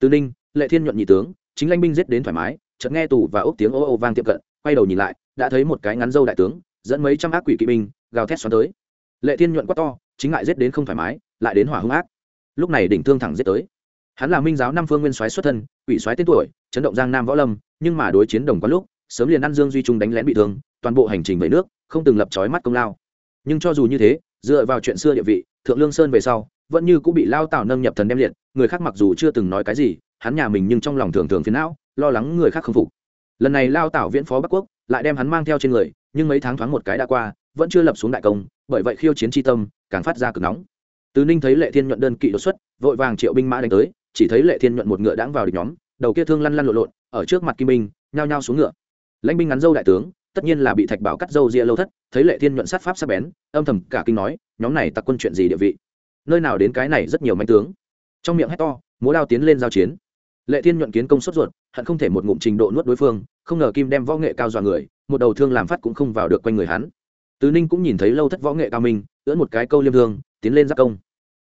Từ ninh, lệ thiên nhuận nhị tướng, chính lãnh binh giết đến thoải mái, chợt nghe tù và ốc tiếng ô ô vang tiệm cận, quay đầu nhìn lại, đã thấy một cái ngắn dâu đại tướng, dẫn mấy trăm ác quỷ kỵ binh gào thét xoắn tới. Lệ thiên nhuận quát to, chính ngại giết đến không thoải mái, lại đến hỏa hung ác. Lúc này đỉnh thương thẳng giết tới. Hắn là minh giáo năm phương nguyên soái xuất thân, quỷ soái tên tuổi, chấn động giang nam võ lâm, nhưng mà đối chiến đồng quán lúc, sớm liền ăn dương duy trung đánh lén bị thương, toàn bộ hành trình về nước, không từng lập trói mắt công lao. Nhưng cho dù như thế, dựa vào chuyện xưa địa vị, thượng lương sơn về sau, vẫn như cũng bị lao tào nâng nhập thần đem liệt, người khác mặc dù chưa từng nói cái gì, hắn nhà mình nhưng trong lòng thường thường phiền não, lo lắng người khác không phục. Lần này lao tạo viễn phó bắc quốc, lại đem hắn mang theo trên người, nhưng mấy tháng thoáng một cái đã qua vẫn chưa lập xuống đại công, bởi vậy khiêu chiến tri tâm càng phát ra cực nóng. Từ ninh thấy lệ thiên nhuận đơn kỵ đột xuất, vội vàng triệu binh mã đánh tới, chỉ thấy lệ thiên nhuận một ngựa đãng vào địch nhóm, đầu kia thương lăn lăn lộn lộn, ở trước mặt kim binh nhao nhao xuống ngựa. Lãnh binh ngắn dâu đại tướng, tất nhiên là bị thạch bảo cắt dâu ria lâu thất, thấy lệ thiên nhuận sát pháp sắc bén, âm thầm cả kinh nói, nhóm này tặc quân chuyện gì địa vị? Nơi nào đến cái này rất nhiều manh tướng. Trong miệng hét to, múa đao tiến lên giao chiến. Lệ thiên nhuận kiến công sốt ruột, hận không thể một ngụm trình độ nuốt đối phương, không ngờ kim đem võ nghệ cao dọa người, một đầu thương làm phát cũng không vào được quanh người hắn tứ ninh cũng nhìn thấy lâu thất võ nghệ cao minh, ưỡn một cái câu liêm thương, tiến lên giác công.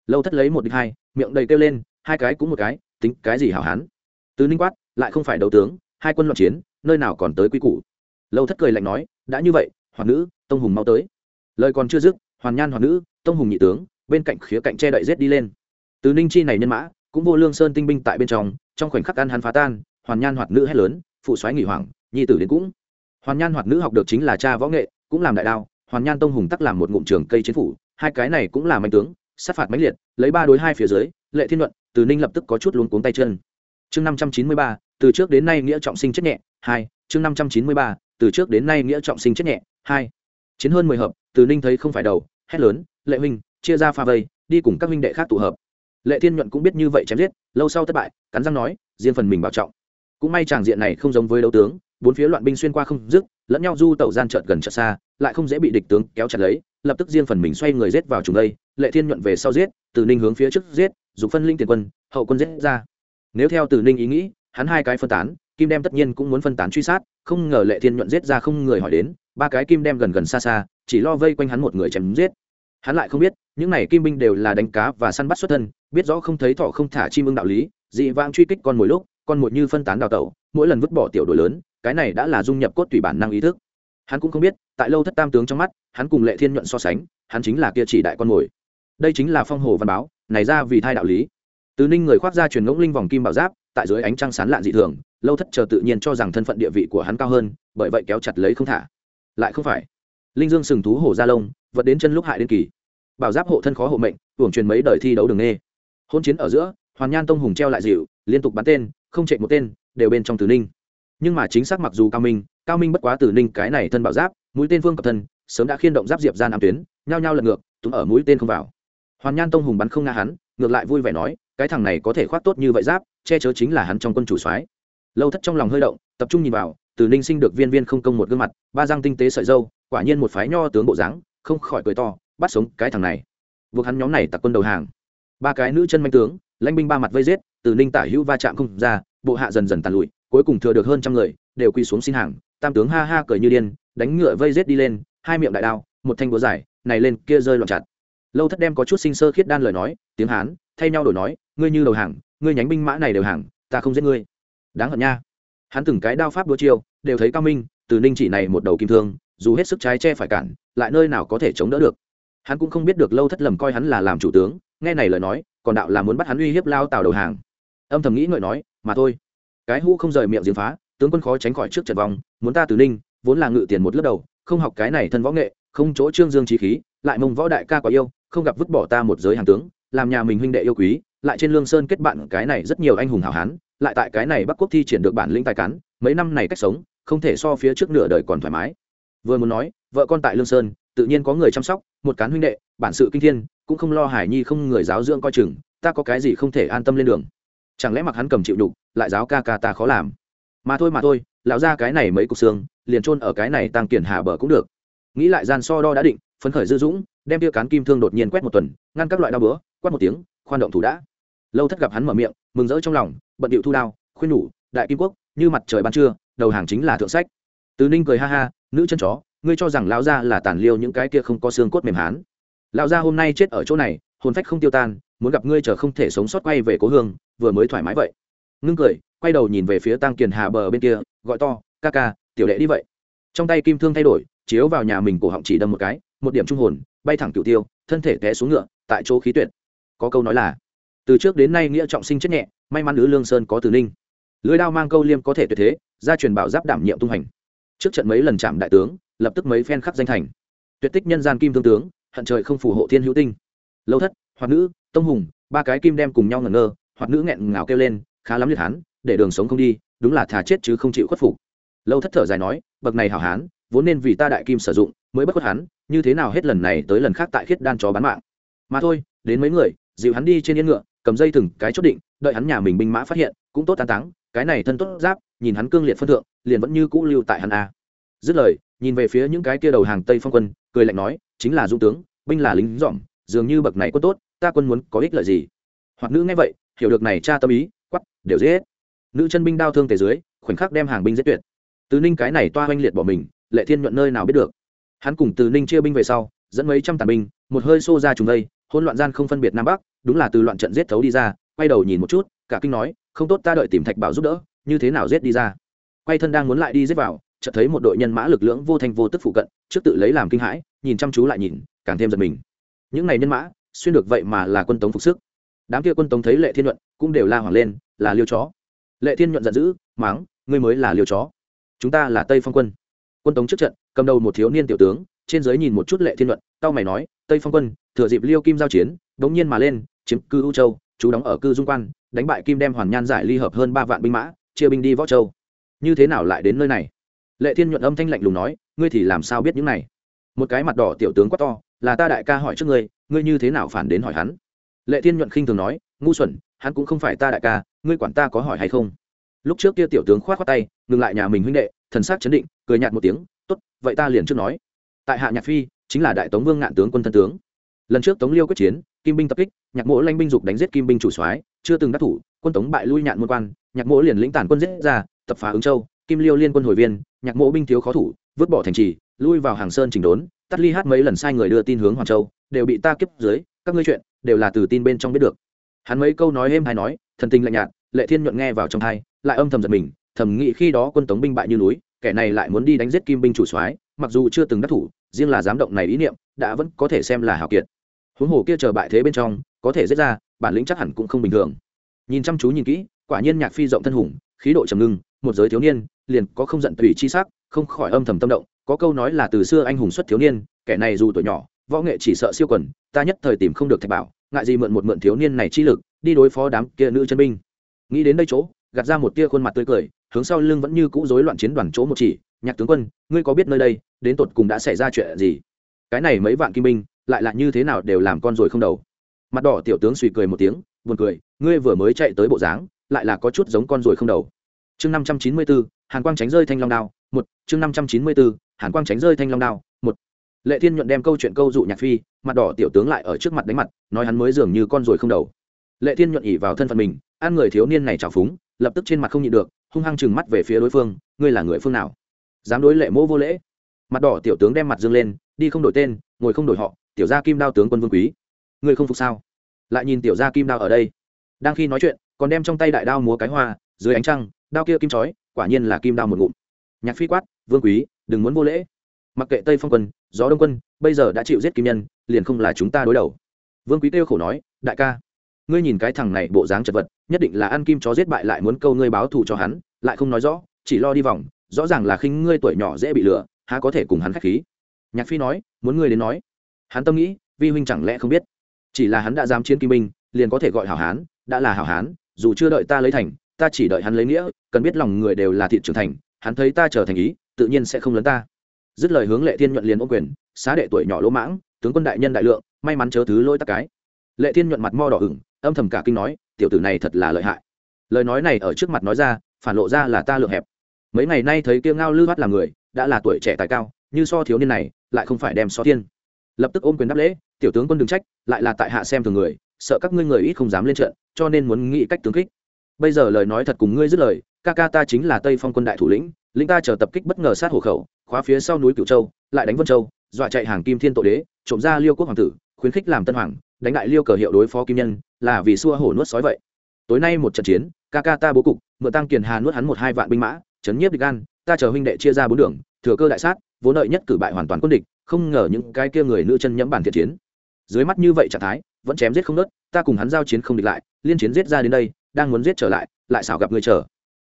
Lâu thất lấy một địch hai, miệng đầy kêu lên, hai cái cũng một cái, tính cái gì hảo hán. Tứ ninh quát, lại không phải đấu tướng, hai quân loạn chiến, nơi nào còn tới quy củ. Lâu thất cười lạnh nói, đã như vậy hoàng nữ, tông hùng mau tới. Lời còn chưa dứt, hoàn nhan hoàng nữ, tông hùng nhị tướng, bên cạnh khía cạnh che đậy rết đi lên. Từ ninh chi này nhân mã, cũng vô lương sơn tinh binh tại bên trong trong khoảnh khắc ăn hắn phá tan, hoàn nhan hoạt nữ hét lớn, phụ soái nghỉ hoàng nhi tử đến cũng. Hoàn nhan hoạt nữ học được chính là cha võ nghệ, cũng làm đại đao hoàn nhan tông hùng tắc làm một ngụm trường cây chiến phủ, hai cái này cũng là mạnh tướng, sát phạt mãnh liệt, lấy ba đối hai phía dưới, lệ thiên luận, từ ninh lập tức có chút luống cuống tay chân. Chương năm trăm chín mươi ba, từ trước đến nay nghĩa trọng sinh chết nhẹ, hai, chương năm trăm chín mươi ba, từ trước đến nay nghĩa trọng sinh chết nhẹ, hai. Chiến hơn mười hợp, từ ninh thấy không phải đầu, hét lớn, lệ huynh, chia ra pha vây, đi cùng các huynh đệ khác tụ hợp. Lệ thiên nhuận cũng biết như vậy chém giết, lâu sau thất bại, cắn răng nói, riêng phần mình bảo trọng. Cũng may tràng diện này không giống với đấu tướng bốn phía loạn binh xuyên qua không dứt, lẫn nhau du tẩu gian trợt gần trợt xa, lại không dễ bị địch tướng kéo chặt lấy, lập tức riêng phần mình xoay người giết vào trùng đây, lệ thiên nhuận về sau giết, từ ninh hướng phía trước giết, dục phân linh tiền quân, hậu quân giết ra. Nếu theo từ ninh ý nghĩ, hắn hai cái phân tán, kim đem tất nhiên cũng muốn phân tán truy sát, không ngờ lệ thiên nhuận giết ra không người hỏi đến, ba cái kim đem gần gần xa xa, chỉ lo vây quanh hắn một người chém giết. Hắn lại không biết, những này kim binh đều là đánh cá và săn bắt xuất thân, biết rõ không thấy thọ không thả chim ưng đạo lý, dị vãng truy kích con mỗi lúc, con mồi như phân tán đào tẩu, mỗi lần vứt bỏ tiểu đội lớn cái này đã là dung nhập cốt tùy bản năng ý thức. Hắn cũng không biết, tại lâu thất tam tướng trong mắt, hắn cùng lệ thiên nhuận so sánh, hắn chính là kia chỉ đại con mồi. Đây chính là phong hồ văn báo, này ra vì thai đạo lý. Từ ninh người khoác ra truyền ngỗng linh vòng kim bảo giáp, tại dưới ánh trăng sán lạn dị thường, lâu thất chờ tự nhiên cho rằng thân phận địa vị của hắn cao hơn, bởi vậy kéo chặt lấy không thả. Lại không phải. Linh dương sừng thú hổ gia lông, vật đến chân lúc hại đến kỳ. Bảo giáp hộ thân khó hộ mệnh, hưởng truyền mấy đời thi đấu đường nghe. Hôn chiến ở giữa, hoàn nhan tông hùng treo lại dịu, liên tục bắn tên, không chạy một tên, đều bên trong tứ ninh nhưng mà chính xác mặc dù cao minh cao minh bất quá tử ninh cái này thân bảo giáp, mũi tên phương cập thân, sớm đã khiên động giáp diệp ra nam tuyến, nhao nhao lật ngược túng ở mũi tên không vào. Hoàn nhan tông hùng bắn không nga hắn, ngược lại vui vẻ nói, cái thằng này có thể khoác tốt như vậy giáp, che chớ chính là hắn trong quân chủ soái. Lâu thất trong lòng hơi động, tập trung nhìn vào, từ ninh sinh được viên viên không công một gương mặt, ba răng tinh tế sợi dâu, quả nhiên một phái nho tướng bộ dáng, không khỏi cười to, bắt sống cái thằng này. Buộc hắn nhóm này tặc quân đầu hàng. Ba cái nữ chân manh tướng, lãnh binh ba mặt vây giết, từ ninh tả hữu va chạm không ra, bộ hạ dần dần tàn lụi cuối cùng thừa được hơn trăm người, đều quỳ xuống xin hàng, tam tướng ha ha cười như điên, đánh ngựa vây rết đi lên, hai miệng đại đao, một thanh búa dài, này lên kia rơi loạn chặt. Lâu thất đem có chút sinh sơ khiết đan lời nói, tiếng hán, thay nhau đổi nói, ngươi như đầu hàng, ngươi nhánh binh mã này đều hàng, ta không giết ngươi. Đáng hận nha. Hắn từng cái đao pháp đua chiêu, đều thấy cao minh, từ ninh chỉ này một đầu kim thương, dù hết sức trái che phải cản, lại nơi nào có thể chống đỡ được. Hắn cũng không biết được lâu thất lầm coi hắn là làm chủ tướng, nghe này lời nói, còn đạo là muốn bắt hắn uy hiếp lao tào đầu hàng. Âm thầm nghĩ ngợi nói, mà thôi cái hũ không rời miệng giếng phá, tướng quân khó tránh khỏi trước trận vòng muốn ta từ ninh, vốn là ngự tiền một lớp đầu, không học cái này thân võ nghệ, không chỗ trương dương trí khí, lại mông võ đại ca quá yêu, không gặp vứt bỏ ta một giới hàng tướng, làm nhà mình huynh đệ yêu quý, lại trên lương sơn kết bạn cái này rất nhiều anh hùng hảo hán, lại tại cái này bắc quốc thi triển được bản lĩnh tài cán, mấy năm này cách sống, không thể so phía trước nửa đời còn thoải mái. Vừa muốn nói, vợ con tại lương sơn, tự nhiên có người chăm sóc, một cán huynh đệ, bản sự kinh thiên, cũng không lo hải nhi không người giáo dưỡng coi chừng, ta có cái gì không thể an tâm lên đường chẳng lẽ mặc hắn cầm chịu đục lại giáo ca ca ta khó làm? Mà thôi mà thôi, lão ra cái này mấy cục xương, liền trôn ở cái này tăng kiển hà bờ cũng được. Nghĩ lại gian so đo đã định, phấn khởi dư dũng, đem tia cán kim thương đột nhiên quét một tuần, ngăn các loại đau bữa quát một tiếng, khoan động thủ đã. Lâu thất gặp hắn mở miệng, mừng rỡ trong lòng, bận điệu thu đao, khuyên nhủ, đại kim quốc, như mặt trời ban trưa, đầu hàng chính là thượng sách. Từ ninh cười ha ha, nữ chân chó, ngươi cho rằng lão gia là tàn liêu những cái kia không có xương cốt mềm hán. Lão gia hôm nay chết ở chỗ này, hồn phách không tiêu tan, muốn gặp ngươi chờ không thể sống sót quay về cố hương vừa mới thoải mái vậy. Ngưng cười, quay đầu nhìn về phía tăng kiền hà bờ bên kia, gọi to, ca ca, tiểu đệ đi vậy. Trong tay kim thương thay đổi, chiếu vào nhà mình cổ họng chỉ đâm một cái, một điểm trung hồn, bay thẳng cửu tiêu, thân thể té xuống ngựa, tại chỗ khí tuyệt. Có câu nói là, từ trước đến nay nghĩa trọng sinh chết nhẹ, may mắn lữ lương sơn có từ ninh. Lưới đao mang câu liêm có thể tuyệt thế, gia truyền bảo giáp đảm nhiệm tung hành. Trước trận mấy lần chạm đại tướng, lập tức mấy phen khắc danh thành. Tuyệt tích nhân gian kim thương tướng, hận trời không phù hộ thiên hữu tinh. Lâu thất hoạt nữ, tông hùng, ba cái kim đem cùng nhau ngẩn ngơ hoặc nữ nghẹn ngào kêu lên, khá lắm liệt hán, để đường sống không đi, đúng là thà chết chứ không chịu khuất phục. Lâu thất thở dài nói, bậc này hảo hán, vốn nên vì ta đại kim sử dụng, mới bất khuất hắn, như thế nào hết lần này tới lần khác tại khiết đan chó bán mạng. Mà thôi, đến mấy người, dịu hắn đi trên yên ngựa, cầm dây thừng cái chốt định, đợi hắn nhà mình binh mã phát hiện, cũng tốt tán táng, cái này thân tốt giáp, nhìn hắn cương liệt phân thượng, liền vẫn như cũ lưu tại hắn a. Dứt lời, nhìn về phía những cái kia đầu hàng tây phong quân, cười lạnh nói, chính là dung tướng, binh là lính dỏm dường như bậc này quân tốt, ta quân muốn có ích lợi gì? Hoặc nữ nghe vậy hiểu được này cha tâm ý quắp đều dễ hết. Nữ chân binh đao thương tề dưới, khoảnh khắc đem hàng binh giết tuyệt. Từ ninh cái này toa oanh liệt bỏ mình, lệ thiên nhuận nơi nào biết được. Hắn cùng từ ninh chia binh về sau, dẫn mấy trăm tàn binh, một hơi xô ra trùng đây hôn loạn gian không phân biệt nam bắc, đúng là từ loạn trận giết thấu đi ra, quay đầu nhìn một chút, cả kinh nói, không tốt ta đợi tìm thạch bảo giúp đỡ, như thế nào giết đi ra? Quay thân đang muốn lại đi giết vào, chợt thấy một đội nhân mã lực lượng vô thành vô tức phụ cận, trước tự lấy làm kinh hãi, nhìn chăm chú lại nhìn, càng thêm giật mình. Những này nhân mã, xuyên được vậy mà là quân tống phục sức đám kia quân tống thấy lệ thiên nhuận, cũng đều la hoảng lên, là liêu chó. Lệ thiên nhuận giận dữ, máng, ngươi mới là liêu chó. Chúng ta là tây phong quân. Quân tống trước trận, cầm đầu một thiếu niên tiểu tướng, trên giới nhìn một chút lệ thiên nhuận tao mày nói, tây phong quân, thừa dịp liêu kim giao chiến, đống nhiên mà lên, chiếm cư u châu, chú đóng ở cư dung quan, đánh bại kim đem hoàn nhan giải ly hợp hơn ba vạn binh mã, chia binh đi võ châu. Như thế nào lại đến nơi này? Lệ thiên nhuận âm thanh lạnh lùng nói, ngươi thì làm sao biết những này? Một cái mặt đỏ tiểu tướng quát to, là ta đại ca hỏi trước ngươi ngươi như thế nào phản đến hỏi hắn? Lệ thiên nhuận khinh thường nói, ngu xuẩn, hắn cũng không phải ta đại ca, ngươi quản ta có hỏi hay không? Lúc trước kia tiểu tướng khoát khoát tay, ngừng lại nhà mình huynh đệ, thần sắc chấn định, cười nhạt một tiếng, tốt, vậy ta liền trước nói. Tại hạ nhạc phi, chính là đại tống vương ngạn tướng quân thân tướng. Lần trước tống liêu quyết chiến, kim binh tập kích, nhạc mỗ lanh binh dục đánh giết kim binh chủ soái, chưa từng đắc thủ, quân tống bại lui nhạn môn quan, nhạc mỗ liền lĩnh tản quân giết ra, tập phá ứng châu, kim liêu liên quân hồi viên, nhạc mỗ binh thiếu khó thủ, vứt bỏ thành trì, lui vào hàng sơn trình đốn, tắt ly hát mấy lần sai người đưa tin hướng hoàng châu, đều bị ta kiếp dưới, các ngươi chuyện đều là từ tin bên trong biết được. Hắn mấy câu nói êm hay nói, thần tình lạnh nhạt, lệ thiên nhuận nghe vào trong thai lại âm thầm giật mình, thầm nghĩ khi đó quân tống binh bại như núi, kẻ này lại muốn đi đánh giết kim binh chủ soái, mặc dù chưa từng đắc thủ, riêng là dám động này ý niệm, đã vẫn có thể xem là hào kiệt. Huống hồ kia chờ bại thế bên trong, có thể giết ra, bản lĩnh chắc hẳn cũng không bình thường. Nhìn chăm chú nhìn kỹ, quả nhiên nhạc phi rộng thân hùng, khí độ trầm ngưng, một giới thiếu niên, liền có không giận tùy chi sắc, không khỏi âm thầm tâm động, có câu nói là từ xưa anh hùng xuất thiếu niên, kẻ này dù tuổi nhỏ võ nghệ chỉ sợ siêu quần, ta nhất thời tìm không được thạch bảo, ngại gì mượn một mượn thiếu niên này chi lực, đi đối phó đám kia nữ chân binh. Nghĩ đến đây chỗ, gạt ra một tia khuôn mặt tươi cười, hướng sau lưng vẫn như cũ rối loạn chiến đoàn chỗ một chỉ, nhạc tướng quân, ngươi có biết nơi đây, đến tột cùng đã xảy ra chuyện gì? Cái này mấy vạn kim binh, lại là như thế nào đều làm con rồi không đầu. Mặt đỏ tiểu tướng suy cười một tiếng, buồn cười, ngươi vừa mới chạy tới bộ dáng, lại là có chút giống con rồi không đầu. Chương năm trăm chín mươi bốn hàn quang tránh rơi thanh long đao, một, chương năm trăm chín mươi bốn hàn quang tránh rơi thanh long đao lệ thiên nhuận đem câu chuyện câu dụ nhạc phi, mặt đỏ tiểu tướng lại ở trước mặt đánh mặt, nói hắn mới dường như con ruồi không đầu. Lệ thiên nhuận ỉ vào thân phận mình, ăn người thiếu niên này trào phúng, lập tức trên mặt không nhịn được, hung hăng chừng mắt về phía đối phương, ngươi là người phương nào? Dám đối lệ mỗ vô lễ? Mặt đỏ tiểu tướng đem mặt dương lên, đi không đổi tên, ngồi không đổi họ, tiểu gia kim đao tướng quân vương quý. Ngươi không phục sao? Lại nhìn tiểu gia kim đao ở đây. Đang khi nói chuyện, còn đem trong tay đại đao múa cái hoa, dưới ánh trăng, đao kia kim chói, quả nhiên là kim đao một ngụm. Nhạc phi quát, vương quý, đừng muốn vô lễ. Mặc kệ tây phong quân gió đông quân, bây giờ đã chịu giết kim nhân, liền không là chúng ta đối đầu. Vương quý kêu khổ nói, đại ca, ngươi nhìn cái thằng này bộ dáng chật vật, nhất định là ăn kim chó giết bại lại muốn câu ngươi báo thù cho hắn, lại không nói rõ, chỉ lo đi vòng, rõ ràng là khinh ngươi tuổi nhỏ dễ bị lừa, há có thể cùng hắn khách khí? Nhạc phi nói, muốn ngươi đến nói. Hắn tâm nghĩ, vi huynh chẳng lẽ không biết? Chỉ là hắn đã dám chiến kim binh, liền có thể gọi hảo hán, đã là hảo hán, dù chưa đợi ta lấy thành, ta chỉ đợi hắn lấy nghĩa, cần biết lòng người đều là thị trưởng thành, hắn thấy ta trở thành ý, tự nhiên sẽ không lấn ta dứt lời hướng lệ thiên nhuận liền ô quyền, xá đệ tuổi nhỏ lỗ mãng, tướng quân đại nhân đại lượng, may mắn chớ thứ lỗi tắc cái. Lệ thiên nhuận mặt mo đỏ ửng, âm thầm cả kinh nói, tiểu tử này thật là lợi hại. Lời nói này ở trước mặt nói ra, phản lộ ra là ta lượng hẹp. Mấy ngày nay thấy kia ngao lư bắt là người, đã là tuổi trẻ tài cao, như so thiếu niên này, lại không phải đem so thiên. Lập tức ôm quyền đáp lễ, tiểu tướng quân đừng trách, lại là tại hạ xem thường người, sợ các ngươi người ít không dám lên trận, cho nên muốn nghĩ cách tướng kích. Bây giờ lời nói thật cùng ngươi dứt lời, ca ca ta chính là tây phong quân đại thủ lĩnh lĩnh ta chờ tập kích bất ngờ sát hộ khẩu khóa phía sau núi cửu châu, lại đánh vân châu, dọa chạy hàng kim thiên tội đế, trộm ra liêu quốc hoàng tử, khuyến khích làm tân hoàng, đánh đại liêu cờ hiệu đối phó kim nhân, là vì xua hổ nuốt sói vậy. Tối nay một trận chiến, ca ca ta bố cục, mượn tăng kiền hà nuốt hắn một hai vạn binh mã, chấn nhiếp địch gan, ta chờ huynh đệ chia ra bốn đường, thừa cơ đại sát, vốn lợi nhất cử bại hoàn toàn quân địch, không ngờ những cái kia người nữ chân nhẫm bản thiện chiến. Dưới mắt như vậy trạng thái, vẫn chém giết không nớt, ta cùng hắn giao chiến không địch lại, liên chiến giết ra đến đây, đang muốn giết trở lại lại xảo gặp người chờ.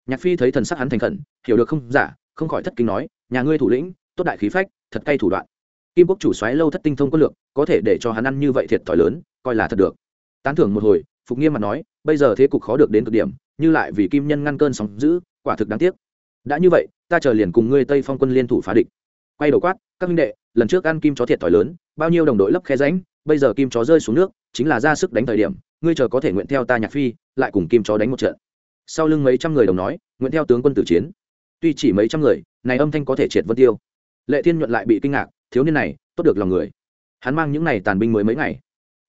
Nhạc phi thấy thần sắc hắn thành khẩn, hiểu được không giả, không khỏi thất kinh nói nhà ngươi thủ lĩnh, tốt đại khí phách, thật cay thủ đoạn. Kim quốc chủ xoáy lâu thất tinh thông quân lượng, có thể để cho hắn ăn như vậy thiệt thòi lớn, coi là thật được. Tán thưởng một hồi, phục nghiêm mặt nói, bây giờ thế cục khó được đến cực điểm, như lại vì kim nhân ngăn cơn sóng giữ quả thực đáng tiếc. Đã như vậy, ta chờ liền cùng ngươi tây phong quân liên thủ phá địch. Quay đầu quát, các minh đệ, lần trước ăn kim chó thiệt thòi lớn, bao nhiêu đồng đội lấp khe ránh bây giờ kim chó rơi xuống nước, chính là ra sức đánh thời điểm, ngươi chờ có thể nguyện theo ta nhạc phi, lại cùng kim chó đánh một trận. Sau lưng mấy trăm người đồng nói, nguyện theo tướng quân tử chiến tuy chỉ mấy trăm người này âm thanh có thể triệt vân tiêu. Lệ thiên nhuận lại bị kinh ngạc thiếu niên này tốt được lòng người. Hắn mang những này tàn binh mới mấy ngày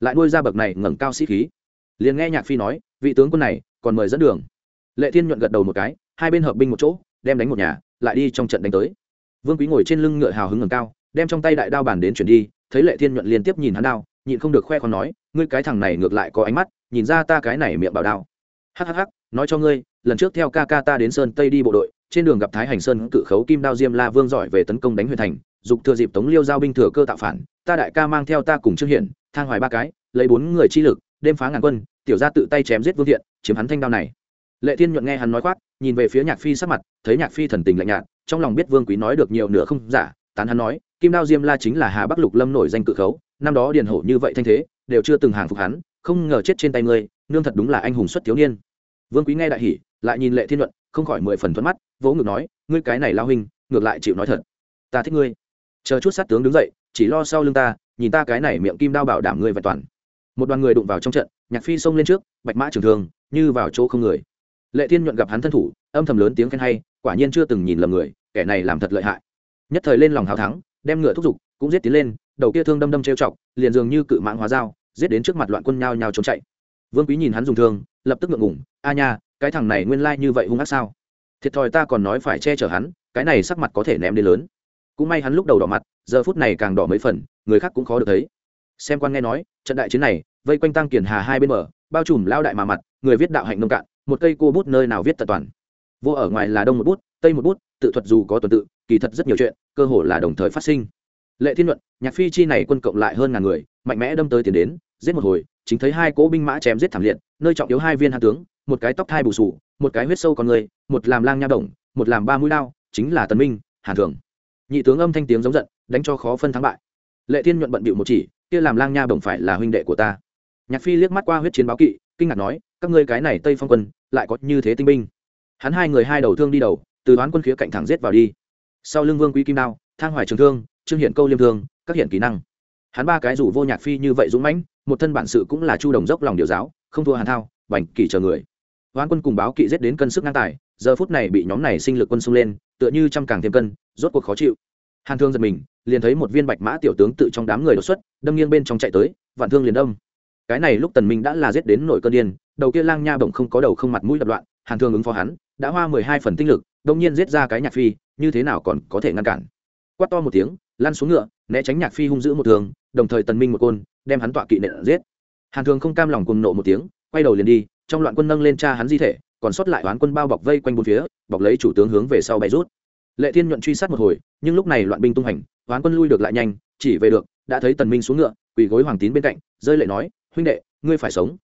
lại nuôi ra bậc này ngẩng cao sĩ khí. Liền nghe nhạc phi nói vị tướng quân này còn mời dẫn đường. Lệ thiên nhuận gật đầu một cái hai bên hợp binh một chỗ đem đánh một nhà lại đi trong trận đánh tới. Vương quý ngồi trên lưng ngựa hào hứng ngẩng cao đem trong tay đại đao bản đến chuyển đi thấy lệ thiên nhuận liên tiếp nhìn hắn đao nhịn không được khoe còn nói ngươi cái thằng này ngược lại có ánh mắt nhìn ra ta cái này miệng bảo đao. Hắc hắc hắc, nói cho ngươi lần trước theo ca ca ta đến sơn tây đi bộ đội trên đường gặp thái hành sơn cự khấu kim đao diêm la vương giỏi về tấn công đánh huyền thành, dục thừa dịp tống liêu giao binh thừa cơ tạo phản, ta đại ca mang theo ta cùng trương hiển, thang hoài ba cái, lấy bốn người chi lực, đêm phá ngàn quân, tiểu ra tự tay chém giết vương thiện, chiếm hắn thanh đao này. Lệ thiên nhuận nghe hắn nói khoác, nhìn về phía nhạc phi sắc mặt, thấy nhạc phi thần tình lạnh nhạt, trong lòng biết vương quý nói được nhiều nửa không giả, tán hắn nói, kim đao diêm la chính là hà bắc lục lâm nổi danh cự khấu, năm đó điền hổ như vậy thanh thế, đều chưa từng hàng phục hắn, không ngờ chết trên tay ngươi, nương thật đúng là anh hùng xuất thiếu niên. Vương quý nghe đại hỉ, lại nhìn lệ thiên nhuận không khỏi mười phần thuận mắt, vỗ ngực nói, ngươi cái này lao huynh, ngược lại chịu nói thật. Ta thích ngươi. Chờ chút sát tướng đứng dậy, chỉ lo sau lưng ta, nhìn ta cái này miệng kim đao bảo đảm ngươi và toàn. Một đoàn người đụng vào trong trận, nhạc phi xông lên trước, bạch mã trường thường như vào chỗ không người. Lệ thiên nhuận gặp hắn thân thủ, âm thầm lớn tiếng khen hay, quả nhiên chưa từng nhìn lầm người, kẻ này làm thật lợi hại. Nhất thời lên lòng hào thắng, đem ngựa thúc giục, cũng giết tiến lên, đầu kia thương đâm đâm trêu chọc, liền dường như cự mãng hóa dao, giết đến trước mặt loạn quân nhao nhao trốn chạy. Vương quý nhìn hắn dùng thương, lập tức ngượng ngủng a nha cái thằng này nguyên lai như vậy hung ác sao? Thiệt thòi ta còn nói phải che chở hắn, cái này sắc mặt có thể ném đến lớn. Cũng may hắn lúc đầu đỏ mặt, giờ phút này càng đỏ mấy phần, người khác cũng khó được thấy. Xem quan nghe nói, trận đại chiến này, vây quanh tăng kiển hà hai bên mở bao trùm lao đại mà mặt, người viết đạo hạnh nông cạn, một cây cô bút nơi nào viết tật toàn. Vô ở ngoài là đông một bút, tây một bút, tự thuật dù có tuần tự, kỳ thật rất nhiều chuyện, cơ hồ là đồng thời phát sinh. Lệ thiên luận, nhạc phi chi này quân cộng lại hơn ngàn người, mạnh mẽ đâm tới tiền đến, giết một hồi, chính thấy hai cỗ binh mã chém giết thảm liệt, nơi trọng yếu hai viên hạ tướng một cái tóc thai bù sù, một cái huyết sâu con người, một làm lang nha đồng một làm ba mũi lao, chính là tần minh, hàn thường. Nhị tướng âm thanh tiếng giống giận, đánh cho khó phân thắng bại. Lệ thiên nhuận bận bịu một chỉ, kia làm lang nha bổng phải là huynh đệ của ta. Nhạc phi liếc mắt qua huyết chiến báo kỵ, kinh ngạc nói, các ngươi cái này tây phong quân, lại có như thế tinh binh. Hắn hai người hai đầu thương đi đầu, từ đoán quân khía cạnh thẳng giết vào đi. Sau lưng vương quý kim đao, thang hoài trường thương, trương hiện câu liêm thương, các hiện kỹ năng. Hắn ba cái rủ vô nhạc phi như vậy dũng mãnh, một thân bản sự cũng là chu đồng dốc lòng điều giáo, không thua hàn thao, bành kỳ chờ người hoán quân cùng báo kỵ giết đến cân sức ngang tài, giờ phút này bị nhóm này sinh lực quân xung lên, tựa như trăm càng thêm cân, rốt cuộc khó chịu. Hàn thương giật mình, liền thấy một viên bạch mã tiểu tướng tự trong đám người đột xuất, đâm nghiêng bên trong chạy tới, vạn thương liền đâm. Cái này lúc tần minh đã là giết đến nổi cơn điên, đầu kia lang nha bổng không có đầu không mặt mũi đập loạn, hàn thương ứng phó hắn, đã hoa mười hai phần tinh lực đông nhiên giết ra cái nhạc phi, như thế nào còn có thể ngăn cản. Quát to một tiếng, lăn xuống ngựa, né tránh nhạc phi hung dữ một thường đồng thời tần minh một côn, đem hắn tọa kỵ nện giết. Hàn thương không cam lòng cùng nộ một tiếng, quay đầu liền đi trong loạn quân nâng lên cha hắn di thể, còn sót lại oán quân bao bọc vây quanh bốn phía, bọc lấy chủ tướng hướng về sau bay rút. Lệ thiên nhuận truy sát một hồi, nhưng lúc này loạn binh tung hành oán quân lui được lại nhanh, chỉ về được, đã thấy tần minh xuống ngựa, quỳ gối hoàng tín bên cạnh, rơi lệ nói, huynh đệ, ngươi phải sống.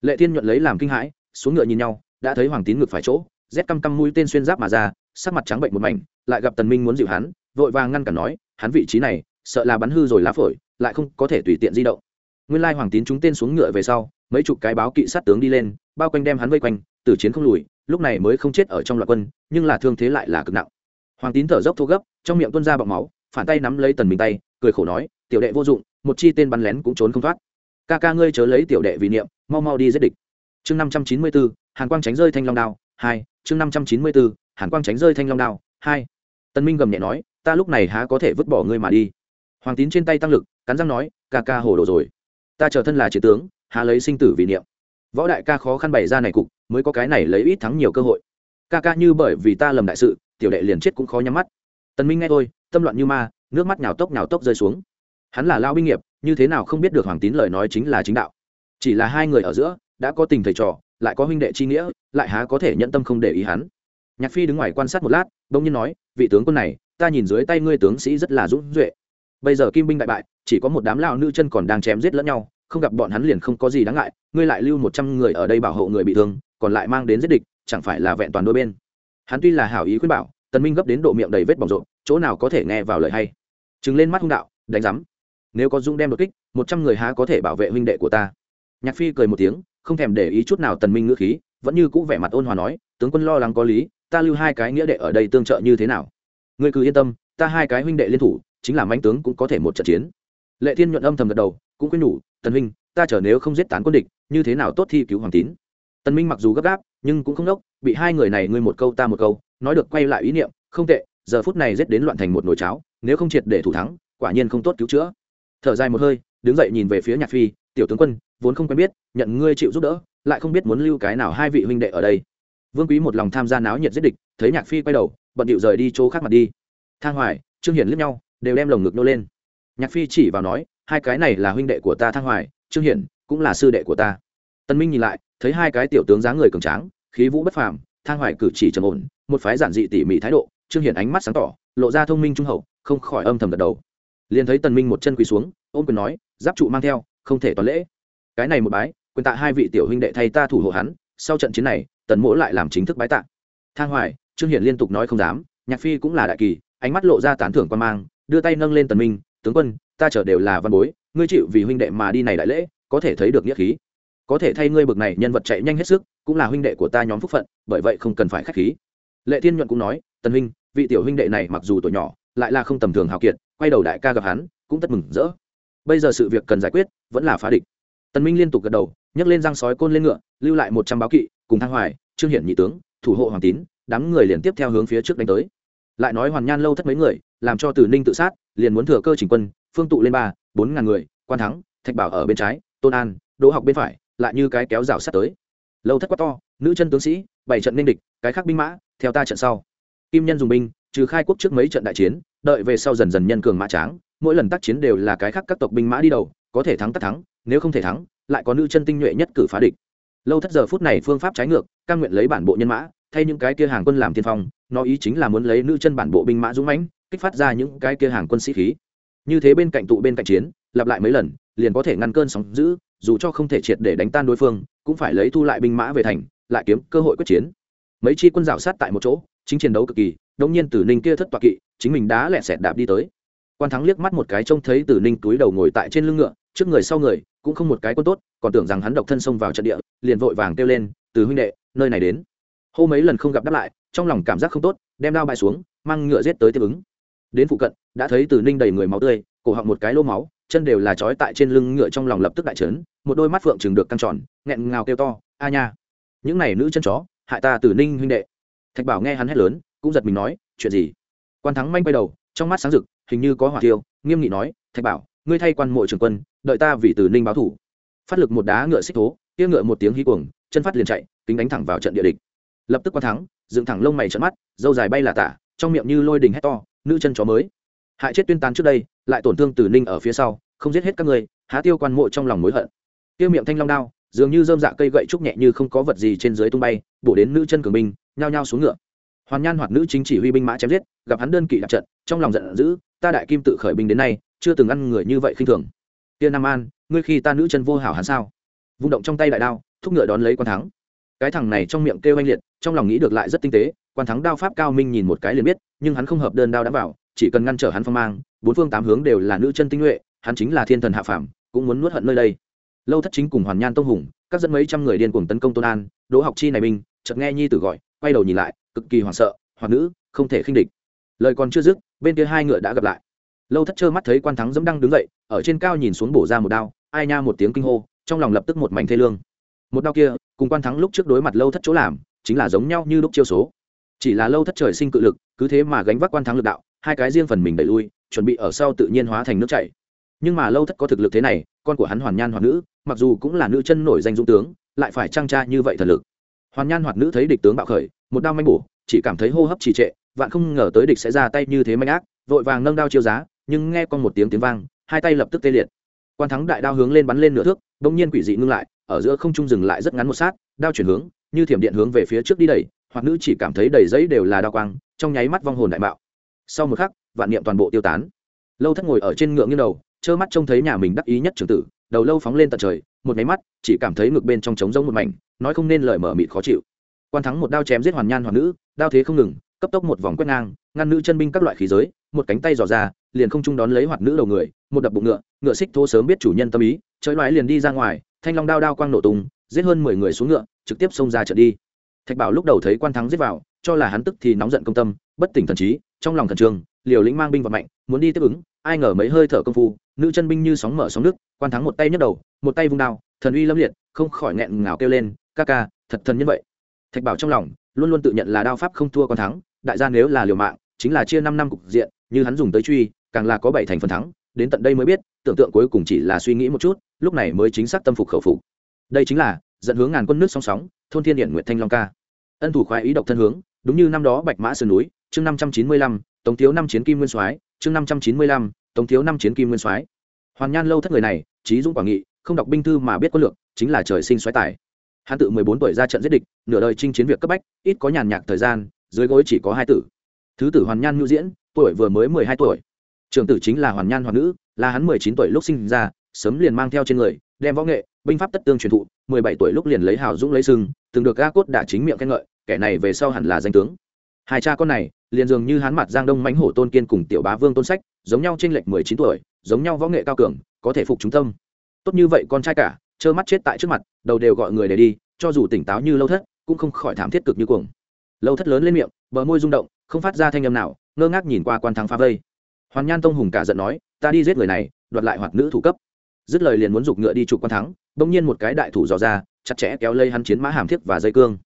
Lệ thiên nhuận lấy làm kinh hãi, xuống ngựa nhìn nhau, đã thấy hoàng tín ngực phải chỗ, rét căm căm mũi tên xuyên giáp mà ra, sắc mặt trắng bệnh một mảnh, lại gặp tần minh muốn dịu hắn, vội vàng ngăn cản nói, hắn vị trí này, sợ là bắn hư rồi lá phổi, lại không có thể tùy tiện di động nguyên lai hoàng tín chúng tên xuống ngựa về sau, mấy chục cái báo kỵ sát tướng đi lên, bao quanh đem hắn vây quanh, tử chiến không lùi, lúc này mới không chết ở trong loạt quân, nhưng là thương thế lại là cực nặng. Hoàng tín thở dốc thô gấp, trong miệng tuôn ra bọc máu, phản tay nắm lấy tần minh tay, cười khổ nói, tiểu đệ vô dụng, một chi tên bắn lén cũng trốn không thoát. Ca ca ngươi chớ lấy tiểu đệ vì niệm, mau mau đi giết địch. Chương năm trăm chín mươi bốn, hàn quang tránh rơi thanh long đao, hai, chương năm trăm chín mươi bốn, hàn quang tránh rơi thanh long đao, hai. Tần minh gầm nhẹ nói, ta lúc này há có thể vứt bỏ ngươi mà đi. Hoàng tín trên tay tăng lực, cắn răng nói, ca ca hồ đồ rồi ta chờ thân là chiến tướng, há lấy sinh tử vì niệm. Võ đại ca khó khăn bày ra này cục, mới có cái này lấy ít thắng nhiều cơ hội. Ca ca như bởi vì ta lầm đại sự, tiểu đệ liền chết cũng khó nhắm mắt. Tần minh nghe tôi tâm loạn như ma, nước mắt nhào tốc nhào tốc rơi xuống. Hắn là lao binh nghiệp, như thế nào không biết được hoàng tín lời nói chính là chính đạo. Chỉ là hai người ở giữa, đã có tình thầy trò, lại có huynh đệ chi nghĩa, lại há có thể nhận tâm không để ý hắn. Nhạc phi đứng ngoài quan sát một lát đông nhiên nói, vị tướng quân này, ta nhìn dưới tay ngươi tướng sĩ rất là dũng duệ bây giờ kim binh đại bại, chỉ có một đám lao nữ chân còn đang chém giết lẫn nhau, không gặp bọn hắn liền không có gì đáng ngại, ngươi lại lưu một trăm người ở đây bảo hộ người bị thương, còn lại mang đến giết địch, chẳng phải là vẹn toàn đôi bên. Hắn tuy là hảo ý khuyên bảo, tần minh gấp đến độ miệng đầy vết bỏng rộn, chỗ nào có thể nghe vào lời hay. Chứng lên mắt hung đạo, đánh rắm nếu có dung đem đột kích, một trăm người há có thể bảo vệ huynh đệ của ta. Nhạc phi cười một tiếng, không thèm để ý chút nào tần minh ngữ khí, vẫn như cũ vẻ mặt ôn hòa nói, tướng quân lo lắng có lý, ta lưu hai cái nghĩa đệ ở đây tương trợ như thế nào? Ngươi cứ yên tâm, ta hai cái huynh đệ liên thủ chính là mãnh tướng cũng có thể một trận chiến. Lệ thiên nhuận âm thầm gật đầu, cũng quyết nhủ, tần minh ta chờ nếu không giết tán quân địch, như thế nào tốt thi cứu hoàng tín? Tần minh mặc dù gấp gáp, nhưng cũng không đốc, bị hai người này ngươi một câu ta một câu, nói được quay lại ý niệm, không tệ, giờ phút này giết đến loạn thành một nồi cháo, nếu không triệt để thủ thắng, quả nhiên không tốt cứu chữa. Thở dài một hơi, đứng dậy nhìn về phía nhạc phi, tiểu tướng quân, vốn không quen biết, nhận ngươi chịu giúp đỡ, lại không biết muốn lưu cái nào hai vị huynh đệ ở đây. Vương quý một lòng tham gia náo nhiệt giết địch, thấy nhạc phi quay đầu, bận điệu rời đi chỗ khác mặt đi. Thang hoài, trương hiển liếc nhau đều đem lồng ngực nô lên. Nhạc phi chỉ vào nói, hai cái này là huynh đệ của ta thang hoài, trương hiển, cũng là sư đệ của ta. Tân minh nhìn lại, thấy hai cái tiểu tướng dáng người cường tráng, khí vũ bất phàm thang hoài cử chỉ trầm ổn, một phái giản dị tỉ mỉ thái độ, trương hiển ánh mắt sáng tỏ, lộ ra thông minh trung hậu, không khỏi âm thầm gật đầu. Liền thấy tần minh một chân quỳ xuống, ôm quyền nói, giáp trụ mang theo, không thể toàn lễ. Cái này một bái, quyền tạ hai vị tiểu huynh đệ thay ta thủ hộ hắn, sau trận chiến này, tần mỗ lại làm chính thức bái tạ. Thang hoài, trương hiển liên tục nói không dám, nhạc phi cũng là đại kỳ, ánh mắt lộ ra tán thưởng quan mang đưa tay nâng lên tần minh, tướng quân, ta chờ đều là văn bối, ngươi chịu vì huynh đệ mà đi này đại lễ, có thể thấy được nghĩa khí. Có thể thay ngươi bực này nhân vật chạy nhanh hết sức, cũng là huynh đệ của ta nhóm phúc phận, bởi vậy không cần phải khách khí. Lệ thiên nhuận cũng nói, tần huynh, vị tiểu huynh đệ này mặc dù tuổi nhỏ, lại là không tầm thường hào kiệt, quay đầu đại ca gặp hắn, cũng tất mừng rỡ. Bây giờ sự việc cần giải quyết, vẫn là phá địch. Tần minh liên tục gật đầu, nhấc lên răng sói côn lên ngựa, lưu lại một trăm báo kỵ, cùng thang hoài, trương hiển nhị tướng, thủ hộ hoàng tín, đám người liền tiếp theo hướng phía trước đánh tới. Lại nói hoàn nhan lâu thất mấy người làm cho tử ninh tự sát, liền muốn thừa cơ chỉnh quân, phương tụ lên ba, bốn ngàn người, quan thắng, thạch bảo ở bên trái, tôn an, đỗ học bên phải, lại như cái kéo rào sát tới. Lâu thất quá to, nữ chân tướng sĩ, bảy trận nên địch, cái khác binh mã, theo ta trận sau. Kim nhân dùng binh, trừ khai quốc trước mấy trận đại chiến, đợi về sau dần dần nhân cường mã tráng, mỗi lần tác chiến đều là cái khác các tộc binh mã đi đầu, có thể thắng tất thắng, nếu không thể thắng, lại có nữ chân tinh nhuệ nhất cử phá địch. Lâu thất giờ phút này phương pháp trái ngược cam nguyện lấy bản bộ nhân mã, thay những cái kia hàng quân làm tiên phong, nó ý chính là muốn lấy nữ chân bản bộ binh mã dũng mãnh kích phát ra những cái kia hàng quân sĩ khí. Như thế bên cạnh tụ bên cạnh chiến, lặp lại mấy lần, liền có thể ngăn cơn sóng giữ dù cho không thể triệt để đánh tan đối phương, cũng phải lấy thu lại binh mã về thành, lại kiếm cơ hội quyết chiến. Mấy chi quân rào sát tại một chỗ, chính chiến đấu cực kỳ đống nhiên tử ninh kia thất toạc kỵ, chính mình đã lẹ sẹt đạp đi tới. Quan thắng liếc mắt một cái trông thấy tử ninh túi đầu ngồi tại trên lưng ngựa, trước người sau người, cũng không một cái quân tốt, còn tưởng rằng hắn độc thân xông vào trận địa, liền vội vàng kêu lên từ huynh đệ, nơi này đến. Hô mấy lần không gặp đáp lại, trong lòng cảm giác không tốt, đem đao bại xuống, mang ngựa giết tới tiếp ứng đến phụ cận, đã thấy từ ninh đầy người máu tươi, cổ họng một cái lô máu, chân đều là trói tại trên lưng ngựa trong lòng lập tức đại trấn một đôi mắt phượng chừng được căng tròn, nghẹn ngào kêu to, a nha! Những này nữ chân chó, hại ta từ ninh huynh đệ. Thạch bảo nghe hắn hét lớn, cũng giật mình nói, chuyện gì? Quan thắng manh quay đầu, trong mắt sáng rực, hình như có hỏa tiêu nghiêm nghị nói, thạch bảo, ngươi thay quan mộ trưởng quân, đợi ta vì từ ninh báo thủ. Phát lực một đá ngựa xích thố, kia ngựa một tiếng hí cuồng, chân phát liền chạy, kính đánh thẳng vào trận địa địch. Lập tức quan thắng, dựng thẳng lông mày trận mắt, dâu dài bay là tả, trong miệng như lôi đình hét to nữ chân chó mới. Hại chết tuyên tán trước đây, lại tổn thương tử ninh ở phía sau, không giết hết các người, há tiêu quan mộ trong lòng mối hận. Tiêu miệng thanh long đao, dường như dơm dạ cây gậy trúc nhẹ như không có vật gì trên dưới tung bay, bổ đến nữ chân cường binh, nhao nhao xuống ngựa. Hoàn nhan hoặc nữ chính chỉ huy binh mã chém giết, gặp hắn đơn kỵ đặt trận, trong lòng giận dữ, ta đại kim tự khởi binh đến nay, chưa từng ăn người như vậy khinh thường. Kia nam an, ngươi khi ta nữ chân vô hảo hắn sao? Vung động trong tay đại đao, thúc ngựa đón lấy quan thắng. Cái thằng này trong miệng kêu anh liệt, trong lòng nghĩ được lại rất tinh tế quan thắng đao pháp cao minh nhìn một cái liền biết, nhưng hắn không hợp đơn đao đã vào, chỉ cần ngăn trở hắn phong mang, bốn phương tám hướng đều là nữ chân tinh nhuệ, hắn chính là thiên thần hạ phàm, cũng muốn nuốt hận nơi đây. Lâu thất chính cùng hoàn nhan tông hùng, các dẫn mấy trăm người điên cuồng tấn công tôn an, đỗ học chi này binh, chợt nghe nhi tử gọi, quay đầu nhìn lại, cực kỳ hoảng sợ, hoặc nữ, không thể khinh địch. Lời còn chưa dứt, bên kia hai ngựa đã gặp lại. Lâu thất trơ mắt thấy quan thắng dẫm đăng đứng dậy, ở trên cao nhìn xuống bổ ra một đao, ai nha một tiếng kinh hô, trong lòng lập tức một mảnh thê lương. Một đao kia, cùng quan thắng lúc trước đối mặt lâu thất chỗ làm, chính là giống nhau như lúc chiêu số chỉ là lâu thất trời sinh cự lực, cứ thế mà gánh vác quan thắng lực đạo, hai cái riêng phần mình đẩy lui, chuẩn bị ở sau tự nhiên hóa thành nước chảy. Nhưng mà lâu thất có thực lực thế này, con của hắn hoàn nhan hoàn nữ, mặc dù cũng là nữ chân nổi danh dũng tướng, lại phải trang tra như vậy thần lực. Hoàn nhan hoạt nữ thấy địch tướng bạo khởi, một đao manh bổ, chỉ cảm thấy hô hấp trì trệ, vạn không ngờ tới địch sẽ ra tay như thế manh ác, vội vàng nâng đao chiêu giá, nhưng nghe con một tiếng tiếng vang, hai tay lập tức tê liệt. Quan thắng đại đao hướng lên bắn lên nửa thước, bỗng nhiên quỷ dị ngưng lại, ở giữa không trung dừng lại rất ngắn một sát, đao chuyển hướng, như thiểm điện hướng về phía trước đi đẩy hoặc nữ chỉ cảm thấy đầy giấy đều là đao quang, trong nháy mắt vong hồn đại mạo. Sau một khắc, vạn niệm toàn bộ tiêu tán. Lâu thất ngồi ở trên ngựa nghiêng đầu, trơ mắt trông thấy nhà mình đắc ý nhất trường tử, đầu lâu phóng lên tận trời, một máy mắt, chỉ cảm thấy ngực bên trong trống rỗng một mảnh, nói không nên lời mở mịt khó chịu. Quan thắng một đao chém giết hoàn nhan hoàn nữ, đao thế không ngừng, cấp tốc một vòng quét ngang, ngăn nữ chân binh các loại khí giới, một cánh tay dò ra, liền không trung đón lấy hoạt nữ đầu người, một đập bụng ngựa ngựa xích thô sớm biết chủ nhân tâm ý chới loái liền đi ra ngoài, thanh long đao đao quang nổ tung, giết hơn mười người xuống ngựa, trực tiếp xông ra trận đi thạch bảo lúc đầu thấy quan thắng giết vào, cho là hắn tức thì nóng giận công tâm, bất tỉnh thần trí, trong lòng thần trường liều lĩnh mang binh vào mạnh, muốn đi tiếp ứng, ai ngờ mấy hơi thở công phu, nữ chân binh như sóng mở sóng nước, quan thắng một tay nhấc đầu, một tay vung đao, thần uy lâm liệt, không khỏi nghẹn ngào kêu lên, ca ca, thật thần như vậy. Thạch bảo trong lòng luôn luôn tự nhận là đao pháp không thua quan thắng, đại gia nếu là liều mạng, chính là chia năm năm cục diện, như hắn dùng tới truy, càng là có bảy thành phần thắng, đến tận đây mới biết, tưởng tượng cuối cùng chỉ là suy nghĩ một chút, lúc này mới chính xác tâm phục khẩu phục. Đây chính là dẫn hướng ngàn quân nước song sóng, thôn thiên điện nguyệt thanh long ca. Ân thủ khoái ý độc thân hướng, đúng như năm đó bạch mã sơn núi, chương năm trăm chín mươi lăm, tống thiếu năm chiến kim nguyên soái, chương năm trăm chín mươi lăm, tống thiếu năm chiến kim nguyên soái. Hoàn nhan lâu thất người này, trí dũng quảng nghị, không đọc binh thư mà biết quân lược, chính là trời sinh soái tài. Hắn tự mười bốn tuổi ra trận giết địch, nửa đời chinh chiến việc cấp bách, ít có nhàn nhạc thời gian, dưới gối chỉ có hai tử. Thứ tử hoàn nhan nhu diễn, tuổi vừa mới mười hai tuổi. Trường tử chính là hoàn nhan hoàn nữ, là hắn mười chín tuổi lúc sinh ra, sớm liền mang theo trên người, đem võ nghệ binh pháp tất tương truyền thụ, mười bảy tuổi lúc liền lấy hào dũng lấy sưng từng được ga cốt đả chính miệng khen ngợi, kẻ này về sau hẳn là danh tướng. Hai cha con này, liền dường như hán mặt giang đông mãnh hổ tôn kiên cùng tiểu bá vương tôn sách, giống nhau tranh lệch mười chín tuổi, giống nhau võ nghệ cao cường, có thể phục chúng tâm. Tốt như vậy con trai cả, trơ mắt chết tại trước mặt, đầu đều gọi người để đi, cho dù tỉnh táo như lâu thất, cũng không khỏi thảm thiết cực như cuồng. Lâu thất lớn lên miệng, bờ môi rung động, không phát ra thanh âm nào, ngơ ngác nhìn qua quan thắng phá vây. Hoàn nhan tông hùng cả giận nói, ta đi giết người này, đoạt lại hoạt nữ thủ cấp. Dứt lời liền muốn giục ngựa đi chụp quan thắng bỗng nhiên một cái đại thủ dò ra, chặt chẽ kéo lây hắn chiến mã hàm thiết và dây cương.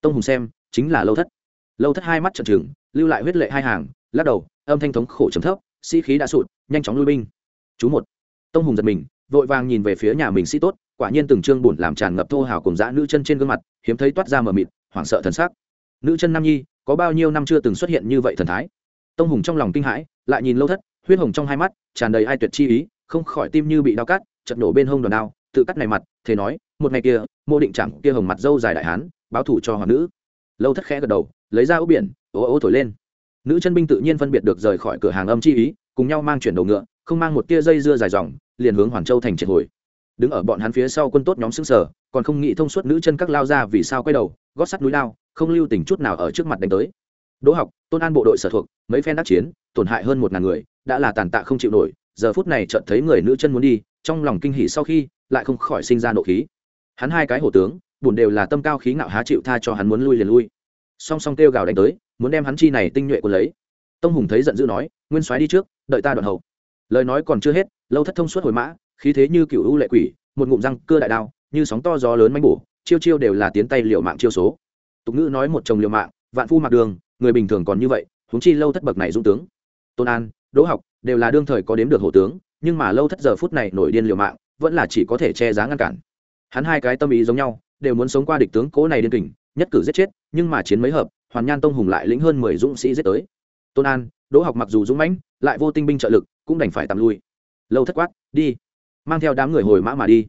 Tông hùng xem, chính là lâu thất. Lâu thất hai mắt trần trừng, lưu lại huyết lệ hai hàng, lắc đầu, âm thanh thống khổ trầm thấp, sĩ、si、khí đã sụt, nhanh chóng lui binh. Chú một. Tông hùng giật mình, vội vàng nhìn về phía nhà mình sĩ tốt, quả nhiên từng trương buồn làm tràn ngập thô hào cùng dã nữ chân trên gương mặt, hiếm thấy toát ra mờ mịt, hoảng sợ thần sắc. Nữ chân nam nhi, có bao nhiêu năm chưa từng xuất hiện như vậy thần thái? Tông hùng trong lòng kinh hãi, lại nhìn lâu thất, huyết hồng trong hai mắt, tràn đầy ai tuyệt chi ý, không khỏi tim như bị đau cắt chật nổ bên hông đòn đao tự cắt này mặt thế nói, một ngày kia mô định chẳng kia hồng mặt dâu dài đại hán, báo thủ cho hoàng nữ. Lâu thất khẽ gật đầu, lấy ra ốc biển, ố ô thổi lên. Nữ chân binh tự nhiên phân biệt được rời khỏi cửa hàng âm chi ý, cùng nhau mang chuyển đầu ngựa, không mang một tia dây dưa dài dòng, liền hướng hoàn châu thành triệt hồi. Đứng ở bọn hắn phía sau quân tốt nhóm xứng sở còn không nghĩ thông suốt nữ chân các lao ra vì sao quay đầu, gót sắt núi lao, không lưu tình chút nào ở trước mặt đánh tới. Đỗ học, tôn an bộ đội sở thuộc, mấy phen đắc chiến, tổn hại hơn một ngàn người, đã là tàn tạ không chịu nổi, giờ phút này chợt thấy người nữ chân muốn đi, trong lòng kinh hỉ sau khi lại không khỏi sinh ra nộ khí. Hắn hai cái hổ tướng bùn đều là tâm cao khí ngạo há chịu tha cho hắn muốn lui liền lui. Song song kêu gào đánh tới, muốn đem hắn chi này tinh nhuệ quân lấy. Tông hùng thấy giận dữ nói, nguyên soái đi trước, đợi ta đoạn hậu. Lời nói còn chưa hết, lâu thất thông suốt hồi mã, khí thế như cựu u lệ quỷ, một ngụm răng cưa đại đao, như sóng to gió lớn mánh bổ, chiêu chiêu đều là tiến tay liều mạng chiêu số. Tục ngữ nói một chồng liều mạng, vạn phu mặc đường, người bình thường còn như vậy, huống chi lâu thất bậc này dũng tướng. Tôn an, đỗ học đều là đương thời có đếm được hổ tướng, nhưng mà lâu thất giờ phút này nổi điên liều mạng vẫn là chỉ có thể che giá ngăn cản. Hắn hai cái tâm ý giống nhau, đều muốn sống qua địch tướng cố này điên kình, nhất cử giết chết, nhưng mà chiến mấy hợp, hoàn nhan tông hùng lại lĩnh hơn mười dũng sĩ giết tới. Tôn an, đỗ học mặc dù dũng mãnh, lại vô tinh binh trợ lực, cũng đành phải tạm lui. Lâu thất quát, đi, mang theo đám người hồi mã mà đi.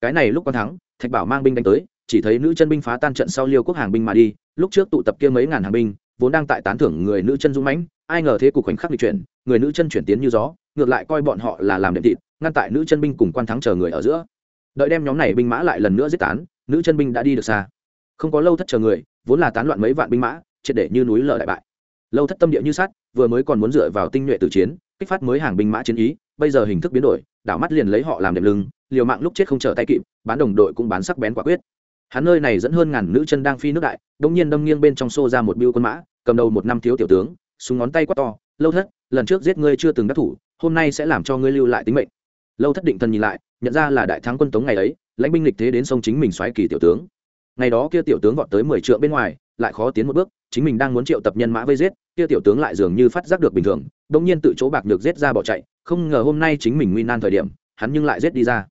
Cái này lúc quan thắng, thạch bảo mang binh đánh tới, chỉ thấy nữ chân binh phá tan trận sau liêu quốc hàng binh mà đi, lúc trước tụ tập kia mấy ngàn hàng binh, vốn đang tại tán thưởng người nữ chân dũng mãnh, ai ngờ thế cục khoảnh khắc bị chuyển, người nữ chân chuyển tiến như gió, ngược lại coi bọn họ là làm đệm thịt ngăn tại nữ chân binh cùng quan thắng chờ người ở giữa. Đợi đem nhóm này binh mã lại lần nữa giết tán, nữ chân binh đã đi được xa. Không có lâu thất chờ người, vốn là tán loạn mấy vạn binh mã, triệt để như núi lở đại bại. Lâu thất tâm địa như sát vừa mới còn muốn dựa vào tinh nhuệ tử chiến, kích phát mới hàng binh mã chiến ý, bây giờ hình thức biến đổi, đảo mắt liền lấy họ làm đệm lưng, liều mạng lúc chết không trở tay kịp, bán đồng đội cũng bán sắc bén quả quyết. Hắn nơi này dẫn hơn ngàn nữ chân đang phi nước đại đông nhiên đâm nghiêng bên trong xô ra một biêu quân mã, cầm đầu một năm thiếu tiểu tướng, súng ngón tay quát to, lâu thất, lần trước giết ngươi chưa từng đắc thủ, hôm nay sẽ làm cho ngươi lưu lại tính mệnh lâu thất định thân nhìn lại, nhận ra là đại thắng quân tống ngày ấy, lãnh binh lịch thế đến sông chính mình xoáy kỳ tiểu tướng. Ngày đó kia tiểu tướng vọt tới mười trượng bên ngoài, lại khó tiến một bước, chính mình đang muốn triệu tập nhân mã vây giết, kia tiểu tướng lại dường như phát giác được bình thường đông nhiên tự chỗ bạc được giết ra bỏ chạy, không ngờ hôm nay chính mình nguy nan thời điểm, hắn nhưng lại giết đi ra.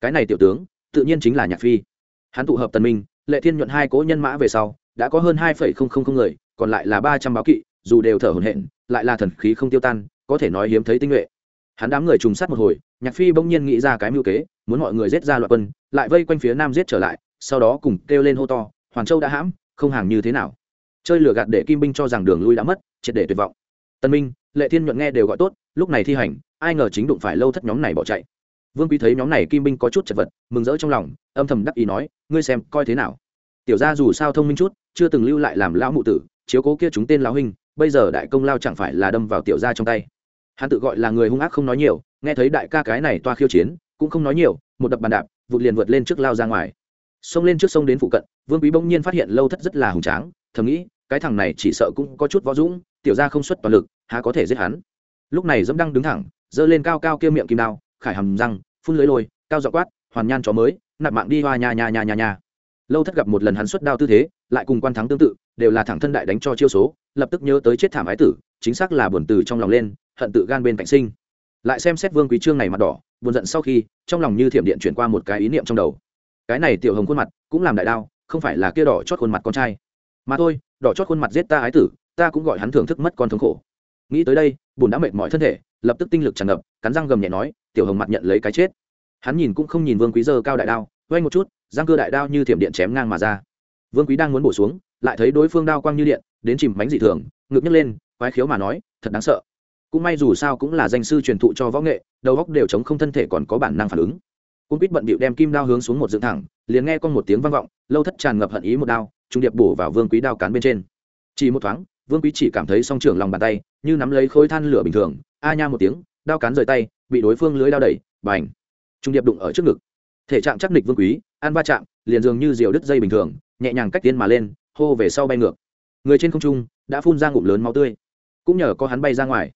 Cái này tiểu tướng, tự nhiên chính là nhạc phi. Hắn tụ hợp tần minh, lệ thiên nhuận hai cố nhân mã về sau, đã có hơn hai phẩy không không không người, còn lại là ba trăm báo kỵ, dù đều thở hổn hển, lại là thần khí không tiêu tan, có thể nói hiếm thấy tinh nhuệ hắn đám người trùng sát một hồi, nhạc phi bỗng nhiên nghĩ ra cái mưu kế, muốn mọi người giết ra loại quân, lại vây quanh phía nam giết trở lại, sau đó cùng kêu lên hô to hoàn châu đã hãm, không hàng như thế nào. Chơi lừa gạt để kim binh cho rằng đường lui đã mất, triệt để tuyệt vọng. Tân minh, lệ thiên nhuận nghe đều gọi tốt, lúc này thi hành, ai ngờ chính đụng phải lâu thất nhóm này bỏ chạy. Vương quý thấy nhóm này kim binh có chút chật vật, mừng rỡ trong lòng, âm thầm đắc ý nói, ngươi xem, coi thế nào? Tiểu gia dù sao thông minh chút, chưa từng lưu lại làm lão mụ tử, chiếu cố kia chúng tên lão huynh, bây giờ đại công lao chẳng phải là đâm vào tiểu gia trong tay hắn tự gọi là người hung ác không nói nhiều, nghe thấy đại ca cái này toa khiêu chiến, cũng không nói nhiều, một đập bàn đạp, vụt liền vượt lên trước lao ra ngoài. Xông lên trước sông đến phụ cận, vương quý bỗng nhiên phát hiện lâu thất rất là hùng tráng, thầm nghĩ, cái thằng này chỉ sợ cũng có chút võ dũng, tiểu gia không xuất toàn lực, há có thể giết hắn. Lúc này dẫm đăng đứng thẳng, giơ lên cao cao kia miệng kim đao, khải hầm răng, phun lưới lôi, cao dọ quát, hoàn nhan chó mới, nạp mạng đi, hoa nhà nhà nhà nhà nhà lâu thất gặp một lần hắn xuất đao tư thế, lại cùng quan thắng tương tự, đều là thẳng thân đại đánh cho chiêu số, lập tức nhớ tới chết thảm ái tử, chính xác là buồn từ trong lòng lên hận tự gan bên cạnh sinh. Lại xem xét vương quý trương này mặt đỏ, buồn giận sau khi, trong lòng như thiểm điện chuyển qua một cái ý niệm trong đầu. Cái này tiểu hồng khuôn mặt, cũng làm đại đao, không phải là kia đỏ chót khuôn mặt con trai. Mà thôi, đỏ chót khuôn mặt giết ta ái tử, ta cũng gọi hắn thưởng thức mất con thống khổ. Nghĩ tới đây bùn đã mệt mỏi thân thể, lập tức tinh lực tràn ngập, cắn răng gầm nhẹ nói, tiểu hồng mặt nhận lấy cái chết. Hắn nhìn cũng không nhìn vương quý dơ cao đại đao, quay một chút giang cơ đại đao như thiểm điện chém ngang mà ra. Vương quý đang muốn bổ xuống, lại thấy đối phương đao quang như điện, đến chìm bánh dị thường, ngực nhấc lên, quái khiếu mà nói, thật đáng sợ cũng may dù sao cũng là danh sư truyền thụ cho võ nghệ, đầu góc đều chống không thân thể còn có bản năng phản ứng. Cung quýt bận bịu đem kim đao hướng xuống một dựng thẳng, liền nghe con một tiếng vang vọng, lâu thất tràn ngập hận ý một đao, trung điệp bổ vào vương quý đao cán bên trên. Chỉ một thoáng, vương quý chỉ cảm thấy song trưởng lòng bàn tay, như nắm lấy khối than lửa bình thường, a nha một tiếng, đao cán rời tay, bị đối phương lưới đao đẩy, bành. Trung điệp đụng ở trước ngực. Thể trạng chắc nịch vương quý, ăn va chạm, liền dường như diều đứt dây bình thường, nhẹ nhàng cách tiên mà lên, hô về sau bay ngược. Người trên không trung, đã phun ra ngụm lớn máu tươi. Cũng nhờ có hắn bay ra ngoài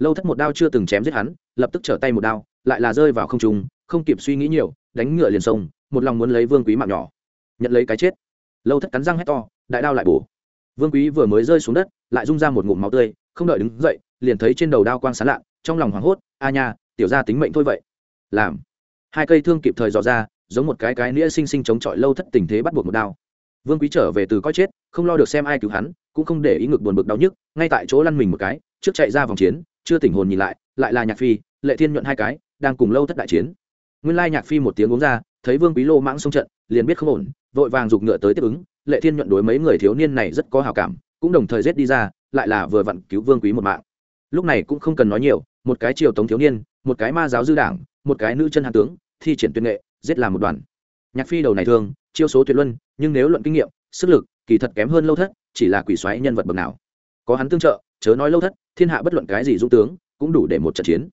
lâu thất một đao chưa từng chém giết hắn, lập tức trở tay một đao, lại là rơi vào không trung, không kịp suy nghĩ nhiều, đánh ngựa liền sông một lòng muốn lấy vương quý mạng nhỏ. Nhận lấy cái chết. Lâu thất cắn răng hét to, đại đao lại bổ. Vương quý vừa mới rơi xuống đất, lại rung ra một ngụm máu tươi, không đợi đứng dậy, liền thấy trên đầu đao quang sán lạ trong lòng hoảng hốt, a nha, tiểu ra tính mệnh thôi vậy. Làm. Hai cây thương kịp thời dò ra, giống một cái cái nĩa xinh xinh chống chọi lâu thất tình thế bắt buộc một đao. Vương quý trở về từ coi chết, không lo được xem ai cứu hắn, cũng không để ý ngực buồn bực đau nhức, ngay tại chỗ lăn mình một cái, trước chạy ra vòng chiến chưa tỉnh hồn nhìn lại lại là nhạc phi, lệ thiên nhuận hai cái, đang cùng lâu thất đại chiến. Nguyên lai nhạc phi một tiếng uống ra, thấy vương quý lô mãng xông trận, liền biết không ổn, vội vàng giục ngựa tới tiếp ứng. Lệ thiên nhuận đối mấy người thiếu niên này rất có hào cảm, cũng đồng thời giết đi ra, lại là vừa vặn cứu vương quý một mạng. Lúc này cũng không cần nói nhiều, một cái triều tống thiếu niên, một cái ma giáo dư đảng, một cái nữ chân hàn tướng, thi triển tuyệt nghệ, giết làm một đoàn. Nhạc phi đầu này thường chiêu số tuyệt luân, nhưng nếu luận kinh nghiệm, sức lực, kỳ thật kém hơn lâu thất, chỉ là quỷ xoáy nhân vật bậc nào. Có hắn tương trợ, chớ nói lâu thất thiên hạ bất luận cái gì dũng tướng cũng đủ để một trận chiến.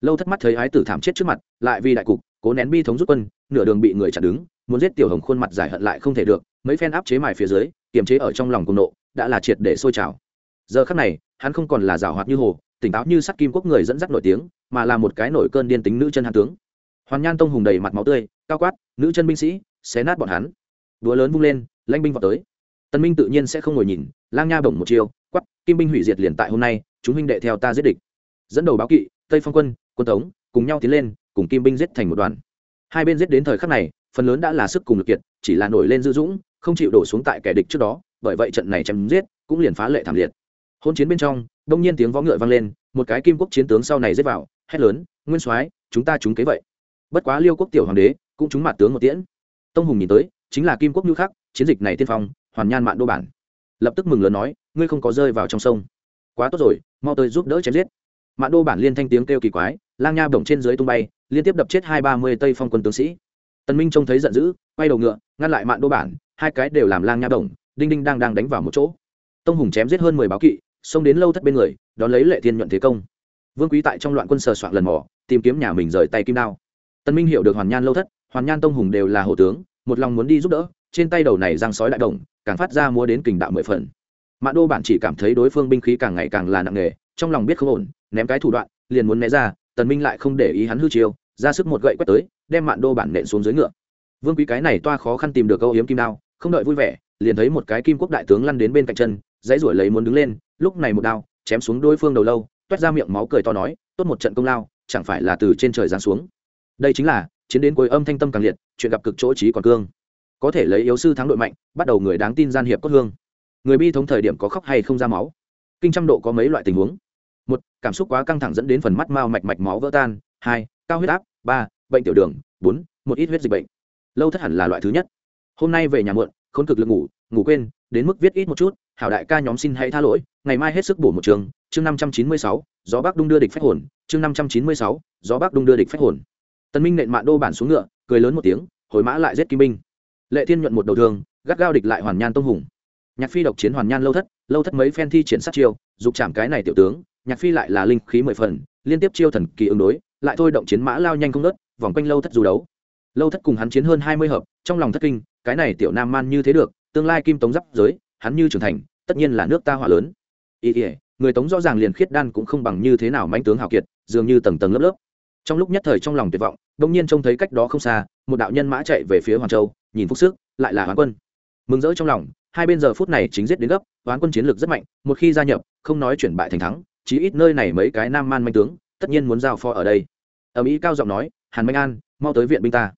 Lâu thất mắt thấy ái tử thảm chết trước mặt, lại vì đại cục, cố nén bi thống rút quân, nửa đường bị người chặn đứng, muốn giết tiểu hồng khuôn mặt giải hận lại không thể được, mấy phen áp chế mài phía dưới, kiềm chế ở trong lòng cùng nộ, đã là triệt để sôi trào. Giờ khắc này, hắn không còn là rào hoạt như hồ, tỉnh táo như sắt kim quốc người dẫn dắt nổi tiếng, mà là một cái nổi cơn điên tính nữ chân hàn tướng. Hoàn nhan tông hùng đầy mặt máu tươi, cao quát, nữ chân binh sĩ, xé nát bọn hắn. Đúa lớn vung lên, lãnh binh vào tới. Tân minh tự nhiên sẽ không ngồi nhìn, lang nha bổng một chiêu quắp kim binh hủy diệt liền tại hôm nay chúng huynh đệ theo ta giết địch. Dẫn đầu báo kỵ, tây phong quân quân tống, cùng nhau tiến lên, cùng kim binh giết thành một đoàn. Hai bên giết đến thời khắc này, phần lớn đã là sức cùng lực kiệt, chỉ là nổi lên dư dũng, không chịu đổ xuống tại kẻ địch trước đó, bởi vậy trận này chém giết cũng liền phá lệ thảm liệt. Hôn chiến bên trong, đông nhiên tiếng võ ngựa vang lên, một cái kim quốc chiến tướng sau này giết vào, hét lớn, nguyên soái, chúng ta chúng kế vậy. Bất quá liêu quốc tiểu hoàng đế cũng chúng mặt tướng một tiễn. Tông hùng nhìn tới, chính là kim quốc như khắc, chiến dịch này tiên phong, hoàn nhan mạn đô bản. Lập tức mừng lớn nói, ngươi không có rơi vào trong sông quá tốt rồi, mau tới giúp đỡ chém giết. Mạn đô bản liên thanh tiếng kêu kỳ quái, lang nha bổng trên dưới tung bay, liên tiếp đập chết hai ba mươi tây phong quân tướng sĩ. Tần minh trông thấy giận dữ, quay đầu ngựa, ngăn lại mạn đô bản, hai cái đều làm lang nha bổng, đinh đinh đang đang đánh vào một chỗ. Tông hùng chém giết hơn mười báo kỵ, xông đến lâu thất bên người, đón lấy lệ thiên nhuận thế công. Vương quý tại trong loạn quân sờ soạn lần mò, tìm kiếm nhà mình rời tay kim đao. Tần minh hiểu được hoàn nhan lâu thất, hoàn nhan tông hùng đều là hổ tướng, một lòng muốn đi giúp đỡ, trên tay đầu này giang sói đại đồng, càng phát ra múa đến kình đạo mười phần mạn đô bản chỉ cảm thấy đối phương binh khí càng ngày càng là nặng nề, trong lòng biết không ổn, ném cái thủ đoạn, liền muốn né ra, tần minh lại không để ý hắn hư chiêu, ra sức một gậy quét tới, đem mạn đô bản nện xuống dưới ngựa. Vương quý cái này toa khó khăn tìm được câu hiếm kim đao, không đợi vui vẻ, liền thấy một cái kim quốc đại tướng lăn đến bên cạnh chân, dãy ruổi lấy muốn đứng lên, lúc này một đao chém xuống đối phương đầu lâu, toét ra miệng máu cười to nói, tốt một trận công lao, chẳng phải là từ trên trời giáng xuống. Đây chính là chiến đến cuối âm thanh tâm càng liệt, chuyện gặp cực chỗ trí còn cương. Có thể lấy yếu sư thắng đội mạnh, bắt đầu người đáng tin gian hiệp cốt hương người bi thống thời điểm có khóc hay không ra máu? Kinh trăm độ có mấy loại tình huống? Một, cảm xúc quá căng thẳng dẫn đến phần mắt mao mạch mạch máu vỡ tan. Hai, cao huyết áp. Ba, bệnh tiểu đường. Bốn, một ít huyết dịch bệnh. Lâu thất hẳn là loại thứ nhất. Hôm nay về nhà muộn, khốn cực lực ngủ ngủ quên, đến mức viết ít một chút, hảo đại ca nhóm xin hãy tha lỗi, ngày mai hết sức bổ một trường. Chương năm trăm chín mươi sáu, gió bác đung đưa địch phách hồn. Chương năm trăm chín mươi sáu, gió bác đung đưa địch phách hồn. Tân minh nện mạ đô bản xuống ngựa, cười lớn một tiếng, hồi mã lại giết kim binh lệ thiên nhuận một đầu thương gắt gao địch lại hoàn nhan tông hùng nhạc phi độc chiến hoàn nhan lâu thất lâu thất mấy phen thi triển sát chiêu, dục chạm cái này tiểu tướng, nhạc phi lại là linh khí mười phần, liên tiếp chiêu thần kỳ ứng đối, lại thôi động chiến mã lao nhanh không nớt vòng quanh lâu thất dù đấu. Lâu thất cùng hắn chiến hơn hai mươi hợp, trong lòng thất kinh, cái này tiểu nam man như thế được, tương lai kim tống giáp giới, hắn như trưởng thành, tất nhiên là nước ta hỏa lớn. Ý ỉa người tống rõ ràng liền khiết đan cũng không bằng như thế nào mãnh tướng hào kiệt, dường như tầng tầng lớp lớp. Trong lúc nhất thời trong lòng tuyệt vọng đông nhiên trông thấy cách đó không xa, một đạo nhân mã chạy về phía hoàng châu, nhìn phúc sức, lại là hoàng quân. Mừng rỡ trong lòng hai bên giờ phút này chính giết đến gấp, oán quân chiến lược rất mạnh, một khi gia nhập, không nói chuyển bại thành thắng, chí ít nơi này mấy cái nam man manh tướng, tất nhiên muốn giao phó ở đây. Ở mỹ cao giọng nói, hàn Minh an, mau tới viện binh ta.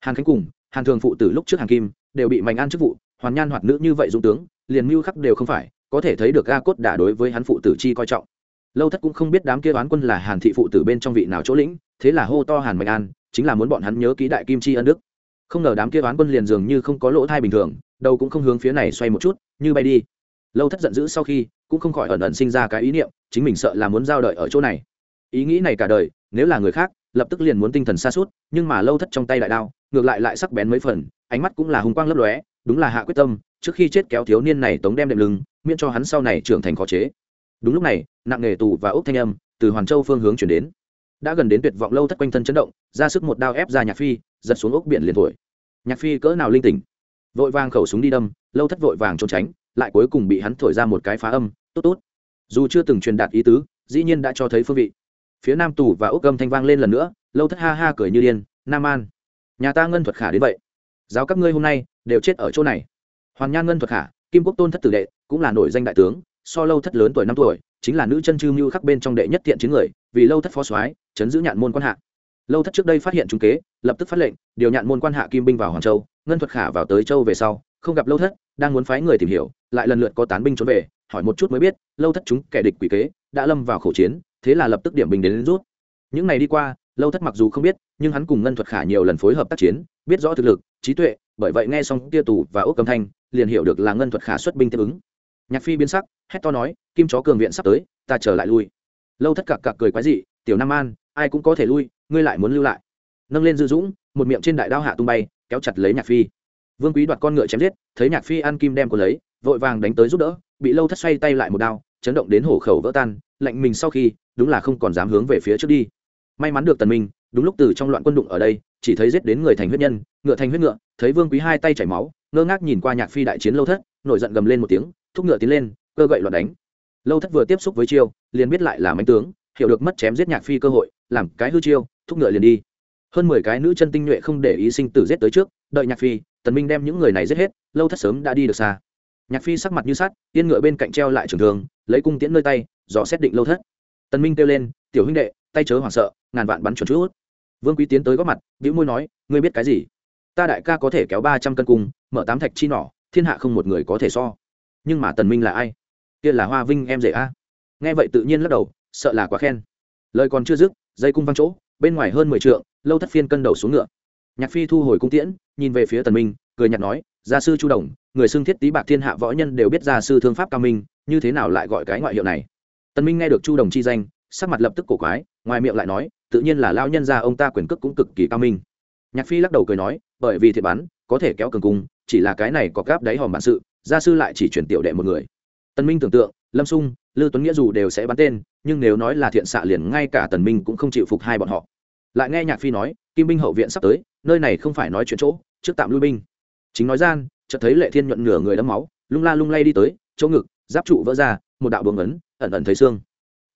Hàn khánh cùng, hàn thường phụ tử lúc trước hàn kim, đều bị mạnh an chức vụ, hoàn nhan hoạt nữ như vậy dũng tướng, liền mưu khắc đều không phải, có thể thấy được ga cốt đả đối với hắn phụ tử chi coi trọng. Lâu thất cũng không biết đám kia oán quân là hàn thị phụ tử bên trong vị nào chỗ lĩnh, thế là hô to hàn mạnh an, chính là muốn bọn hắn nhớ ký đại kim chi ân đức. Không ngờ đám kia oán quân liền dường như không có lỗ thai bình thường đầu cũng không hướng phía này xoay một chút, như bay đi. Lâu thất giận dữ sau khi, cũng không khỏi ẩn ẩn sinh ra cái ý niệm, chính mình sợ là muốn giao đợi ở chỗ này. Ý nghĩ này cả đời, nếu là người khác, lập tức liền muốn tinh thần xa suốt nhưng mà lâu thất trong tay đại đao, ngược lại lại sắc bén mấy phần, ánh mắt cũng là hùng quang lấp lóe, đúng là hạ quyết tâm, trước khi chết kéo thiếu niên này tống đem đệm lưng, miễn cho hắn sau này trưởng thành khó chế. Đúng lúc này, nặng nghề tù và ốc thanh âm, từ hoàn châu phương hướng chuyển đến. Đã gần đến tuyệt vọng, lâu thất quanh thân chấn động, ra sức một đao ép ra nhạc phi, giật xuống ốc biển liền thổi. Nhạc phi cỡ nào linh tỉnh? Vội vàng khẩu súng đi đâm, lâu thất vội vàng trốn tránh, lại cuối cùng bị hắn thổi ra một cái phá âm, tốt tốt. Dù chưa từng truyền đạt ý tứ, dĩ nhiên đã cho thấy phương vị. Phía nam tù và ốc âm thanh vang lên lần nữa, lâu thất ha ha cười như điên, nam an, nhà ta ngân thuật khả đến vậy. Giáo các ngươi hôm nay đều chết ở chỗ này. Hoàn nhan ngân thuật khả, kim quốc tôn thất tử đệ, cũng là nổi danh đại tướng, so lâu thất lớn tuổi năm tuổi, chính là nữ chân chư mưu khắc bên trong đệ nhất thiện chiến người, vì lâu thất phó soái, chấn giữ nhạn môn quan hạ lâu thất trước đây phát hiện trung kế lập tức phát lệnh điều nhạn môn quan hạ kim binh vào hoàng châu ngân thuật khả vào tới châu về sau không gặp lâu thất đang muốn phái người tìm hiểu lại lần lượt có tán binh trốn về hỏi một chút mới biết lâu thất chúng kẻ địch quỷ kế đã lâm vào khẩu chiến thế là lập tức điểm binh đến, đến rút. Những ngày đi qua lâu thất mặc dù không biết nhưng hắn cùng ngân thuật khả nhiều lần phối hợp tác chiến biết rõ thực lực trí tuệ bởi vậy nghe xong tia tù và ốc cầm thanh liền hiểu được là ngân thuật khả xuất binh tiếp ứng. Nhạc phi biến sắc hét to nói kim chó cường viện sắp tới ta trở lại lui. Lâu thất cặc cặc cười quái dị tiểu nam an ai cũng có thể lui, ngươi lại muốn lưu lại. Nâng lên dư dũng, một miệng trên đại đao hạ tung bay, kéo chặt lấy nhạc phi. Vương quý đoạt con ngựa chém giết, thấy nhạc phi ăn kim đem của lấy, vội vàng đánh tới giúp đỡ, bị lâu thất xoay tay lại một đao, chấn động đến hổ khẩu vỡ tan, lạnh mình sau khi, đúng là không còn dám hướng về phía trước đi. May mắn được tần minh, đúng lúc từ trong loạn quân đụng ở đây, chỉ thấy giết đến người thành huyết nhân, ngựa thành huyết ngựa, thấy vương quý hai tay chảy máu, ngơ ngác nhìn qua nhạc phi đại chiến lâu thất, nổi giận gầm lên một tiếng, thúc ngựa tiến lên, cơ gậy loạn đánh. Lâu thất vừa tiếp xúc với chiêu, liền biết lại là mánh tướng, hiểu được mất chém giết nhạc phi cơ hội làm cái hư chiêu, thúc ngựa liền đi. Hơn mười cái nữ chân tinh nhuệ không để ý sinh tử giết tới trước, đợi nhạc phi, tần minh đem những người này giết hết, lâu thất sớm đã đi được xa. Nhạc phi sắc mặt như sắt, yên ngựa bên cạnh treo lại trường thường lấy cung tiễn nơi tay, dò xét định lâu thất. Tần minh kêu lên, tiểu huynh đệ, tay chớ hoảng sợ, ngàn vạn bắn chuẩn chút vương quý tiến tới góp mặt, bĩu môi nói, ngươi biết cái gì? Ta đại ca có thể kéo ba trăm cân cung, mở tám thạch chi nỏ, thiên hạ không một người có thể so. Nhưng mà tần minh là ai? Kia là hoa vinh em rể a. Nghe vậy tự nhiên lắc đầu, sợ là quá khen. Lời còn chưa dứt dây cung văng chỗ, bên ngoài hơn mười trượng, lâu thất phiên cân đầu xuống ngựa. Nhạc phi thu hồi cung tiễn, nhìn về phía tần minh, cười nhạt nói, gia sư chu đồng, người xưng thiết tý bạc thiên hạ võ nhân đều biết gia sư thương pháp cao minh, như thế nào lại gọi cái ngoại hiệu này? Tần minh nghe được chu đồng chi danh, sắc mặt lập tức cổ quái, ngoài miệng lại nói, tự nhiên là lao nhân gia ông ta quyền cước cũng cực kỳ cao minh. Nhạc phi lắc đầu cười nói, bởi vì thiệt bắn có thể kéo cường cung, chỉ là cái này có gáp đáy hòm bản sự, gia sư lại chỉ chuyển tiểu đệ một người. Tần minh tưởng tượng lâm sung, lư tuấn nghĩa dù đều sẽ bắn tên, nhưng nếu nói là thiện xạ liền ngay cả tần minh cũng không chịu phục hai bọn họ. Lại nghe nhạc phi nói, kim binh hậu viện sắp tới, nơi này không phải nói chuyện chỗ, trước tạm lui binh. Chính nói gian, chợt thấy lệ thiên nhuận nửa người đấm máu, lung la lung lay đi tới, chỗ ngực, giáp trụ vỡ ra, một đạo buồng ấn, ẩn ẩn thấy xương.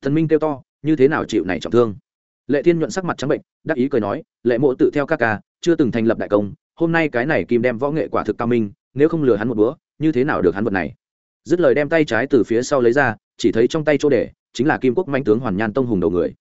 Thần minh kêu to, như thế nào chịu này trọng thương? Lệ thiên nhuận sắc mặt trắng bệnh, đắc ý cười nói, lệ mộ tự theo các ca, chưa từng thành lập đại công, hôm nay cái này kim đem võ nghệ quả thực cao minh, nếu không lừa hắn một búa như thế nào được hắn vật này? Dứt lời đem tay trái từ phía sau lấy ra, chỉ thấy trong tay chỗ để chính là kim quốc manh tướng hoàn nhan tông hùng đầu người.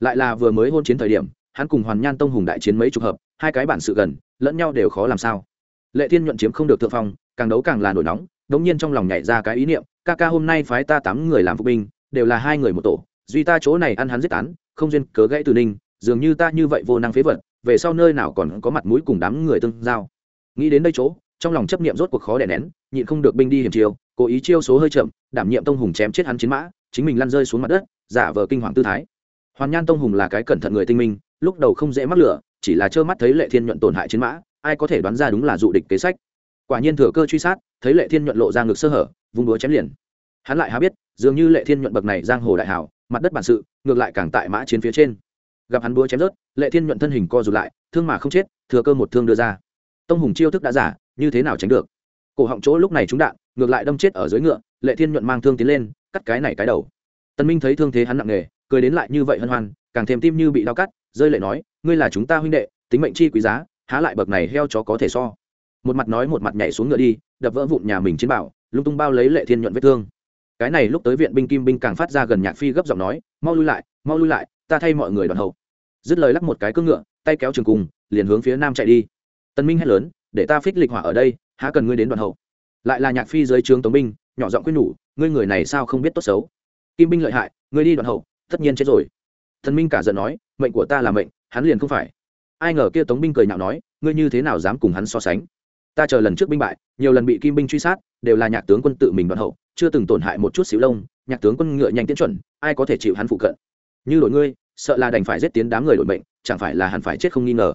Lại là vừa mới hôn chiến thời điểm, hắn cùng hoàn nhan tông hùng đại chiến mấy chục hợp, hai cái bản sự gần, lẫn nhau đều khó làm sao. Lệ thiên nhuận chiếm không được thượng phong, càng đấu càng là nổi nóng, đống nhiên trong lòng nhảy ra cái ý niệm, ca ca hôm nay phái ta tám người làm phục binh, đều là hai người một tổ, duy ta chỗ này ăn hắn giết tán không duyên cớ gãy từ ninh, dường như ta như vậy vô năng phế vật, về sau nơi nào còn có mặt mũi cùng đám người tương giao. Nghĩ đến đây chỗ, trong lòng chấp niệm rốt cuộc khó đè nén, nhịn không được binh đi hiểm chiều cố ý chiêu số hơi chậm, đảm nhiệm tông hùng chém chết hắn chiến mã, chính mình lăn rơi xuống mặt đất, giả vờ kinh hoàng tư thái. Hoàn nhan tông hùng là cái cẩn thận người tinh minh, lúc đầu không dễ mắc lửa, chỉ là trơ mắt thấy lệ thiên nhuận tổn hại chiến mã, ai có thể đoán ra đúng là dụ địch kế sách. Quả nhiên thừa cơ truy sát, thấy lệ thiên nhuận lộ ra ngực sơ hở, vung đúa chém liền. Hắn lại há biết, dường như lệ thiên nhuận bậc này giang hồ đại hảo, mặt đất bản sự, ngược lại càng tại mã chiến phía trên. Gặp hắn búa chém rớt, lệ thiên nhuận thân hình co rụt lại, thương mà không chết, thừa cơ một thương đưa ra. Tông hùng chiêu thức đã giả, như thế nào tránh được? Cổ họng chỗ lúc này trúng đạn ngược lại đâm chết ở dưới ngựa, lệ thiên nhuận mang thương tiến lên, cắt cái này cái đầu. Tân minh thấy thương thế hắn nặng nề, cười đến lại như vậy hân hoan, càng thêm tim như bị đau cắt, rơi lệ nói, ngươi là chúng ta huynh đệ, tính mệnh chi quý giá, há lại bậc này heo chó có thể so. Một mặt nói một mặt nhảy xuống ngựa đi, đập vỡ vụn nhà mình chiến bảo, lung tung bao lấy lệ thiên nhuận vết thương. Cái này lúc tới viện binh kim binh càng phát ra gần nhạc phi gấp giọng nói, mau lui lại, mau lui lại, ta thay mọi người đoàn hậu. Dứt lời lắc một cái cưỡng ngựa, tay kéo trường cùng, liền hướng phía nam chạy đi. Tân minh hét lớn, để ta phích lịch hỏa ở đây, há cần ngươi đến đoàn hậu lại là nhạc phi dưới trướng tống binh, nhỏ giọng quyết nhủ, ngươi người này sao không biết tốt xấu? Kim binh lợi hại, ngươi đi đoạn hậu, tất nhiên chết rồi. Thần minh cả giận nói, mệnh của ta là mệnh, hắn liền không phải. Ai ngờ kia tống binh cười nhạo nói, ngươi như thế nào dám cùng hắn so sánh? Ta chờ lần trước binh bại, nhiều lần bị kim binh truy sát, đều là nhạc tướng quân tự mình đoạn hậu, chưa từng tổn hại một chút xíu lông, nhạc tướng quân ngựa nhanh tiến chuẩn, ai có thể chịu hắn phụ cận? Như đội ngươi, sợ là đành phải giết tiến đám người đội mệnh, chẳng phải là hẳn phải chết không nghi ngờ.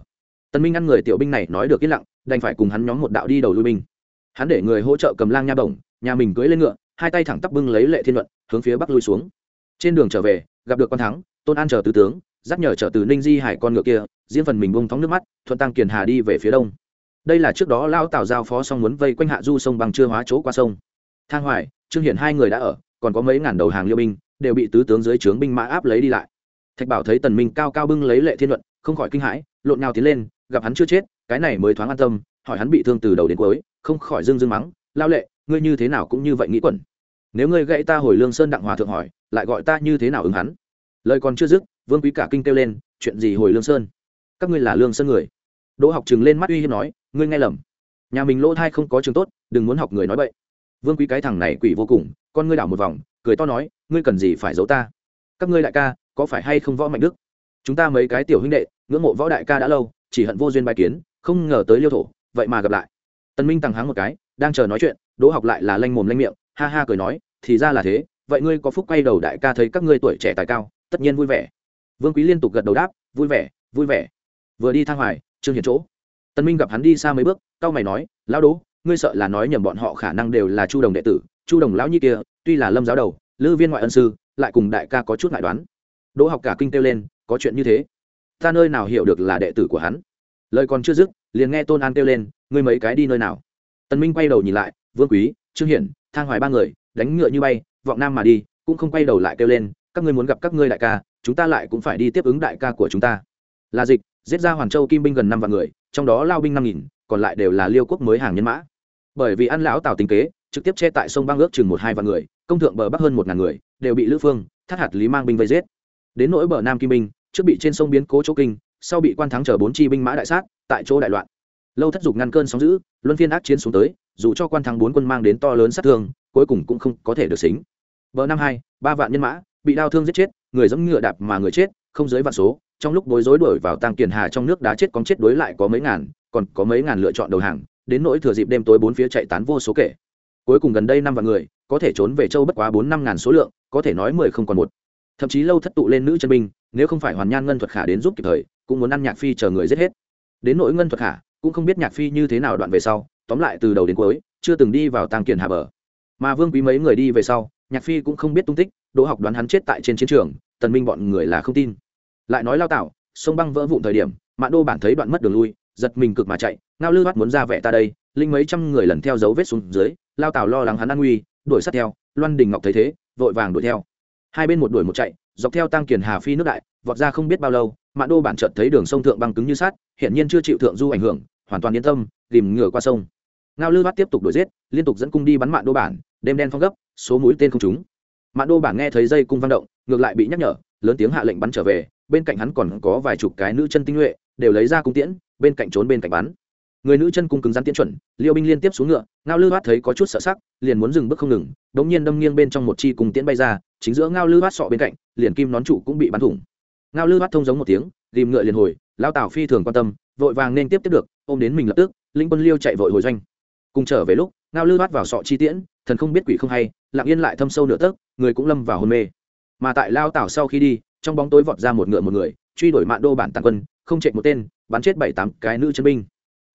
Tân minh ngăn người tiểu binh này nói được yên lặng, đành phải cùng hắn nhóm một đạo đi đầu lui binh hắn để người hỗ trợ cầm lang nha bổng, nhà mình cưỡi lên ngựa, hai tay thẳng tắp bưng lấy lệ thiên luận, hướng phía bắc lui xuống. Trên đường trở về, gặp được quan thắng, tôn an chờ tứ tướng, dắt nhờ trở từ ninh di hải con ngựa kia, diễn phần mình bông thóng nước mắt, thuận tăng kiền hà đi về phía đông. Đây là trước đó lao tào giao phó xong muốn vây quanh hạ du sông bằng chưa hóa chỗ qua sông. Thang hoài, trương hiển hai người đã ở, còn có mấy ngàn đầu hàng liêu binh, đều bị tứ tướng dưới trướng binh mã áp lấy đi lại. Thạch bảo thấy tần minh cao cao bưng lấy lệ thiên luận, không khỏi kinh hãi, lộn nào tiến lên, gặp hắn chưa chết, cái này mới thoáng an tâm hỏi hắn bị thương từ đầu đến cuối, không khỏi dưng dưng mắng, lao lệ, ngươi như thế nào cũng như vậy nghĩ quẩn. Nếu ngươi gãy ta hồi lương sơn đặng hòa thượng hỏi, lại gọi ta như thế nào ứng hắn? Lời còn chưa dứt, vương quý cả kinh kêu lên, chuyện gì hồi lương sơn? Các ngươi là lương sơn người. Đỗ học chừng lên mắt uy hiếp nói, ngươi nghe lầm. Nhà mình lỗ thai không có trường tốt, đừng muốn học người nói vậy vương quý cái thằng này quỷ vô cùng, con ngươi đảo một vòng, cười to nói, ngươi cần gì phải giấu ta? Các ngươi đại ca, có phải hay không võ mạnh đức? Chúng ta mấy cái tiểu huynh đệ, ngưỡng mộ võ đại ca đã lâu, chỉ hận vô duyên bài kiến, không ngờ tới liêu thổ vậy mà gặp lại. Tân minh tăng háng một cái, đang chờ nói chuyện, đỗ học lại là lanh mồm lanh miệng, ha ha cười nói, thì ra là thế, vậy ngươi có phúc quay đầu đại ca thấy các ngươi tuổi trẻ tài cao, tất nhiên vui vẻ. Vương quý liên tục gật đầu đáp, vui vẻ vui vẻ. Vừa đi thang hoài, trương hiền chỗ. Tân minh gặp hắn đi xa mấy bước cao mày nói, lão đỗ, ngươi sợ là nói nhầm bọn họ khả năng đều là chu đồng đệ tử, chu đồng lão nhi kia, tuy là lâm giáo đầu, lư viên ngoại ân sư, lại cùng đại ca có chút ngại đoán. Đỗ học cả kinh kêu lên, có chuyện như thế? Ta nơi nào hiểu được là đệ tử của hắn? Lời còn chưa dứt liền nghe tôn an kêu lên, ngươi mấy cái đi nơi nào? Tần minh quay đầu nhìn lại, vương quý, trương hiển, thang hoài ba người, đánh ngựa như bay, vọng nam mà đi, cũng không quay đầu lại kêu lên, các ngươi muốn gặp các ngươi đại ca, chúng ta lại cũng phải đi tiếp ứng đại ca của chúng ta. Là dịch, giết ra hoàn châu kim binh gần năm vạn người, trong đó lao binh năm nghìn, còn lại đều là liêu quốc mới hàng nhân mã. Bởi vì ăn lão tào tính kế, trực tiếp che tại sông băng ước chừng một hai vạn người, công thượng bờ bắc hơn một ngàn người, đều bị lữ phương thắt hạt lý mang binh vây giết. Đến nỗi bờ nam kim binh, trước bị trên sông biến cố chỗ kinh sau bị quan thắng chờ bốn chi binh mã đại sát, tại chỗ đại loạn. Lâu thất dục ngăn cơn sóng giữ luân phiên ác chiến xuống tới, dù cho quan thắng bốn quân mang đến to lớn sát thương, cuối cùng cũng không có thể được xính. Bờ năm hai, ba vạn nhân mã, bị đau thương giết chết, người giống ngựa đạp mà người chết, không dưới vạn số, trong lúc bối rối đuổi vào tăng kiền hà trong nước đá chết cóng chết đối lại có mấy ngàn, còn có mấy ngàn lựa chọn đầu hàng, đến nỗi thừa dịp đêm tối bốn phía chạy tán vô số kể. Cuối cùng gần đây năm vạn người, có thể trốn về châu bất quá bốn năm ngàn số lượng, có thể nói mười không còn một. Thậm chí lâu thất tụ lên nữ chân binh, nếu không phải hoàn nhan ngân thuật khả đến giúp kịp thời cũng muốn ăn nhạc phi chờ người giết hết. Đến nỗi ngân thuật khả cũng không biết nhạc phi như thế nào đoạn về sau, tóm lại từ đầu đến cuối, chưa từng đi vào tàng kiền hà bờ. Mà vương quý mấy người đi về sau, nhạc phi cũng không biết tung tích, đỗ học đoán hắn chết tại trên chiến trường, tần minh bọn người là không tin. Lại nói lao tạo sông băng vỡ vụn thời điểm, mạn đô bản thấy đoạn mất đường lui, giật mình cực mà chạy, ngao lư bắt muốn ra vẻ ta đây, linh mấy trăm người lần theo dấu vết xuống dưới, lao tào lo lắng hắn an nguy, đuổi sát theo, loan đình ngọc thấy thế, vội vàng đuổi theo. Hai bên một đuổi một chạy, dọc theo tăng kiền hà phi nước đại, vọt ra không biết bao lâu mạn đô bản chợt thấy đường sông thượng băng cứng như sát hiện nhiên chưa chịu thượng du ảnh hưởng, hoàn toàn yên tâm, tìm ngửa qua sông. Ngao lư bắt tiếp tục đuổi giết, liên tục dẫn cung đi bắn mạn đô bản, đêm đen phong gấp, số mũi tên không trúng. Mạn đô bản nghe thấy dây cung văn động, ngược lại bị nhắc nhở, lớn tiếng hạ lệnh bắn trở về, bên cạnh hắn còn có vài chục cái nữ chân tinh nhuệ, đều lấy ra cung tiễn, bên cạnh trốn bên cạnh bắn. Người nữ chân cung cứng rắn tiễn chuẩn, liêu binh liên tiếp xuống ngựa, ngao lư bát thấy có chút sợ sắc, liền muốn dừng bước không ngừng, đống nhiên đâm nghiêng bên trong một chi cung tiễn bay ra, chính giữa ngao lư bát sọ bên cạnh, liền kim nón trụ cũng bị bắn thủng ngao lư bát thông giống một tiếng ghìm ngựa liền hồi lao tảo phi thường quan tâm, vội vàng nên tiếp tiếp được, ôm đến mình lập tức, linh quân liêu chạy vội hồi doanh. Cùng trở về lúc, ngao lư bắt vào sọ chi tiễn, thần không biết quỷ không hay, lặng yên lại thâm sâu nửa tấc, người cũng lâm vào hôn mê. Mà tại lao tảo sau khi đi, trong bóng tối vọt ra một ngựa một người, truy đuổi mạn đô bản tàn quân, không chạy một tên, bắn chết bảy tám cái nữ chân binh.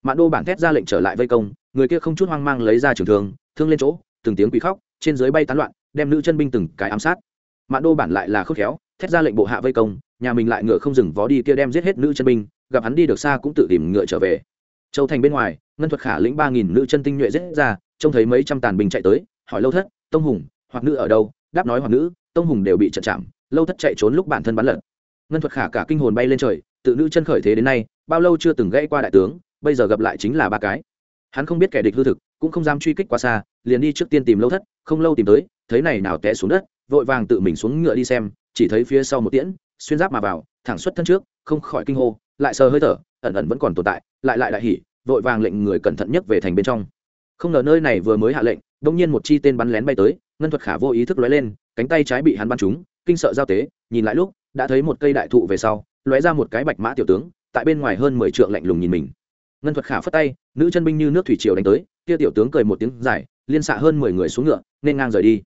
Mạn đô bản thét ra lệnh trở lại vây công, người kia không chút hoang mang lấy ra trường thương thương lên chỗ, từng tiếng quỷ khóc, trên dưới bay tán loạn, đem nữ chân binh từng cái ám sát. Mạn đô bản lại là khốc khéo, thét ra lệnh bộ hạ vây công nhà mình lại ngựa không dừng vó đi kia đem giết hết nữ chân binh, gặp hắn đi được xa cũng tự tìm ngựa trở về. Châu thành bên ngoài, ngân thuật khả lĩnh ba nghìn nữ chân tinh nhuệ giết ra, trông thấy mấy trăm tàn binh chạy tới, hỏi lâu thất, tông hùng, hoặc nữ ở đâu? Đáp nói hoặc nữ, tông hùng đều bị trận chạm, lâu thất chạy trốn lúc bản thân bắn lật. Ngân thuật khả cả kinh hồn bay lên trời, tự nữ chân khởi thế đến nay, bao lâu chưa từng gãy qua đại tướng, bây giờ gặp lại chính là ba cái. Hắn không biết kẻ địch hư thực, cũng không dám truy kích quá xa, liền đi trước tiên tìm lâu thất, không lâu tìm tới, thấy này nào té xuống đất, vội vàng tự mình xuống ngựa đi xem, chỉ thấy phía sau một tiễn xuyên giáp mà vào, thẳng xuất thân trước, không khỏi kinh hô, lại sờ hơi thở, ẩn ẩn vẫn còn tồn tại, lại lại đại hỉ, vội vàng lệnh người cẩn thận nhất về thành bên trong. Không ngờ nơi này vừa mới hạ lệnh đông nhiên một chi tên bắn lén bay tới, ngân thuật khả vô ý thức lóe lên, cánh tay trái bị hắn bắn trúng, kinh sợ giao tế, nhìn lại lúc, đã thấy một cây đại thụ về sau, lóe ra một cái bạch mã tiểu tướng, tại bên ngoài hơn mười trượng lạnh lùng nhìn mình. Ngân thuật khả phất tay, nữ chân binh như nước thủy triều đánh tới, kia tiểu tướng cười một tiếng dài, liên xạ hơn mười người xuống ngựa, nên ngang rời đi.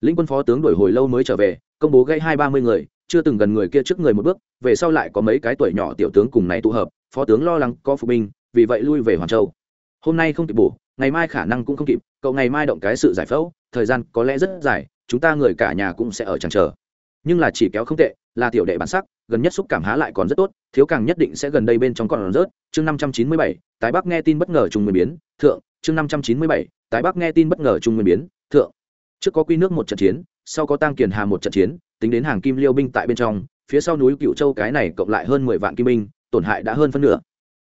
Lĩnh quân phó tướng đổi hồi lâu mới trở về, công bố gây hai ba mươi người chưa từng gần người kia trước người một bước, về sau lại có mấy cái tuổi nhỏ tiểu tướng cùng này tụ hợp, phó tướng lo lắng có phục binh, vì vậy lui về hoàn châu. Hôm nay không kịp bổ, ngày mai khả năng cũng không kịp, cậu ngày mai động cái sự giải phẫu, thời gian có lẽ rất dài, chúng ta người cả nhà cũng sẽ ở chẳng chờ. Nhưng là chỉ kéo không tệ, là tiểu đệ bản sắc, gần nhất xúc cảm há lại còn rất tốt, thiếu càng nhất định sẽ gần đây bên trong còn rớt. Chương năm trăm chín mươi bảy, tái bắc nghe tin bất ngờ trung nguyên biến, thượng, chương năm trăm chín mươi bảy, tái bắc nghe tin bất ngờ trung nguyên biến, thượng. Trước có quy nước một trận chiến, sau có tăng kiền hà một trận chiến tính đến hàng kim liêu binh tại bên trong, phía sau núi cựu châu cái này cộng lại hơn mười vạn kim binh, tổn hại đã hơn phân nửa.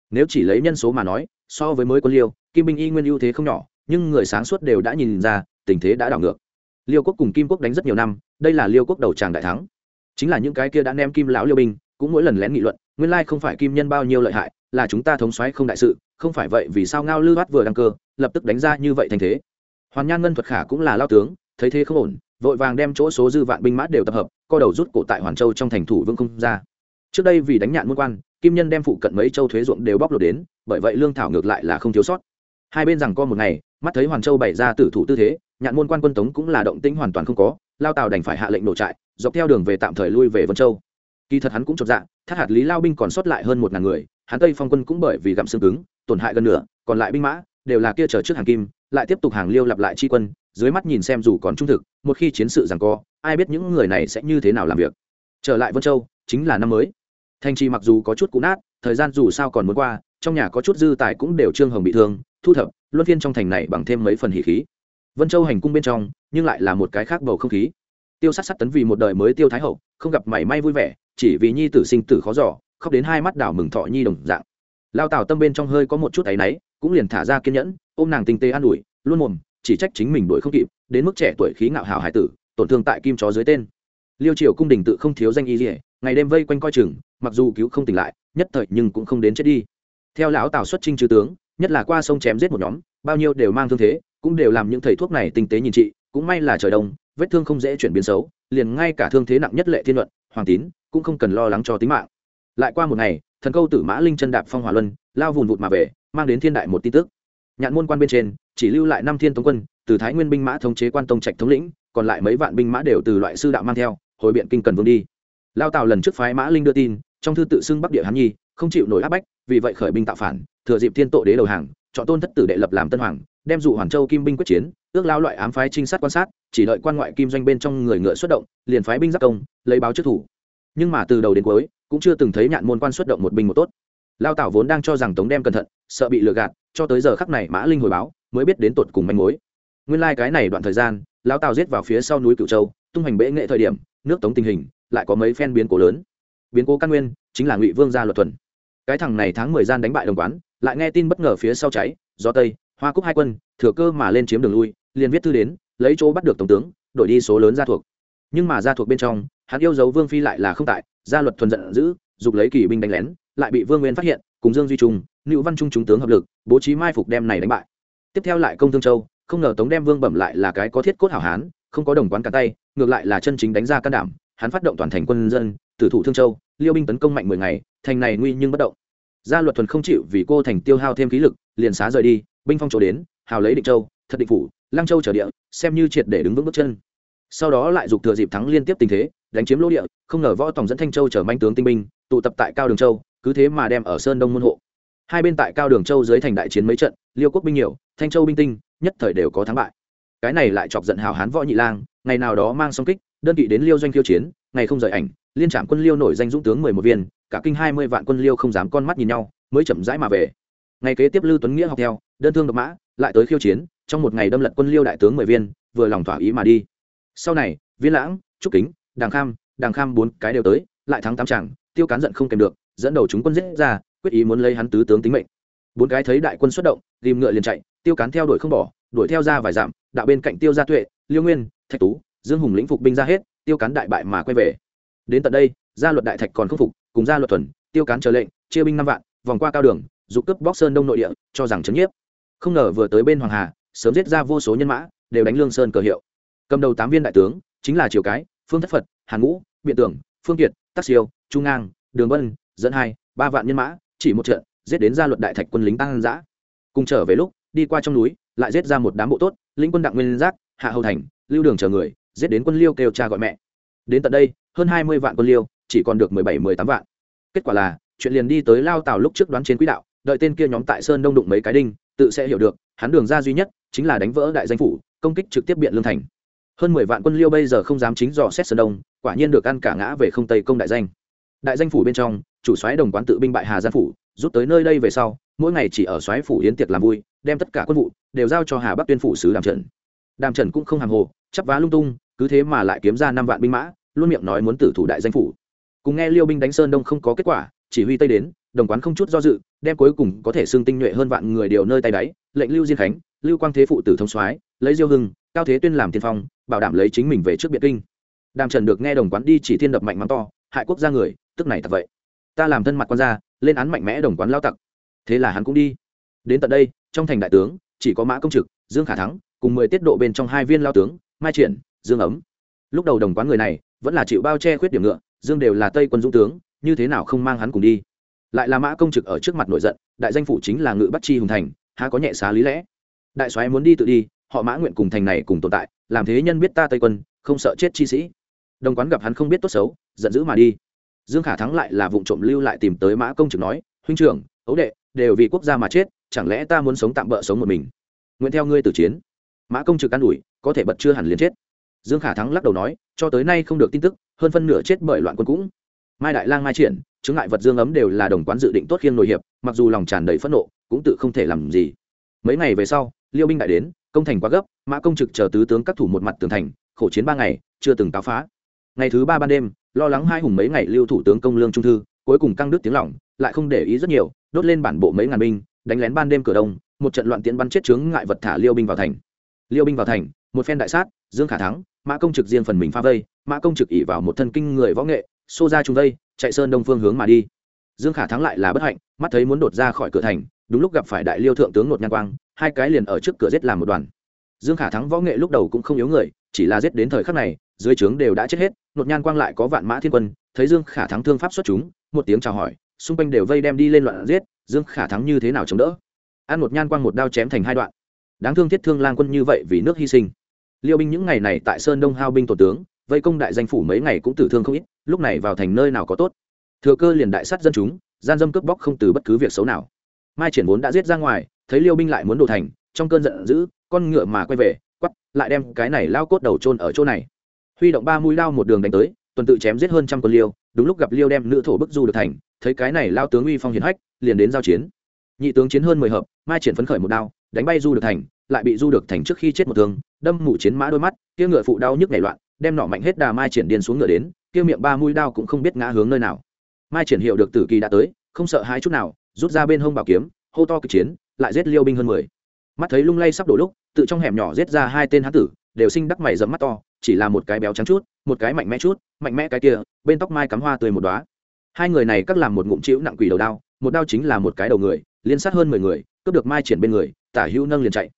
Nếu chỉ lấy nhân số mà nói, so với mới quân liêu, kim binh y nguyên ưu thế không nhỏ, nhưng người sáng suốt đều đã nhìn ra, tình thế đã đảo ngược. Liêu quốc cùng kim quốc đánh rất nhiều năm, đây là liêu quốc đầu tràng đại thắng. Chính là những cái kia đã ném kim lão liêu binh, cũng mỗi lần lén nghị luận, nguyên lai không phải kim nhân bao nhiêu lợi hại, là chúng ta thống xoáy không đại sự, không phải vậy vì sao ngao lư bắt vừa đăng cơ, lập tức đánh ra như vậy thành thế. Hoàn nhan ngân thuật khả cũng là lao tướng, thấy thế không ổn vội vàng đem chỗ số dư vạn binh mã đều tập hợp, co đầu rút cổ tại hoàn châu trong thành thủ vương không ra. Trước đây vì đánh nhạn môn quan, kim nhân đem phụ cận mấy châu thuế ruộng đều bóc lột đến, bởi vậy lương thảo ngược lại là không thiếu sót. Hai bên rằng co một ngày, mắt thấy hoàn châu bày ra tử thủ tư thế, nhạn môn quan quân tống cũng là động tĩnh hoàn toàn không có, lao tàu đành phải hạ lệnh nổ trại, dọc theo đường về tạm thời lui về vân châu. Kỳ thật hắn cũng chột dạ thác hạt lý lao binh còn sót lại hơn một ngàn người, hắn tây phong quân cũng bởi vì gặm xương cứng, tổn hại gần nửa, còn lại binh mã, đều là kia chờ trước hàng kim, lại tiếp tục hàng liêu lặp lại chi quân dưới mắt nhìn xem dù còn trung thực, một khi chiến sự rằng co, ai biết những người này sẽ như thế nào làm việc. Trở lại vân châu, chính là năm mới. Thanh trì mặc dù có chút cũ nát, thời gian dù sao còn muốn qua, trong nhà có chút dư tài cũng đều trương hồng bị thương, thu thập, luân phiên trong thành này bằng thêm mấy phần hỉ khí. Vân châu hành cung bên trong, nhưng lại là một cái khác bầu không khí. Tiêu sát sát tấn vì một đời mới tiêu thái hậu, không gặp mảy may vui vẻ, chỉ vì nhi tử sinh tử khó giỏ khóc đến hai mắt đảo mừng thọ nhi đồng dạng. Lao tào tâm bên trong hơi có một chút áy náy, cũng liền thả ra kiên nhẫn, ôm nàng tinh tế an ủi, luôn mồm chỉ trách chính mình đuổi không kịp, đến mức trẻ tuổi khí ngạo hào hải tử, tổn thương tại kim chó dưới tên. Liêu triều cung đình tự không thiếu danh y dỉa ngày đêm vây quanh coi chừng, mặc dù cứu không tỉnh lại, nhất thời nhưng cũng không đến chết đi. Theo lão tào xuất trinh trừ tướng, nhất là qua sông chém giết một nhóm, bao nhiêu đều mang thương thế, cũng đều làm những thầy thuốc này tinh tế nhìn trị, cũng may là trời đông, vết thương không dễ chuyển biến xấu, liền ngay cả thương thế nặng nhất lệ thiên luận, hoàng tín, cũng không cần lo lắng cho tính mạng. Lại qua một ngày, thần câu tử mã linh chân đạp phong hỏa luân, lao vùn vụt mà về, mang đến thiên đại một tin tức. Nhạn môn quan bên trên chỉ lưu lại năm thiên tống quân, từ thái nguyên binh mã thống chế quan tông trạch thống lĩnh, còn lại mấy vạn binh mã đều từ loại sư đạo mang theo, hồi biện kinh cần vương đi. Lao tào lần trước phái mã linh đưa tin, trong thư tự xưng bắc địa hán nhi, không chịu nổi áp bách, vì vậy khởi binh tạo phản, thừa dịp thiên tội đế đầu hàng, chọn tôn thất tử đệ lập làm tân hoàng, đem dụ hoàn châu kim binh quyết chiến, ước lao loại ám phái trinh sát quan sát, chỉ đợi quan ngoại kim doanh bên trong người ngựa xuất động, liền phái binh giáp công, lấy báo trước thủ. Nhưng mà từ đầu đến cuối, cũng chưa từng thấy nhạn môn quan xuất động một binh một tốt. Lao tảo vốn đang cho rằng tống đem cẩn thận, sợ bị lừa gạt, cho tới giờ khắc này mã linh hồi báo mới biết đến tột cùng manh mối. Nguyên lai、like、cái này đoạn thời gian, lão tào giết vào phía sau núi Cựu châu, tung hành bệ nghệ thời điểm, nước tống tình hình, lại có mấy phen biến cố lớn. Biến cố căn nguyên, chính là ngụy vương gia luật thuần. Cái thằng này tháng mười gian đánh bại đồng quán, lại nghe tin bất ngờ phía sau cháy do tây, hoa cúc hai quân, thừa cơ mà lên chiếm đường lui, liền viết thư đến, lấy chỗ bắt được tổng tướng, đổi đi số lớn gia thuộc. Nhưng mà gia thuộc bên trong, hắn yêu dấu vương phi lại là không tại, gia luật thuần giận dữ, dục lấy kỷ binh đánh lén, lại bị vương nguyên phát hiện, cùng dương duy trung nữ văn trung chúng tướng hợp lực, bố trí mai phục đem này đánh bại tiếp theo lại công thương châu, không ngờ tống đem vương bẩm lại là cái có thiết cốt hảo hán, không có đồng quán cả tay, ngược lại là chân chính đánh ra can đảm, hắn phát động toàn thành quân dân, tử thủ thương châu, liêu binh tấn công mạnh mười ngày, thành này nguy nhưng bất động. Gia luật thuần không chịu vì cô thành tiêu hao thêm khí lực, liền xá rời đi, binh phong chỗ đến, hào lấy định châu, thật định phủ lang châu trở địa, xem như triệt để đứng vững bước chân. Sau đó lại dục thừa dịp thắng liên tiếp tình thế, đánh chiếm lỗ địa, không ngờ võ tổng dẫn thanh châu chở manh tướng tinh binh, tụ tập tại cao đường châu, cứ thế mà đem ở sơn đông môn hộ. Hai bên tại cao đường châu dưới thành đại chiến mấy trận, liêu quốc binh nhiều thanh châu binh tinh, nhất thời đều có thắng bại. Cái này lại chọc giận hào hán võ nhị lang, ngày nào đó mang song kích, đơn vị đến liêu doanh khiêu chiến, ngày không rời ảnh, liên trạm quân liêu nổi danh dũng tướng mười một viên, cả kinh hai mươi vạn quân liêu không dám con mắt nhìn nhau, mới chậm rãi mà về. Ngày kế tiếp lưu tuấn nghĩa học theo, đơn thương độc mã, lại tới khiêu chiến, trong một ngày đâm lật quân liêu đại tướng mười viên, vừa lòng thỏa ý mà đi. Sau này, viên lãng, trúc kính, đàng kham đàng kham bốn cái đều tới, lại thắng tám chàng tiêu cán giận không kèm được, dẫn đầu chúng quân giết ra, quyết ý muốn lấy hắn tứ tướng tính mệnh. Bốn cái thấy đại quân xuất động ghìm ngựa liền chạy tiêu cán theo đuổi không bỏ, đuổi theo ra vài dặm, đạo bên cạnh tiêu gia tuệ, liêu nguyên, thạch tú, dương hùng lĩnh phục binh ra hết, tiêu cán đại bại mà quay về. Đến tận đây, gia luật đại thạch còn không phục, cùng gia luật thuần, tiêu cán chờ lệnh, chia binh năm vạn, vòng qua cao đường, dục cướp bóc sơn đông nội địa, cho rằng trấn nhiếp. Không ngờ vừa tới bên hoàng hà, sớm giết ra vô số nhân mã, đều đánh lương sơn cờ hiệu. Cầm đầu tám viên đại tướng, chính là triều cái, phương thất phật, hàn ngũ, biện tưởng, phương kiệt, tắc siêu, trung ngang, đường vân, dẫn hai, ba vạn nhân mã, chỉ một trận, giết đến gia luật đại thạch quân lính tăng giã cùng trở về lúc đi qua trong núi, lại giết ra một đám bộ tốt lĩnh quân đặng nguyên giác, hạ hầu thành, lưu đường chờ người, giết đến quân liêu kêu cha gọi mẹ. Đến tận đây, hơn hai mươi vạn quân liêu, chỉ còn được mười bảy, mười tám vạn. Kết quả là, chuyện liền đi tới lao tàu lúc trước đoán trên quỹ đạo, đợi tên kia nhóm tại sơn đông đụng mấy cái đinh, tự sẽ hiểu được, hắn đường ra duy nhất, chính là đánh vỡ đại danh phủ, công kích trực tiếp biện lương thành. Hơn mười vạn quân liêu bây giờ không dám chính dò xét sơn đông, quả nhiên được ăn cả ngã về không tây công đại danh. Đại danh phủ bên trong, chủ soái đồng quán tự binh bại hà gia phủ rút tới nơi đây về sau, mỗi ngày chỉ ở xoáy phủ yến tiệc làm vui, đem tất cả quân vụ đều giao cho hà bắc tuyên phủ sứ đàm trần. Đàm trần cũng không hàng hồ, chắp vá lung tung, cứ thế mà lại kiếm ra năm vạn binh mã, luôn miệng nói muốn tử thủ đại danh phủ. Cùng nghe liêu binh đánh sơn đông không có kết quả, chỉ huy tây đến, đồng quán không chút do dự, đem cuối cùng có thể xương tinh nhuệ hơn vạn người điều nơi tay đáy, lệnh lưu diên khánh, lưu quang thế phụ tử thông soái, lấy diêu hưng, cao thế tuyên làm tiên phong, bảo đảm lấy chính mình về trước biệt kinh. Đàm trần được nghe đồng quán đi chỉ thiên đập mạnh mắng to, hại quốc gia người, tức này thật vậy. Ta làm thân mặt quan gia lên án mạnh mẽ đồng quán lao tặc. Thế là hắn cũng đi. Đến tận đây, trong thành đại tướng, chỉ có mã công trực, dương khả thắng, cùng mười tiết độ bên trong hai viên lao tướng, mai triển, dương ấm. Lúc đầu đồng quán người này vẫn là chịu bao che khuyết điểm ngựa, dương đều là tây quân dũng tướng, như thế nào không mang hắn cùng đi? Lại là mã công trực ở trước mặt nổi giận, đại danh phủ chính là ngự bắt chi hùng thành, há có nhẹ xá lý lẽ? Đại soái muốn đi tự đi, họ mã nguyện cùng thành này cùng tồn tại, làm thế nhân biết ta tây quân, không sợ chết chi sĩ. Đồng quán gặp hắn không biết tốt xấu, giận dữ mà đi dương khả thắng lại là vụ trộm lưu lại tìm tới mã công trực nói, huynh trưởng, ấu đệ, đều vì quốc gia mà chết, chẳng lẽ ta muốn sống tạm bỡ sống một mình? Nguyện theo ngươi tử chiến. Mã công trực an ủi, có thể bật chưa hẳn liền chết. Dương khả thắng lắc đầu nói, cho tới nay không được tin tức, hơn phân nửa chết bởi loạn quân cũng. Mai đại lang mai triển chứng ngại vật dương ấm đều là đồng quán dự định tốt khiêng nội hiệp, mặc dù lòng tràn đầy phẫn nộ, cũng tự không thể làm gì. Mấy ngày về sau, liêu binh đại đến, công thành quá gấp, mã công trực chờ tứ tướng các thủ một mặt tường thành, khổ chiến ba ngày, chưa từng táo phá. Ngày thứ ba ban đêm lo lắng hai hùng mấy ngày lưu thủ tướng công lương trung thư, cuối cùng căng đứt tiếng lỏng lại không để ý rất nhiều, đốt lên bản bộ mấy ngàn binh, đánh lén ban đêm cửa đông, một trận loạn tiễn bắn chết chướng ngại vật thả liêu binh vào thành. Liêu binh vào thành, một phen đại sát, dương khả thắng, mã công trực riêng phần mình pha vây, mã công trực ỉ vào một thân kinh người võ nghệ, xô ra trung vây, chạy sơn đông phương hướng mà đi. Dương khả thắng lại là bất hạnh, mắt thấy muốn đột ra khỏi cửa thành, đúng lúc gặp phải đại liêu thượng tướng nột nhan quang, hai cái liền ở trước cửa giết làm một đoàn. Dương khả thắng võ nghệ lúc đầu cũng không yếu người, chỉ là giết đến thời khắc này dưới trướng đều đã chết hết, nột nhan quang lại có vạn mã thiên quân, thấy dương khả thắng thương pháp xuất chúng, một tiếng chào hỏi, xung quanh đều vây đem đi lên loạn giết, dương khả thắng như thế nào chống đỡ? Ăn một nhan quang một đao chém thành hai đoạn. Đáng thương thiết thương lang quân như vậy vì nước hy sinh. Liêu binh những ngày này tại sơn đông hao binh tổ tướng, vây công đại danh phủ mấy ngày cũng tử thương không ít, lúc này vào thành nơi nào có tốt. Thừa cơ liền đại sát dân chúng, gian dâm cướp bóc không từ bất cứ việc xấu nào. Mai triển vốn đã giết ra ngoài, thấy liêu binh lại muốn đổ thành, trong cơn giận dữ, con ngựa mà quay về quắp lại đem cái này lao cốt đầu trôn ở chỗ này huy động ba mũi lao một đường đánh tới, tuần tự chém giết hơn trăm quân liêu. Đúng lúc gặp liêu đem nữ thổ bức du được thành, thấy cái này lao tướng uy phong hiển hách, liền đến giao chiến. Nhị tướng chiến hơn mười hợp, mai triển phấn khởi một đao, đánh bay du được thành, lại bị du được thành trước khi chết một thương, đâm mủ chiến mã đôi mắt, kia ngựa phụ đau nhức nảy loạn, đem nọ mạnh hết đà mai triển điên xuống ngựa đến, kia miệng ba mũi đao cũng không biết ngã hướng nơi nào. Mai triển hiệu được tử kỳ đã tới, không sợ hai chút nào, rút ra bên hông bảo kiếm, hô to kịch chiến, lại giết liêu binh hơn mười. Mắt thấy lung lay sắp đổ lúc, tự trong hẻm nhỏ giết ra hai tên hán tử, đều sinh đắc mày dẫm mắt to chỉ là một cái béo trắng chút, một cái mạnh mẽ chút, mạnh mẽ cái kia, bên tóc mai cắm hoa tươi một đóa. Hai người này các làm một ngụm chịu nặng quỷ đầu đao, một đao chính là một cái đầu người, liên sát hơn mười người, cướp được mai triển bên người, tả hữu nâng liền chạy.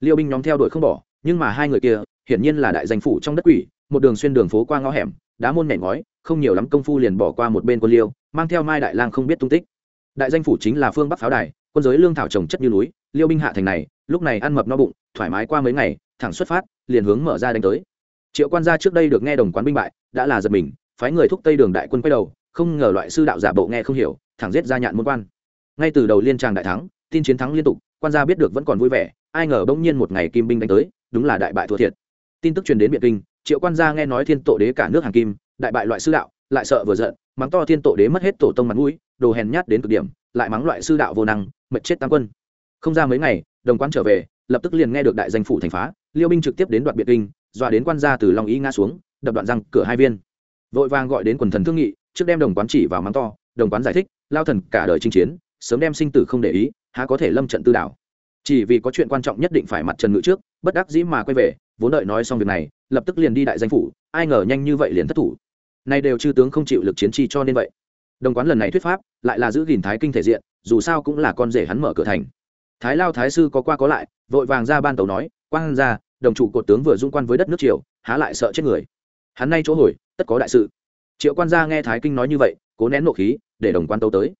Liêu binh nhóm theo đuổi không bỏ, nhưng mà hai người kia, hiển nhiên là đại danh phủ trong đất quỷ, một đường xuyên đường phố qua ngõ hẻm, đá môn nhảy ngói, không nhiều lắm công phu liền bỏ qua một bên quân liêu, mang theo mai đại lang không biết tung tích. Đại danh phủ chính là phương bắc pháo đài, quân giới lương thảo trồng chất như núi, liêu binh hạ thành này, lúc này ăn mập no bụng, thoải mái qua mấy ngày, thẳng xuất phát, liền hướng mở ra đánh tới triệu quan gia trước đây được nghe đồng quán binh bại, đã là giật mình, phái người thúc tây đường đại quân quay đầu, không ngờ loại sư đạo giả bộ nghe không hiểu, thẳng giết ra nhạn môn quan. Ngay từ đầu liên tràng đại thắng, tin chiến thắng liên tục, quan gia biết được vẫn còn vui vẻ, ai ngờ bỗng nhiên một ngày kim binh đánh tới, đúng là đại bại thua thiệt. Tin tức truyền đến biện kinh, triệu quan gia nghe nói thiên tổ đế cả nước hàng kim, đại bại loại sư đạo, lại sợ vừa giận, mắng to thiên tổ đế mất hết tổ tông mặt mũi, đồ hèn nhát đến cực điểm, lại mắng loại sư đạo vô năng, mệt chết tam quân. Không ra mấy ngày, đồng quan trở về, lập tức liền nghe được đại danh phủ thành phá, liêu binh trực tiếp đến đoạt biệt kinh dọa đến quan gia từ long ý ngã xuống, đập đoạn răng cửa hai viên. Vội vàng gọi đến quần thần thương nghị, trước đem đồng quán chỉ vào mắng to, đồng quán giải thích, lao thần cả đời chinh chiến, sớm đem sinh tử không để ý, há có thể lâm trận tư đảo? Chỉ vì có chuyện quan trọng nhất định phải mặt trần ngự trước, bất đắc dĩ mà quay về, vốn đợi nói xong việc này, lập tức liền đi đại danh phủ, ai ngờ nhanh như vậy liền thất thủ. Nay đều chư tướng không chịu lực chiến chi cho nên vậy. Đồng quán lần này thuyết pháp, lại là giữ gìn thái kinh thể diện, dù sao cũng là con rể hắn mở cửa thành. Thái lao thái sư có qua có lại, vội vàng ra ban tàu nói, quang ra đồng chủ cột tướng vừa dung quan với đất nước triều, há lại sợ chết người. Hắn nay chỗ hồi, tất có đại sự. Triệu quan gia nghe thái kinh nói như vậy, cố nén nộ khí, để đồng quan tấu tới.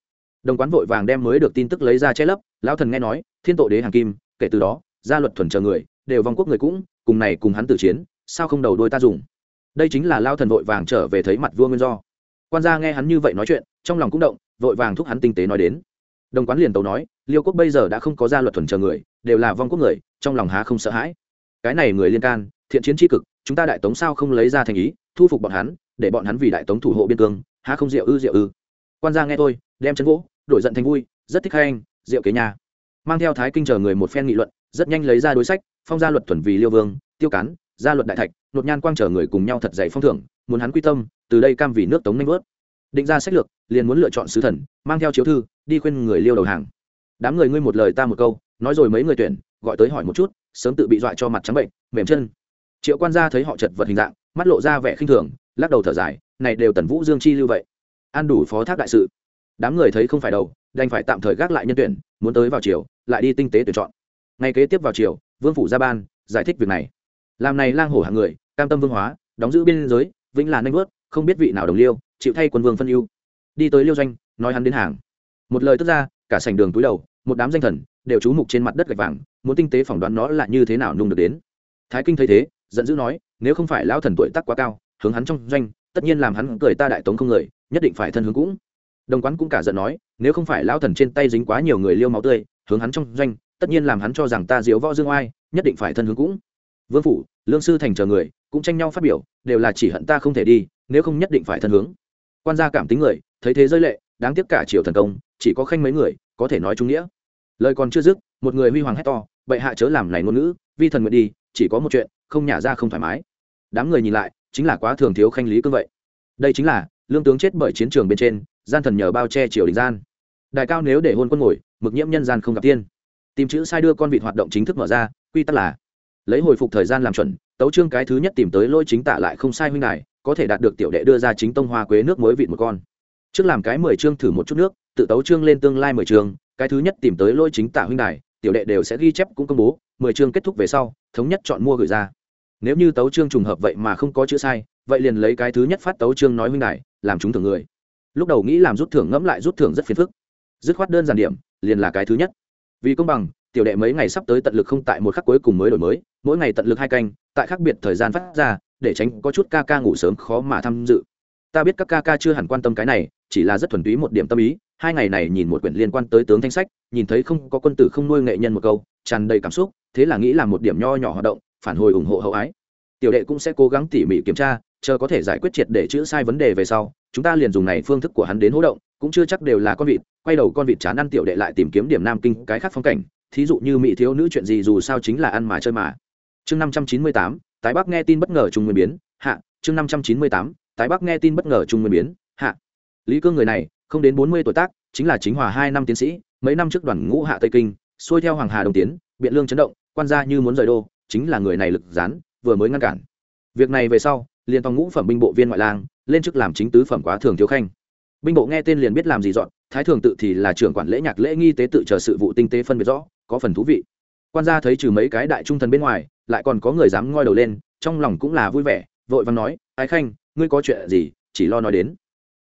Đồng quán vội vàng đem mới được tin tức lấy ra che lấp, lão thần nghe nói, thiên tổ đế hàng kim, kể từ đó, gia luật thuần chờ người, đều vong quốc người cũng, cùng này cùng hắn tử chiến, sao không đầu đôi ta dùng? Đây chính là lao thần vội vàng trở về thấy mặt vua nguyên do. Quan gia nghe hắn như vậy nói chuyện, trong lòng cũng động, vội vàng thúc hắn tinh tế nói đến. Đồng quán liền tấu nói, liêu quốc bây giờ đã không có gia luật thuần chờ người, đều là vong quốc người, trong lòng há không sợ hãi cái này người liên can, thiện chiến tri cực, chúng ta đại tống sao không lấy ra thành ý, thu phục bọn hắn, để bọn hắn vì đại tống thủ hộ biên cương, há không diệu ư diệu ư. Quan gia nghe tôi đem chân gỗ, đổi giận thành vui, rất thích hai anh diệu kế nhà. Mang theo thái kinh chờ người một phen nghị luận, rất nhanh lấy ra đối sách, phong gia luật thuần vì liêu vương, tiêu cán, gia luật đại thạch, nột nhan quang chờ người cùng nhau thật dày phong thưởng, muốn hắn quy tâm, từ đây cam vì nước tống nanh vớt. Định ra sách lược, liền muốn lựa chọn sứ thần, mang theo chiếu thư, đi khuyên người liêu đầu hàng. Đám người ngươi một lời ta một câu, nói rồi mấy người tuyển gọi tới hỏi một chút, sớm tự bị dọa cho mặt trắng bệnh, mềm chân. Triệu quan gia thấy họ chật vật hình dạng, mắt lộ ra vẻ khinh thường, lắc đầu thở dài, này đều tần vũ dương chi lưu vậy. An đủ phó thác đại sự. Đám người thấy không phải đầu, đành phải tạm thời gác lại nhân tuyển, muốn tới vào chiều lại đi tinh tế tuyển chọn. Ngày kế tiếp vào chiều vương phủ ra ban, giải thích việc này. Làm này lang hổ hàng người, cam tâm vương hóa, đóng giữ biên giới, vĩnh là nanh vớt, không biết vị nào đồng liêu, chịu thay quân vương phân ưu. Đi tới liêu doanh, nói hắn đến hàng. Một lời tức ra, cả sảnh đường túi đầu, một đám danh thần đều chú mục trên mặt đất gạch vàng, muốn tinh tế phỏng đoán nó là như thế nào nung được đến. Thái kinh thấy thế, giận dữ nói, nếu không phải lão thần tuổi tác quá cao, hướng hắn trong doanh, tất nhiên làm hắn cười ta đại tống không người, nhất định phải thân hướng cũng. Đồng quán cũng cả giận nói, nếu không phải lão thần trên tay dính quá nhiều người liêu máu tươi, hướng hắn trong doanh, tất nhiên làm hắn cho rằng ta diếu võ dương oai, nhất định phải thân hướng cũng. Vương phủ, lương sư thành chờ người, cũng tranh nhau phát biểu, đều là chỉ hận ta không thể đi, nếu không nhất định phải thân hướng. Quan gia cảm tính người, thấy thế rơi lệ, đáng tiếc cả triều thần công, chỉ có khanh mấy người, có thể nói trung nghĩa lời còn chưa dứt, một người huy hoàng hét to, bệ hạ chớ làm này ngôn ngữ, vi thần nguyện đi, chỉ có một chuyện, không nhả ra không thoải mái. Đám người nhìn lại, chính là quá thường thiếu khanh lý cương vậy. Đây chính là, lương tướng chết bởi chiến trường bên trên, gian thần nhờ bao che triều đình gian. Đại cao nếu để hôn quân ngồi, mực nhiễm nhân gian không gặp tiên. Tìm chữ sai đưa con vịt hoạt động chính thức mở ra, quy tắc là, lấy hồi phục thời gian làm chuẩn, tấu trương cái thứ nhất tìm tới lỗi chính tả lại không sai huynh này có thể đạt được tiểu đệ đưa ra chính tông hoa quế nước muối vịt một con. Trước làm cái mười chương thử một chút nước, tự tấu trương lên tương lai mười chương cái thứ nhất tìm tới lôi chính tả huynh đài, tiểu đệ đều sẽ ghi chép cũng công bố, mười chương kết thúc về sau, thống nhất chọn mua gửi ra. Nếu như tấu chương trùng hợp vậy mà không có chữ sai, vậy liền lấy cái thứ nhất phát tấu chương nói huynh đài, làm chúng thưởng người. Lúc đầu nghĩ làm rút thưởng ngẫm lại rút thưởng rất phiền phức. Dứt khoát đơn giản điểm, liền là cái thứ nhất. Vì công bằng, tiểu đệ mấy ngày sắp tới tận lực không tại một khắc cuối cùng mới đổi mới, mỗi ngày tận lực hai canh, tại khác biệt thời gian phát ra, để tránh có chút ca ca ngủ sớm khó mà tham dự. Ta biết các ca ca chưa hẳn quan tâm cái này, chỉ là rất thuần túy một điểm tâm ý hai ngày này nhìn một quyển liên quan tới tướng thanh sách, nhìn thấy không có quân tử không nuôi nghệ nhân một câu, tràn đầy cảm xúc, thế là nghĩ là một điểm nho nhỏ hoạt động, phản hồi ủng hộ hậu ái. Tiểu đệ cũng sẽ cố gắng tỉ mỉ kiểm tra, chờ có thể giải quyết triệt để chữ sai vấn đề về sau, chúng ta liền dùng này phương thức của hắn đến hỗ động, cũng chưa chắc đều là con vịt, quay đầu con vịt chán ăn tiểu đệ lại tìm kiếm điểm nam kinh cái khác phong cảnh, thí dụ như mỹ thiếu nữ chuyện gì dù sao chính là ăn mà chơi mà. Chương năm trăm chín mươi tám, tái bắc nghe tin bất ngờ trung nguyên biến, hạ, chương năm trăm chín mươi tám, tái bắc nghe tin bất ngờ trung nguyên biến, hạ. Lý cương người này không đến bốn mươi tuổi tác, chính là chính hòa hai năm tiến sĩ, mấy năm trước đoàn ngũ hạ tây kinh, xuôi theo hoàng hà đồng tiến, biện lương chấn động, quan gia như muốn rời đô, chính là người này lực gián, vừa mới ngăn cản. Việc này về sau, liền tòng ngũ phẩm binh bộ viên ngoại lang, lên chức làm chính tứ phẩm quá thường thiếu khanh. Binh bộ nghe tên liền biết làm gì dọn, thái thường tự thì là trưởng quản lễ nhạc lễ nghi tế tự chờ sự vụ tinh tế phân biệt rõ, có phần thú vị. Quan gia thấy trừ mấy cái đại trung thần bên ngoài, lại còn có người dám ngoi đầu lên, trong lòng cũng là vui vẻ, vội vàng nói, ái khanh, ngươi có chuyện gì, chỉ lo nói đến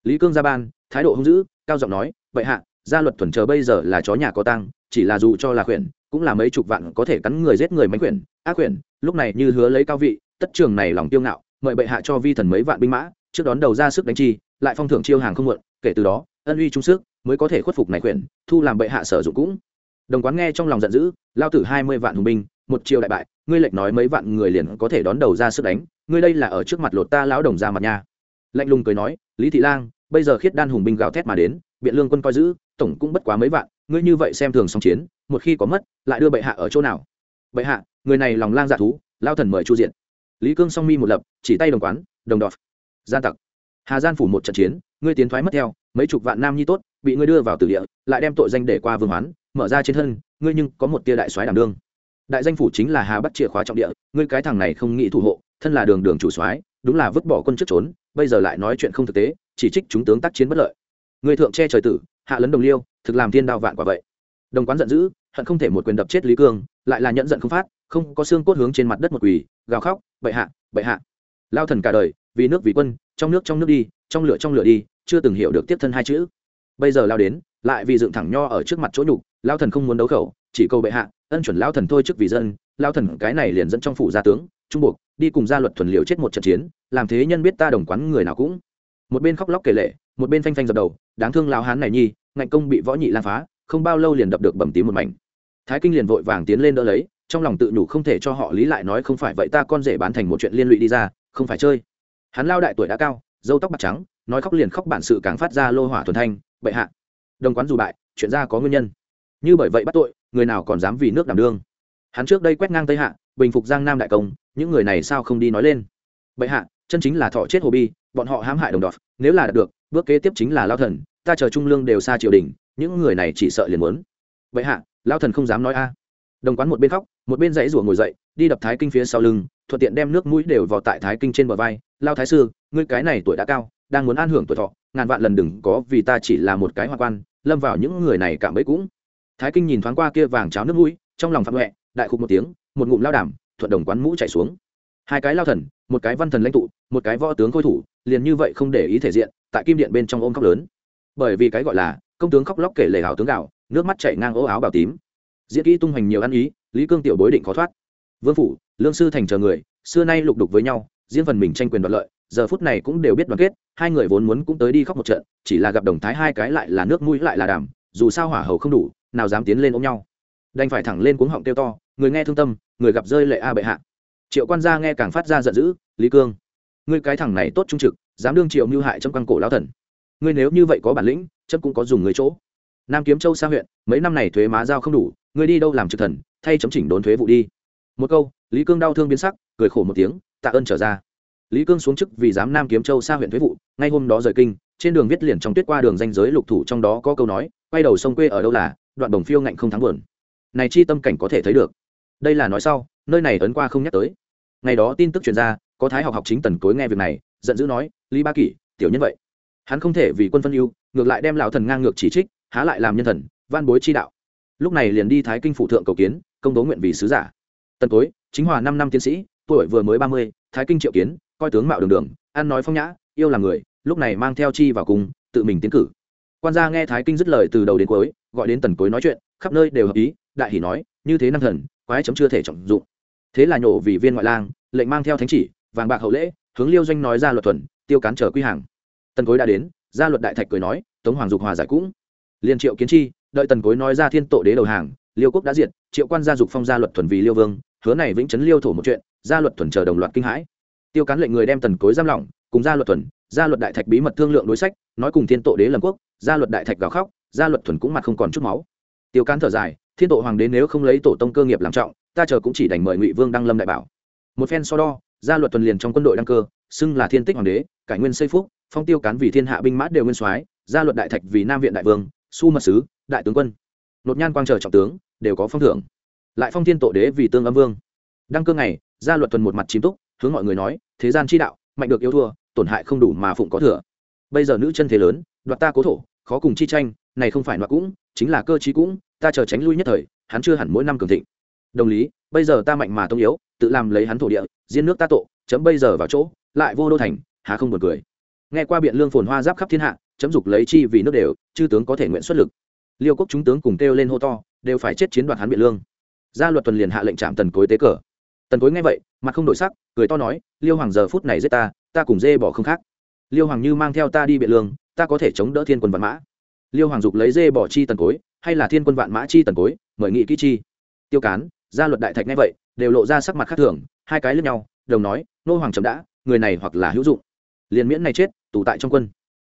lý cương ra ban, thái độ hung dữ, cao giọng nói, vậy hạ, gia luật thuần chờ bây giờ là chó nhà có tăng chỉ là dù cho là khuyển, cũng là mấy chục vạn có thể cắn người giết người mánh khuyển, ác khuyển, lúc này như hứa lấy cao vị, tất trường này lòng tiêu ngạo, mời bệ hạ cho vi thần mấy vạn binh mã, trước đón đầu ra sức đánh chi, lại phong thưởng chiêu hàng không muộn, kể từ đó, ân uy trung sức mới có thể khuất phục này khuyển, thu làm bệ hạ sử dụng cũng. Đồng quán nghe trong lòng giận dữ, lao tử hai mươi vạn hùng binh, một triệu đại bại, ngươi lệnh nói mấy vạn người liền có thể đón đầu ra sức đánh, ngươi đây là ở trước mặt lột ta lão đồng ra mặt nha lạnh lùng cười nói, lý thị lang, bây giờ khiết đan hùng binh gào thét mà đến, biện lương quân coi giữ, tổng cũng bất quá mấy vạn, ngươi như vậy xem thường song chiến, một khi có mất, lại đưa bệ hạ ở chỗ nào? Bệ hạ, người này lòng lang dạ thú, lao thần mời chu diện. Lý cương song mi một lập, chỉ tay đồng quán, đồng đọt, gian tặc. Hà gian phủ một trận chiến, ngươi tiến thoái mất theo, mấy chục vạn nam nhi tốt, bị ngươi đưa vào tử địa, lại đem tội danh để qua vương hoán, mở ra trên thân, ngươi nhưng có một tia đại soái đảm đương. Đại danh phủ chính là hà bắt chìa khóa trọng địa, ngươi cái thằng này không nghĩ thủ hộ, thân là đường đường chủ soái, đúng là vứt bỏ quân trước trốn bây giờ lại nói chuyện không thực tế, chỉ trích chúng tướng tác chiến bất lợi. Người thượng che trời tử, hạ lấn đồng liêu, thực làm thiên đao vạn quả vậy. Đồng quán giận dữ, hận không thể một quyền đập chết lý cương, lại là nhận giận không phát, không có xương cốt hướng trên mặt đất một quỳ, gào khóc, bệ hạ bệ hạ. Lao thần cả đời, vì nước vì quân, trong nước trong nước đi, trong lửa trong lửa đi, chưa từng hiểu được tiếp thân hai chữ. Bây giờ lao đến, lại vì dựng thẳng nho ở trước mặt chỗ nhục, lao thần không muốn đấu khẩu, chỉ câu bệ hạ, ân chuẩn lao thần thôi trước vì dân, lao thần cái này liền dẫn trong phủ gia tướng, trung buộc đi cùng gia luật thuần liều chết một trận chiến, làm thế nhân biết ta đồng quán người nào cũng. Một bên khóc lóc kể lệ, một bên phanh phanh dập đầu, đáng thương lao hán này nhi, ngạnh công bị võ nhị lan phá, không bao lâu liền đập được bầm tím một mảnh. Thái kinh liền vội vàng tiến lên đỡ lấy, trong lòng tự nhủ không thể cho họ lý lại nói không phải vậy ta con rể bán thành một chuyện liên lụy đi ra, không phải chơi. Hắn lao đại tuổi đã cao dâu tóc bạc trắng, nói khóc liền khóc bản sự càng phát ra lô hỏa thuần thanh, bệ hạ, đồng quán dù bại, chuyện ra có nguyên nhân. Như bởi vậy bắt tội, người nào còn dám vì nước đảm đương? Hắn trước đây quét ngang tây hạ bình phục giang nam đại công, những người này sao không đi nói lên? Bệ hạ, chân chính là thọ chết hồ bi, bọn họ hãm hại đồng đọt, nếu là đạt được, bước kế tiếp chính là lao thần, ta chờ trung lương đều xa triều đình, những người này chỉ sợ liền muốn. Bệ hạ, lao thần không dám nói a. Đồng quán một bên khóc, một bên dãy rủa ngồi dậy, đi đập thái kinh phía sau lưng, thuận tiện đem nước mũi đều vào tại thái kinh trên bờ vai. Lao thái sư, ngươi cái này tuổi đã cao, đang muốn an hưởng tuổi thọ, ngàn vạn lần đừng có vì ta chỉ là một cái hoa quan, lâm vào những người này cảm bấy cũng. Thái kinh nhìn thoáng qua kia vàng cháo nước mũi, trong lòng phạm huệ, đại khục một tiếng một ngụm lao đảm thuận đồng quán mũ chạy xuống. Hai cái lao thần, một cái văn thần lãnh tụ, một cái võ tướng khôi thủ, liền như vậy không để ý thể diện, tại kim điện bên trong ôm khóc lớn. Bởi vì cái gọi là, công tướng khóc lóc kể lể hào tướng gạo, nước mắt chảy ngang ố áo bào tím. Diễn kỹ tung hoành nhiều ăn ý, lý cương tiểu bối định khó thoát. Vương phủ, lương sư thành chờ người, xưa nay lục đục với nhau, riêng phần mình tranh quyền đoạt lợi, giờ phút này cũng đều biết đoàn kết, hai người vốn muốn cũng tới đi khóc một trận, chỉ là gặp đồng thái hai cái lại là nước mũi lại là đàm, dù sao hỏa hầu không đủ, nào dám tiến lên ôm nhau. Đành phải thẳng lên cuống họng kêu to người nghe thương tâm, người gặp rơi lệ a bệ hạ. Triệu quan gia nghe càng phát ra giận dữ, lý cương, ngươi cái thằng này tốt trung trực, dám đương triệu mưu hại trong căn cổ lao thần. Ngươi nếu như vậy có bản lĩnh chấp cũng có dùng người chỗ. Nam kiếm châu xa huyện, mấy năm này thuế má giao không đủ, ngươi đi đâu làm trực thần, thay chấm chỉnh đốn thuế vụ đi. Một câu, lý cương đau thương biến sắc, cười khổ một tiếng, tạ ơn trở ra. Lý cương xuống chức vì giám nam kiếm châu xa huyện thuế vụ, ngay hôm đó rời kinh, trên đường viết liền trong tuyết qua đường danh giới lục thủ trong đó có câu nói, quay đầu sông quê ở đâu là, đoạn đồng phiêu ngạnh không thắng buồn. Này chi tâm cảnh có thể thấy được đây là nói sau, nơi này ấn qua không nhắc tới. Ngày đó tin tức truyền ra, có thái học học chính tần cối nghe việc này, giận dữ nói, lý ba kỷ, tiểu nhân vậy. Hắn không thể vì quân phân ưu, ngược lại đem lão thần ngang ngược chỉ trích, há lại làm nhân thần, van bối chi đạo. Lúc này liền đi thái kinh phủ thượng cầu kiến, công tố nguyện vì sứ giả. Tần cối, chính hòa năm năm tiến sĩ, tuổi vừa mới ba mươi, thái kinh triệu kiến, coi tướng mạo đường đường, ăn nói phong nhã, yêu làm người, lúc này mang theo chi vào cùng, tự mình tiến cử. Quan gia nghe thái kinh dứt lời từ đầu đến cuối, gọi đến tần cối nói chuyện, khắp nơi đều hợp ý đại hỉ nói, như thế năng thần, quái chấm chưa thể trọng dụng. Thế là nhổ vì viên ngoại lang, lệnh mang theo thánh chỉ, vàng bạc hậu lễ, hướng liêu doanh nói ra luật thuần, tiêu cán trở quy hàng. Tần cối đã đến gia luật đại thạch cười nói, tống hoàng dục hòa giải cũng. Liên triệu kiến chi, đợi tần cối nói ra thiên tổ đế đầu hàng, liêu quốc đã diệt, triệu quan gia dục phong gia luật thuần vì liêu vương, hứa này vĩnh chấn liêu thổ một chuyện gia luật thuần chờ đồng loạt kinh hãi. Tiêu cán lệnh người đem tần cối giam lỏng, cùng gia luật thuần gia luật đại thạch bí mật thương lượng đối sách, nói cùng thiên tổ đế lâm quốc gia luật đại thạch gào khóc gia luật thuần cũng mặt không còn chút máu. Tiêu cán thở dài thiên tổ hoàng đế nếu không lấy tổ tông cơ nghiệp làm trọng, ta chờ cũng chỉ đành mời ngụy vương đăng lâm đại bảo. Một phen so đo, gia luật tuần liền trong quân đội đăng cơ, xưng là thiên tích hoàng đế, cải nguyên xây phúc, phong tiêu cán vì thiên hạ binh mã đều nguyên soái, gia luật đại thạch vì nam viện đại vương, su mật sứ, đại tướng quân. Nột nhan quang trở trọng tướng, đều có phong thưởng. Lại phong thiên tổ đế vì tương âm vương. Đăng cơ ngày, gia luật tuần một mặt chìm túc, hướng mọi người nói, thế gian chi đạo, mạnh được yêu thua, tổn hại không đủ mà phụng có thừa. Bây giờ nữ chân thế lớn, đoạt ta cố thổ, khó cùng chi tranh, này không phải đoạt cũng, chính là cơ chí cũng ta chờ tránh lui nhất thời, hắn chưa hẳn mỗi năm cường thịnh. Đồng lý, bây giờ ta mạnh mà tông yếu, tự làm lấy hắn thổ địa diên nước ta tổ, chấm bây giờ vào chỗ, lại vô đô thành hà không buồn cười. Nghe qua biện lương phồn hoa giáp khắp thiên hạ, chấm dục lấy chi vì nước đều, chư tướng có thể nguyện xuất lực. Liêu quốc chúng tướng cùng kêu lên hô to, đều phải chết chiến đoạt hắn biện lương. Gia luật tuần liền hạ lệnh chạm tần cối tế cờ. Tần cối nghe vậy, mặt không đổi sắc, cười to nói, liêu hoàng giờ phút này giết ta ta cùng dê bỏ không khác. Liêu hoàng như mang theo ta đi biện lương, ta có thể chống đỡ thiên quân văn mã. Liêu hoàng dục lấy dê bỏ chi tần cối hay là thiên quân vạn mã chi tần cối, mời nghị kỹ chi. Tiêu cán, gia luật đại thạch nghe vậy, đều lộ ra sắc mặt khác thường, hai cái lướt nhau, đồng nói, nô hoàng chậm đã, người này hoặc là hữu dụng. Liền miễn này chết, tù tại trong quân.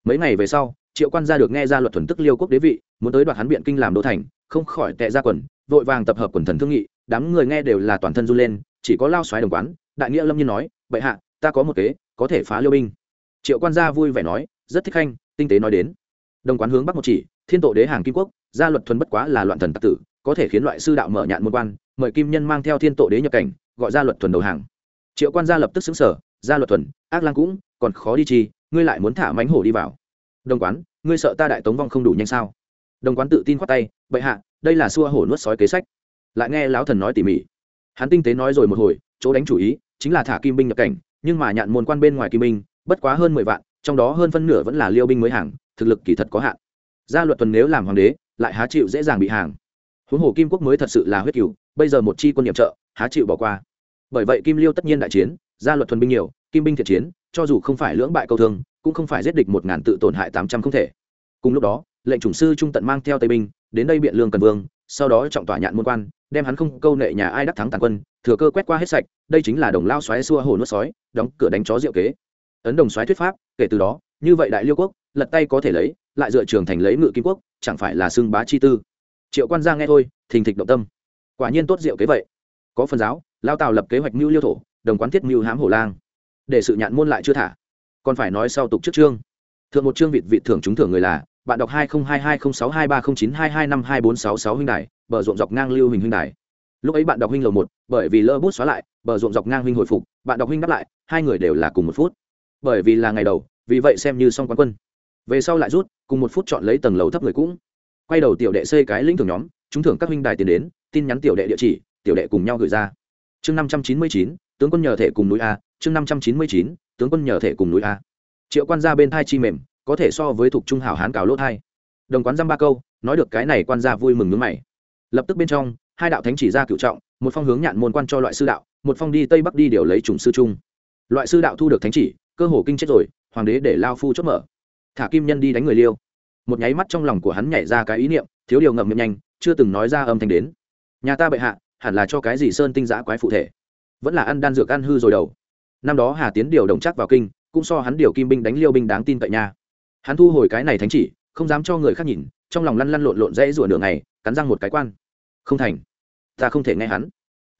Mấy ngày về sau, triệu quan gia được nghe ra luật thuần tức liêu quốc đế vị, muốn tới đoạt hắn biện kinh làm đô thành, không khỏi tệ ra quần, vội vàng tập hợp quần thần thương nghị, đám người nghe đều là toàn thân run lên, chỉ có lao xoáy đồng quán, đại nghĩa lâm nhiên nói, bệ hạ, ta có một kế, có thể phá liêu binh. Triệu quan gia vui vẻ nói, rất thích khanh, tinh tế nói đến. Đồng quán hướng bắc một chỉ, thiên tổ đế hàng kim quốc gia luật thuần bất quá là loạn thần tặc tử, có thể khiến loại sư đạo mở nhạn môn quan, mời kim nhân mang theo thiên tổ đế nhập cảnh, gọi gia luật thuần đầu hàng. Triệu quan gia lập tức xứng sở, gia luật thuần, ác lang cũng, còn khó đi chi, ngươi lại muốn thả mánh hổ đi vào. Đồng quán, ngươi sợ ta đại tống vong không đủ nhanh sao? Đồng quán tự tin khoát tay, bệ hạ, đây là xua hổ nuốt sói kế sách. Lại nghe lão thần nói tỉ mỉ. Hắn tinh tế nói rồi một hồi, chỗ đánh chủ ý, chính là thả kim binh nhập cảnh, nhưng mà nhạn môn quan bên ngoài kim binh, bất quá hơn mười vạn, trong đó hơn phân nửa vẫn là liêu binh mới hàng, thực lực kỳ thật có hạn. Gia luật tuần nếu làm hoàng đế lại há chịu dễ dàng bị hàng. Huống hồ kim quốc mới thật sự là huyết cửu bây giờ một chi quân nhiệm trợ, há chịu bỏ qua. Bởi vậy kim liêu tất nhiên đại chiến, gia luật thuần binh nhiều, kim binh thiện chiến, cho dù không phải lưỡng bại câu thương, cũng không phải giết địch một ngàn tự tổn hại tám trăm không thể. Cùng lúc đó, lệnh chủng sư trung tận mang theo tây binh, đến đây biện lương cần vương, sau đó trọng tỏa nhạn môn quan, đem hắn không câu nệ nhà ai đắc thắng tàn quân, thừa cơ quét qua hết sạch, đây chính là đồng lao xoáy xua hồ nuốt sói, đóng cửa đánh chó diệu kế. Ấn đồng xoáy thuyết pháp, kể từ đó, như vậy đại liêu quốc, lật tay có thể lấy lại dựa trường thành lấy ngự kim quốc, chẳng phải là xưng bá chi tư. Triệu quan gia nghe thôi, thình thịch động tâm. Quả nhiên tốt diệu kế vậy. Có phần giáo, lao tào lập kế hoạch mưu liêu thổ, đồng quán thiết mưu hám hổ lang. Để sự nhạn môn lại chưa thả. Còn phải nói sau tục trước chương. Thượng một chương vịt vị thưởng chúng thưởng người là, bạn đọc hai nghìn hai hai không sáu hai ba không chín hai hai năm hai bốn sáu sáu huynh đài, bờ ruộng dọc ngang lưu hình huynh đài. Lúc ấy bạn đọc huynh lầu một, bởi vì lỡ bút xóa lại, bờ ruộng dọc ngang huynh hồi phục, bạn đọc huynh đáp lại, hai người đều là cùng một phút. Bởi vì là ngày đầu, vì vậy xem như xong quán quân về sau lại rút, cùng một phút chọn lấy tầng lầu thấp người cũng. Quay đầu tiểu đệ xây cái lĩnh thưởng nhóm, chúng thưởng các huynh đài tiền đến, tin nhắn tiểu đệ địa chỉ, tiểu đệ cùng nhau gửi ra. Chương năm trăm chín mươi chín, tướng quân nhờ thể cùng núi a, chương năm trăm chín mươi chín, tướng quân nhờ thể cùng núi a. Triệu quan gia bên thai chi mềm, có thể so với thuộc trung hảo hán cào lỗ thai. Đồng quán dăm ba câu, nói được cái này quan gia vui mừng nước mày. Lập tức bên trong, hai đạo thánh chỉ ra cựu trọng, một phong hướng nhạn môn quan cho loại sư đạo, một phong đi tây bắc đi điều lấy chủng sư trung. Loại sư đạo thu được thánh chỉ, cơ hồ kinh chết rồi, hoàng đế để lao phu chốt mở thả kim nhân đi đánh người liêu. Một nháy mắt trong lòng của hắn nhảy ra cái ý niệm, thiếu điều ngậm miệng nhanh, chưa từng nói ra âm thanh đến. Nhà ta bệ hạ, hẳn là cho cái gì sơn tinh giã quái phụ thể? Vẫn là ăn đan dược ăn hư rồi đầu. Năm đó hà tiến điều đồng chắc vào kinh, cũng so hắn điều kim binh đánh liêu binh đáng tin cậy nha. Hắn thu hồi cái này thánh chỉ, không dám cho người khác nhìn, trong lòng lăn lăn lộn lộn rẽ rủa nửa ngày, cắn răng một cái quan. Không thành. Ta không thể nghe hắn.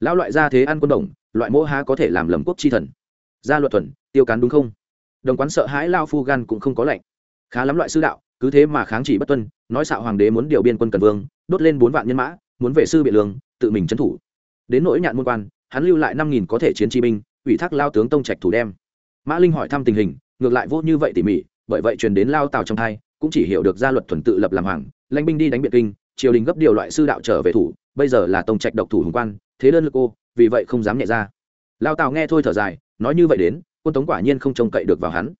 Lão loại ra thế ăn quân đồng, loại mỗ há có thể làm lầm quốc chi thần. Gia luật thuần, tiêu cán đúng không? Đồng quán sợ hãi lao phu gan cũng không có lệnh khá lắm loại sư đạo, cứ thế mà kháng chỉ bất tuân, nói xạo hoàng đế muốn điều biên quân cần vương, đốt lên bốn vạn nhân mã, muốn về sư biện lương, tự mình trấn thủ. Đến nỗi nhạn môn quan, hắn lưu lại năm nghìn có thể chiến chi binh, ủy thác lao tướng tông trạch thủ đem. Mã linh hỏi thăm tình hình, ngược lại vô như vậy tỉ mỉ, bởi vậy truyền đến lao tào trong thai cũng chỉ hiểu được gia luật thuần tự lập làm hoàng, lãnh binh đi đánh biệt kinh, triều đình gấp điều loại sư đạo trở về thủ, bây giờ là tông trạch độc thủ hùng quan, thế đơn lực cô vì vậy không dám nhẹ ra. Lao tào nghe thôi thở dài, nói như vậy đến, quân tống quả nhiên không trông cậy được vào hắn.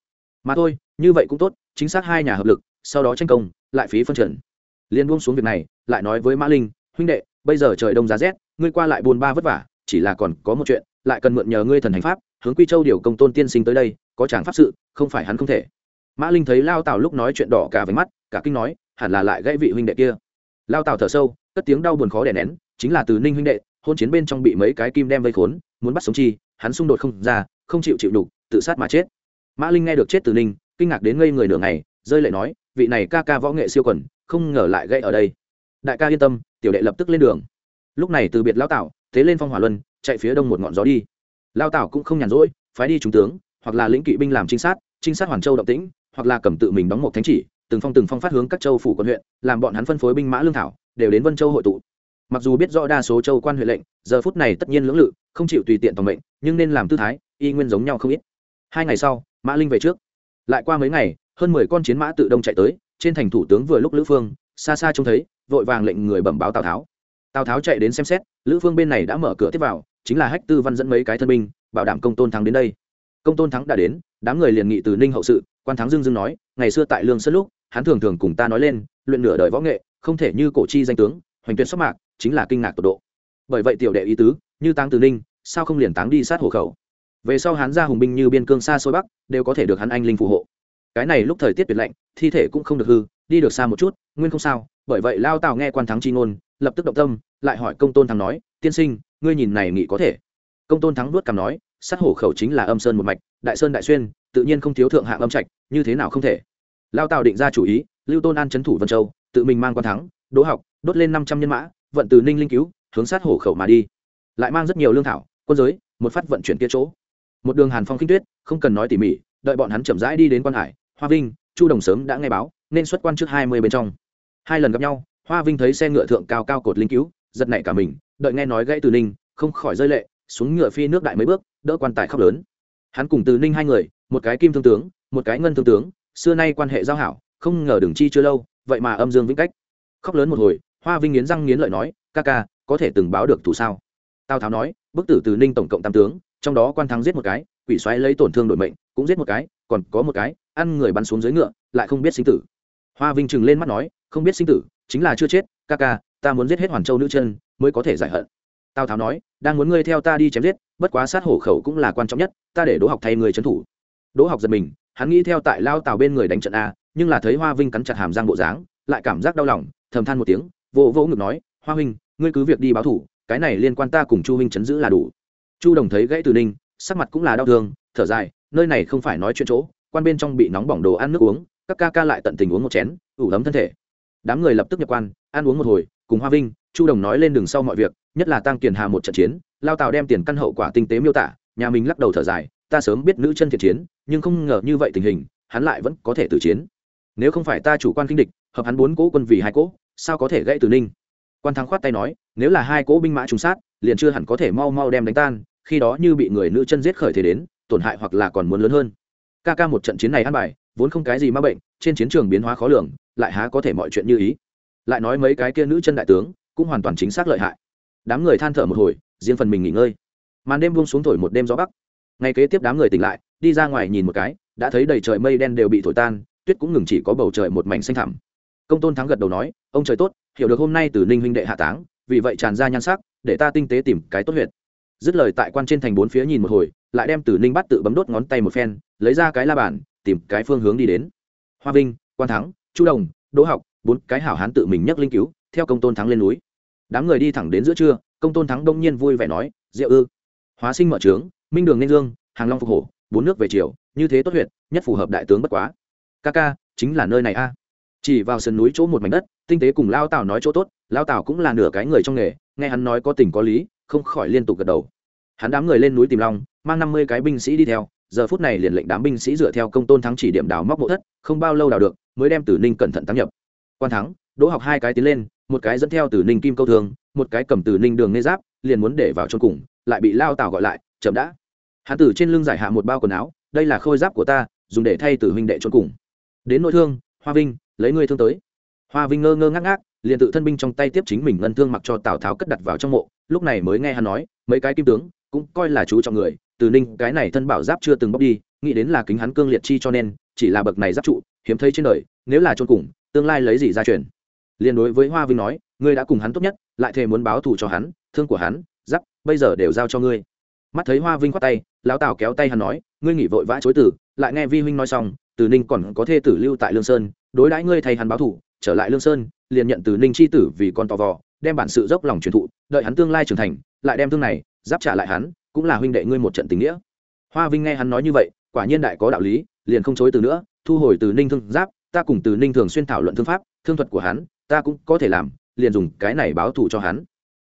Mà thôi, như vậy cũng tốt chính xác hai nhà hợp lực, sau đó tranh công, lại phí phân trần. Liên buông xuống việc này, lại nói với mã linh, huynh đệ, bây giờ trời đông giá rét, ngươi qua lại buôn ba vất vả, chỉ là còn có một chuyện, lại cần mượn nhờ ngươi thần hành pháp, hướng quy châu điều công tôn tiên sinh tới đây, có chàng pháp sự, không phải hắn không thể. Mã linh thấy lao tào lúc nói chuyện đỏ cả váy mắt, cả kinh nói, hẳn là lại gãy vị huynh đệ kia. Lao tào thở sâu, cất tiếng đau buồn khó đè nén, chính là từ ninh huynh đệ, hôn chiến bên trong bị mấy cái kim đem vây khốn, muốn bắt sống chi, hắn xung đột không ra, không chịu chịu đục tự sát mà chết. Mã linh nghe được chết từ ninh kinh ngạc đến ngây người nửa ngày, rơi lệ nói, vị này ca ca võ nghệ siêu quần, không ngờ lại gây ở đây. Đại ca yên tâm, tiểu đệ lập tức lên đường. Lúc này từ biệt lao tảo, thế lên phong hỏa luân, chạy phía đông một ngọn gió đi. Lao tảo cũng không nhàn rỗi, phái đi trung tướng, hoặc là lĩnh kỵ binh làm trinh sát trinh sát hoàn châu động tĩnh, hoặc là cầm tự mình đóng một thánh chỉ, từng phong từng phong phát hướng các châu phủ quận huyện, làm bọn hắn phân phối binh mã lương thảo, đều đến vân châu hội tụ. Mặc dù biết rõ đa số châu quan huyện lệnh, giờ phút này tất nhiên lưỡng lự, không chịu tùy tiện tòng mệnh, nhưng nên làm tư thái, y nguyên giống nhau không ít. Hai ngày sau, mã linh về trước lại qua mấy ngày, hơn mười con chiến mã tự đông chạy tới, trên thành thủ tướng vừa lúc lữ phương, xa xa trông thấy, vội vàng lệnh người bẩm báo tào tháo. Tào tháo chạy đến xem xét, lữ phương bên này đã mở cửa tiếp vào, chính là hách tư văn dẫn mấy cái thân binh, bảo đảm công tôn thắng đến đây. Công tôn thắng đã đến, đám người liền nghị từ ninh hậu sự, quan thắng dương dương nói, ngày xưa tại lương sơn lúc, hắn thường thường cùng ta nói lên, luyện nửa đời võ nghệ, không thể như cổ chi danh tướng, hoành tuyệt sóc mạc, chính là kinh ngạc tột độ. Bởi vậy tiểu đệ ý tứ, như táng từ ninh, sao không liền táng đi sát hộ khẩu? Về sau hắn ra hùng binh như biên cương xa xôi bắc, đều có thể được hắn anh linh phù hộ. Cái này lúc thời tiết tuyệt lạnh, thi thể cũng không được hư, đi được xa một chút, nguyên không sao. Bởi vậy lao tào nghe quan thắng chi ngôn, lập tức động tâm, lại hỏi công tôn thắng nói, tiên sinh, ngươi nhìn này nghĩ có thể? Công tôn thắng nuốt cằm nói, sát hổ khẩu chính là âm sơn một mạch, đại sơn đại xuyên, tự nhiên không thiếu thượng hạng âm trạch, như thế nào không thể? Lao tào định ra chủ ý, lưu tôn an trấn thủ vân châu, tự mình mang quan thắng, đỗ học, đốt lên năm trăm nhân mã, vận từ ninh linh cứu, hướng sát hổ khẩu mà đi. Lại mang rất nhiều lương thảo, quân giới, một phát vận chuyển kia chỗ một đường hàn phong kinh tuyết, không cần nói tỉ mỉ, đợi bọn hắn chậm rãi đi đến quan hải, hoa vinh, chu đồng sớm đã nghe báo, nên xuất quan trước hai mươi bên trong. Hai lần gặp nhau, hoa vinh thấy xe ngựa thượng cao cao cột linh cứu, giật nảy cả mình, đợi nghe nói gãy từ ninh, không khỏi rơi lệ, xuống ngựa phi nước đại mấy bước, đỡ quan tài khóc lớn. Hắn cùng từ ninh hai người, một cái kim thương tướng, một cái ngân thương tướng, xưa nay quan hệ giao hảo, không ngờ đường chi chưa lâu, vậy mà âm dương vĩnh cách. Khóc lớn một hồi, hoa vinh nghiến răng nghiến lợi nói, ca ca, có thể từng báo được thủ sao? Tào tháo nói, bức tử từ ninh tổng cộng tam tướng trong đó quan thắng giết một cái, quỷ xoáy lấy tổn thương đổi mệnh, cũng giết một cái, còn có một cái, ăn người bắn xuống dưới ngựa, lại không biết sinh tử. Hoa vinh chừng lên mắt nói, không biết sinh tử, chính là chưa chết, ca ca, ta muốn giết hết hoàn châu nữ chân, mới có thể giải hận. Tào tháo nói, đang muốn ngươi theo ta đi chém giết, bất quá sát hổ khẩu cũng là quan trọng nhất, ta để đỗ học thay người trấn thủ. Đỗ học giật mình, hắn nghĩ theo tại lao tào bên người đánh trận a, nhưng là thấy hoa vinh cắn chặt hàm giang bộ dáng, lại cảm giác đau lòng, thầm than một tiếng, vỗ vỗ ngực nói, hoa huynh, ngươi cứ việc đi báo thủ, cái này liên quan ta cùng chu huynh chấn giữ là đủ chu đồng thấy gãy từ ninh, sắc mặt cũng là đau thương, thở dài, nơi này không phải nói chuyện chỗ, quan bên trong bị nóng bỏng đồ ăn nước uống, các ca ca lại tận tình uống một chén, ủ ấm thân thể. Đám người lập tức nhập quan, ăn uống một hồi, cùng hoa vinh, chu đồng nói lên đường sau mọi việc, nhất là tăng kiền hà một trận chiến, lao tào đem tiền căn hậu quả tinh tế miêu tả, nhà mình lắc đầu thở dài, ta sớm biết nữ chân thiện chiến, nhưng không ngờ như vậy tình hình, hắn lại vẫn có thể tử chiến. Nếu không phải ta chủ quan kinh địch, hợp hắn bốn cỗ quân vì hai cỗ sao có thể gãy từ ninh? Quan thắng khoát tay nói, nếu là hai cỗ binh mã trùng sát, liền chưa hẳn có thể mau mau đem đánh tan khi đó như bị người nữ chân giết khởi thể đến, tổn hại hoặc là còn muốn lớn hơn. Ca ca một trận chiến này ăn bài, vốn không cái gì ma bệnh, trên chiến trường biến hóa khó lường, lại há có thể mọi chuyện như ý. Lại nói mấy cái kia nữ chân đại tướng, cũng hoàn toàn chính xác lợi hại. Đám người than thở một hồi, riêng phần mình nghỉ ngơi. Màn đêm buông xuống thổi một đêm gió bắc. Ngày kế tiếp đám người tỉnh lại, đi ra ngoài nhìn một cái, đã thấy đầy trời mây đen đều bị thổi tan, tuyết cũng ngừng chỉ có bầu trời một mảnh xanh thẳm. Công tôn thắng gật đầu nói, ông trời tốt, hiểu được hôm nay từ ninh huynh đệ hạ táng, vì vậy tràn ra nhan sắc, để ta tinh tế tìm cái tốt huyệt dứt lời tại quan trên thành bốn phía nhìn một hồi lại đem từ ninh bắt tự bấm đốt ngón tay một phen lấy ra cái la bàn tìm cái phương hướng đi đến. Hoa vinh quan thắng chu đồng đỗ học bốn cái hảo hán tự mình nhắc linh cứu theo công tôn thắng lên núi. Đám người đi thẳng đến giữa trưa công tôn thắng đông nhiên vui vẻ nói diệu ư hóa sinh mở trướng minh đường nên dương hàng long phục hổ bốn nước về triều, như thế tốt huyện nhất phù hợp đại tướng bất quá. Ca ca chính là nơi này a. Chỉ vào sườn núi chỗ một mảnh đất tinh tế cùng lao tào nói chỗ tốt lao tào cũng là nửa cái người trong nghề nghe hắn nói có tình có lý không khỏi liên tục gật đầu hắn đám người lên núi tìm long, mang năm mươi cái binh sĩ đi theo, giờ phút này liền lệnh đám binh sĩ dựa theo công tôn thắng chỉ điểm đào móc mộ thất, không bao lâu đào được, mới đem tử ninh cẩn thận tăng nhập. Quan thắng, đỗ học hai cái tiến lên, một cái dẫn theo tử ninh kim câu thường một cái cầm tử ninh đường nê giáp, liền muốn để vào chôn cùng, lại bị lao tào gọi lại, chậm đã. Hắn tử trên lưng giải hạ một bao quần áo, đây là khôi giáp của ta, dùng để thay tử huynh đệ chôn cùng. Đến nội thương, hoa vinh, lấy ngươi thương tới. Hoa vinh ngơ ngơ ngác ngác, liền tự thân binh trong tay tiếp chính mình ngân thương mặc cho tào tháo cất đặt vào trong mộ, lúc này mới nghe hắn nói, mấy cái kim tướng cũng coi là chú trọng người, từ ninh, cái này thân bảo giáp chưa từng bóc đi, nghĩ đến là kính hắn cương liệt chi cho nên, chỉ là bậc này giáp trụ, hiếm thấy trên đời, nếu là chôn cùng, tương lai lấy gì ra truyền. Liên đối với hoa vinh nói, ngươi đã cùng hắn tốt nhất, lại thề muốn báo thù cho hắn, thương của hắn, giáp, bây giờ đều giao cho ngươi. Mắt thấy hoa vinh khoát tay, lão tào kéo tay hắn nói, ngươi nghỉ vội vã chối tử lại nghe vi huynh nói xong, từ ninh còn có thê tử lưu tại lương sơn, đối đãi ngươi thay hắn báo thù, trở lại lương sơn, liền nhận từ ninh c h i tử vì con tò vò, đem bản sự dốc lòng truyền thụ, đợi hắn tương lai trưởng thành, lại đem thương này giáp trả lại hắn, cũng là huynh đệ ngươi một trận tình nghĩa. Hoa vinh nghe hắn nói như vậy, quả nhiên đại có đạo lý, liền không chối từ nữa, thu hồi từ ninh thương giáp, ta cùng từ ninh thường xuyên thảo luận thương pháp, thương thuật của hắn, ta cũng có thể làm, liền dùng cái này báo thù cho hắn.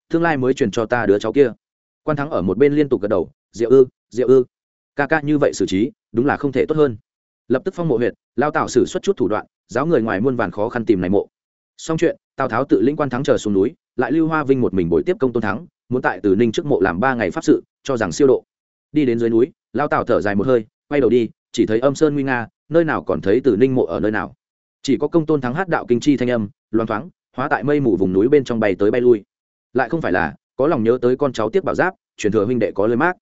Tương lai mới truyền cho ta đứa cháu kia. Quan thắng ở một bên liên tục gật đầu, diệu ư diệu ư. Ca ca, như vậy xử trí, đúng là không thể tốt hơn. Lập tức phong mộ huyện lao tạo xử xuất chút thủ đoạn, giáo người ngoài muôn vàn khó khăn tìm này mộ. Xong chuyện, tào tháo tự lĩnh quan thắng chờ xuống núi, lại lưu hoa vinh một mình bồi tiếp công tôn thắng muốn tại từ ninh trước mộ làm ba ngày pháp sự, cho rằng siêu độ. Đi đến dưới núi, lao tào thở dài một hơi, quay đầu đi, chỉ thấy âm sơn nguy nga, nơi nào còn thấy từ ninh mộ ở nơi nào. Chỉ có công tôn thắng hát đạo kinh chi thanh âm loan thoáng, hóa tại mây mù vùng núi bên trong bay tới bay lui. Lại không phải là, có lòng nhớ tới con cháu tiếc bảo giáp, truyền thừa huynh đệ có lời mát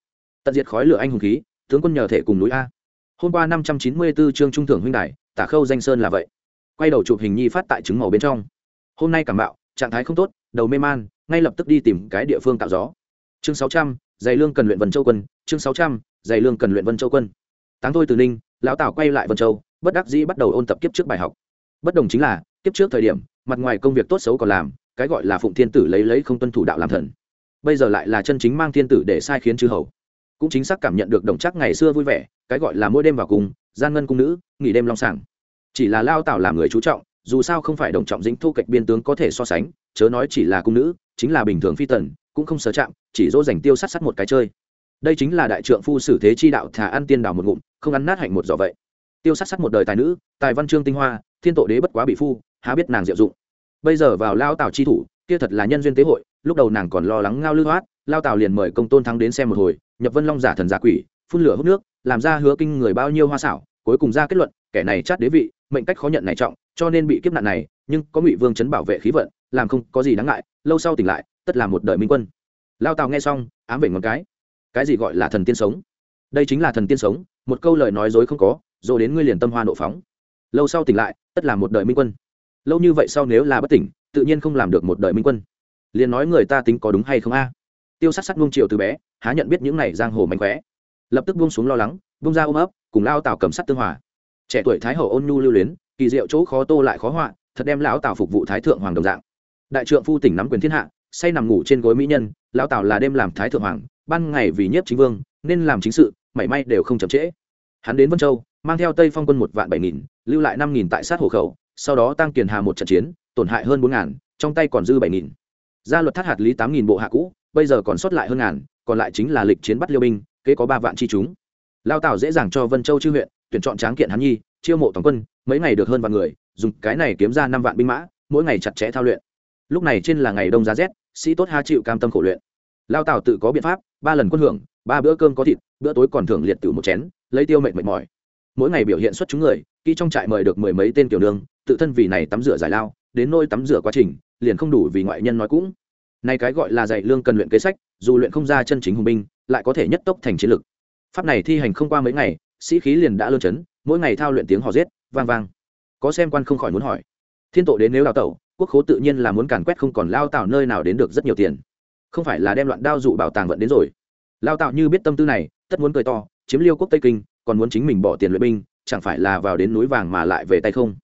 tận diệt khói lửa anh hùng khí, tướng quân nhờ thể cùng núi a. Hôm qua năm trăm chín mươi 594 chương trung thưởng huynh đại tả khâu danh sơn là vậy. Quay đầu chụp hình nhi phát tại trứng màu bên trong. Hôm nay cảm bạo, trạng thái không tốt đầu mê man, ngay lập tức đi tìm cái địa phương tạo gió. Chương sáu trăm, dày lương cần luyện vân châu quân. Chương sáu trăm, dày lương cần luyện vân châu quân. Táng thôi từ ninh, lão tào quay lại vân châu, bất đắc dĩ bắt đầu ôn tập kiếp trước bài học. Bất đồng chính là, kiếp trước thời điểm, mặt ngoài công việc tốt xấu còn làm, cái gọi là phụng thiên tử lấy lấy không tuân thủ đạo làm thần. Bây giờ lại là chân chính mang thiên tử để sai khiến chư hầu. Cũng chính xác cảm nhận được đồng chắc ngày xưa vui vẻ, cái gọi là mỗi đêm vào cùng, gian ngân cung nữ, nghỉ đêm long sảng. Chỉ là lao tảo làm người chú trọng dù sao không phải đồng trọng dĩnh thu kịch biên tướng có thể so sánh chớ nói chỉ là cung nữ chính là bình thường phi tần cũng không sở chạm chỉ dỗ dành tiêu sát sát một cái chơi. Đây chính là đại trượng phu xử thế chi đạo thả ăn tiên đào một ngụm không ăn nát hạnh một giỏ vậy. Tiêu sát sát một đời tài nữ tài văn chương tinh hoa thiên tổ đế bất quá bị phu há biết nàng diệu dụng. Bây giờ vào lao tào chi thủ kia thật là nhân duyên tế hội lúc đầu nàng còn lo lắng ngao lưu thoát, lao tào liền mời công tôn thắng đến xem một hồi nhập vân long giả thần giả quỷ phun lửa hút nước làm ra hứa kinh người bao nhiêu hoa xảo cuối cùng ra kết luận kẻ này chát đế vị mệnh cách khó nhận này trọng, cho nên bị kiếp nạn này, nhưng có ngụy vương chấn bảo vệ khí vận, làm không có gì đáng ngại, lâu sau tỉnh lại, tất là một đời minh quân. Lao tào nghe xong, ám vẻ ngón cái. Cái gì gọi là thần tiên sống? Đây chính là thần tiên sống, một câu lời nói dối không có, rồi đến ngươi liền tâm hoa nộ phóng. Lâu sau tỉnh lại, tất là một đời minh quân. Lâu như vậy sau nếu là bất tỉnh, tự nhiên không làm được một đời minh quân. Liền nói người ta tính có đúng hay không a? Tiêu sát sát buông triệu từ bé, há nhận biết những này giang hồ mạnh khỏe lập tức buông xuống lo lắng, buông ra ôm ấp, cùng lao tào cầm sắt tương hòa trẻ tuổi thái hậu ôn nhu lưu luyến, kỳ diệu chỗ khó tô lại khó họa, thật đem lão tào phục vụ thái thượng hoàng đồng dạng. Đại trượng phu tỉnh nắm quyền thiên hạ, say nằm ngủ trên gối mỹ nhân, lão tào là đêm làm thái thượng hoàng, ban ngày vì nhiếp chính vương, nên làm chính sự, mảy may đều không chậm trễ. Hắn đến vân châu, mang theo tây phong quân một vạn bảy nghìn, lưu lại năm nghìn tại sát hộ khẩu, sau đó tăng kiền hà một trận chiến, tổn hại hơn bốn ngàn, trong tay còn dư bảy nghìn. Gia luật thắt hạt lý tám nghìn bộ hạ cũ, bây giờ còn sót lại hơn ngàn, còn lại chính là lịch chiến bắt liêu binh, kế có ba vạn chi chúng. Lao tào dễ dàng cho vân châu chư huyện tuyển chọn tráng kiện hắn nhi, chiêu mộ toàn quân, mấy ngày được hơn vạn người, dùng cái này kiếm ra năm vạn binh mã, mỗi ngày chặt chẽ thao luyện. Lúc này trên là ngày đông giá rét, sĩ tốt ha chịu cam tâm khổ luyện. Lao tào tự có biện pháp, ba lần quân hưởng, ba bữa cơm có thịt, bữa tối còn thưởng liệt tử một chén, lấy tiêu mệt mệt mỏi. Mỗi ngày biểu hiện xuất chúng người, kỹ trong trại mời được mười mấy tên kiểu nương, tự thân vì này tắm rửa giải lao, đến nôi tắm rửa quá trình, liền không đủ vì ngoại nhân nói cũng. Nay cái gọi là dạy lương cần luyện kế sách, dù luyện không ra chân chính hùng binh, lại có thể nhất tốc thành chiến lực. Pháp này thi hành không qua mấy ngày sĩ khí liền đã lơn chấn mỗi ngày thao luyện tiếng hò rết vang vang. Có xem quan không khỏi muốn hỏi. Thiên tổ đến nếu đào tẩu, quốc khố tự nhiên là muốn càn quét không còn lao tạo nơi nào đến được rất nhiều tiền. Không phải là đem loạn đao dụ bảo tàng vận đến rồi. Lao tạo như biết tâm tư này, tất muốn cười to, chiếm liêu quốc tây kinh, còn muốn chính mình bỏ tiền luyện binh, chẳng phải là vào đến núi vàng mà lại về tay không?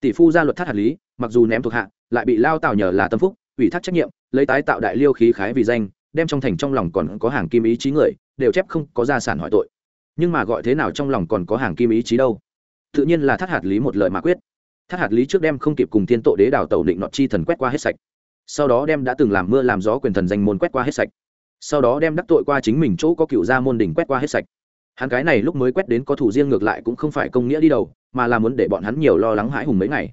Tỷ phu ra luật thắt hạt lý, mặc dù ném thuộc hạ, lại bị lao tạo nhờ là tâm phúc, ủy thác trách nhiệm, lấy tái tạo đại liêu khí khái vì danh, đem trong thành trong lòng còn có hàng kim ý chí người, đều chép không có gia sản hỏi tội nhưng mà gọi thế nào trong lòng còn có hàng kim ý chí đâu. Tự nhiên là thắt hạt lý một lời mà quyết. Thắt hạt lý trước đem không kịp cùng thiên tội đế đào tẩu định nọ chi thần quét qua hết sạch. Sau đó đem đã từng làm mưa làm gió quyền thần danh môn quét qua hết sạch. Sau đó đem đắc tội qua chính mình chỗ có cựu gia môn đỉnh quét qua hết sạch. Hắn cái này lúc mới quét đến có thủ riêng ngược lại cũng không phải công nghĩa đi đầu, mà là muốn để bọn hắn nhiều lo lắng hãi hùng mấy ngày.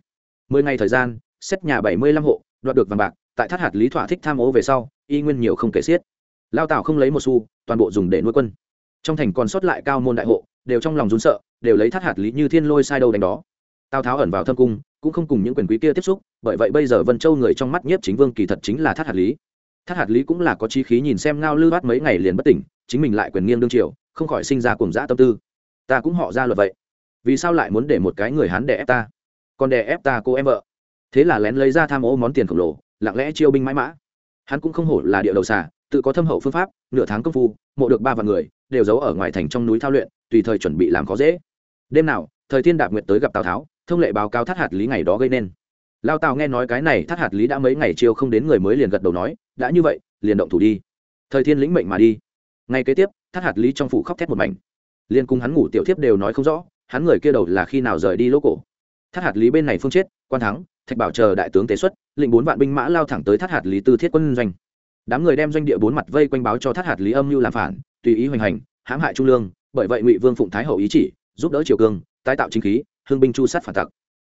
Mười ngày thời gian, xét nhà bảy mươi lăm hộ, đoạt được vàng bạc, tại thắt hạt lý thỏa thích tham ô về sau, y nguyên nhiều không kể xiết. Lao tạo không lấy một xu, toàn bộ dùng để nuôi quân trong thành còn sót lại cao môn đại hộ, đều trong lòng rún sợ, đều lấy thắt hạt lý như thiên lôi sai đâu đánh đó. Tào tháo ẩn vào thâm cung, cũng không cùng những quyền quý kia tiếp xúc, bởi vậy bây giờ vân châu người trong mắt nhiếp chính vương kỳ thật chính là thắt hạt lý. Thắt hạt lý cũng là có chi khí nhìn xem ngao lư bát mấy ngày liền bất tỉnh, chính mình lại quyền nghiêng đương triều, không khỏi sinh ra cùng dã tâm tư. Ta cũng họ ra luật vậy. Vì sao lại muốn để một cái người hắn đè ép ta? Còn đè ép ta cô em vợ. Thế là lén lấy ra tham ô món tiền khổng lồ, lặng lẽ chiêu binh mãi mã. Hắn cũng không hổ là địa đầu xà, tự có thâm hậu phương pháp, nửa tháng công phu, mộ được ba vạn người đều giấu ở ngoài thành trong núi thao luyện, tùy thời chuẩn bị làm khó dễ. Đêm nào, thời thiên đạp nguyệt tới gặp tào tháo, thông lệ báo cáo thắt hạt lý ngày đó gây nên. Lao tào nghe nói cái này thắt hạt lý đã mấy ngày chiêu không đến người mới liền gật đầu nói, đã như vậy, liền động thủ đi. Thời thiên lĩnh mệnh mà đi. Ngay kế tiếp thắt hạt lý trong phủ khóc thét một mảnh. Liên cùng hắn ngủ tiểu thiếp đều nói không rõ, hắn người kia đầu là khi nào rời đi lỗ cổ. Thắt hạt lý bên này phương chết, quan thắng, thạch bảo chờ đại tướng tế xuất lệnh bốn vạn binh mã lao thẳng tới thắt hạt lý tư thiết quân doanh đám người đem doanh địa bốn mặt vây quanh báo cho thắt hạt lý âm mưu làm phản, tùy ý hoành hành, hãm hại trung lương, bởi vậy ngụy vương phụng thái hậu ý chỉ, giúp đỡ triều cương, tái tạo chính khí hương binh chu sát phản tặc.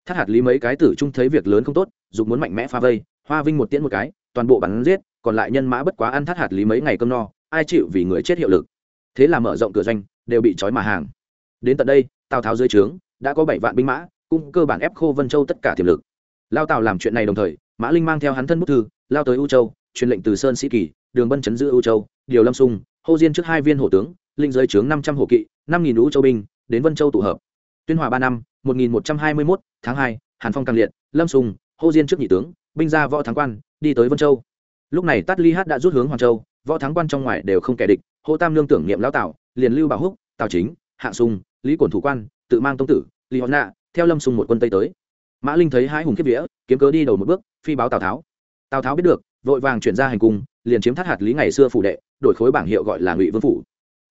Thắt hạt lý mấy cái tử trung thấy việc lớn không tốt, dục muốn mạnh mẽ phá vây, hoa vinh một tiễn một cái, toàn bộ bắn giết, còn lại nhân mã bất quá ăn thắt hạt lý mấy ngày cơm no, ai chịu vì người chết hiệu lực. Thế là mở rộng cửa doanh, đều bị trói mà hàng. Đến tận đây, tào tháo dưới trướng, đã có bảy vạn binh mã, cũng cơ bản ép khô vân châu tất cả tiềm lực. Lao tào làm chuyện này đồng thời, mã linh mang theo hắn thân bút thư, lao tới u châu truyền lệnh từ sơn sĩ kỳ, đường bân chấn giữ u châu, điều lâm sung hô diên trước hai viên hổ tướng, linh giới trướng năm trăm hổ kỵ, năm nghìn u châu binh, đến vân châu tụ hợp. Tuyên hòa ba năm, một nghìn một trăm hai mươi mốt, tháng hai, hàn phong càng liệt, lâm sùng hô diên trước nhị tướng, binh ra võ thắng quan, đi tới vân châu. Lúc này tát ly hát đã rút hướng hoàng châu, võ thắng quan trong ngoài đều không kẻ địch, hô tam lương tưởng niệm lão tạo liền lưu bảo húc, tào chính, Hạ sung lý cổn thủ quan, tự mang tông tử, lý hòn nạ, theo lâm sung một quân tây tới. Mã linh thấy hai hùng kiếp vía, kiếm cớ đi đầu một bước, phi báo tào tháo. Tào tháo biết được vội vàng chuyển ra hành cung, liền chiếm thắt hạt lý ngày xưa phủ đệ, đổi khối bảng hiệu gọi là ngụy vương phủ.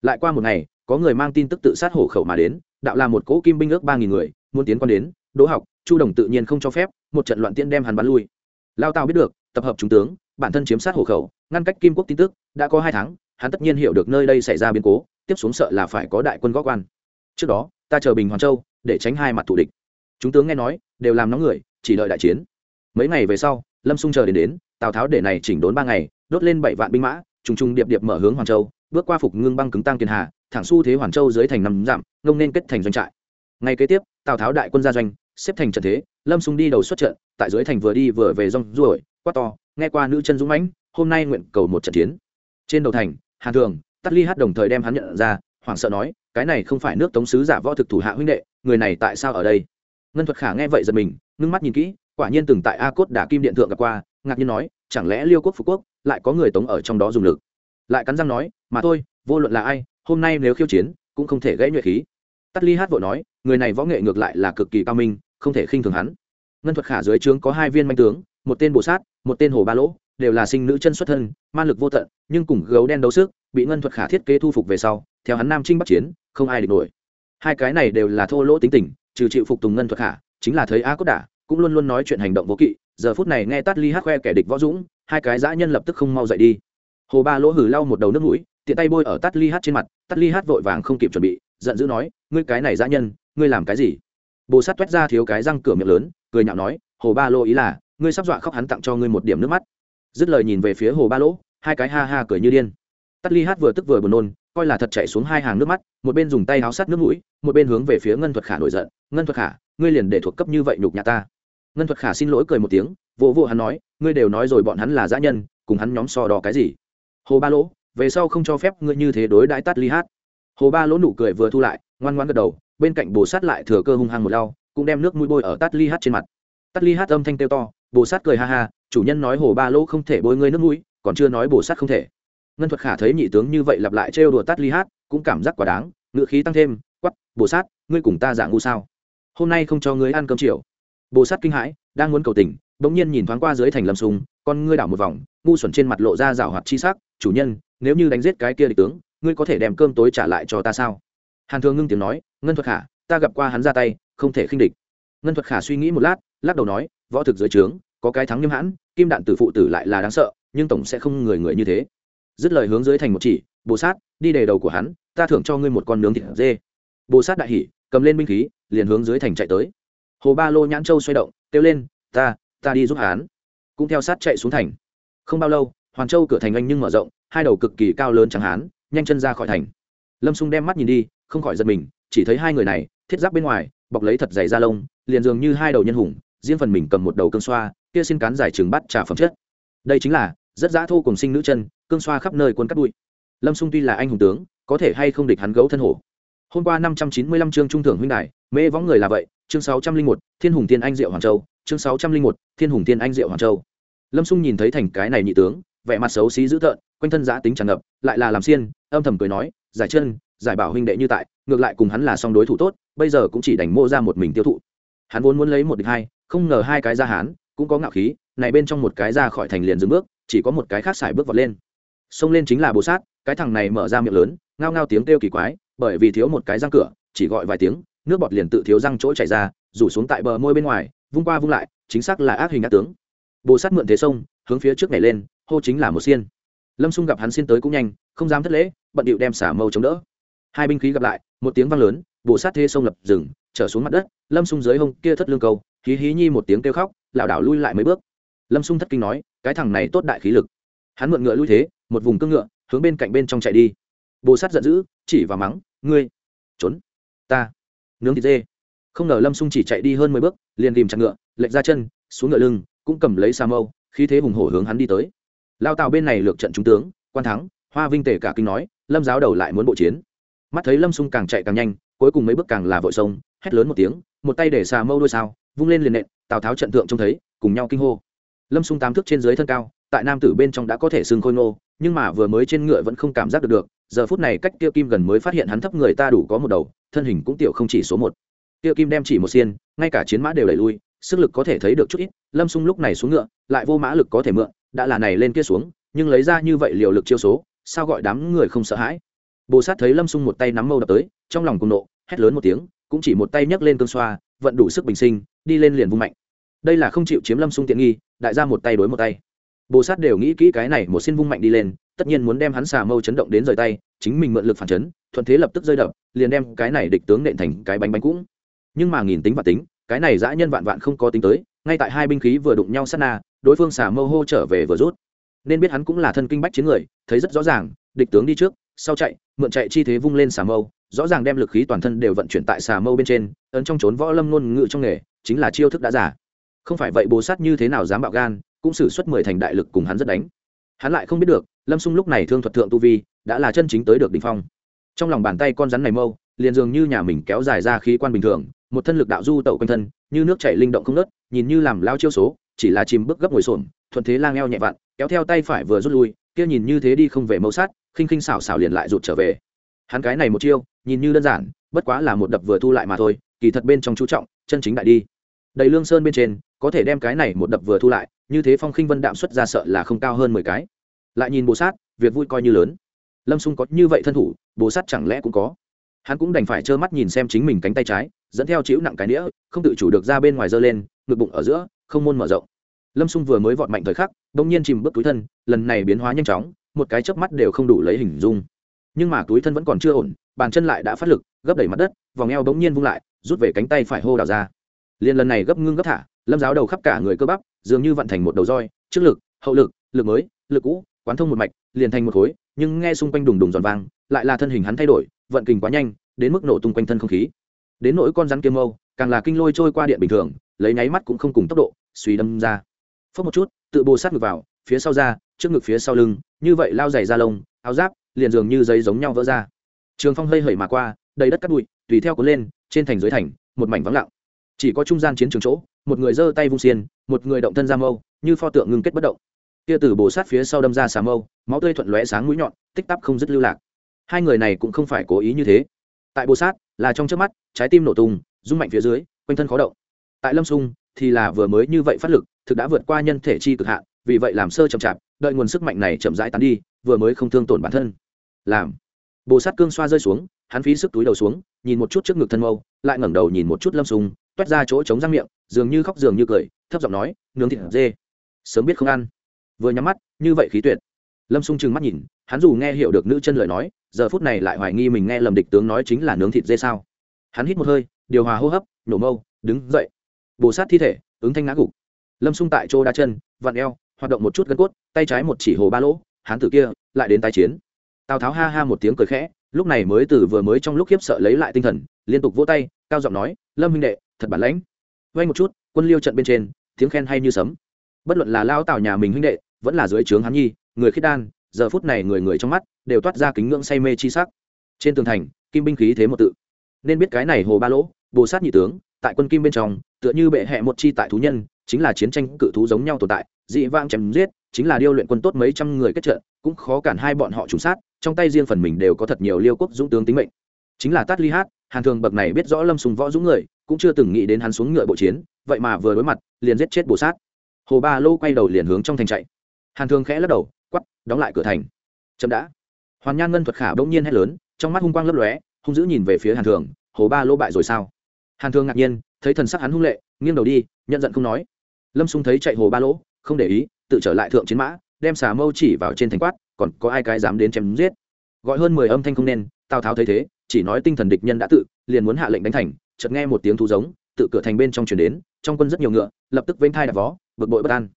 Lại qua một ngày, có người mang tin tức tự sát hổ khẩu mà đến, đạo là một cỗ kim binh ước ba nghìn người, muốn tiến quan đến, đỗ học, chu đồng tự nhiên không cho phép, một trận loạn tiễn đem hắn bắn lui. Lao tào biết được, tập hợp trung tướng, bản thân chiếm sát hổ khẩu, ngăn cách kim quốc tin tức, đã có hai tháng, hắn tất nhiên hiểu được nơi đây xảy ra biến cố, tiếp xuống sợ là phải có đại quân góp quan. Trước đó, ta chờ bình hoàn châu, để tránh hai mặt thủ địch. Chúng tướng nghe nói, đều làm nóng người, chỉ đợi đại chiến. Mấy ngày về sau, lâm xung chờ đến đến tào tháo để này chỉnh đốn ba ngày, đốt lên bảy vạn binh mã, trùng trùng điệp điệp mở hướng hoàn châu, bước qua phục ngưng băng cứng tăng kiên hà, thẳng xu thế hoàn châu dưới thành năm dặm, ngông nên kết thành doanh trại. Ngày kế tiếp, tào tháo đại quân ra doanh, xếp thành trận thế, lâm xung đi đầu xuất trận, tại dưới thành vừa đi vừa về rong ruổi, quát to, nghe qua nữ chân dũng mãnh, hôm nay nguyện cầu một trận chiến. Trên đầu thành hàn thường, tắt ly hát đồng thời đem hắn nhận ra, hoảng sợ nói, cái này không phải nước tống sứ giả võ thực thủ hạ huynh đệ, người này tại sao ở đây? Ngân thuật khả nghe vậy giật mình, ngưng mắt nhìn kỹ, quả nhiên từng tại a cốt đả kim điện thượng gặp qua ngạc nhiên nói, chẳng lẽ liêu quốc phú quốc lại có người tống ở trong đó dùng lực? Lại cắn răng nói, mà thôi, vô luận là ai, hôm nay nếu khiêu chiến cũng không thể gãy nhuệ khí. Tắt ly hát vội nói, người này võ nghệ ngược lại là cực kỳ cao minh, không thể khinh thường hắn. Ngân thuật khả dưới trướng có hai viên manh tướng, một tên bồ sát, một tên hồ ba lỗ, đều là sinh nữ chân xuất thân man lực vô tận, nhưng cùng gấu đen đấu sức, bị ngân thuật khả thiết kế thu phục về sau, theo hắn nam trinh bắc chiến, không ai địch nổi. Hai cái này đều là thô lỗ tính tình, trừ chịu phục tùng ngân thuật khả, chính là thấy a cốt đả cũng luôn luôn nói chuyện hành động vô kỵ, giờ phút này nghe tát ly hát khoe kẻ địch võ dũng, hai cái dã nhân lập tức không mau dậy đi. Hồ ba lỗ hử lau một đầu nước mũi, tiện tay bôi ở tát ly hát trên mặt, tát ly hát vội vàng không kịp chuẩn bị, giận dữ nói, ngươi cái này dã nhân, ngươi làm cái gì? Bồ sát toét ra thiếu cái răng cửa miệng lớn, cười nhạo nói, hồ ba lỗ ý là, ngươi sắp dọa khóc hắn tặng cho ngươi một điểm nước mắt. Dứt lời nhìn về phía hồ ba lỗ, hai cái ha ha cười như điên. Tắt ly hát vừa tức vừa buồn nôn, coi là thật chạy xuống hai hàng nước mắt, một bên dùng tay áo sát nước mũi, một bên hướng về phía ngân thuật khả nổi giận, ngân thuật khả, ngươi liền để thuộc cấp như vậy nhục nhà ta ngân thuật khả xin lỗi cười một tiếng, vỗ vỗ hắn nói, ngươi đều nói rồi bọn hắn là dã nhân, cùng hắn nhóm so đỏ cái gì? Hồ ba lỗ, về sau không cho phép ngươi như thế đối đãi tắt ly hát. Hồ ba lỗ nụ cười vừa thu lại, ngoan ngoan gật đầu, bên cạnh bồ sát lại thừa cơ hung hăng một lau cũng đem nước mũi bôi ở tắt ly hát trên mặt. Tắt ly hát âm thanh kêu to, bồ sát cười ha ha, chủ nhân nói hồ ba lỗ không thể bôi ngươi nước mũi, còn chưa nói bồ sát không thể. Ngân thuật khả thấy nhị tướng như vậy lặp lại trêu đùa tắt ly hát, cũng cảm giác quá đáng ngự khí tăng thêm quắp bồ sát, ngươi cùng ta giả ngu sao? Hôm nay không cho ngươi ăn cơm chiều bồ sát kinh hãi, đang muốn cầu tình, bỗng nhiên nhìn thoáng qua dưới thành lâm sùng, con ngươi đảo một vòng, ngu xuẩn trên mặt lộ ra rào hoạt chi sắc, chủ nhân, nếu như đánh giết cái kia địch tướng, ngươi có thể đem cơm tối trả lại cho ta sao? Hàn thường ngưng tiếng nói, ngân thuật khả, ta gặp qua hắn ra tay, không thể khinh địch. Ngân thuật khả suy nghĩ một lát, lắc đầu nói, võ thực dưới trướng, có cái thắng nghiêm hãn, kim đạn tử phụ tử lại là đáng sợ, nhưng tổng sẽ không người người như thế. Dứt lời hướng dưới thành một chỉ, bồ sát, đi đề đầu của hắn, ta thưởng cho ngươi một con nướng thịt dê. Bồ sát đại hỉ, cầm lên binh khí, liền hướng dưới thành chạy tới hồ ba lô nhãn châu xoay động, kêu lên, ta ta đi giúp hắn. Cũng theo sát chạy xuống thành. Không bao lâu hoàn châu cửa thành anh nhưng mở rộng, hai đầu cực kỳ cao lớn chẳng hán, nhanh chân ra khỏi thành. Lâm xung đem mắt nhìn đi, không khỏi giật mình, chỉ thấy hai người này, thiết giáp bên ngoài, bọc lấy thật dày da lông, liền dường như hai đầu nhân hùng, riêng phần mình cầm một đầu cương xoa, kia xin cán giải trường bắt trả phẩm chất. Đây chính là, rất dã thô cùng sinh nữ chân, cương xoa khắp nơi quân cắt bụi. Lâm xung tuy là anh hùng tướng, có thể hay không địch hắn gấu thân hổ. Hôm qua năm trăm chín mươi lăm chương trung thưởng huynh đài, mê võng người là vậy chương sáu trăm linh một, thiên hùng tiên anh diệu hoàng châu, chương sáu trăm linh một, thiên hùng tiên anh diệu hoàng châu. Lâm xung nhìn thấy thành cái này nhị tướng, vẻ mặt xấu xí dữ tợn, quanh thân giã tính tràn ngập, lại là làm xiên, âm thầm cười nói, giải chân, giải bảo huynh đệ như tại, ngược lại cùng hắn là song đối thủ tốt, bây giờ cũng chỉ đành mô ra một mình tiêu thụ. Hắn vốn muốn lấy một địch hai, không ngờ hai cái ra hán, cũng có ngạo khí, này bên trong một cái ra khỏi thành liền dừng bước, chỉ có một cái khác xài bước vọt lên. Xông lên chính là bồ sát, cái thằng này mở ra miệng lớn, ngao ngao tiếng kêu kỳ quái, bởi vì thiếu một cái răng cửa, chỉ gọi vài tiếng nước bọt liền tự thiếu răng chỗ chảy ra, rủ xuống tại bờ môi bên ngoài, vung qua vung lại, chính xác là ác hình ác tướng. Bồ sát mượn thế sông, hướng phía trước nhảy lên, hô chính là một xiên. Lâm xung gặp hắn xin tới cũng nhanh, không dám thất lễ, bận điệu đem xả mâu chống đỡ. Hai binh khí gặp lại, một tiếng vang lớn, bồ sát thế sông lập rừng trở xuống mặt đất, lâm xung dưới hông kia thất lương cầu hí hí nhi một tiếng kêu khóc, lảo đảo lui lại mấy bước. Lâm xung thất kinh nói, cái thằng này tốt đại khí lực. Hắn mượn ngựa lui thế, một vùng cương ngựa, hướng bên cạnh bên trong chạy đi. Bồ sát giận dữ, chỉ và mắng, ngươi, trốn, ta nướng thịt dê. Không ngờ lâm sung chỉ chạy đi hơn mười bước, liền tìm chặt ngựa, lệch ra chân, xuống ngựa lưng, cũng cầm lấy xà mâu, khí thế hùng hổ hướng hắn đi tới. Lao tàu bên này lược trận trung tướng, quan thắng, hoa vinh tể cả kinh nói, lâm giáo đầu lại muốn bộ chiến. Mắt thấy lâm sung càng chạy càng nhanh, cuối cùng mấy bước càng là vội sông, hét lớn một tiếng, một tay để xà mâu đôi sao, vung lên liền nện, tào tháo trận tượng trông thấy, cùng nhau kinh hô. Lâm sung tám thước trên dưới thân cao tại nam tử bên trong đã có thể xưng khôi ngô, nhưng mà vừa mới trên ngựa vẫn không cảm giác được được, giờ phút này cách kia kim gần mới phát hiện hắn thấp người ta đủ có một đầu, thân hình cũng tiểu không chỉ số một. Kia kim đem chỉ một xiên, ngay cả chiến mã đều đẩy lui, sức lực có thể thấy được chút ít, lâm xung lúc này xuống ngựa, lại vô mã lực có thể mượn, đã là này lên kia xuống, nhưng lấy ra như vậy liều lực chiêu số, sao gọi đám người không sợ hãi? Bồ sát thấy lâm xung một tay nắm mâu đập tới, trong lòng cùng nộ, hét lớn một tiếng, cũng chỉ một tay nhấc lên cơn xoa, vận đủ sức bình sinh, đi lên liền vung mạnh. Đây là không chịu chiếm lâm xung tiện nghi, đại ra một tay đối một tay bồ sát đều nghĩ kỹ cái này một xin vung mạnh đi lên, tất nhiên muốn đem hắn xà mâu chấn động đến rời tay, chính mình mượn lực phản chấn, thuận thế lập tức rơi đập, liền đem cái này địch tướng nện thành cái bánh bánh cũng. Nhưng mà nghìn tính và tính, cái này dã nhân vạn vạn không có tính tới, ngay tại hai binh khí vừa đụng nhau sát na, đối phương xà mâu hô trở về vừa rút. Nên biết hắn cũng là thân kinh bách chiến người, thấy rất rõ ràng, địch tướng đi trước, sau chạy, mượn chạy chi thế vung lên xà mâu, rõ ràng đem lực khí toàn thân đều vận chuyển tại xà mâu bên trên, ấn trong trốn võ lâm ngôn ngự trong nghề, chính là chiêu thức đã giả. Không phải vậy bồ sát như thế nào dám bạo gan cũng xử suất mười thành đại lực cùng hắn rất đánh. Hắn lại không biết được, lâm xung lúc này thương thuật thượng tu vi, đã là chân chính tới được đ ỉ n h phong. Trong lòng bàn tay con rắn này mâu, liền dường như nhà mình kéo dài ra khí quan bình thường, một thân lực đạo du tẩu quanh thân, như nước chảy linh động không nớt nhìn như làm lao chiêu số, chỉ là chìm bước gấp ngồi xổm, thuận thế lang eo nhẹ vặn, kéo theo tay phải vừa rút lui, kia nhìn như thế đi không về mâu sát, khinh khinh xảo xảo liền lại rụt trở về. Hắn cái này một chiêu, nhìn như đơn giản, bất quá là một đập vừa thu lại mà thôi, kỳ thật bên trong chú trọng, chân chính đại đi. Đầy lương sơn bên trên, có thể đem cái này một đập vừa thu lại như thế phong khinh vân đạm xuất ra sợ là không cao hơn mười cái. Lại nhìn bồ sát việc vui coi như lớn. Lâm xung có như vậy thân thủ, bồ sát chẳng lẽ cũng có? Hắn cũng đành phải trơ mắt nhìn xem chính mình cánh tay trái, dẫn theo chịu nặng cái nĩa, không tự chủ được ra bên ngoài giơ lên, ngực bụng ở giữa, không môn mở rộng. Lâm xung vừa mới vọt mạnh thời khắc đ ỗ n g nhiên chìm bước túi thân, lần này biến hóa nhanh chóng, một cái chớp mắt đều không đủ lấy hình dung. Nhưng mà túi thân vẫn còn chưa ổn, bàn chân lại đã phát lực, gấp đẩy mặt đất, vòng eo bỗng nhiên vung lại, rút về cánh tay phải hô đào ra. Liền lần này gấp ngưng gấp thả, lâm giáo đầu khắp cả người cơ bắp dường như vận thành một đầu roi, trước lực, hậu lực lực mới, lực cũ, quán thông một mạch, liền thành một khối, nhưng nghe xung quanh đùng đùng giòn vang, lại là thân hình hắn thay đổi, vận kình quá nhanh, đến mức nổ tung quanh thân không khí. Đến nỗi con rắn kiếm mâu, càng là kinh lôi trôi qua điện bình thường, lấy nháy mắt cũng không cùng tốc độ, suy đâm ra. Phớt một chút, tự bồ sát ngược vào, phía sau ra, trước ngực phía sau lưng, như vậy lao dày ra lông, áo giáp, liền dường như giấy giống nhau vỡ ra. Trường phong hơi hẩy mà qua, đầy đất cắt bụi, tùy theo cuốn lên, trên thành dưới thành, một mảnh vắng lặng chỉ có trung gian chiến trường chỗ, một người giơ tay vung xiên, một người động thân ra mâu, như pho tượng ngưng kết bất động. Kia từ bồ sát phía sau đâm ra xà mâu, máu tươi thuận lóe sáng mũi nhọn, tích tắp không dứt lưu lạc. Hai người này cũng không phải cố ý như thế. Tại bồ sát, là trong trước mắt, trái tim nổ tung, rung mạnh phía dưới, quanh thân khó động. Tại lâm sung thì là vừa mới như vậy phát lực, thực đã vượt qua nhân thể chi cực hạn, vì vậy làm sơ chậm chạp, đợi nguồn sức mạnh này chậm rãi tán đi, vừa mới không thương tổn bản thân. Làm. Bồ sát cương xoa rơi xuống, hắn phí sức túi đầu xuống, nhìn một chút trước ngực thân mâu, lại ngẩng đầu nhìn một chút lâm sung toát ra chỗ chống răng miệng, dường như khóc dường như cười, thấp giọng nói, nướng thịt dê, sớm biết không ăn. Vừa nhắm mắt, như vậy khí tuyệt. Lâm sung trừng mắt nhìn, hắn dù nghe hiểu được nữ chân lời nói, giờ phút này lại hoài nghi mình nghe lầm địch tướng nói chính là nướng thịt dê sao. Hắn hít một hơi, điều hòa hô hấp nổ mâu, đứng dậy. Bồ sát thi thể, ứng thanh ngã gục. Lâm sung tại chỗ đa chân, vặn eo, hoạt động một chút gân cốt, tay trái một chỉ hồ ba lỗ hắn tử kia lại đến tái chiến. Tào tháo ha ha một tiếng cười khẽ, lúc này mới từ vừa mới trong lúc khiếp sợ lấy lại tinh thần, liên tục vỗ tay, cao giọng nói, lâm huynh đệ thật bản lãnh. Vay một chút, quân liêu trận bên trên, tiếng khen hay như sấm. Bất luận là lao tào nhà mình huynh đệ, vẫn là dưới trướng hắn nhi, người khiết đan, giờ phút này người người trong mắt đều toát ra kính ngưỡng say mê chi sắc. Trên tường thành, kim binh khí thế một tự. Nên biết cái này hồ ba lỗ, bồ sát nhị tướng, tại quân kim bên trong, tựa như bệ hẹ một chi tại thú nhân, chính là chiến tranh cự thú giống nhau tồn tại, dị vang chém giết, chính là điêu luyện quân tốt mấy trăm người kết trận, cũng khó cản hai bọn họ trùng sát, trong tay riêng phần mình đều có thật nhiều liêu quốc dũng tướng tính mệnh. Chính là tát ly hát, hàn thường bậc này biết rõ lâm sùng võ dũng người cũng chưa từng nghĩ đến hắn xuống ngựa bộ chiến, vậy mà vừa đối mặt, liền giết chết bồ sát. Hồ ba lô quay đầu liền hướng trong thành chạy. Hàn Thương khẽ lắc đầu quắp đóng lại cửa thành. Chậm đã. Hoàn nhan ngân thuật khả bỗng nhiên hét lớn, trong mắt hung quang lấp lóe, hung dữ nhìn về phía hàn thường, hồ ba lô bại rồi sao? Hàn Thương ngạc nhiên, thấy thần sắc hắn hung lệ, nghiêng đầu đi, nhận giận không nói. Lâm sung thấy chạy hồ ba lỗ không để ý, tự trở lại thượng chiến mã, đem xà mâu chỉ vào trên thành quát, còn có ai cái dám đến chém giết? Gọi hơn mười âm thanh không nên, tào tháo thấy thế, chỉ nói tinh thần địch nhân đã tự, liền muốn hạ lệnh đánh thành chợt nghe một tiếng thú giống, tự cửa thành bên trong chuyển đến, trong quân rất nhiều ngựa, lập tức vênh thai đạp vó, bực bội bất an.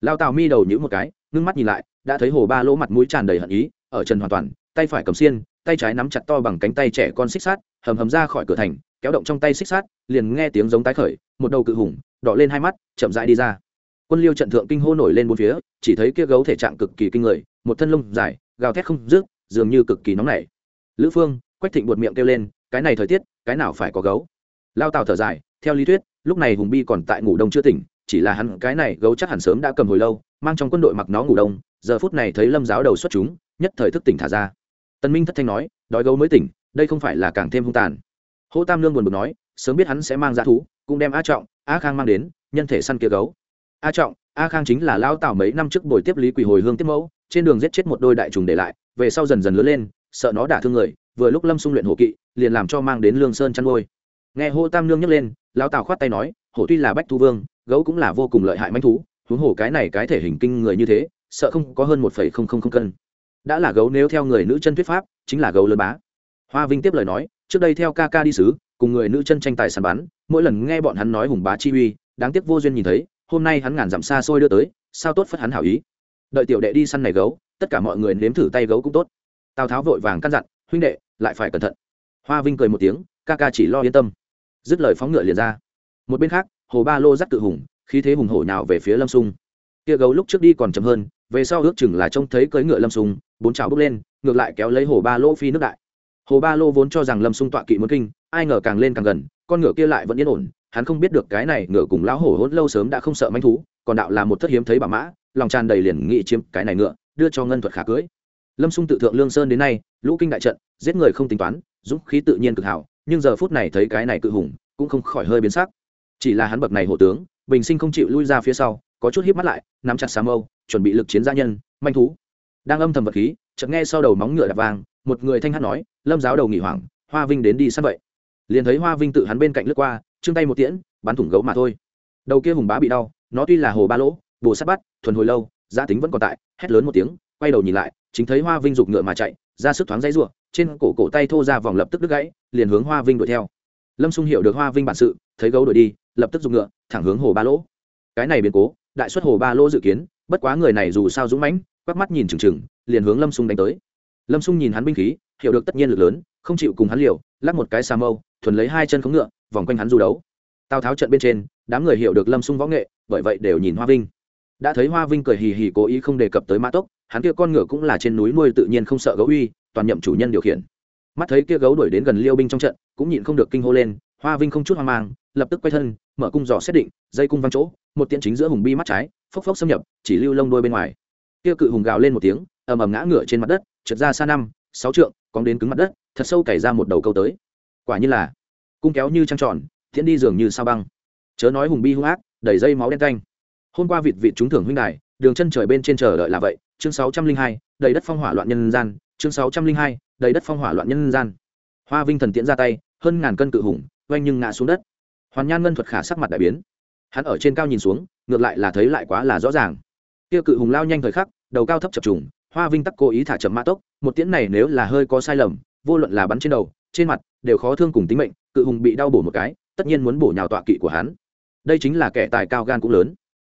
Lao tào mi đầu nhữ một cái, ngưng mắt nhìn lại, đã thấy hồ ba lỗ mặt mũi tràn đầy hận ý, ở trần hoàn toàn, tay phải cầm xiên, tay trái nắm chặt to bằng cánh tay trẻ con xích sát hầm hầm ra khỏi cửa thành, kéo động trong tay xích sát liền nghe tiếng giống tái khởi, một đầu cự hùng, đỏ lên hai mắt, chậm rãi đi ra. Quân liêu trận thượng kinh hô nổi lên bốn phía, chỉ thấy kia gấu thể trạng cực kỳ kinh người, một thân lông dài, gào thét không rước dường như cực kỳ nóng nảy. Lữ phương, quách thịnh buột miệng kêu lên, cái này thời tiết, cái nào phải có gấu? Lao tào thở dài, theo lý thuyết, lúc này hùng bi còn tại ngủ đông chưa tỉnh, chỉ là hắn, cái này gấu chắc hẳn sớm đã cầm hồi lâu, mang trong quân đội mặc nó ngủ đông, giờ phút này thấy lâm giáo đầu xuất chúng, nhất thời thức tỉnh thả ra. Tân minh thất thanh nói, đói gấu mới tỉnh, đây không phải là càng thêm hung tàn. Hô tam lương buồn buồn nói, sớm biết hắn sẽ mang giá thú, cũng đem a trọng, a khang mang đến, nhân thể săn kia gấu. A trọng, a khang chính là lao tảo mấy năm trước buổi tiếp lý quỳ hồi hương tiếp mẫu, trên đường giết chết một đôi đại trùng để lại, về sau dần dần lớn lên, sợ nó đả thương người, vừa lúc lâm xung luyện hộ kỵ, liền làm cho mang đến lương sơn chăn nuôi nghe hô tam lương nhấc lên lao tào khoát tay nói, hổ tuy là bách thu vương, gấu cũng là vô cùng lợi hại manh thú, huống hổ cái này cái thể hình kinh người như thế, sợ không có hơn một phẩy không không không cân. Đã là gấu nếu theo người nữ chân thuyết pháp, chính là gấu lớn bá. Hoa vinh tiếp lời nói, trước đây theo ca ca đi sứ, cùng người nữ chân tranh tài sàn bắn, mỗi lần nghe bọn hắn nói hùng bá chi uy, đáng tiếc vô duyên nhìn thấy, hôm nay hắn ngàn dặm xa xôi đưa tới, sao tốt phất hắn hảo ý. Đợi tiểu đệ đi săn này gấu, tất cả mọi người nếm thử tay gấu cũng tốt. Tào tháo vội vàng căn dặn, huynh đệ, lại phải cẩn thận. Hoa vinh cười một tiếng, ca ca chỉ lo yên tâm dứt lời phóng ngựa liền ra. Một bên khác, hồ ba lô dắt cự hùng, khí thế hùng hổ nào về phía lâm sung. Kia gấu lúc trước đi còn chậm hơn, về sau ước chừng là trông thấy cưỡi ngựa lâm sung, bốn chảo bước lên, ngược lại kéo lấy hồ ba lô phi nước đại. Hồ ba lô vốn cho rằng lâm sung tọa kỵ muốn kinh, ai ngờ càng lên càng gần, con ngựa kia lại vẫn yên ổn, hắn không biết được cái này ngựa cùng lão hổ hỗn lâu sớm đã không sợ manh thú, còn đạo là một thất hiếm thấy bà mã, lòng tràn đầy liền nghị chiếm cái này ngựa, đưa cho ngân thuật khả cưới. Lâm sung tự thượng lương sơn đến nay, lũ kinh đại trận, giết người không tính toán, dũng khí tự nhiên cực hảo nhưng giờ phút này thấy cái này cự hùng cũng không khỏi hơi biến sắc. Chỉ là hắn bậc này hộ tướng, bình sinh không chịu lui ra phía sau, có chút híp mắt lại, nắm chặt xà mâu, chuẩn bị lực chiến gia nhân, manh thú. Đang âm thầm vật khí, chợt nghe sau đầu móng ngựa đạp vàng một người thanh hát nói, lâm giáo đầu nghỉ hoảng, hoa vinh đến đi sắp vậy. Liền thấy hoa vinh tự hắn bên cạnh lướt qua, trương tay một tiễn, bắn thủng gấu mà thôi. Đầu kia hùng bá bị đau, nó tuy là hồ ba lỗ, bồ sát bắt, thuần hồi lâu gia tính vẫn còn tại, hét lớn một tiếng, quay đầu nhìn lại, chính thấy hoa vinh giục ngựa mà chạy ra sức thoáng dãy ruộng trên cổ cổ tay thô ra vòng lập tức đứt gãy, liền hướng hoa vinh đuổi theo. Lâm xung hiểu được hoa vinh bản sự, thấy gấu đuổi đi, lập tức dùng ngựa, thẳng hướng hồ ba lỗ. Cái này biến cố, đại xuất hồ ba lỗ dự kiến, bất quá người này dù sao dũng mãnh, quắc mắt nhìn chừng chừng, liền hướng lâm xung đánh tới. Lâm xung nhìn hắn binh khí, hiểu được tất nhiên lực lớn, không chịu cùng hắn liều, lắc một cái xà mâu, thuần lấy hai chân khống ngựa, vòng quanh hắn du đấu. Tào tháo trận bên trên, đám người hiểu được lâm xung võ nghệ, bởi vậy đều nhìn hoa vinh. Đã thấy hoa vinh cười hì hì cố ý không đề cập tới mã tốc hắn kia con ngựa cũng là trên núi nuôi tự nhiên không sợ gấu uy, toàn nhậm chủ nhân điều khiển. Mắt thấy kia gấu đuổi đến gần liêu binh trong trận, cũng nhịn không được kinh hô lên, hoa vinh không chút hoang mang, lập tức quay thân, mở cung dò xét định, dây cung văng chỗ, một tiễn chính giữa hùng bi mắt trái, phốc phốc xâm nhập, chỉ lưu lông đôi bên ngoài. Kia cự hùng gào lên một tiếng, ầm ầm ngã ngựa trên mặt đất, trượt ra xa năm, sáu trượng cóng đến cứng mặt đất, thật sâu cày ra một đầu câu tới. Quả như là, cung kéo như trăng tròn thiện đi dường như sao băng. Chớ nói hùng bi hung ác, đầy dây máu đen canh. Hôm qua vịt vịt trúng thưởng huynh đài, đường chân trời bên trên chờ đợi là vậy chương sáu trăm linh hai, đầy đất phong hỏa loạn nhân gian, chương sáu trăm linh hai, đầy đất phong hỏa loạn nhân gian. Hoa vinh thần tiễn ra tay, hơn ngàn cân cự hùng, oanh nhưng ngã xuống đất. Hoàn nhan ngân thuật khả sắc mặt đại biến. Hắn ở trên cao nhìn xuống, ngược lại là thấy lại quá là rõ ràng. Kia cự hùng lao nhanh thời khắc, đầu cao thấp chập trùng, hoa vinh tắc cố ý thả chậm mã tốc, một tiễn này nếu là hơi có sai lầm, vô luận là bắn trên đầu, trên mặt, đều khó thương cùng tính mệnh, cự hùng bị đau bổ một cái, tất nhiên muốn bổ nhào tọa kỵ của hắn. Đây chính là kẻ tài cao gan cũng lớn.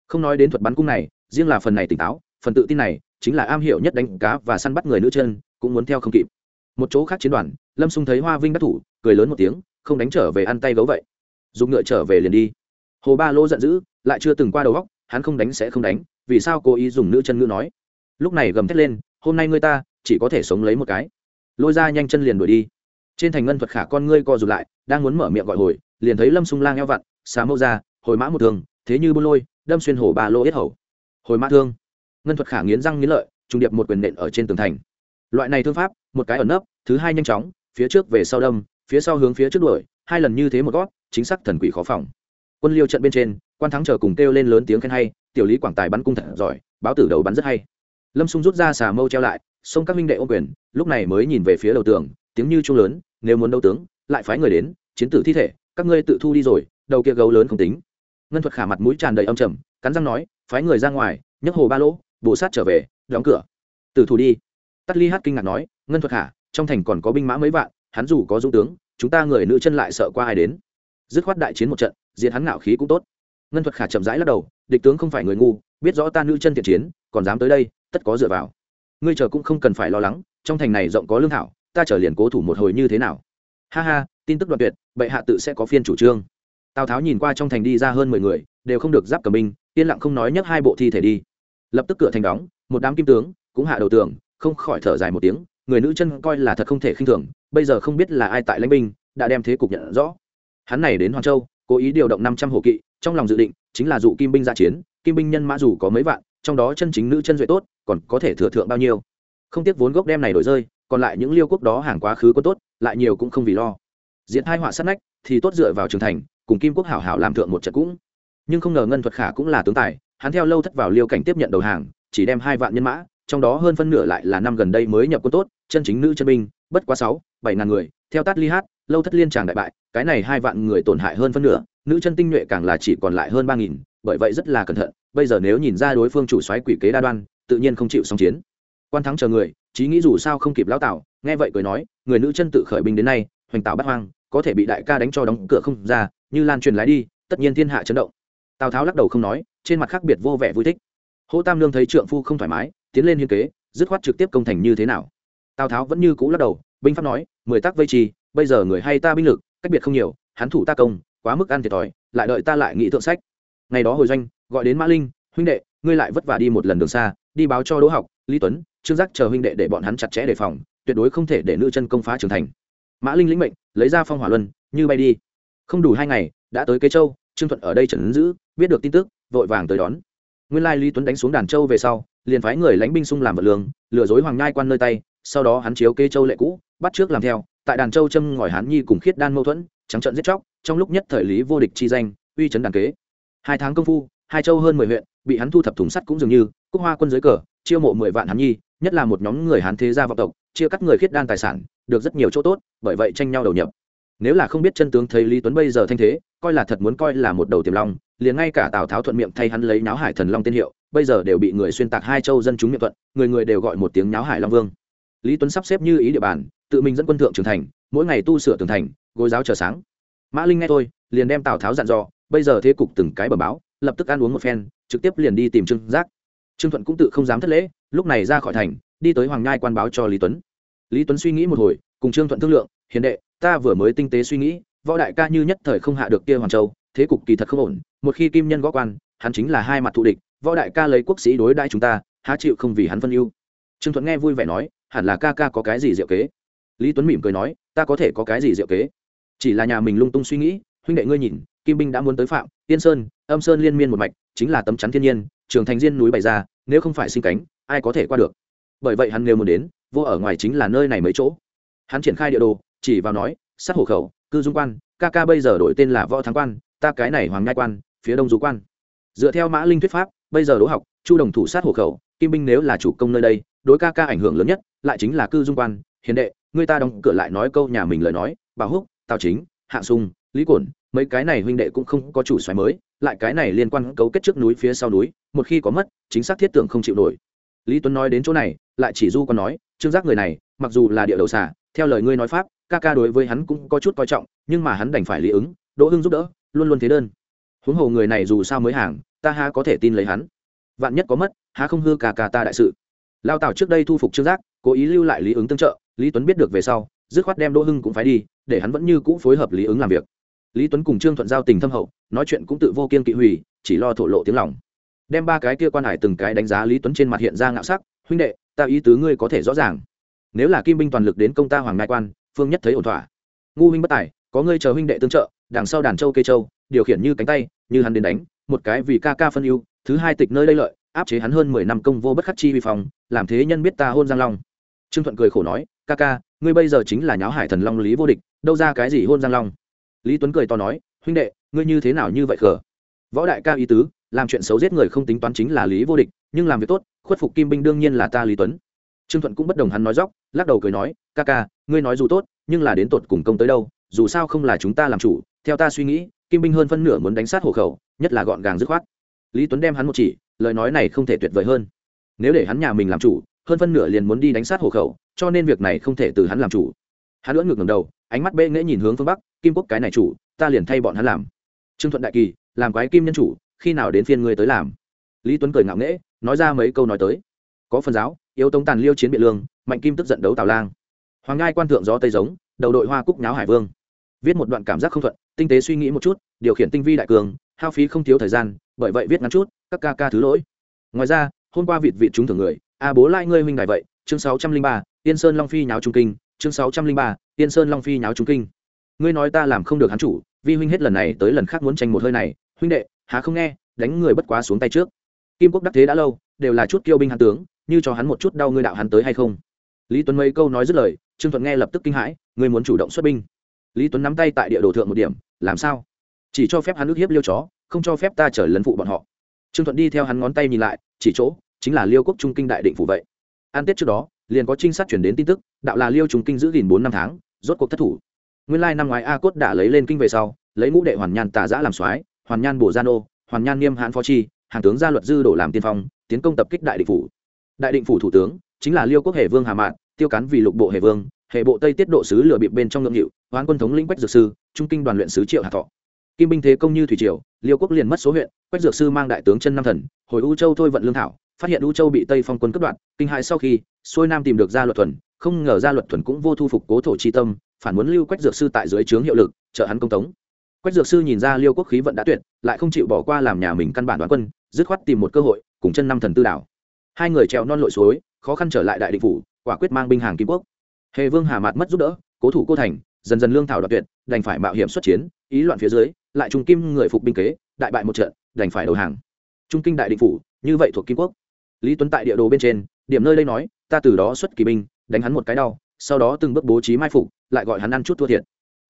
Không nói đến thuật bắn cung này, riêng là phần này tỉnh táo, phần tự tin này chính là am hiểu nhất đánh cá và săn bắt người nữ chân, cũng muốn theo không kịp. Một chỗ khác chiến đoàn, lâm xung thấy hoa vinh đắc thủ, cười lớn một tiếng, không đánh trở về ăn tay gấu vậy. Dùng ngựa trở về liền đi. Hồ ba lô giận dữ, lại chưa từng qua đầu góc hắn không đánh sẽ không đánh, vì sao cố ý dùng nữ chân ngữ nói? Lúc này gầm thét lên, hôm nay ngươi ta, chỉ có thể sống lấy một cái. Lôi ra nhanh chân liền đuổi đi. Trên thành ngân thuật khả con ngươi co rụt lại, đang muốn mở miệng gọi hồi, liền thấy lâm sung lang eo vặn, xà mâu ra, hồi mã một thường thế như buôn lôi, đâm xuyên hồ ba lô yết hầu. Hồi mã thương? Ngân thuật khả nghiến răng nghiến lợi trung điệp một quyền nện ở trên tường thành. Loại này thương pháp, một cái ẩn nấp, thứ hai nhanh chóng, phía trước về sau đâm, phía sau hướng phía trước đuổi, hai lần như thế một gót, chính xác thần quỷ khó phòng. Quân liêu trận bên trên, quan thắng chờ cùng kêu lên lớn tiếng khen hay, tiểu lý quảng tài bắn cung thật giỏi, báo tử đầu bắn rất hay. Lâm xung rút ra xà mâu treo lại, xông các minh đệ ô quyền, lúc này mới nhìn về phía đầu tường, tiếng như trung lớn, nếu muốn đấu tướng, lại phái người đến, chiến tử thi thể, các ngươi tự thu đi rồi, đầu kia gấu lớn không tính. Ngân thuật khả mặt mũi tràn đầy âm trầm, cắn răng nói, phái người ra ngoài, nhấc hồ ba lỗ bồ sát trở về, đóng cửa. Tử thủ đi. Tắt ly hát kinh ngạc nói, ngân thuật khả trong thành còn có binh mã mấy vạn, hắn dù có dũng tướng, chúng ta người nữ chân lại sợ qua ai đến? Dứt khoát đại chiến một trận diện hắn ngạo khí cũng tốt. Ngân thuật khả chậm rãi lắc đầu, địch tướng không phải người ngu, biết rõ ta nữ chân thiện chiến, còn dám tới đây, tất có dựa vào. Ngươi chờ cũng không cần phải lo lắng, trong thành này rộng có lương thảo, ta chờ liền cố thủ một hồi như thế nào? Ha ha, tin tức đoạn tuyệt, bệ hạ tự sẽ có phiên chủ trương. Tào tháo nhìn qua trong thành đi ra hơn mười người, đều không được giáp cầm binh, yên lặng không nói nhấc hai bộ thi thể đi lập tức cửa thành đóng, một đám kim tướng cũng hạ đầu tường, không khỏi thở dài một tiếng, người nữ chân coi là thật không thể khinh thường, bây giờ không biết là ai tại lãnh binh, đã đem thế cục nhận rõ. Hắn này đến hoàng châu, cố ý điều động năm trăm hộ kỵ, trong lòng dự định chính là dụ kim binh ra chiến, kim binh nhân mã dù có mấy vạn, trong đó chân chính nữ chân duệ tốt, còn có thể thừa thượng bao nhiêu. Không tiếc vốn gốc đem này đổi rơi, còn lại những liêu quốc đó hàng quá khứ có tốt, lại nhiều cũng không vì lo. Diễn hai họa sát nách, thì tốt dựa vào trường thành, cùng kim quốc hảo hảo làm thượng một trận cũng. Nhưng không ngờ ngân thuật khả cũng là tướng tài hắn theo lâu thất vào liêu cảnh tiếp nhận đầu hàng, chỉ đem hai vạn nhân mã, trong đó hơn phân nửa lại là năm gần đây mới nhập quân tốt, chân chính nữ chân binh, bất quá sáu, bảy ngàn người, theo tát ly hát, lâu thất liên tràng đại bại, cái này hai vạn người tổn hại hơn phân nửa, nữ chân tinh nhuệ càng là chỉ còn lại hơn ba nghìn, bởi vậy rất là cẩn thận, bây giờ nếu nhìn ra đối phương chủ xoáy quỷ kế đa đoan, tự nhiên không chịu song chiến. Quan thắng chờ người, chí nghĩ dù sao không kịp lão tạo nghe vậy cười nói, người nữ chân tự khởi binh đến nay, hoành tạo bắt hoang, có thể bị đại ca đánh cho đóng cửa không ra, như lan truyền lái đi, tất nhiên thiên hạ chấn động. Tào tháo lắc đầu không nói trên mặt khác biệt vô vẻ vui thích. Hỗ tam lương thấy trượng phu không thoải mái, tiến lên hiên kế, dứt khoát trực tiếp công thành như thế nào. Tào tháo vẫn như cũ lắc đầu, binh pháp nói, mười tác vây trì, bây giờ người hay ta binh lực, cách biệt không nhiều, hắn thủ ta công, quá mức ăn thiệt thòi, lại đợi ta lại nghĩ thượng sách. Ngày đó hồi doanh, gọi đến mã linh, huynh đệ, ngươi lại vất vả đi một lần đường xa, đi báo cho đỗ học, lý tuấn, trương giác chờ huynh đệ để bọn hắn chặt chẽ đề phòng, tuyệt đối không thể để nữ chân công phá trưởng thành. Mã linh lĩnh mệnh, lấy ra phong hỏa luân, như bay đi. Không đủ hai ngày, đã tới kế châu, trương thuận ở đây trần ứng giữ, biết được tin tức vội vàng tới đón. Nguyên lai lý tuấn đánh xuống đàn châu về sau, liền phái người lãnh binh xung làm vật lương, lừa dối hoàng nhai quan nơi tay, sau đó hắn chiếu kê châu lệ cũ, bắt trước làm theo, tại đàn châu châm ngòi hán nhi cùng khiết đan mâu thuẫn, trắng trận giết chóc, trong lúc nhất thời lý vô địch chi danh, uy chấn đàn kế. Hai tháng công phu, hai châu hơn mười huyện, bị hắn thu thập thùng sắt cũng dường như, cúc hoa quân dưới cờ, chiêu mộ mười vạn hán nhi, nhất là một nhóm người hán thế gia vọng tộc, chia cắt người khiết đan tài sản, được rất nhiều chỗ tốt, bởi vậy tranh nhau đầu nhập. Nếu là không biết chân tướng thấy lý tuấn bây giờ thanh thế coi là thật muốn coi là một đầu tiềm long, liền ngay cả tào tháo thuận miệng thay hắn lấy náo hải thần long tên hiệu, bây giờ đều bị người xuyên tạc hai châu dân chúng miệng thuận, người người đều gọi một tiếng náo hải long vương. Lý tuấn sắp xếp như ý địa bàn, tự mình dẫn quân thượng trưởng thành, mỗi ngày tu sửa tường thành, gối giáo chờ sáng. Mã linh nghe tôi liền đem tào tháo dặn dò, bây giờ thế cục từng cái bờ báo, lập tức ăn uống một phen, trực tiếp liền đi tìm trương giác. Trương thuận cũng tự không dám thất lễ, lúc này ra khỏi thành, đi tới hoàng nhai quan báo cho lý tuấn. Lý tuấn suy nghĩ một hồi, cùng trương thuận thương lượng, hiền đệ, ta vừa mới tinh tế suy nghĩ võ đại ca như nhất thời không hạ được kia hoàng châu, thế cục kỳ thật không ổn, một khi kim nhân gõ quan, hắn chính là hai mặt thù địch, võ đại ca lấy quốc sĩ đối đãi chúng ta, há chịu không vì hắn phân ưu. Trương thuận nghe vui vẻ nói, hẳn là ca ca có cái gì diệu kế? Lý tuấn mỉm cười nói, ta có thể có cái gì diệu kế? Chỉ là nhà mình lung tung suy nghĩ, huynh đệ ngươi nhìn, kim binh đã muốn tới phạm tiên sơn, âm sơn liên miên một mạch, chính là tấm chắn thiên nhiên, trường thành diên núi bày ra, nếu không phải sinh cánh, ai có thể qua được? Bởi vậy hắn nếu muốn đến, vô ở ngoài chính là nơi này mấy chỗ. Hắn triển khai địa đồ, chỉ vào nói, sát hộ khẩu cư dung quan, ca ca bây giờ đổi tên là võ thắng quan, ta cái này hoàng ngai quan, phía đông du quan. Dựa theo mã linh thuyết pháp, bây giờ đỗ học, chu đồng thủ sát hộ khẩu, kim binh nếu là chủ công nơi đây, đối ca ca ảnh hưởng lớn nhất, lại chính là cư dung quan, hiền đệ, người ta đóng cửa lại nói câu nhà mình lời nói bà húc, tào chính hạ sung, lý cổn, mấy cái này huynh đệ cũng không có chủ xoáy mới, lại cái này liên quan cấu kết trước núi phía sau núi, một khi có mất, chính xác thiết tưởng không chịu nổi. Lý tuấn nói đến chỗ này, lại chỉ du còn nói, trương giác người này, mặc dù là địa đầu xả theo lời ngươi nói pháp ca ca đối với hắn cũng có chút coi trọng, nhưng mà hắn đành phải lý ứng, đỗ hưng giúp đỡ, luôn luôn thế đơn. Huống hồ người này dù sao mới hàng, ta ha có thể tin lấy hắn. Vạn nhất có mất, há không hư ca ca ta đại sự. Lao tảo trước đây thu phục trương giác, cố ý lưu lại lý ứng tương trợ, lý tuấn biết được về sau, dứt khoát đem đỗ hưng cũng phải đi, để hắn vẫn như cũ phối hợp lý ứng làm việc. Lý tuấn cùng trương thuận giao tình thâm hậu, nói chuyện cũng tự vô kiên kỵ hủy, chỉ lo thổ lộ tiếng lòng. Đem ba cái kia quan hải từng cái đánh giá lý tuấn trên mặt hiện ra ngạo sắc, huynh đệ, ta ý tứ ngươi có thể rõ ràng. Nếu là kim binh toàn lực đến công ta hoàng ngai quan phương nhất thấy ổn thỏa. Ngu huynh bất tài, có ngươi chờ huynh đệ tương trợ, đằng sau đàn châu cây châu, điều khiển như cánh tay, như hắn đến đánh, một cái vì ca ca phân ưu, thứ hai tịch nơi đây lợi, áp chế hắn hơn mười năm công vô bất khắc chi vi phòng làm thế nhân biết ta hôn giang long. Trương thuận cười khổ nói, ca ca, ngươi bây giờ chính là nháo hải thần long lý vô địch, đâu ra cái gì hôn giang long? Lý tuấn cười to nói, huynh đệ, ngươi như thế nào như vậy khờ? Võ đại ca ý tứ, làm chuyện xấu giết người không tính toán chính là lý vô địch, nhưng làm việc tốt, khuất phục kim binh đương nhiên là ta lý tuấn trương thuận cũng bất đồng hắn nói dóc, lắc đầu cười nói, ca ca, ngươi nói dù tốt, nhưng là đến tột cùng công tới đâu, dù sao không là chúng ta làm chủ, theo ta suy nghĩ, kim binh hơn phân nửa muốn đánh sát hộ khẩu, nhất là gọn gàng dứt khoát. Lý tuấn đem hắn một chỉ, lời nói này không thể tuyệt vời hơn. Nếu để hắn nhà mình làm chủ, hơn phân nửa liền muốn đi đánh sát hộ khẩu, cho nên việc này không thể từ hắn làm chủ. Hắn lưỡng ngược ngầm đầu, ánh mắt bê nghễ nhìn hướng phương bắc, kim quốc cái này chủ, ta liền thay bọn hắn làm. Trương thuận đại kỳ, làm quái kim nhân chủ, khi nào đến phiên ngươi tới làm? Lý tuấn cười ngạo nghễ, nói ra mấy câu nói tới có phần giáo, yếu tống tàn liêu chiến biện lương, mạnh kim tức giận đấu tào lang. Hoàng ngai quan thượng gió tây giống, đầu đội hoa cúc nháo hải vương. Viết một đoạn cảm giác không thuận, tinh tế suy nghĩ một chút, điều khiển tinh vi đại cường, hao phí không thiếu thời gian, bởi vậy viết ngắn chút, các ca ca thứ lỗi. Ngoài ra, hôm qua vịt vị chúng thường người, a bố lai ngươi huynh đại vậy, chương sáu trăm linh ba tiên sơn long phi nháo trung kinh, chương sáu trăm linh ba tiên sơn long phi nháo trung kinh. Ngươi nói ta làm không được hắn chủ, vi huynh hết lần này tới lần khác muốn tranh một hơi này, huynh đệ, há không nghe, đánh người bất quá xuống tay trước. Kim quốc đắc thế đã lâu, đều là chút kiêu binh hàn tướng như cho hắn một chút đau ngươi đạo hắn tới hay không? Lý tuấn mấy câu nói dứt lời, trương thuận nghe lập tức kinh hãi, ngươi muốn chủ động xuất binh. Lý tuấn nắm tay tại địa đồ thượng một điểm, làm sao? Chỉ cho phép hắn ức hiếp liêu chó, không cho phép ta trở lấn phụ bọn họ. Trương thuận đi theo hắn ngón tay nhìn lại, chỉ chỗ, chính là liêu quốc trung kinh đại định phủ vậy. An tết trước đó, liền có trinh sát chuyển đến tin tức, đạo là liêu trung kinh giữ gìn bốn năm tháng, rốt cuộc thất thủ. Nguyên lai năm ngoái a cốt đã lấy lên kinh về sau, lấy ngũ đệ hoàn nhan tà giã làm soái, hoàn nhan bổ gia nô, hoàn nhan niêm hãn phó chi, hàng tướng gia luật dư đổ làm tiên phong, tiến công tập kích đại định phủ đại định phủ thủ tướng chính là liêu quốc hệ vương hà mạn, tiêu cán vì lục bộ hệ vương hệ bộ tây tiết độ sứ lừa bịp bên trong ngưỡng hiệu, hoán quân thống lĩnh quách dược sư, trung kinh đoàn luyện sứ triệu hà thọ. Kim binh thế công như thủy triều, liêu quốc liền mất số huyện, quách dược sư mang đại tướng chân Nam thần, hồi u châu thôi vận lương thảo, phát hiện u châu bị tây phong quân cướp đoạt, kinh hại sau khi, xuôi nam tìm được gia luật thuần, không ngờ gia luật thuần cũng vô thu phục cố thổ chi tâm, phản muốn lưu quách dược sư tại dưới trướng hiệu lực, trợ hắn công tống. Quách dược sư nhìn ra liêu quốc khí vận đã tuyệt, lại không chịu bỏ qua làm nhà mình căn bản đoán quân, dứt khoát tìm một cơ hội, cùng chân năm thần tư đảo hai người trèo non lội suối, khó khăn trở lại đại định phủ, quả quyết mang binh hàng kim quốc. Hề vương hà mạt mất giúp đỡ, cố thủ cô thành, dần dần lương thảo đoạt tuyệt, đành phải mạo hiểm xuất chiến, ý loạn phía dưới, lại trung kim người phục binh kế, đại bại một trận, đành phải đầu hàng. Trung kinh đại định phủ, như vậy thuộc kim quốc. Lý tuấn tại địa đồ bên trên, điểm nơi đây nói, ta từ đó xuất kỳ binh, đánh hắn một cái đau, sau đó từng bước bố trí mai phục, lại gọi hắn ăn chút thua thiệt.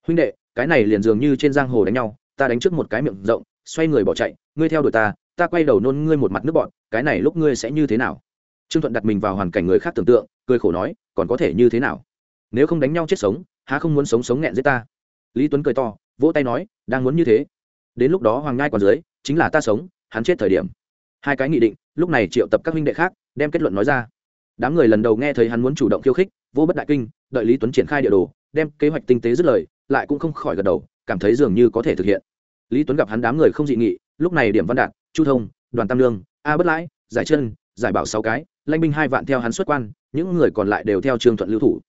Huynh đệ, cái này liền dường như trên giang hồ đánh nhau, ta đánh trước một cái miệng rộng, xoay người bỏ chạy, ngươi theo đuổi ta ta quay đầu nôn ngươi một mặt nước bọn cái này lúc ngươi sẽ như thế nào? Trương thuận đặt mình vào hoàn cảnh người khác tưởng tượng, cười khổ nói, còn có thể như thế nào? Nếu không đánh nhau chết sống, há không muốn sống sống nghẹn giết ta? Lý tuấn cười to, vỗ tay nói, đang muốn như thế. Đến lúc đó hoàng ngai còn dưới, chính là ta sống, hắn chết thời điểm. Hai cái nghị định, lúc này triệu tập các huynh đệ khác, đem kết luận nói ra. Đám người lần đầu nghe thấy hắn muốn chủ động khiêu khích, vô bất đại kinh, đợi lý tuấn triển khai địa đồ, đem kế hoạch tinh tế dứt lời, lại cũng không khỏi gật đầu, cảm thấy dường như có thể thực hiện. Lý tuấn gặp hắn đám người không dị nghị, lúc này điểm văn đạt chu thông đoàn tam lương a bất lãi giải chân giải bảo sáu cái lanh binh hai vạn theo hắn xuất quan những người còn lại đều theo Trường thuận lưu thủ.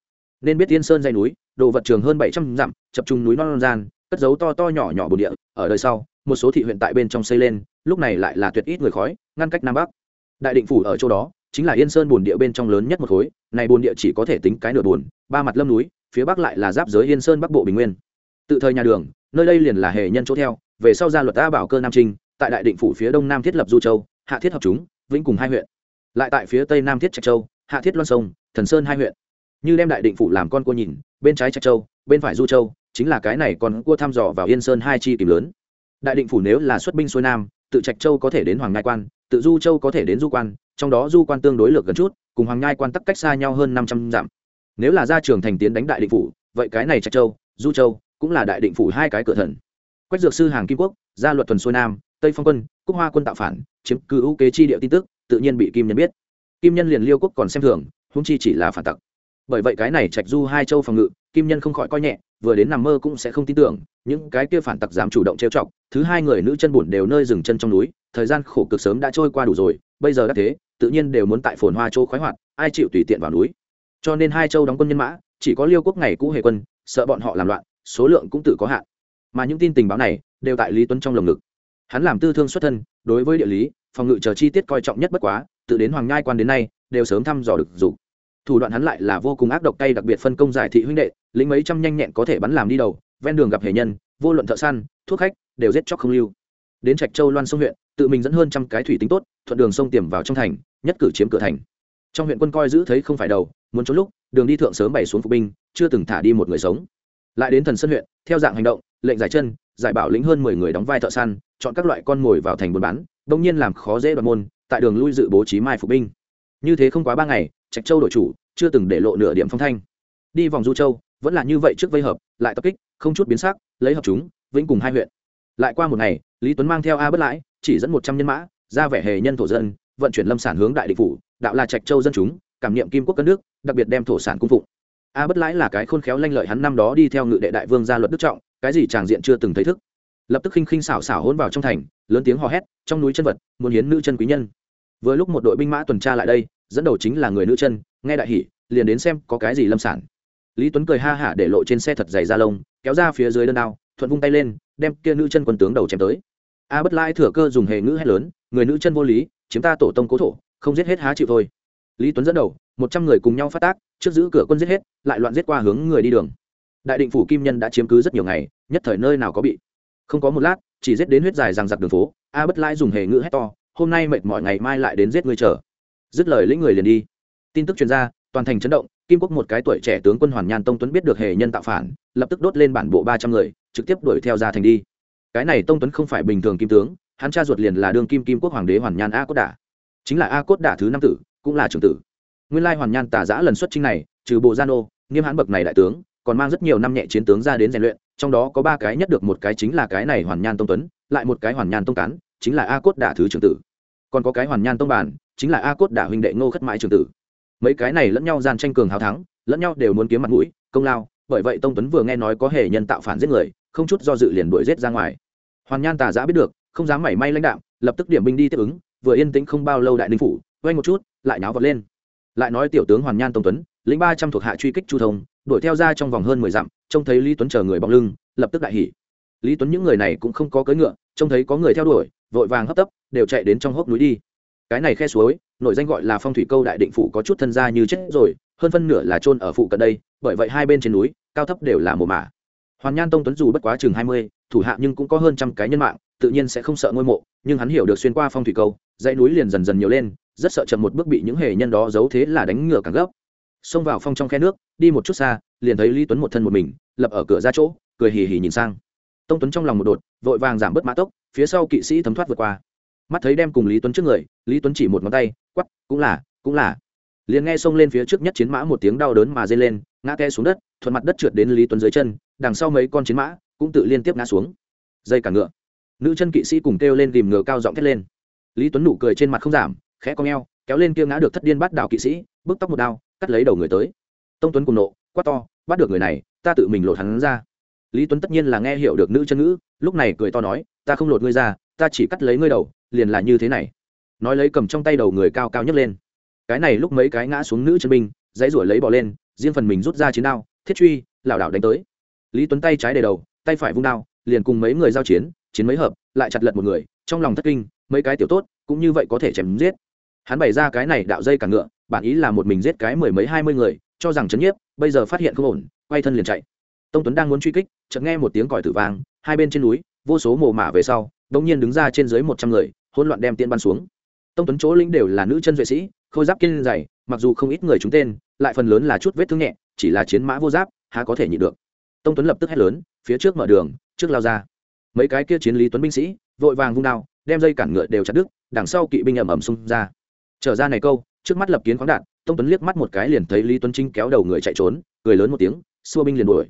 Nên biết tiên sơn dây núi đồ vật trường hơn bảy trăm dặm chập trung núi non, non gian cất dấu to to nhỏ nhỏ bồn địa. Ở đời sau một số thị huyện tại bên trong xây lên lúc này lại là tuyệt ít người khói ngăn cách nam bắc. Đại định phủ ở chỗ đó chính là yên sơn bồn địa bên trong lớn nhất một khối này bồn địa chỉ có thể tính cái nửa bồn ba mặt lâm núi phía bắc lại là giáp giới yên sơn bắc bộ bình nguyên. Tự thời nhà đường nơi đây liền là hệ nhân chỗ theo về sau ra luật a bảo cơ nam trinh tại đại định phủ phía đông nam thiết lập du châu, hạ thiết hợp chúng, vĩnh cùng hai huyện. Lại tại phía tây nam thiết trạch châu, hạ thiết loan sông, thần sơn hai huyện. Như đem đại định phủ làm con cua nhìn, bên trái trạch châu, bên phải du châu, chính là cái này còn cua thăm dò vào yên sơn hai chi tìm lớn. Đại định phủ nếu là xuất binh xuôi nam, tự trạch châu có thể đến hoàng ngai quan, tự du châu có thể đến du quan, trong đó du quan tương đối lược gần chút, cùng hoàng ngai quan tắc cách xa nhau hơn năm trăm dặm. Nếu là ra trường thành tiến đánh đại định phủ, vậy cái này trạch châu, du châu cũng là đại định phủ hai cái cửa thần. Quách dược sư hàng kim quốc gia luật thuần xuôi nam tây phong quân, cúc hoa quân tạo phản, chiếm cứ ưu kế chi địa tin tức, tự nhiên bị kim nhân biết. Kim nhân liền liêu quốc còn xem thường húng chi chỉ là phản tặc. Bởi vậy cái này trạch du hai châu phòng ngự, kim nhân không khỏi coi nhẹ, vừa đến nằm mơ cũng sẽ không tin tưởng, những cái kia phản tặc dám chủ động trêu chọc, thứ hai người nữ chân bùn đều nơi dừng chân trong núi, thời gian khổ cực sớm đã trôi qua đủ rồi, bây giờ đã thế, tự nhiên đều muốn tại phồn hoa châu khoái hoạt, ai chịu tùy tiện vào núi. Cho nên hai châu đóng quân nhân mã, chỉ có liêu quốc ngày cũ hề quân, sợ bọn họ làm loạn, số lượng cũng tự có hạn. Mà những tin tình báo này, đều tại lý tuấn trong lồng ngực hắn làm tư thương xuất thân, đối với địa lý, phòng ngự chờ chi tiết coi trọng nhất bất quá, tự đến hoàng nhai quan đến nay, đều sớm thăm dò được dục thủ đoạn hắn lại là vô cùng ác độc tay đặc biệt phân công giải thị huynh đệ lính mấy trăm nhanh nhẹn có thể bắn làm đi đầu, ven đường gặp hệ nhân, vô luận thợ săn, thuốc khách, đều giết chóc không lưu. Đến trạch châu loan sông huyện, tự mình dẫn hơn trăm cái thủy tính tốt, thuận đường sông tiềm vào trong thành, nhất cử chiếm cửa thành. Trong huyện quân coi giữ thấy không phải đầu, muốn trốn lúc, đường đi thượng sớm bày xuống phục binh, chưa từng thả đi một người sống. Lại đến thần sân huyện, theo dạng hành động, lệnh giải chân, giải bảo lĩnh hơn mười người đóng vai thợ săn chọn các loại con mồi vào thành buôn bán, đông nhiên làm khó dễ đoạt môn, tại đường lui dự bố trí mai phục binh. Như thế không quá ba ngày, trạch châu đổi chủ chưa từng để lộ nửa điểm phong thanh. Đi vòng du châu, vẫn là như vậy trước vây hợp, lại tập kích, không chút biến sắc, lấy hợp chúng, vĩnh cùng hai huyện. Lại qua một ngày, lý tuấn mang theo a bất lãi, chỉ dẫn một trăm nhân mã, ra vẻ hề nhân thổ dân, vận chuyển lâm sản hướng đại địch phủ, đạo là trạch châu dân chúng, cảm niệm kim quốc cất nước, đặc biệt đem thổ sản cung phụng. A bất lãi là cái khôn khéo lanh lợi hắn năm đó đi theo ngự đệ đại vương gia luật đức trọng, cái gì tràng diện chưa từng thấy thức lập tức khinh khinh xảo xảo hôn vào trong thành, lớn tiếng hò hét, trong núi chân vật, muốn hiến nữ chân quý nhân. Vừa lúc một đội binh mã tuần tra lại đây, dẫn đầu chính là người nữ chân, nghe đại hỉ, liền đến xem có cái gì lâm sản. Lý tuấn cười ha hả để lộ trên xe thật dày da lông, kéo ra phía dưới đơn đao, thuận vung tay lên, đem kia nữ chân quân tướng đầu chém tới. A bất lai thừa cơ dùng hề ngữ hét lớn, người nữ chân vô lý, chiếm ta tổ tông cố thổ, không giết hết há chịu thôi. Lý tuấn dẫn đầu, một trăm người cùng nhau phát tác, trước giữ cửa quân giết hết, lại loạn giết qua hướng người đi đường. Đại định phủ kim nhân đã chiếm cứ rất nhiều ngày, nhất thời nơi nào có bị không có một lát, chỉ giết đến huyết dài rằng giặc đường phố, a bất lãi dùng hề ngữ hét to, hôm nay mệt mỏi, ngày mai lại đến giết ngươi chờ. Dứt lời, lĩnh người liền đi. Tin tức truyền ra, toàn thành chấn động, kim quốc một cái tuổi trẻ tướng quân hoàn nhan tông tuấn biết được hề nhân tạo phản, lập tức đốt lên bản bộ ba trăm người, trực tiếp đuổi theo ra thành đi. Cái này tông tuấn không phải bình thường kim tướng, hắn cha ruột liền là đương kim kim quốc hoàng đế hoàn nhan a cốt đả. Chính là a cốt đả thứ năm tử, cũng là trưởng tử. Nguyên lai hoàn nhan tà giã lần xuất trinh này, trừ bộ gia nô, nghiêm hãn bậc này đại tướng còn mang rất nhiều năm nhẹ chiến tướng ra đến rèn luyện, trong đó có ba cái nhất được một cái chính là cái này hoàn nhan tông tuấn, lại một cái hoàn nhan tông cán, chính là a cốt đả thứ trưởng tử. Còn có cái hoàn nhan tông bản, chính là a cốt đả huynh đệ ngô khất mãi trưởng tử. Mấy cái này lẫn nhau gian tranh cường hào thắng, lẫn nhau đều muốn kiếm mặt mũi, công lao, bởi vậy tông tuấn vừa nghe nói có hề nhân tạo phản giết người, không chút do dự liền đuổi giết ra ngoài. Hoàn nhan tà giã biết được, không dám mảy may lãnh đạo lập tức điểm binh đi tiếp ứng, vừa yên tĩnh không bao lâu đại ninh phủ, quay một chút, lại náo vật lên. Lại nói tiểu tướng hoàn nhan tông tuấn, lĩnh ba trăm thuộc hạ truy kích chu thông đuổi theo ra trong vòng hơn mười dặm, trông thấy lý tuấn chờ người bóng lưng, lập tức đại hỉ. Lý tuấn những người này cũng không có cưỡi ngựa, trông thấy có người theo đuổi, vội vàng hấp tấp, đều chạy đến trong hốc núi đi. Cái này khe suối nội danh gọi là phong thủy câu đại định phủ có chút thân gia như chết rồi, hơn phân nửa là trôn ở phụ cận đây, bởi vậy hai bên trên núi, cao thấp đều là mồ mả. Hoàn nhan tông tuấn dù bất quá chừng hai mươi, thủ hạ nhưng cũng có hơn trăm cái nhân mạng, tự nhiên sẽ không sợ ngôi mộ, nhưng hắn hiểu được xuyên qua phong thủy câu, dãy núi liền dần dần nhiều lên, rất sợ chậm một bước bị những hề nhân đó giấu thế là đánh ngựa càng gấp xông vào phong trong khe nước, đi một chút xa, liền thấy lý tuấn một thân một mình, lập ở cửa ra chỗ, cười hì hì nhìn sang. Tông tuấn trong lòng một đột, vội vàng giảm bớt mã tốc, phía sau kỵ sĩ thấm thoát vượt qua. Mắt thấy đem cùng lý tuấn trước người, lý tuấn chỉ một ngón tay quắp cũng là cũng là. Liền nghe xông lên phía trước nhất chiến mã một tiếng đau đớn mà dây lên, ngã ke xuống đất, thuận mặt đất trượt đến lý tuấn dưới chân, đằng sau mấy con chiến mã cũng tự liên tiếp ngã xuống. Dây cả ngựa. Nữ chân kỵ sĩ cùng kêu lên tìm ngựa cao giọng thét lên. Lý tuấn nụ cười trên mặt không giảm, khẽ cong eo, kéo lên kia ngã được thất điên bắt đảo kỵ sĩ, bức tóc một đao cắt lấy đầu người tới. Tông tuấn cùng nộ, quát to, bắt được người này, ta tự mình lột hắn ra. Lý tuấn tất nhiên là nghe hiểu được nữ chân ngữ, lúc này cười to nói, ta không lột ngươi ra, ta chỉ cắt lấy ngươi đầu, liền là như thế này. Nói lấy cầm trong tay đầu người cao cao nhấc lên. Cái này lúc mấy cái ngã xuống nữ chân binh, dãy ruổi lấy bỏ lên, riêng phần mình rút ra chiến đao, thiết truy, lảo đảo đánh tới. Lý tuấn tay trái đầy đầu, tay phải vung đao, liền cùng mấy người giao chiến chiến mấy hợp, lại chặt lật một người, trong lòng thất kinh, mấy cái tiểu tốt, cũng như vậy có thể chém giết. Hắn bày ra cái này đạo dây cả ngựa bản ý là một mình giết cái mười mấy, hai mươi người, cho rằng chấn nhiếp, bây giờ phát hiện không ổn, quay thân liền chạy. Tông tuấn đang muốn truy kích, chợt nghe một tiếng còi tử vang, hai bên trên núi, vô số mồ mả về sau, đống nhiên đứng ra trên dưới một trăm người, hỗn loạn đem tiên ban xuống. Tông tuấn chỗ lĩnh đều là nữ chân vệ sĩ, khôi giáp kiên dày, mặc dù không ít người chúng tên, lại phần lớn là chút vết thương nhẹ, chỉ là chiến mã vô giáp, há có thể nhịn được. Tông tuấn lập tức hét lớn, phía trước mở đường, trước lao ra. Mấy cái kia chiến lý tuấn binh sĩ, vội vàng vung đao, đem dây cản ngựa đều chặt đứt, đằng sau kỵ binh ầm ầm xung ra. Trở ra này câu trước mắt lập kiến khoáng đạn, tông tuấn liếc mắt một cái liền thấy lý tuấn trinh kéo đầu người chạy trốn người lớn một tiếng, xua binh liền đuổi.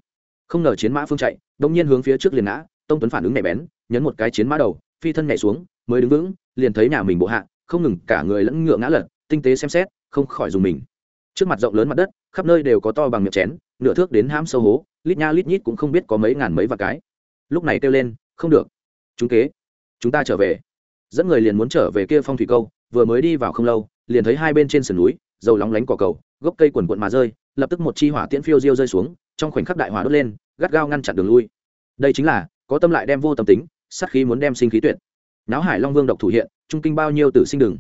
Không ngờ chiến mã phương chạy, đông nhiên hướng phía trước liền ngã, tông tuấn phản ứng nhạy bén, nhấn một cái chiến mã đầu, phi thân nhảy xuống, mới đứng vững, liền thấy nhà mình bộ hạ, không ngừng cả người lẫn ngựa ngã lật, tinh tế xem xét, không khỏi dùng mình. Trước mặt rộng lớn mặt đất, khắp nơi đều có to bằng miệng chén, nửa thước đến ham sâu hố, lít nha lít nhít cũng không biết có mấy ngàn mấy và cái. Lúc này kêu lên, không được, chúng kế, chúng ta trở về. Dẫn người liền muốn trở về kia phong thủy câu, vừa mới đi vào không lâu liền thấy hai bên trên sườn núi, dầu lóng lánh cỏ cầu, gốc cây quần quận mà rơi, lập tức một chi hỏa tiễn phiêu diêu rơi xuống, trong khoảnh khắc đại hỏa đốt lên, gắt gao ngăn chặn đường lui. Đây chính là, có tâm lại đem vô tâm tính, sát khí muốn đem sinh khí tuyệt. Náo hải long vương độc thủ hiện, trung kinh bao nhiêu tử sinh đừng.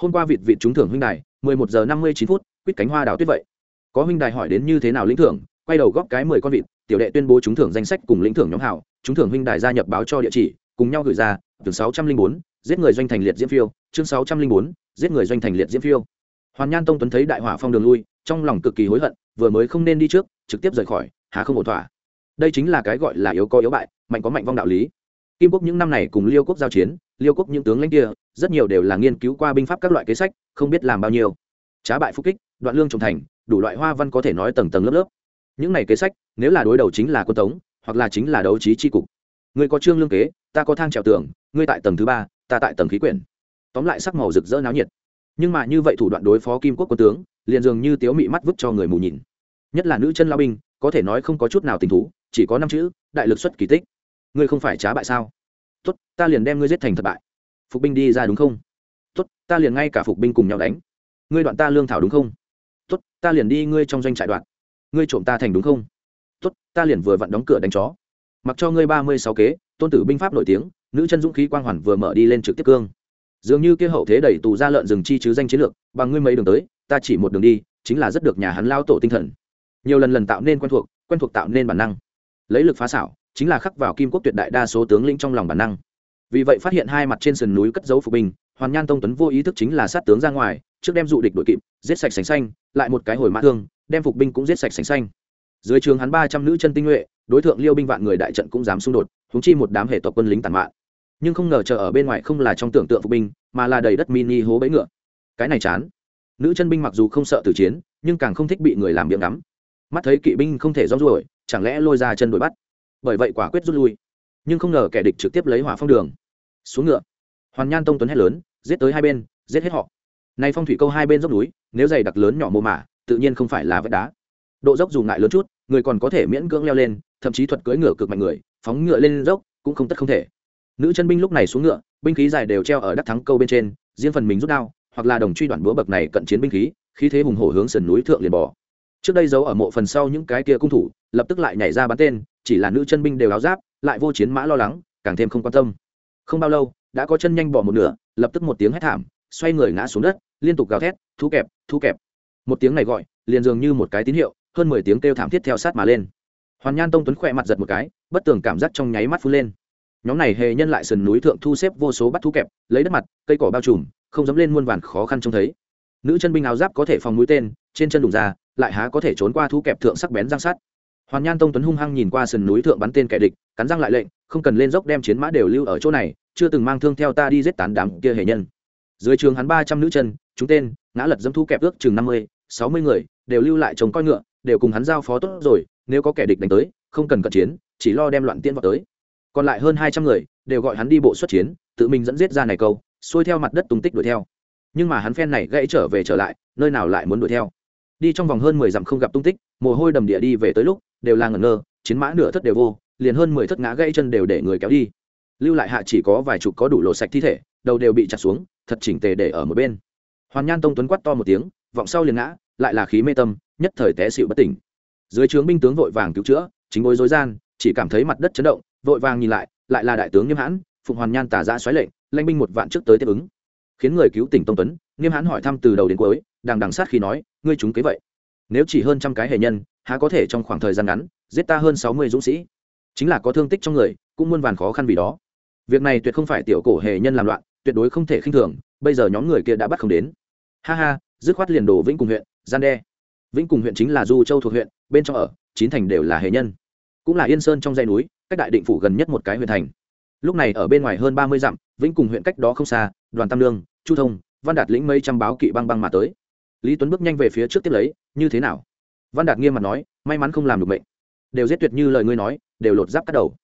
Hôm qua vịt vịt trúng thưởng huynh đài, mười một giờ năm mươi chín phút, quýt cánh hoa đào tuyết vậy. Có huynh đài hỏi đến như thế nào lĩnh thưởng, quay đầu góp cái mười con vịt, tiểu đệ tuyên bố trúng thưởng danh sách cùng lĩnh thưởng nhóm hảo, trúng thưởng huynh đài gia nhập báo cho địa chỉ, cùng nhau gửi ra từ sáu trăm linh bốn, giết người doanh thành liệt diễm phiêu, chương sáu trăm linh bốn giết người doanh thành liệt diễm phiêu. Hoàn nhan tông tuấn thấy đại hỏa phong đường lui, trong lòng cực kỳ hối hận, vừa mới không nên đi trước, trực tiếp rời khỏi, há không ổn thỏa. Đây chính là cái gọi là yếu có yếu bại, mạnh có mạnh vong đạo lý. Kim quốc những năm này cùng liêu quốc giao chiến, liêu quốc những tướng lãnh kia, rất nhiều đều là nghiên cứu qua binh pháp các loại kế sách, không biết làm bao nhiêu. Trá bại phúc kích, đoạn lương trồng thành, đủ loại hoa văn có thể nói tầng tầng lớp lớp. Những này kế sách, nếu là đối đầu chính là quân tống, hoặc là chính là đấu trí tri cục. Người có trương lương kế, ta có thang trèo tường, ngươi tại tầng thứ ba, ta tại tầng khí quyển tóm lại sắc màu rực rỡ náo nhiệt. Nhưng mà như vậy thủ đoạn đối phó kim quốc quân tướng, liền dường như tiếu mị mắt vứt cho người mù nhìn. Nhất là nữ chân lao binh, có thể nói không có chút nào tình thú, chỉ có năm chữ, đại lực xuất kỳ tích. Ngươi không phải trá bại sao? Tốt, ta liền đem ngươi giết thành thất bại. Phục binh đi ra đúng không? Tốt, ta liền ngay cả phục binh cùng nhau đánh. Ngươi đoạn ta lương thảo đúng không? Tốt, ta liền đi ngươi trong doanh trại đoạn. Ngươi trộm ta thành đúng không? Tốt, ta liền vừa vặn đóng cửa đánh chó. Mặc cho ngươi ba mươi sáu kế, tôn tử binh pháp nổi tiếng, nữ chân dũng khí quang hoàn vừa mở đi lên trực tiếp cương dường như kia hậu thế đẩy tù ra lợn rừng chi chứ danh chiến lược, bằng ngươi mấy đường tới, ta chỉ một đường đi, chính là rất được nhà hắn lao tổ tinh thần. Nhiều lần lần tạo nên quen thuộc quen thuộc tạo nên bản năng. Lấy lực phá xảo, chính là khắc vào kim quốc tuyệt đại đa số tướng lĩnh trong lòng bản năng. Vì vậy phát hiện hai mặt trên sườn núi cất dấu phục binh, hoàn nhan tông tuấn vô ý thức chính là sát tướng ra ngoài, trước đem dụ địch đội kịp, giết sạch sành xanh, lại một cái hồi mã thương, đem phục binh cũng giết sạch sành xanh. Dưới trường hắn ba trăm nữ chân tinh nhuệ, đối tượng liêu binh vạn người đại trận cũng dám xung đột húng chi một đám hệ tộc quân lính tàn mạng nhưng không ngờ chờ ở bên ngoài không là trong tưởng tượng phục binh, mà là đầy đất mini hố bẫy ngựa. Cái này chán. Nữ chân binh mặc dù không sợ tử chiến, nhưng càng không thích bị người làm miệng ngắm. Mắt thấy kỵ binh không thể rong ruổi, chẳng lẽ lôi ra chân đuổi bắt? Bởi vậy quả quyết rút lui. Nhưng không ngờ kẻ địch trực tiếp lấy hỏa phong đường. Xuống ngựa. Hoàn nhan tông tuấn hét lớn, giết tới hai bên, giết hết họ. Nay phong thủy câu hai bên dốc núi, nếu dày đặc lớn nhỏ mô mả, tự nhiên không phải là vách đá. Độ dốc dù ngại lớn chút, người còn có thể miễn cưỡng leo lên, thậm chí thuật cưỡi ngựa cực mạnh người, phóng ngựa lên dốc cũng không tất không thể nữ chân binh lúc này xuống ngựa, binh khí dài đều treo ở đắc thắng câu bên trên, riêng phần mình rút đao, hoặc là đồng truy đoạn búa bậc này cận chiến binh khí khí thế hùng hổ hướng sườn núi thượng liền bỏ trước đây giấu ở mộ phần sau những cái kia cung thủ, lập tức lại nhảy ra bắn tên, chỉ là nữ chân binh đều áo giáp, lại vô chiến mã lo lắng, càng thêm không quan tâm. Không bao lâu, đã có chân nhanh bỏ một nửa, lập tức một tiếng hét thảm, xoay người ngã xuống đất, liên tục gào thét, thu kẹp thu kẹp. Một tiếng này gọi, liền dường như một cái tín hiệu, hơn mười tiếng kêu thảm thiết theo sát mà lên. Hoàn nhan tông tuấn khỏe mặt giật một cái, bất tường cảm giác trong nháy mắt phun lên nhóm này hề nhân lại sườn núi thượng thu xếp vô số bắt thú kẹp, lấy đất mặt, cây cỏ bao trùm, không dám lên muôn vàn khó khăn trông thấy. Nữ chân binh áo giáp có thể phòng mũi tên, trên chân đùng ra, lại há có thể trốn qua thú kẹp thượng sắc bén răng sắt. Hoàn nhan tông tuấn hung hăng nhìn qua sườn núi thượng bắn tên kẻ địch, cắn răng lại lệnh, không cần lên dốc đem chiến mã đều lưu ở chỗ này, chưa từng mang thương theo ta đi giết tán đám kia hề nhân. Dưới trường hắn ba trăm nữ chân, chúng tên, ngã lật dâm thu kẹp ước chừng năm mươi, sáu mươi người, đều lưu lại trông coi ngựa, đều cùng hắn giao phó tốt rồi, nếu có kẻ địch đánh tới, không cần cận chiến, chỉ lo đem loạn tiên vào tới còn lại hơn hai trăm người, đều gọi hắn đi bộ xuất chiến, tự mình dẫn giết ra này câu, xuôi theo mặt đất tung tích đuổi theo. Nhưng mà hắn phen này gãy trở về trở lại, nơi nào lại muốn đuổi theo? Đi trong vòng hơn mười dặm không gặp tung tích, mồ hôi đầm địa đi về tới lúc, đều là ngẩn ngơ, chiến mã nửa thất đều vô, liền hơn mười thất ngã gãy chân đều để người kéo đi. Lưu lại hạ chỉ có vài chục có đủ lộ sạch thi thể, đầu đều bị chặt xuống, thật chỉnh tề để ở một bên. Hoàn nhan tông tuấn quát to một tiếng, vọng sau liền ngã, lại là khí mê tâm, nhất thời té xịu bất tỉnh. Dưới trướng binh tướng vội vàng cứu chữa, chính bối rối gian, chỉ cảm thấy mặt đất chấn động vội vàng nhìn lại lại là đại tướng nghiêm hãn, phụng hoàn nhan tả ra xoáy lệnh, lãnh binh một vạn trước tới tiếp ứng. Khiến người cứu tỉnh tông tuấn, nghiêm hãn hỏi thăm từ đầu đến cuối đang đằng sát khi nói, ngươi chúng kế vậy. Nếu chỉ hơn trăm cái hệ nhân, há có thể trong khoảng thời gian ngắn, giết ta hơn sáu mươi dũng sĩ? Chính là có thương tích trong người, cũng muôn vàn khó khăn vì đó. Việc này tuyệt không phải tiểu cổ hệ nhân làm loạn, tuyệt đối không thể khinh thường, bây giờ nhóm người kia đã bắt không đến. Ha ha, dứt khoát liền đổ vĩnh cùng huyện, gian đe. Vĩnh cùng huyện chính là du châu thuộc huyện, bên trong ở, chín thành đều là hệ nhân. Cũng là yên sơn trong dãy núi cách đại định phủ gần nhất một cái huyện thành. Lúc này ở bên ngoài hơn ba mươi dặm, vĩnh cùng huyện cách đó không xa, đoàn tam lương chu thông, văn đạt lĩnh mấy trăm báo kỵ băng băng mà tới. Lý tuấn bước nhanh về phía trước tiếp lấy, như thế nào? Văn đạt nghiêm mặt nói, may mắn không làm được mệnh. Đều giết tuyệt như lời ngươi nói, đều lột giáp cắt đầu.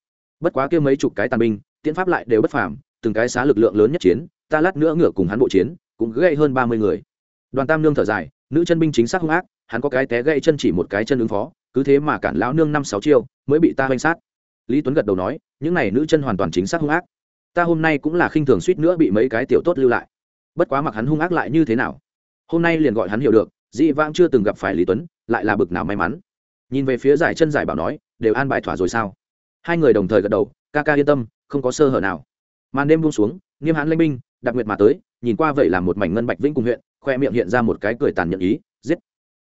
Bất quá kêu mấy chục cái tàn binh, tiễn pháp lại đều bất phàm, từng cái xá lực lượng lớn nhất chiến, ta lát nữa ngựa cùng hắn bộ chiến, cũng gây hơn ba mươi người. Đoàn tam nương thở dài, nữ chân binh chính xác hung ác, hắn có cái té gây chân chỉ một cái chân ứng phó, cứ thế mà cản lão nương năm sáu chiêu, mới bị ta hoành sát lý tuấn gật đầu nói, những này nữ chân hoàn toàn chính xác hung ác. Ta hôm nay cũng là khinh thường suýt nữa bị mấy cái tiểu tốt lưu lại. Bất quá mặc hắn hung ác lại như thế nào? Hôm nay liền gọi hắn hiểu được, dị vãng chưa từng gặp phải lý tuấn, lại là bực nào may mắn. Nhìn về phía giải chân giải bảo nói, đều an bài thỏa rồi sao? Hai người đồng thời gật đầu, ca ca yên tâm, không có sơ hở nào. Màn đêm buông xuống, nghiêm hãn lanh binh đặc nguyệt mà tới, nhìn qua vậy là một mảnh ngân bạch vĩnh cùng huyện, khoe miệng hiện ra một cái cười tàn nhẫn ý, giết.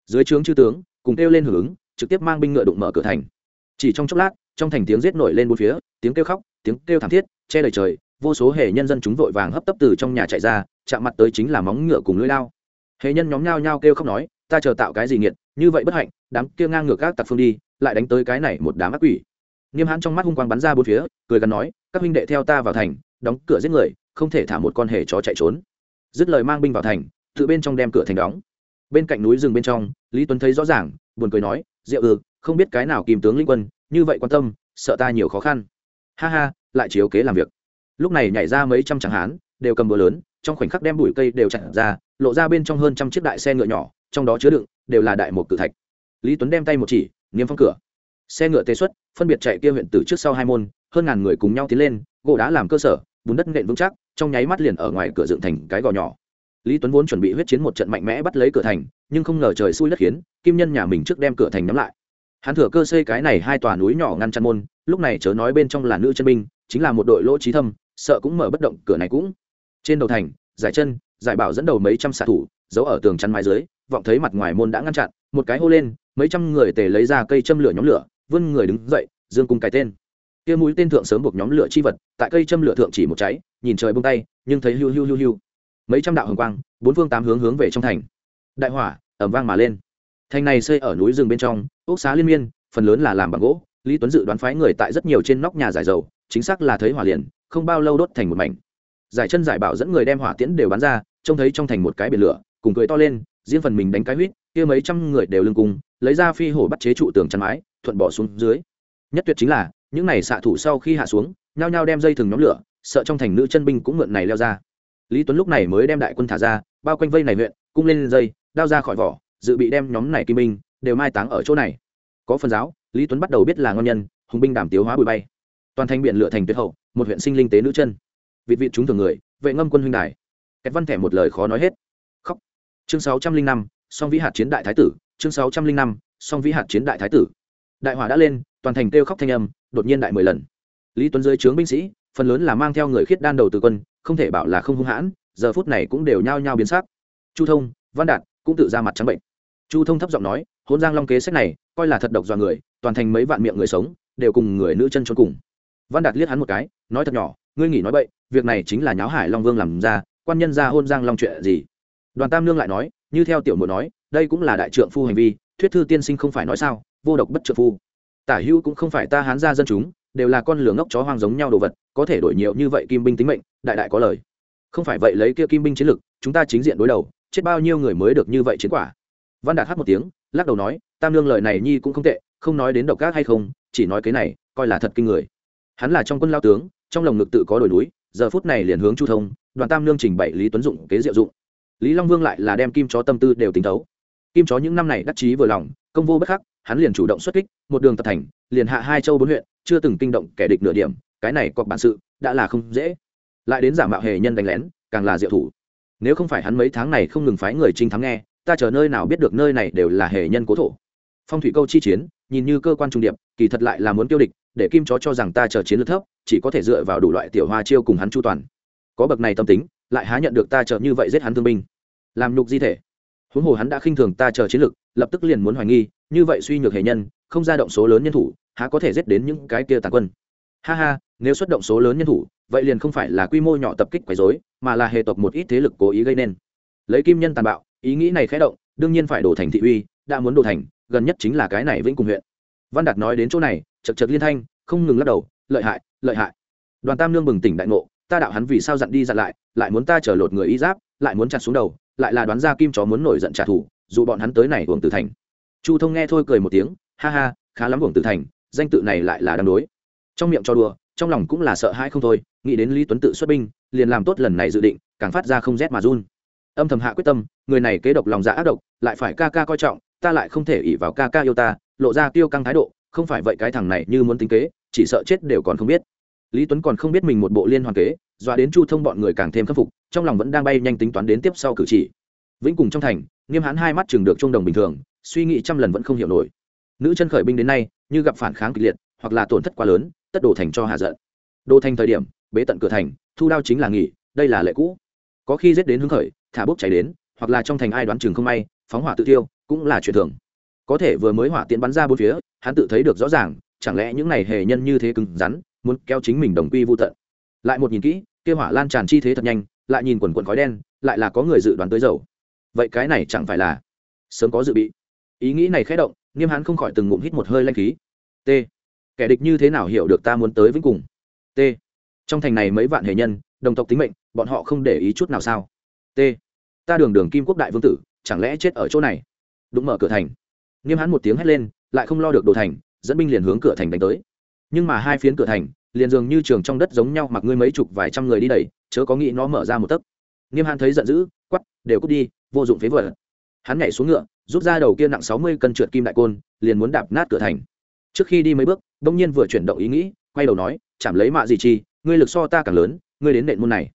Dưới trướng chư tướng, cùng kêu lên hưởng ứng, trực tiếp mang binh ngựa đụng mở cửa thành. Chỉ trong chốc lát trong thành tiếng giết nổi lên bốn phía, tiếng kêu khóc, tiếng kêu thảm thiết, che lời trời, vô số hệ nhân dân chúng vội vàng hấp tấp từ trong nhà chạy ra, chạm mặt tới chính là móng ngựa cùng lưỡi lao. Hệ nhân nhóm nhao nhao kêu khóc nói, ta chờ tạo cái gì nghiệt, như vậy bất hạnh, đám kia ngang ngược các tặc phương đi, lại đánh tới cái này một đám ác quỷ. Nghiêm hãn trong mắt hung quang bắn ra bốn phía, cười gắn nói, các huynh đệ theo ta vào thành, đóng cửa giết người, không thể thả một con hề chó chạy trốn. Dứt lời mang binh vào thành, tự bên trong đem cửa thành đóng. Bên cạnh núi rừng bên trong, lý tuấn thấy rõ ràng, buồn cười nói, diệu ư, không biết cái nào kìm tướng linh quân như vậy quan tâm, sợ ta nhiều khó khăn. Ha ha, lại chiếu kế làm việc. Lúc này nhảy ra mấy trăm chẳng hán, đều cầm búa lớn, trong khoảnh khắc đem bụi cây đều chặn ra, lộ ra bên trong hơn trăm chiếc đại xe ngựa nhỏ, trong đó chứa đựng đều là đại một cự thạch. Lý tuấn đem tay một chỉ, niêm phong cửa. Xe ngựa tê xuất, phân biệt chạy kia huyện từ trước sau hai môn, hơn ngàn người cùng nhau tiến lên, gỗ đá làm cơ sở, bùn đất nện vững chắc, trong nháy mắt liền ở ngoài cửa dựng thành cái gò nhỏ. Lý tuấn vốn chuẩn bị huyết chiến một trận mạnh mẽ bắt lấy cửa thành, nhưng không ngờ trời xui đất khiến, kim nhân nhà mình trước đem cửa thành nhắm lại hắn thừa cơ xây cái này hai tòa núi nhỏ ngăn chặn môn, lúc này chớ nói bên trong là nữ chân binh, chính là một đội lỗ trí thâm, sợ cũng mở bất động, cửa này cũng trên đầu thành, giải chân, giải bảo dẫn đầu mấy trăm xạ thủ, giấu ở tường chắn mái dưới, vọng thấy mặt ngoài môn đã ngăn chặn, một cái hô lên, mấy trăm người tề lấy ra cây châm lửa nhóm lửa, vươn người đứng dậy, dương cung cái tên. Kia mũi tên thượng sớm buộc nhóm lửa chi vật, tại cây châm lửa thượng chỉ một cháy, nhìn trời bông tay, nhưng thấy hưu hưu hưu hưu mấy trăm đạo hồng quang, bốn phương tám hướng hướng về trong thành. Đại hỏa ẩm vang mà lên thành này xây ở núi rừng bên trong, ốc xá liên miên, phần lớn là làm bằng gỗ. Lý tuấn dự đoán phái người tại rất nhiều trên nóc nhà giải dầu, chính xác là thấy hỏa liền, không bao lâu đốt thành một mảnh. Giải chân giải bảo dẫn người đem hỏa tiễn đều bắn ra, trông thấy trong thành một cái biển lửa, cùng cười to lên, riêng phần mình đánh cái huýt, kia mấy trăm người đều lưng cung lấy ra phi hổ bắt chế trụ tường chắn mái, thuận bỏ xuống dưới. Nhất tuyệt chính là, những này xạ thủ sau khi hạ xuống, nhao nhao đem dây thừng nhóm lửa, sợ trong thành nữ chân binh cũng mượn này leo ra. Lý tuấn lúc này mới đem đại quân thả ra, bao quanh vây này huyện, cung lên dây, đao ra khỏi vỏ dự bị đem nhóm này kim binh đều mai táng ở chỗ này. Có phần giáo, lý tuấn bắt đầu biết là ngon nhân, hùng binh đảm tiếu hóa bụi bay. Toàn thành biện lựa thành tuyệt hậu, một huyện sinh linh tế nữ chân. Vịt vịt chúng thường người, vệ ngâm quân huynh đài. Kẹt văn thẻ một lời khó nói hết. Khóc. Chương sáu trăm linh năm, song vĩ hạt chiến đại thái tử, chương sáu trăm linh năm, song vĩ hạt chiến đại thái tử. Đại hỏa đã lên, toàn thành kêu khóc thanh âm, đột nhiên đại mười lần. Lý tuấn dưới trướng binh sĩ, phần lớn là mang theo người khiết đan đầu từ quân, không thể bảo là không hung hãn, giờ phút này cũng đều nhao nhao biến sắc. Chu thông, văn đạt cũng tự ra mặt trắng bệnh chu thông thấp giọng nói hôn giang long kế sách này, coi là thật độc dọa người, toàn thành mấy vạn miệng người sống, đều cùng người nữ chân trốn cùng. Văn đạt liếc hắn một cái, nói thật nhỏ, ngươi nghỉ nói bậy, việc này chính là nháo hải long vương làm ra, quan nhân ra hôn giang long chuyện gì? Đoàn tam nương lại nói, như theo tiểu muội nói, đây cũng là đại trượng phu hành vi, thuyết thư tiên sinh không phải nói sao, vô độc bất trượng phu. Tả hữu cũng không phải ta hán gia dân chúng, đều là con lửa ngốc chó hoang giống nhau đồ vật, có thể đổi nhiều như vậy kim binh tính mệnh, đại đại có lời. Không phải vậy lấy kia kim binh chiến lực, chúng ta chính diện đối đầu, chết bao nhiêu người mới được như vậy chiến quả? Văn đạt hát một tiếng, lắc đầu nói, tam lương lời này nhi cũng không tệ, không nói đến độc ác hay không, chỉ nói cái này, coi là thật kinh người. Hắn là trong quân lao tướng, trong lồng ngực tự có đồi núi, giờ phút này liền hướng chu thông, đoàn tam lương trình bày lý tuấn dụng kế diệu dụng. Lý long vương lại là đem kim chó tâm tư đều tính thấu. Kim chó những năm này đắc chí vừa lòng, công vô bất khắc, hắn liền chủ động xuất kích, một đường tập thành, liền hạ hai châu bốn huyện, chưa từng kinh động kẻ địch nửa điểm, cái này cọc bản sự, đã là không dễ. Lại đến giả mạo hề nhân đánh lén, càng là diệu thủ. Nếu không phải hắn mấy tháng này không ngừng phái người trinh thắng nghe ta chờ nơi nào biết được nơi này đều là hề nhân cố thổ. Phong thủy câu chi chiến, nhìn như cơ quan trung điệp, kỳ thật lại là muốn tiêu địch, để kim chó cho rằng ta chờ chiến lược thấp, chỉ có thể dựa vào đủ loại tiểu hoa chiêu cùng hắn chu toàn. Có bậc này tâm tính, lại há nhận được ta chờ như vậy giết hắn thương binh. Làm nhục di thể. Huống hồ hắn đã khinh thường ta chờ chiến lược, lập tức liền muốn hoài nghi, như vậy suy nhược hệ nhân, không ra động số lớn nhân thủ, há có thể giết đến những cái kia tàn quân. Ha ha, nếu xuất động số lớn nhân thủ, vậy liền không phải là quy mô nhỏ tập kích quấy dối mà là hệ tộc một ít thế lực cố ý gây nên. Lấy kim nhân tàn bạo ý nghĩ này khẽ động, đương nhiên phải đổ thành thị uy, đã muốn đổ thành, gần nhất chính là cái này vĩnh cùng huyện. Văn đạt nói đến chỗ này chật chật liên thanh, không ngừng lắc đầu, lợi hại lợi hại. Đoàn tam lương bừng tỉnh đại ngộ, ta đạo hắn vì sao dặn đi dặn lại lại muốn ta chở lột người y giáp, lại muốn chặt xuống đầu, lại là đoán ra kim chó muốn nổi giận trả thù, dù bọn hắn tới này hưởng tử thành. Chu thông nghe thôi cười một tiếng, ha ha, khá lắm hưởng tử thành, danh tự này lại là đang đối. Trong miệng cho đùa, trong lòng cũng là sợ hãi không thôi, nghĩ đến lý tuấn tự xuất binh, liền làm tốt lần này dự định, càng phát ra không rét mà run âm thầm hạ quyết tâm, người này kế độc lòng dạ ác độc, lại phải ca ca coi trọng, ta lại không thể ỉ vào ca ca yêu ta, lộ ra tiêu căng thái độ, không phải vậy cái thằng này như muốn tính kế, chỉ sợ chết đều còn không biết. Lý tuấn còn không biết mình một bộ liên hoàn kế, dọa đến chu thông bọn người càng thêm khâm phục, trong lòng vẫn đang bay nhanh tính toán đến tiếp sau cử chỉ. Vĩnh cùng trong thành, nghiêm hãn hai mắt chừng được trung đồng bình thường, suy nghĩ trăm lần vẫn không hiểu nổi. Nữ chân khởi binh đến nay, như gặp phản kháng kịch liệt, hoặc là tổn thất quá lớn, tất đổ thành cho hạ giận. Đô thành thời điểm, bế tận cửa thành, thu đao chính là nghỉ, đây là lệ cũ. Có khi giết đến hứng khởi thả bốc cháy đến, hoặc là trong thành ai đoán chừng không may, phóng hỏa tự tiêu cũng là chuyện thường. Có thể vừa mới hỏa tiễn bắn ra bốn phía, hắn tự thấy được rõ ràng, chẳng lẽ những này hề nhân như thế cứng rắn, muốn kéo chính mình đồng quy vô tận. Lại một nhìn kỹ, kia hỏa lan tràn chi thế thật nhanh, lại nhìn quần quần khói đen, lại là có người dự đoán tới dầu. Vậy cái này chẳng phải là sớm có dự bị. Ý nghĩ này khẽ động nghiêm hắn không khỏi từng ngụm hít một hơi lanh khí. T. Kẻ địch như thế nào hiểu được ta muốn tới vĩnh cùng? T. Trong thành này mấy vạn hệ nhân, đồng tộc tính mệnh, bọn họ không để ý chút nào sao? T. Ta đường đường kim quốc đại vương tử, chẳng lẽ chết ở chỗ này? Đúng mở cửa thành. Nghiêm hắn một tiếng hét lên, lại không lo được đồ thành, dẫn binh liền hướng cửa thành đánh tới. Nhưng mà hai phiến cửa thành, liền dường như trường trong đất giống nhau mặc ngươi mấy chục vài trăm người đi đầy, chớ có nghĩ nó mở ra một tấc. Nghiêm hắn thấy giận dữ quắp đều cút đi, vô dụng phế vật. Hắn nhảy xuống ngựa, rút ra đầu kia nặng sáu mươi cân trượt kim đại côn, liền muốn đạp nát cửa thành. Trước khi đi mấy bước đông nhiên vừa chuyển động ý nghĩ, quay đầu nói chạm lấy mạ gì chi, ngươi lực so ta càng lớn, ngươi đến nện môn này.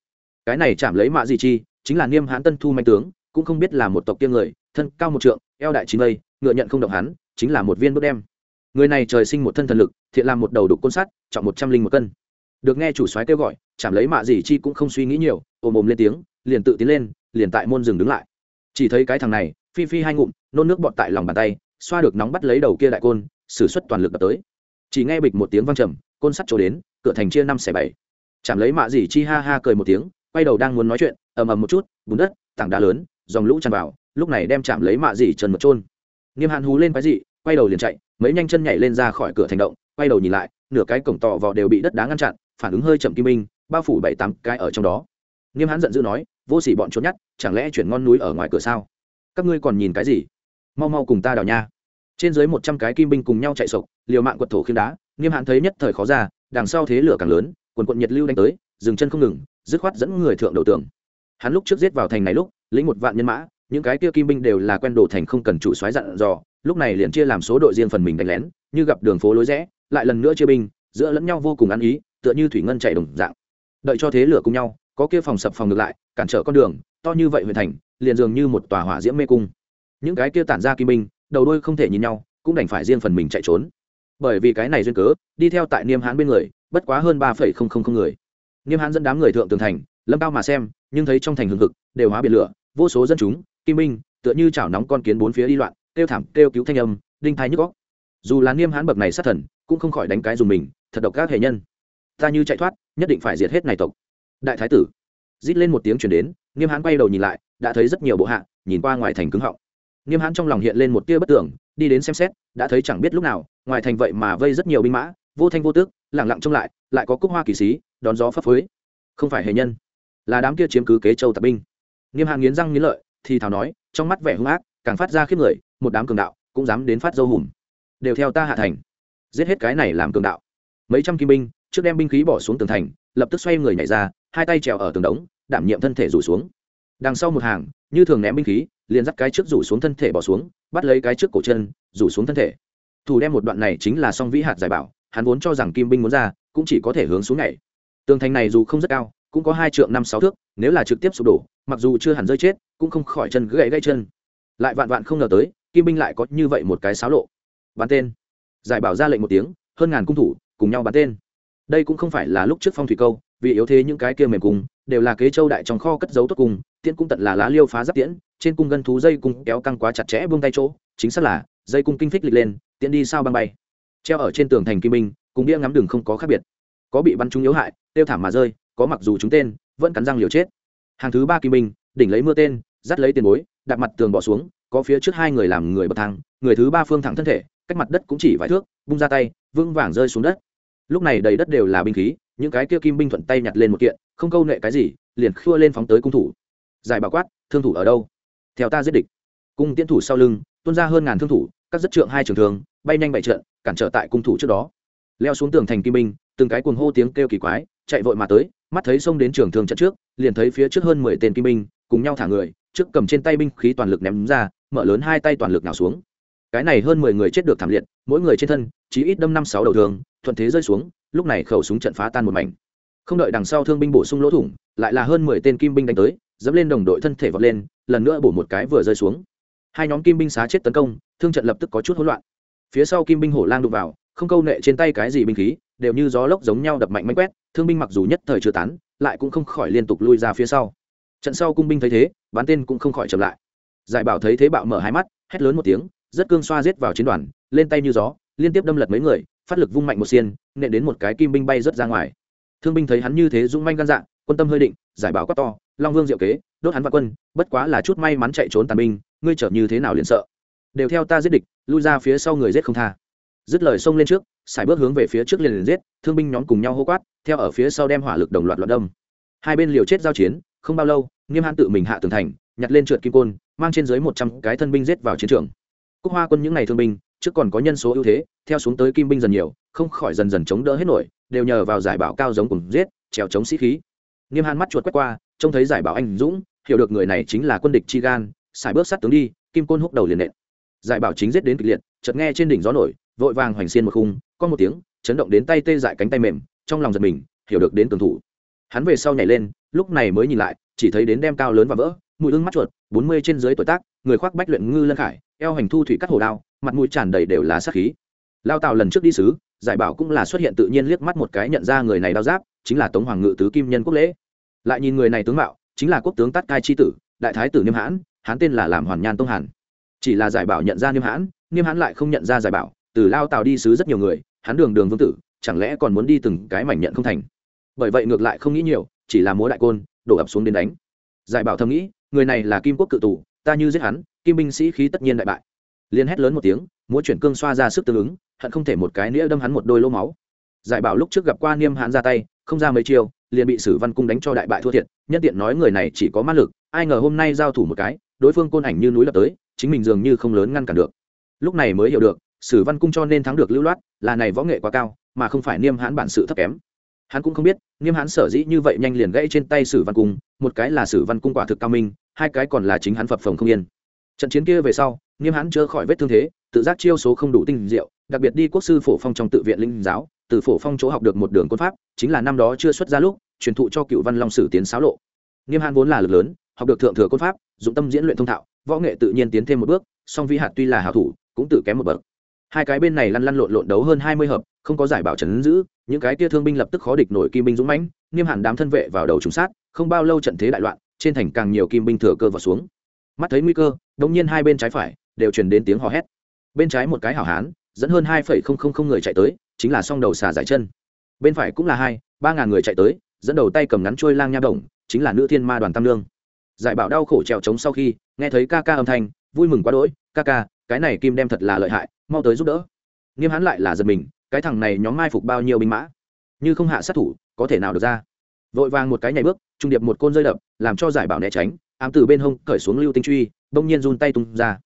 Cái này chạm lấy mạ gì chi chính là niêm hãn tân thu manh tướng, cũng không biết là một tộc tiêm người, thân cao một trượng, eo đại chín vây, ngựa nhận không động hắn, chính là một viên bước đem. Người này trời sinh một thân thần lực, thiện làm một đầu đục côn sắt, trọng một trăm linh một cân. Được nghe chủ soái kêu gọi, chạm lấy mạ gì chi cũng không suy nghĩ nhiều, ồm ồm lên tiếng, liền tự tiến lên, liền tại môn rừng đứng lại. Chỉ thấy cái thằng này, phi phi hai ngụm, nôn nước bọt tại lòng bàn tay, xoa được nóng bắt lấy đầu kia đại côn s ử suất toàn lực đập tới. Chỉ nghe bịch một tiếng văng trầm, côn sắt trổ đến, cửa thành chia năm xẻ bảy. Chạm lấy mạ gì chi ha ha cười một tiếng, quay đầu đang muốn nói chuyện ầm ầm một chút, bùn đất, tảng đá lớn, dòng lũ tràn vào, lúc này đem chạm lấy mạ dì trần một trôn nghiêm hạn hú lên quái dị, quay đầu liền chạy, mấy nhanh chân nhảy lên ra khỏi cửa thành động, quay đầu nhìn lại, nửa cái cổng tỏ vò đều bị đất đá ngăn chặn, phản ứng hơi chậm kim minh, bao phủ bảy tám cái ở trong đó. Nghiêm hãn giận dữ nói, vô sỉ bọn trốn nhát, chẳng lẽ chuyển ngon núi ở ngoài cửa sao? Các ngươi còn nhìn cái gì? Mau mau cùng ta đào nha. Trên dưới một trăm cái kim binh cùng nhau chạy sộc, liều mạng quật thổ khiêm đá, nghiêm hãn thấy nhất thời khó ra, đằng sau thế lửa càng lớn, quần quận nhiệt lưu đánh tới, dừng chân không ngừng, dứt khoát dẫn người thượng đầu tường hắn lúc trước giết vào thành này lúc, lĩnh một vạn nhân mã, những cái kia kim binh đều là quen đồ thành không cần chủ xoáy dặn dò, lúc này liền chia làm số đội riêng phần mình đánh lén, như gặp đường phố lối rẽ, lại lần nữa chia binh, giữa lẫn nhau vô cùng ăn ý, tựa như thủy ngân chạy đồng dạng. Đợi cho thế lửa cùng nhau, có kia phòng sập phòng ngược lại, cản trở con đường, to như vậy huyện thành, liền dường như một tòa hỏa diễm mê cung. Những cái kia tản ra kim binh, đầu đôi không thể nhìn nhau, cũng đành phải riêng phần mình chạy trốn. Bởi vì cái này duyên cớ, đi theo tại niêm hán bên người, bất quá hơn ba phẩy không không không người. Niêm hán dẫn đám người thượng tường thành lâm cao mà xem nhưng thấy trong thành hừng hực đều hóa biển lửa vô số dân chúng kim minh, tựa như chảo nóng con kiến bốn phía đi loạn kêu thảm kêu cứu thanh âm đinh thai nhức góc dù là niêm hán bậc này sát thần cũng không khỏi đánh cái dùng mình thật độc các hệ nhân. Ta như chạy thoát nhất định phải diệt hết này tộc. Đại thái tử rít lên một tiếng chuyển đến nghiêm hãn quay đầu nhìn lại đã thấy rất nhiều bộ hạ nhìn qua ngoài thành cứng họng. Nghiêm hãn trong lòng hiện lên một tia bất tưởng đi đến xem xét đã thấy chẳng biết lúc nào ngoài thành vậy mà vây rất nhiều binh mã vô thanh vô tước lẳng lặng trông lại lại có cúc hoa kỳ sĩ đón gió phấp phới. Không phải hề nhân là đám kia chiếm cứ kế châu tập binh. Nghiêm hàn nghiến răng nghiến lợi, thì thảo nói, trong mắt vẻ hung ác, càng phát ra khiếp người, một đám cường đạo cũng dám đến phát dâu hùm. Đều theo ta hạ thành. Giết hết cái này làm cường đạo. Mấy trăm kim binh, trước đem binh khí bỏ xuống tường thành, lập tức xoay người nhảy ra, hai tay trèo ở tường đống, đảm nhiệm thân thể rủ xuống. Đằng sau một hàng, như thường ném binh khí, liền dắt cái trước rủ xuống thân thể bỏ xuống, bắt lấy cái trước cổ chân, rủ xuống thân thể. Thủ đem một đoạn này chính là song vĩ hạt giải bảo, hắn vốn cho rằng kim binh muốn ra, cũng chỉ có thể hướng xuống nhảy. Tường thành này dù không rất cao cũng có hai trượng năm sáu thước, nếu là trực tiếp sụp đổ, mặc dù chưa hẳn rơi chết, cũng không khỏi chân gãy gãy chân. Lại vạn vạn không ngờ tới, kim binh lại có như vậy một cái xáo lộ. Bắn tên. Giải bảo ra lệnh một tiếng, hơn ngàn cung thủ, cùng nhau bắn tên. Đây cũng không phải là lúc trước phong thủy câu, vì yếu thế những cái kia mềm cung đều là kế châu đại trong kho cất giấu tốt cung tiễn cung tận là lá liêu phá giáp tiễn, trên cung gân thú dây cung kéo căng quá chặt chẽ buông tay chỗ, chính xác là, dây cung kinh phích lịch lên, tiễn đi sao băng bay. Treo ở trên tường thành kim minh cùng đĩa ngắm đường không có khác biệt. Có bị bắn trúng yếu hại, tiêu thảm mà rơi có mặc dù chúng tên, vẫn cắn răng liều chết. Hàng thứ ba kim minh, đỉnh lấy mưa tên, dắt lấy tiền bối đặt mặt tường bỏ xuống, có phía trước hai người làm người bậc thang, người thứ ba phương thẳng thân thể, cách mặt đất cũng chỉ vài thước, bung ra tay, vững vàng rơi xuống đất. Lúc này đầy đất đều là binh khí, những cái kia kim binh thuận tay nhặt lên một kiện, không câu nệ cái gì, liền khua lên phóng tới cung thủ. Giải bảo quát, thương thủ ở đâu? Theo ta giết địch. Cung tiến thủ sau lưng, tuôn ra hơn ngàn thương thủ, các rất trượng hai trường thường, bay nhanh bại trận, cản trở tại cung thủ trước đó. Leo xuống tường thành kim binh từng cái cuồng hô tiếng kêu kỳ quái chạy vội mà tới, mắt thấy xông đến trường thương trận trước, liền thấy phía trước hơn mười tên kim binh cùng nhau thả người, trước cầm trên tay binh khí toàn lực ném ra, mở lớn hai tay toàn lực nào xuống. Cái này hơn mười người chết được thảm liệt, mỗi người trên thân chỉ ít đâm năm sáu đầu thường thuận thế rơi xuống, lúc này khẩu súng trận phá tan một mảnh. Không đợi đằng sau thương binh bổ sung lỗ thủng, lại là hơn mười tên kim binh đánh tới, dẫm lên đồng đội thân thể vọt lên, lần nữa bổ một cái vừa rơi xuống. Hai nhóm kim binh xá chết tấn công, thương trận lập tức có chút hỗn loạn. Phía sau kim binh hổ lang đụng vào, không câu nệ trên tay cái gì binh khí đều như gió lốc giống nhau đập mạnh mánh quét, thương binh mặc dù nhất thời chưa tán, lại cũng không khỏi liên tục lui ra phía sau. Trận sau cung binh thấy thế, bán tên cũng không khỏi chậm lại. Giải bảo thấy thế bạo mở hai mắt, hét lớn một tiếng, rất cương xoa giết vào chiến đoàn, lên tay như gió, liên tiếp đâm lật mấy người, phát lực vung mạnh một xiên, nện đến một cái kim binh bay rớt ra ngoài. Thương binh thấy hắn như thế dũng manh gan dạng quân tâm hơi định, giải bảo quát to, long vương diệu kế, đốt hắn và quân, bất quá là chút may mắn chạy trốn tàn binh, ngươi trở như thế nào liền sợ? Đều theo ta giết địch, lui ra phía sau người giết không tha. Dứt lời xông lên trước xài bước hướng về phía trước liền liền giết, thương binh nhóm cùng nhau hô quát, theo ở phía sau đem hỏa lực đồng loạt loạt đâm. Hai bên liều chết giao chiến, không bao lâu, nghiêm hãn tự mình hạ tường thành, nhặt lên trượt kim côn, mang trên dưới một trăm cái thân binh giết vào chiến trường. Cúc hoa quân những ngày thương binh, trước còn có nhân số ưu thế, theo xuống tới kim binh dần nhiều, không khỏi dần dần chống đỡ hết nổi, đều nhờ vào giải bảo cao giống cùng giết, trèo chống sĩ khí. Nghiêm hãn mắt chuột quét qua, trông thấy giải bảo anh dũng, hiểu được người này chính là quân địch chi gan, xài bước sát tướng đi, kim côn húc đầu liền nện. Giải bảo chính giết đến kịch liệt, chợt nghe trên đỉnh gió nổi, vội vàng hoành xiên một khung có một tiếng, chấn động đến tay tê dại cánh tay mềm, trong lòng giật mình, hiểu được đến cường thủ. Hắn về sau nhảy lên, lúc này mới nhìn lại, chỉ thấy đến đem cao lớn và vỡ, mũi ưng mắt chuột, bốn mươi trên dưới tuổi tác, người khoác bách luyện ngư lân khải, eo hành thu thủy cắt hồ đao, mặt mũi tràn đầy đều là sát khí. Lao tàu lần trước đi sứ giải bảo cũng là xuất hiện tự nhiên liếc mắt một cái nhận ra người này đao giáp, chính là tống hoàng ngự tứ kim nhân quốc lễ. Lại nhìn người này tướng mạo, chính là quốc tướng tát cai chi tử, đại thái tử niêm hãn, hắn tên là làm hoàn nhan tông hàn. Chỉ là giải bảo nhận ra niêm hãn niêm hãn lại không nhận ra giải bảo từ lao tào đi sứ rất nhiều người, hắn đường đường vương tử, chẳng lẽ còn muốn đi từng cái mảnh nhận không thành? Bởi vậy ngược lại không nghĩ nhiều, chỉ là múa đại côn, đổ ập xuống đến đánh. Giải bảo thầm nghĩ, người này là kim quốc cự tù, ta như giết hắn, kim binh sĩ khí tất nhiên đại bại. Liên hét lớn một tiếng, múa chuyển cương xoa ra sức tương ứng, hận không thể một cái nĩa đâm hắn một đôi lỗ máu. Giải bảo lúc trước gặp qua niêm hãn ra tay, không ra mấy chiêu, liền bị sử văn cung đánh cho đại bại thua thiệt, nhân tiện nói người này chỉ có mã lực, ai ngờ hôm nay giao thủ một cái, đối phương côn ảnh như núi lập tới, chính mình dường như không lớn ngăn cản được. Lúc này mới hiểu được sử văn cung cho nên thắng được lưu loát, là này võ nghệ quá cao, mà không phải niêm hãn bản sự thấp kém. Hắn cũng không biết, niêm hãn sở dĩ như vậy nhanh liền gãy trên tay sử văn cung, một cái là sử văn cung quả thực cao minh, hai cái còn là chính hắn phập phồng không yên. Trận chiến kia về sau, niêm hãn chữa khỏi vết thương thế, tự giác chiêu số không đủ tinh diệu, đặc biệt đi quốc sư phổ phong trong tự viện linh giáo, từ phổ phong chỗ học được một đường quân pháp, chính là năm đó chưa xuất ra lúc, truyền thụ cho cựu văn long sử tiến sáo lộ. Niêm hãn vốn là lực lớn, học được thượng thừa quân pháp, dụng tâm diễn luyện thông thạo, võ nghệ tự nhiên tiến thêm một bước, song vi hạt tuy là hảo thủ, cũng tự kém một bậc hai cái bên này lăn lăn lộn lộn đấu hơn hai mươi hợp, không có giải bảo trấn giữ, những cái kia thương binh lập tức khó địch nổi kim binh dũng mãnh niêm hẳn đám thân vệ vào đầu trùng sát, không bao lâu trận thế đại loạn, trên thành càng nhiều kim binh thừa cơ vào xuống. Mắt thấy nguy cơ, đống nhiên hai bên trái phải đều truyền đến tiếng hò hét. Bên trái một cái hảo hán, dẫn hơn hai phẩy không không không người chạy tới, chính là song đầu xà giải chân. Bên phải cũng là hai, ba ngàn người chạy tới, dẫn đầu tay cầm ngắn trôi lang nha đồng, chính là nữ thiên ma đoàn tam lương. Giải bảo đau khổ trèo trống sau khi, nghe thấy ca ca âm thanh, vui mừng quá đỗi, ca ca, cái này kim đem thật là lợi hại mau tới giúp đỡ. Nghiêm hãn lại là giật mình, cái thằng này nhóm mai phục bao nhiêu binh mã? Như không hạ sát thủ, có thể nào được ra? Vội vàng một cái nhảy bước, trung điệp một côn rơi đập, làm cho giải bảo né tránh, ám từ bên hông cởi xuống lưu tinh truy, bỗng nhiên run tay tung ra.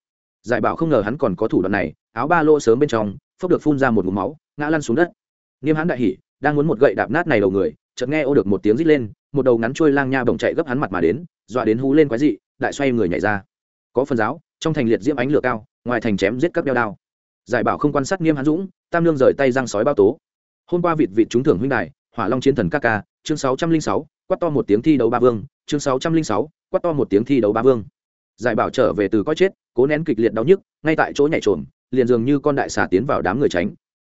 Giải bảo không ngờ hắn còn có thủ đoạn này, áo ba lô sớm bên trong, phốc được phun ra một ngụm máu, ngã lăn xuống đất. Nghiêm hãn đại hỉ, đang muốn một gậy đạp nát này đầu người, chợt nghe ô được một tiếng rít lên, một đầu ngắn trôi lang nha bồng chạy gấp hắn mặt mà đến, dọa đến hú lên quái dị, đại xoay người nhảy ra. Có phần giáo, trong thành liệt diễm ánh lửa cao, ngoài thành chém giết các đeo đao giải bảo không quan sát nghiêm hán dũng, tam lương rời tay răng sói bao tố. Hôm qua vịt vịt trúng thưởng huynh đài, hỏa long chiến thần ca ca, chương sáu trăm linh sáu, quát to một tiếng thi đấu ba vương, chương sáu trăm linh sáu, quát to một tiếng thi đấu ba vương. Giải bảo trở về từ coi chết, cố nén kịch liệt đau nhức, ngay tại chỗ nhảy trộm liền dường như con đại xà tiến vào đám người tránh.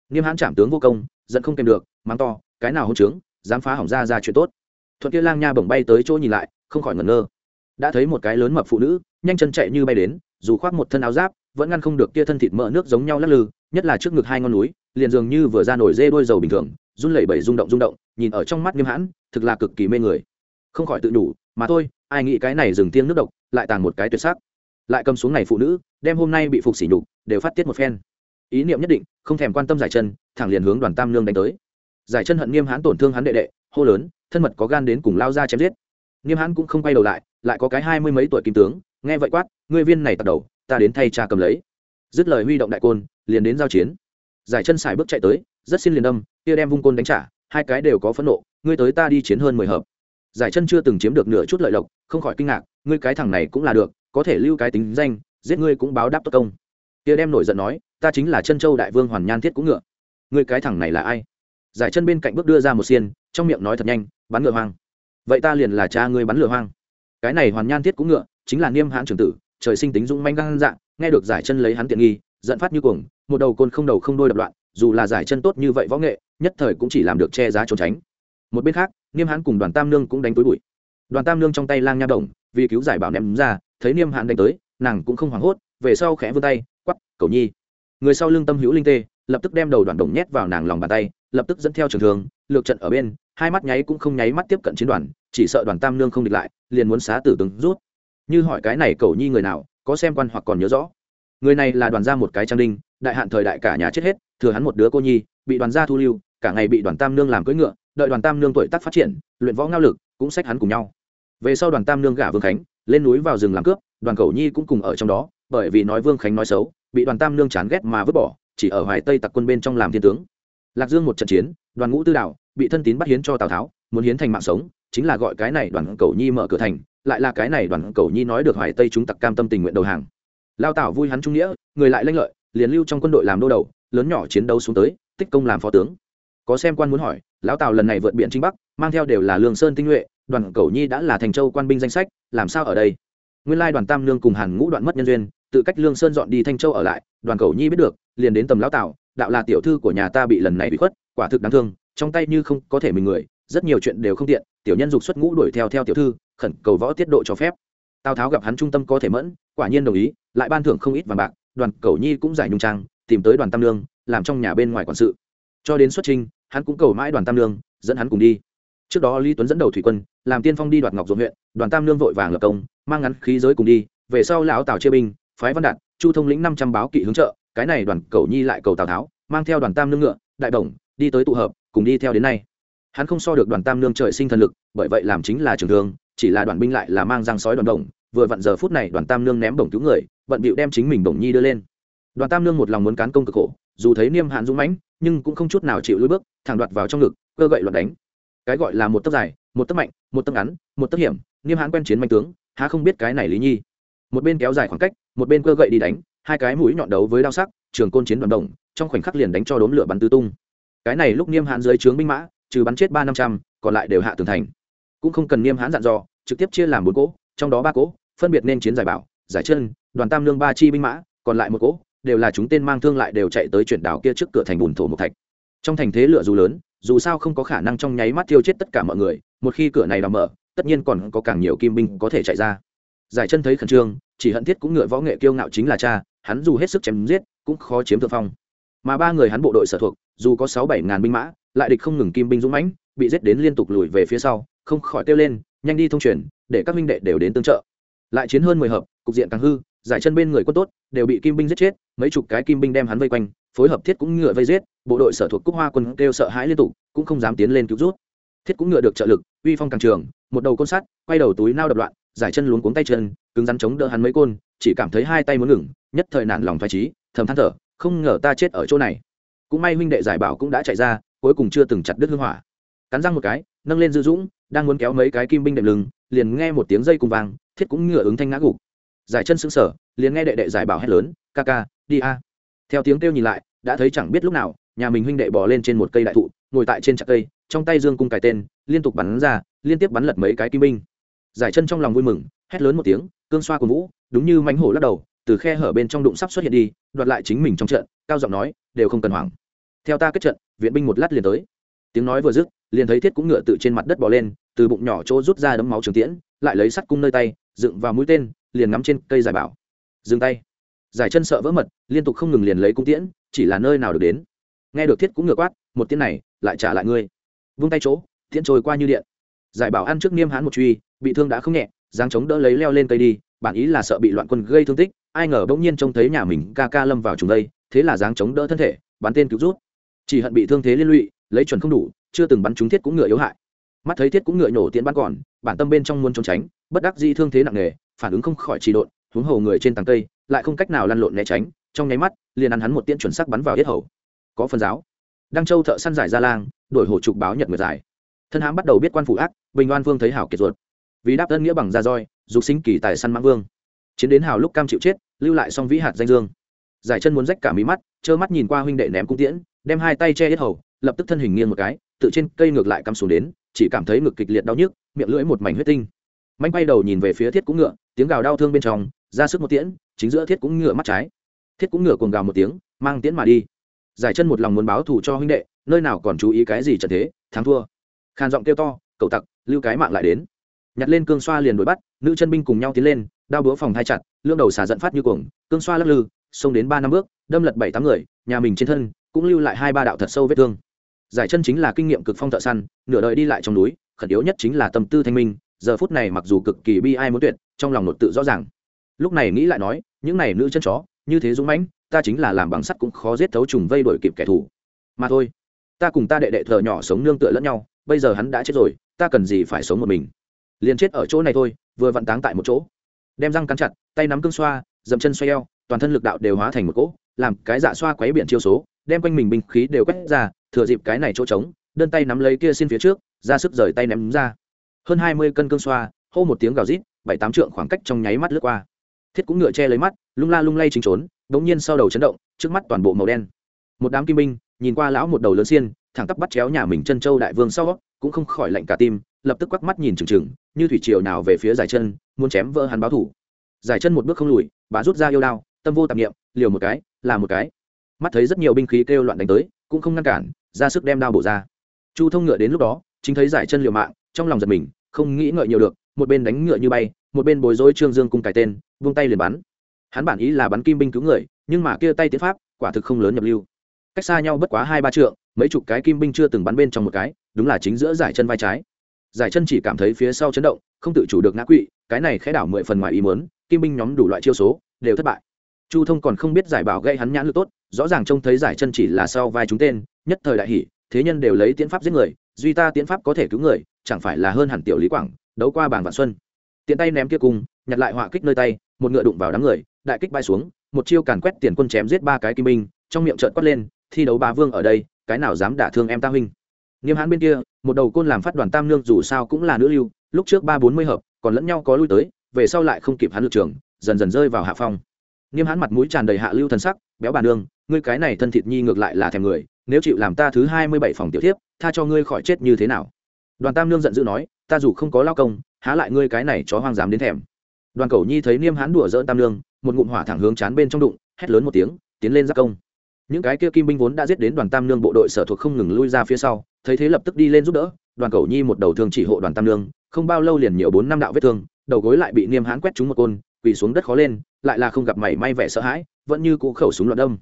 Nghiêm hãn chạm tướng vô công, giận không kèm được, mắng to, cái nào hôn trướng, dám phá hỏng ra ra chuyện tốt. Thuận kia lang nha bổng bay tới chỗ nhìn lại, không khỏi ngẩn ngơ. Đã thấy một cái lớn mập phụ nữ, nhanh chân chạy như bay đến, dù khoác một thân áo giáp vẫn ngăn không được kia thân thịt mỡ nước giống nhau lắc lư, nhất là trước ngực hai ngọn núi, liền dường như vừa ra nổi dê đôi dầu bình thường, run lẩy bẩy rung động rung động, nhìn ở trong mắt nghiêm hãn, thực là cực kỳ mê người. Không khỏi tự đủ, mà thôi, ai nghĩ cái này dừng tiêng nước độc, lại tàn một cái tuyệt sắc. Lại cầm xuống này phụ nữ, đem hôm nay bị phục sỉ nhục, đều phát tiết một phen. Ý niệm nhất định, không thèm quan tâm giải chân, thẳng liền hướng đoàn tam nương đánh tới. Giải chân hận nghiêm hãn tổn thương hắn đệ đệ, hô lớn, thân mật có gan đến cùng lao ra chém giết. Nghiêm hãn cũng không quay đầu lại lại có cái hai mươi mấy tuổi kim tướng, nghe vậy quát, ngươi viên này tạt đầu ta đến thay cha cầm lấy. Dứt lời huy động đại côn, liền đến giao chiến. Giải chân xài bước chạy tới, rất xin liền đâm kia đem vung côn đánh trả, hai cái đều có phẫn nộ, ngươi tới ta đi chiến hơn mười hợp. Giải chân chưa từng chiếm được nửa chút lợi lộc, không khỏi kinh ngạc, ngươi cái thằng này cũng là được, có thể lưu cái tính danh, giết ngươi cũng báo đáp tốt công. Kia đem nổi giận nói, ta chính là chân châu đại vương hoàn nhan thiết cũng ngựa. Ngươi cái thằng này là ai? Giải chân bên cạnh bước đưa ra một xiên, trong miệng nói thật nhanh, bắn ngựa hoang. Vậy ta liền là cha ngươi bắn lửa hoang. Cái này hoàn nhan thiết cũng ngựa, chính là niêm hãn trưởng tử trời sinh tính dũng manh gan dạng, nghe được giải chân lấy hắn tiện nghi dẫn phát như cuồng, một đầu côn không đầu không đôi đập loạn, dù là giải chân tốt như vậy võ nghệ, nhất thời cũng chỉ làm được che giá trốn tránh. Một bên khác, niêm hãn cùng đoàn tam nương cũng đánh túi bụi. Đoàn tam nương trong tay lang nha đồng, vì cứu giải bảo ném ra, thấy niêm hãn đánh tới, nàng cũng không hoảng hốt, về sau khẽ vươn tay quắp cầu nhi. Người sau lưng tâm hữu linh tê, lập tức đem đầu đoàn đồng nhét vào nàng lòng bàn tay, lập tức dẫn theo trường thường lược trận ở bên, hai mắt nháy cũng không nháy mắt tiếp cận chiến đoàn, chỉ sợ đoàn tam nương không địch lại, liền muốn xá tử tướng rút như hỏi cái này cầu nhi người nào, có xem quan hoặc còn nhớ rõ. Người này là đoàn gia một cái trang đinh, đại hạn thời đại cả nhà chết hết, thừa hắn một đứa cô nhi, bị đoàn gia thu lưu, cả ngày bị đoàn tam nương làm cưỡi ngựa, đợi đoàn tam nương tuổi tác phát triển, luyện võ ngao lực, cũng xách hắn cùng nhau. Về sau đoàn tam nương gả vương khánh, lên núi vào rừng làm cướp, đoàn cầu nhi cũng cùng ở trong đó, bởi vì nói vương khánh nói xấu, bị đoàn tam nương chán ghét mà vứt bỏ, chỉ ở hoài tây tặc quân bên trong làm thiên tướng. Lạc dương một trận chiến, đoàn ngũ tư đạo, bị thân tín bắt hiến cho tào tháo, muốn hiến thành mạng sống chính là gọi cái này đoàn cầu nhi mở cửa thành, lại là cái này đoàn cầu nhi nói được hoài tây chúng tặc cam tâm tình nguyện đầu hàng. Lao tảo vui hắn trung nghĩa, người lại lanh lợi, liền lưu trong quân đội làm đô đầu, lớn nhỏ chiến đấu xuống tới, tích công làm phó tướng. Có xem quan muốn hỏi, lão tào lần này vượt biển trinh bắc, mang theo đều là lương sơn tinh nhuệ, đoàn cầu nhi đã là thành châu quan binh danh sách, làm sao ở đây? Nguyên lai đoàn tam lương cùng hàn ngũ đoạn mất nhân duyên, tự cách lương sơn dọn đi thanh châu ở lại, đoàn cầu nhi biết được, liền đến tầm lão tào đạo là tiểu thư của nhà ta bị lần này bị khuất, quả thực đáng thương, trong tay như không có thể mình người, rất nhiều chuyện đều không tiện tiểu nhân dục xuất ngũ đuổi theo theo tiểu thư, khẩn cầu võ tiết độ cho phép. Tào tháo gặp hắn trung tâm có thể mẫn, quả nhiên đồng ý, lại ban thưởng không ít vàng bạc, đoàn cầu nhi cũng giải nhung trang, tìm tới đoàn tam lương làm trong nhà bên ngoài quản sự. Cho đến xuất trình, hắn cũng cầu mãi đoàn tam lương dẫn hắn cùng đi. Trước đó lý tuấn dẫn đầu thủy quân, làm tiên phong đi đoạt ngọc dồn huyện, đoàn tam lương vội vàng lập công, mang ngắn khí giới cùng đi, về sau lão tào chia binh, phái văn đạt, chu thông lĩnh năm trăm báo kỵ hướng trợ, cái này đoàn cầu nhi lại cầu tào tháo, mang theo đoàn tam lương ngựa, đại đồng, đi tới tụ hợp, cùng đi theo đến nay hắn không so được đoàn tam nương trời sinh thần lực, bởi vậy làm chính là trường thương, chỉ là đoàn binh lại là mang răng sói đoàn đồng vừa vặn giờ phút này đoàn tam nương ném bổng cứu người, bận bịu đem chính mình bổng nhi đưa lên. Đoàn tam nương một lòng muốn cán công cực khổ, dù thấy niêm hạn dũng mãnh, nhưng cũng không chút nào chịu lưỡi bước, thẳng đoạt vào trong ngực, cơ gậy loạt đánh. Cái gọi là một tấc dài, một tấc mạnh, một tấc ngắn, một tấc hiểm, niêm hãn quen chiến mạnh tướng, há không biết cái này lý nhi. Một bên kéo dài khoảng cách, một bên cơ gậy đi đánh, hai cái mũi nhọn đấu với đao sắc, trường côn chiến đoàn đồng, trong khoảnh khắc liền đánh cho đốm lửa bắn tứ tung. Cái này lúc niêm hãn dưới trướng binh mã trừ bắn chết ba năm trăm, còn lại đều hạ tường thành. Cũng không cần niêm hãn dặn dò, trực tiếp chia làm bốn cỗ, trong đó ba cỗ, phân biệt nên chiến giải bảo, giải chân, đoàn tam lương ba chi binh mã, còn lại một cỗ, đều là chúng tên mang thương lại đều chạy tới chuyển đảo kia trước cửa thành bùn thổ một thạch. Trong thành thế lửa dù lớn, dù sao không có khả năng trong nháy mắt tiêu chết tất cả mọi người, một khi cửa này đóng mở, tất nhiên còn có càng nhiều kim binh có thể chạy ra. Giải chân thấy khẩn trương, chỉ hận thiết cũng ngựa võ nghệ kiêu ngạo chính là cha, hắn dù hết sức chém giết, cũng khó chiếm thượng phong. Mà ba người hắn bộ đội sở thuộc, dù có sáu bảy ngàn binh mã lại địch không ngừng kim binh dũng mãnh, bị giết đến liên tục lùi về phía sau, không khỏi kêu lên, nhanh đi thông truyền, để các minh đệ đều đến tương trợ. Lại chiến hơn mười hợp, cục diện càng hư, giải chân bên người quân tốt, đều bị kim binh giết chết, mấy chục cái kim binh đem hắn vây quanh, phối hợp thiết cũng ngựa vây giết, bộ đội sở thuộc cúc hoa quân kêu sợ hãi liên tục, cũng không dám tiến lên cứu rút. Thiết cũng ngựa được trợ lực, uy phong càng trường, một đầu côn sắt, quay đầu túi nao đập loạn, giải chân luống cuống tay chân, cứng rắn chống đỡ hắn mấy côn, chỉ cảm thấy hai tay muốn ngừng, nhất thời nản lòng thoải trí thầm than thở, không ngờ ta chết ở chỗ này. Cũng may huynh đệ giải bảo cũng đã chạy ra cuối cùng chưa từng chặt đứt hương hỏa. Cắn răng một cái, nâng lên dư dũng, đang muốn kéo mấy cái kim binh đệm lưng, liền nghe một tiếng dây cùng vang, thiết cũng ngựa ứng thanh ngã gục. Giải chân sững sờ, liền nghe đệ đệ giải bảo hét lớn, ca ca, đi a. Theo tiếng kêu nhìn lại, đã thấy chẳng biết lúc nào, nhà mình huynh đệ bò lên trên một cây đại thụ, ngồi tại trên chặt cây, trong tay dương cung cài tên, liên tục bắn ra, liên tiếp bắn lật mấy cái kim binh. Giải chân trong lòng vui mừng, hét lớn một tiếng, cương xoa của vũ, đúng như mánh hổ lắc đầu, từ khe hở bên trong đụng sắp xuất hiện đi, đoạt lại chính mình trong trận, cao giọng nói, đều không cần hoảng. Theo ta kết trận viện binh một lát liền tới. Tiếng nói vừa dứt, liền thấy thiết cũng ngựa tự trên mặt đất bò lên, từ bụng nhỏ chỗ rút ra đấm máu trường tiễn, lại lấy sắt cung nơi tay, dựng vào mũi tên, liền ngắm trên cây giải bảo. Dừng tay. Giải chân sợ vỡ mật, liên tục không ngừng liền lấy cung tiễn, chỉ là nơi nào được đến. Nghe được thiết cũng ngựa quát, một tiễn này, lại trả lại ngươi. Vung tay chỗ, tiễn trôi qua như điện. Giải bảo ăn trước niêm hán một truy, bị thương đã không nhẹ giáng chống đỡ lấy leo lên cây đi, bản ý là sợ bị loạn quân gây thương tích, ai ngờ bỗng nhiên trông thấy nhà mình ca ca lâm vào trùng đây, thế là giáng chống đỡ thân thể, bắn tên cứu rút chỉ hận bị thương thế liên lụy, lấy chuẩn không đủ, chưa từng bắn trúng thiết cũng ngựa yếu hại. Mắt thấy thiết cũng ngựa nổ tiễn bắn còn, bản tâm bên trong muốn trốn tránh, bất đắc di thương thế nặng nề, phản ứng không khỏi trì độn, huống hồ người trên tầng cây, lại không cách nào lăn lộn né tránh, trong nháy mắt, liền ăn hắn một tiễn chuẩn sắc bắn vào yết hầu. Có phần giáo. Đăng châu thợ săn giải gia lang, đổi hổ trục báo nhật người giải. Thân hãm bắt đầu biết quan phủ ác, bình oan vương thấy hảo kiệt ruột. Vì đáp ân nghĩa bằng ra roi, dục sinh kỳ tài săn mãng vương. Chiến đến hào lúc cam chịu chết, lưu lại song vĩ hạt danh dương. Giải chân muốn rách cả mí mắt, trơ mắt nhìn qua huynh đệ ném cung tiễn đem hai tay che hết hầu, lập tức thân hình nghiêng một cái, tự trên cây ngược lại cắm xuống đến, chỉ cảm thấy ngực kịch liệt đau nhức, miệng lưỡi một mảnh huyết tinh. Manh bay đầu nhìn về phía thiết cũng ngựa, tiếng gào đau thương bên trong, ra sức một tiễn, chính giữa thiết cũng ngựa mắt trái. Thiết cũng ngựa cuồng gào một tiếng, mang tiễn mà đi. Giải chân một lòng muốn báo thù cho huynh đệ, nơi nào còn chú ý cái gì trận thế, thắng thua. Khàn giọng kêu to, cậu tặc, lưu cái mạng lại đến. Nhặt lên cương xoa liền đuổi bắt, nữ chân binh cùng nhau tiến lên, đao búa phòng hai chặt lương đầu xả giận phát như cuồng, cương xoa lắc lư, xông đến ba năm bước, đâm lật bảy tám người, nhà mình trên thân cũng lưu lại hai ba đạo thật sâu vết thương. Giải chân chính là kinh nghiệm cực phong thợ săn, nửa đời đi lại trong núi, khẩn yếu nhất chính là tâm tư thanh minh, giờ phút này mặc dù cực kỳ bi ai muốn tuyệt, trong lòng nội tự rõ ràng. Lúc này nghĩ lại nói, những này nữ chân chó, như thế dũng mãnh, ta chính là làm bằng sắt cũng khó giết thấu trùng vây đuổi kịp kẻ thù. Mà thôi, ta cùng ta đệ đệ thợ nhỏ sống nương tựa lẫn nhau, bây giờ hắn đã chết rồi, ta cần gì phải sống một mình? Liền chết ở chỗ này thôi, vừa vặn táng tại một chỗ. Đem răng cắn chặt, tay nắm cương xoa, dậm chân xoay eo, toàn thân lực đạo đều hóa thành một cỗ, làm cái dạ xoa quấy biển chiêu số đem quanh mình binh khí đều quét ra, thừa dịp cái này chỗ trống, đơn tay nắm lấy kia xin phía trước, ra sức rời tay ném ra. Hơn hai mươi cân cương xoa, hô một tiếng gào rít, bảy tám trượng khoảng cách trong nháy mắt lướt qua. Thiết cũng ngựa che lấy mắt, lung la lung lay chính trốn đ ỗ n g nhiên sau đầu chấn động, trước mắt toàn bộ màu đen. Một đám kim binh, nhìn qua lão một đầu lớn xiên, thẳng tắp bắt chéo nhà mình chân châu đại vương sau, cũng không khỏi lạnh cả tim, lập tức quắc mắt nhìn trừng trừng như thủy triều nào về phía giải chân, muốn chém vỡ hắn báo thủ. Giải chân một bước không lùi bà rút ra yêu đao, tâm vô tạp nghiệm liều một cái, là một cái mắt thấy rất nhiều binh khí kêu loạn đánh tới, cũng không ngăn cản, ra sức đem đao bổ ra. Chu thông ngựa đến lúc đó, chính thấy giải chân liều mạng, trong lòng giật mình, không nghĩ ngợi nhiều được, một bên đánh ngựa như bay, một bên bối rối trương dương cung cài tên, vung tay liền bắn. Hắn bản ý là bắn kim binh cứu người, nhưng mà kia tay tiến pháp, quả thực không lớn nhập lưu. Cách xa nhau bất quá hai ba trượng, mấy chục cái kim binh chưa từng bắn bên trong một cái, đúng là chính giữa giải chân vai trái. Giải chân chỉ cảm thấy phía sau chấn động, không tự chủ được ngã quỵ, cái này khẽ đảo mười phần ngoài ý muốn, kim binh nhóm đủ loại chiêu số, đều thất bại. Chu thông còn không biết giải bảo gây hắn nhãn lực tốt rõ ràng trông thấy giải chân chỉ là sau vai chúng tên, nhất thời đại hỷ thế nhân đều lấy tiễn pháp giết người, duy ta tiễn pháp có thể cứu người, chẳng phải là hơn hẳn tiểu lý quảng, đấu qua bảng vạn xuân. Tiện tay ném kia cung nhặt lại họa kích nơi tay, một ngựa đụng vào đám người, đại kích bay xuống, một chiêu càn quét tiền quân chém giết ba cái kim binh, trong miệng trợn quát lên, thi đấu ba vương ở đây, cái nào dám đả thương em ta huynh? Nghiêm hãn bên kia, một đầu côn làm phát đoàn tam nương dù sao cũng là nữ lưu, lúc trước ba bốn mươi hợp, còn lẫn nhau có lui tới, về sau lại không kịp hắn lực trường, dần dần rơi vào hạ phong nghiêm hãn mặt mũi tràn đầy hạ lưu thần sắc, béo bà nương, ngươi cái này thân thịt nhi ngược lại là thèm người, nếu chịu làm ta thứ hai mươi bảy phòng tiểu thiếp, tha cho ngươi khỏi chết như thế nào? Đoàn tam nương giận dữ nói, ta dù không có lao công, há lại ngươi cái này chó hoang dám đến thèm. Đoàn cầu nhi thấy niêm hãn đùa dỡn tam nương, một ngụm hỏa thẳng hướng chán bên trong đụng, hét lớn một tiếng, tiến lên giác công. Những cái kia kim binh vốn đã giết đến đoàn tam nương bộ đội sở thuộc không ngừng lui ra phía sau, thấy thế lập tức đi lên giúp đỡ, đoàn cầu nhi một đầu thương chỉ hộ đoàn tam nương, không bao lâu liền nhiều bốn năm đạo vết thương, đầu gối lại bị niêm hãn quét trúng một côn quỳ xuống đất khó lên, lại là không gặp mảy may vẻ sợ hãi, vẫn như cũ khẩu súng loạn đông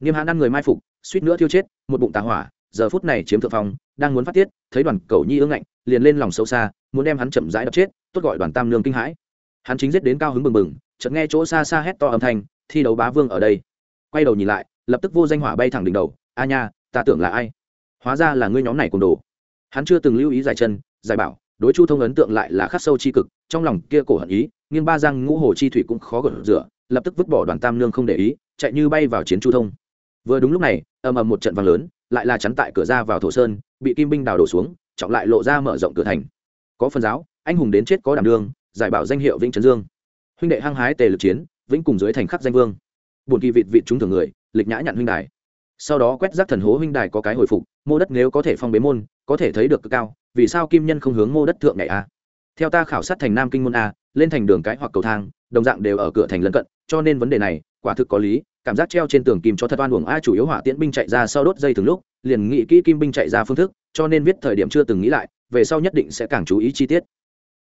niêm hãn ăn người mai phục, suýt nữa thiêu chết, một bụng tà hỏa, giờ phút này chiếm thượng phong, đang muốn phát tiết, thấy đoàn cầu nhi ương ngạnh, liền lên lòng sâu xa, muốn đem hắn chậm rãi đập chết, tốt gọi đoàn tam nương kinh hãi. Hắn chính giết đến cao hứng bừng bừng, chợt nghe chỗ xa xa hét to âm thanh, thi đấu bá vương ở đây. Quay đầu nhìn lại, lập tức vô danh hỏa bay thẳng đỉnh đầu, a nha, ta tưởng là ai? Hóa ra là ngươi nhóm này cùng đồ. Hắn chưa từng lưu ý giải chân, giải bảo, đối chu thông ấn tượng lại là khắc sâu c h i cực trong lòng kia cổ hận ý, nghiêng ba giang ngũ hồ chi thủy cũng khó gỡ rửa, lập tức vứt bỏ đoàn tam nương không để ý, chạy như bay vào chiến chu thông. Vừa đúng lúc này, ầm ầm một trận vang lớn, lại là chắn tại cửa ra vào thổ sơn, bị kim binh đào đổ xuống, trọng lại lộ ra mở rộng cửa thành. Có phần giáo, anh hùng đến chết có đảm đương, giải bảo danh hiệu vĩnh trấn dương. Huynh đệ hăng hái tề lực chiến, vĩnh cùng dưới thành khắc danh vương. Buồn kỳ vịt vịt chúng thường người, lịch nhã nhận huynh đài. Sau đó quét rác thần hố huynh đài có cái hồi phục, mô đất nếu có thể phong bế môn, có thể thấy được cực cao, vì sao kim nhân không hướng mô đất thượng này à? Theo ta khảo sát thành nam kinh môn a, lên thành đường cái hoặc cầu thang, đồng dạng đều ở cửa thành lân cận, cho nên vấn đề này, quả thực có lý, cảm giác treo trên tường kìm cho thật oan uổng a chủ yếu hỏa tiễn binh chạy ra sau đốt dây từng lúc, liền nghĩ kỹ kim binh chạy ra phương thức, cho nên viết thời điểm chưa từng nghĩ lại, về sau nhất định sẽ càng chú ý chi tiết.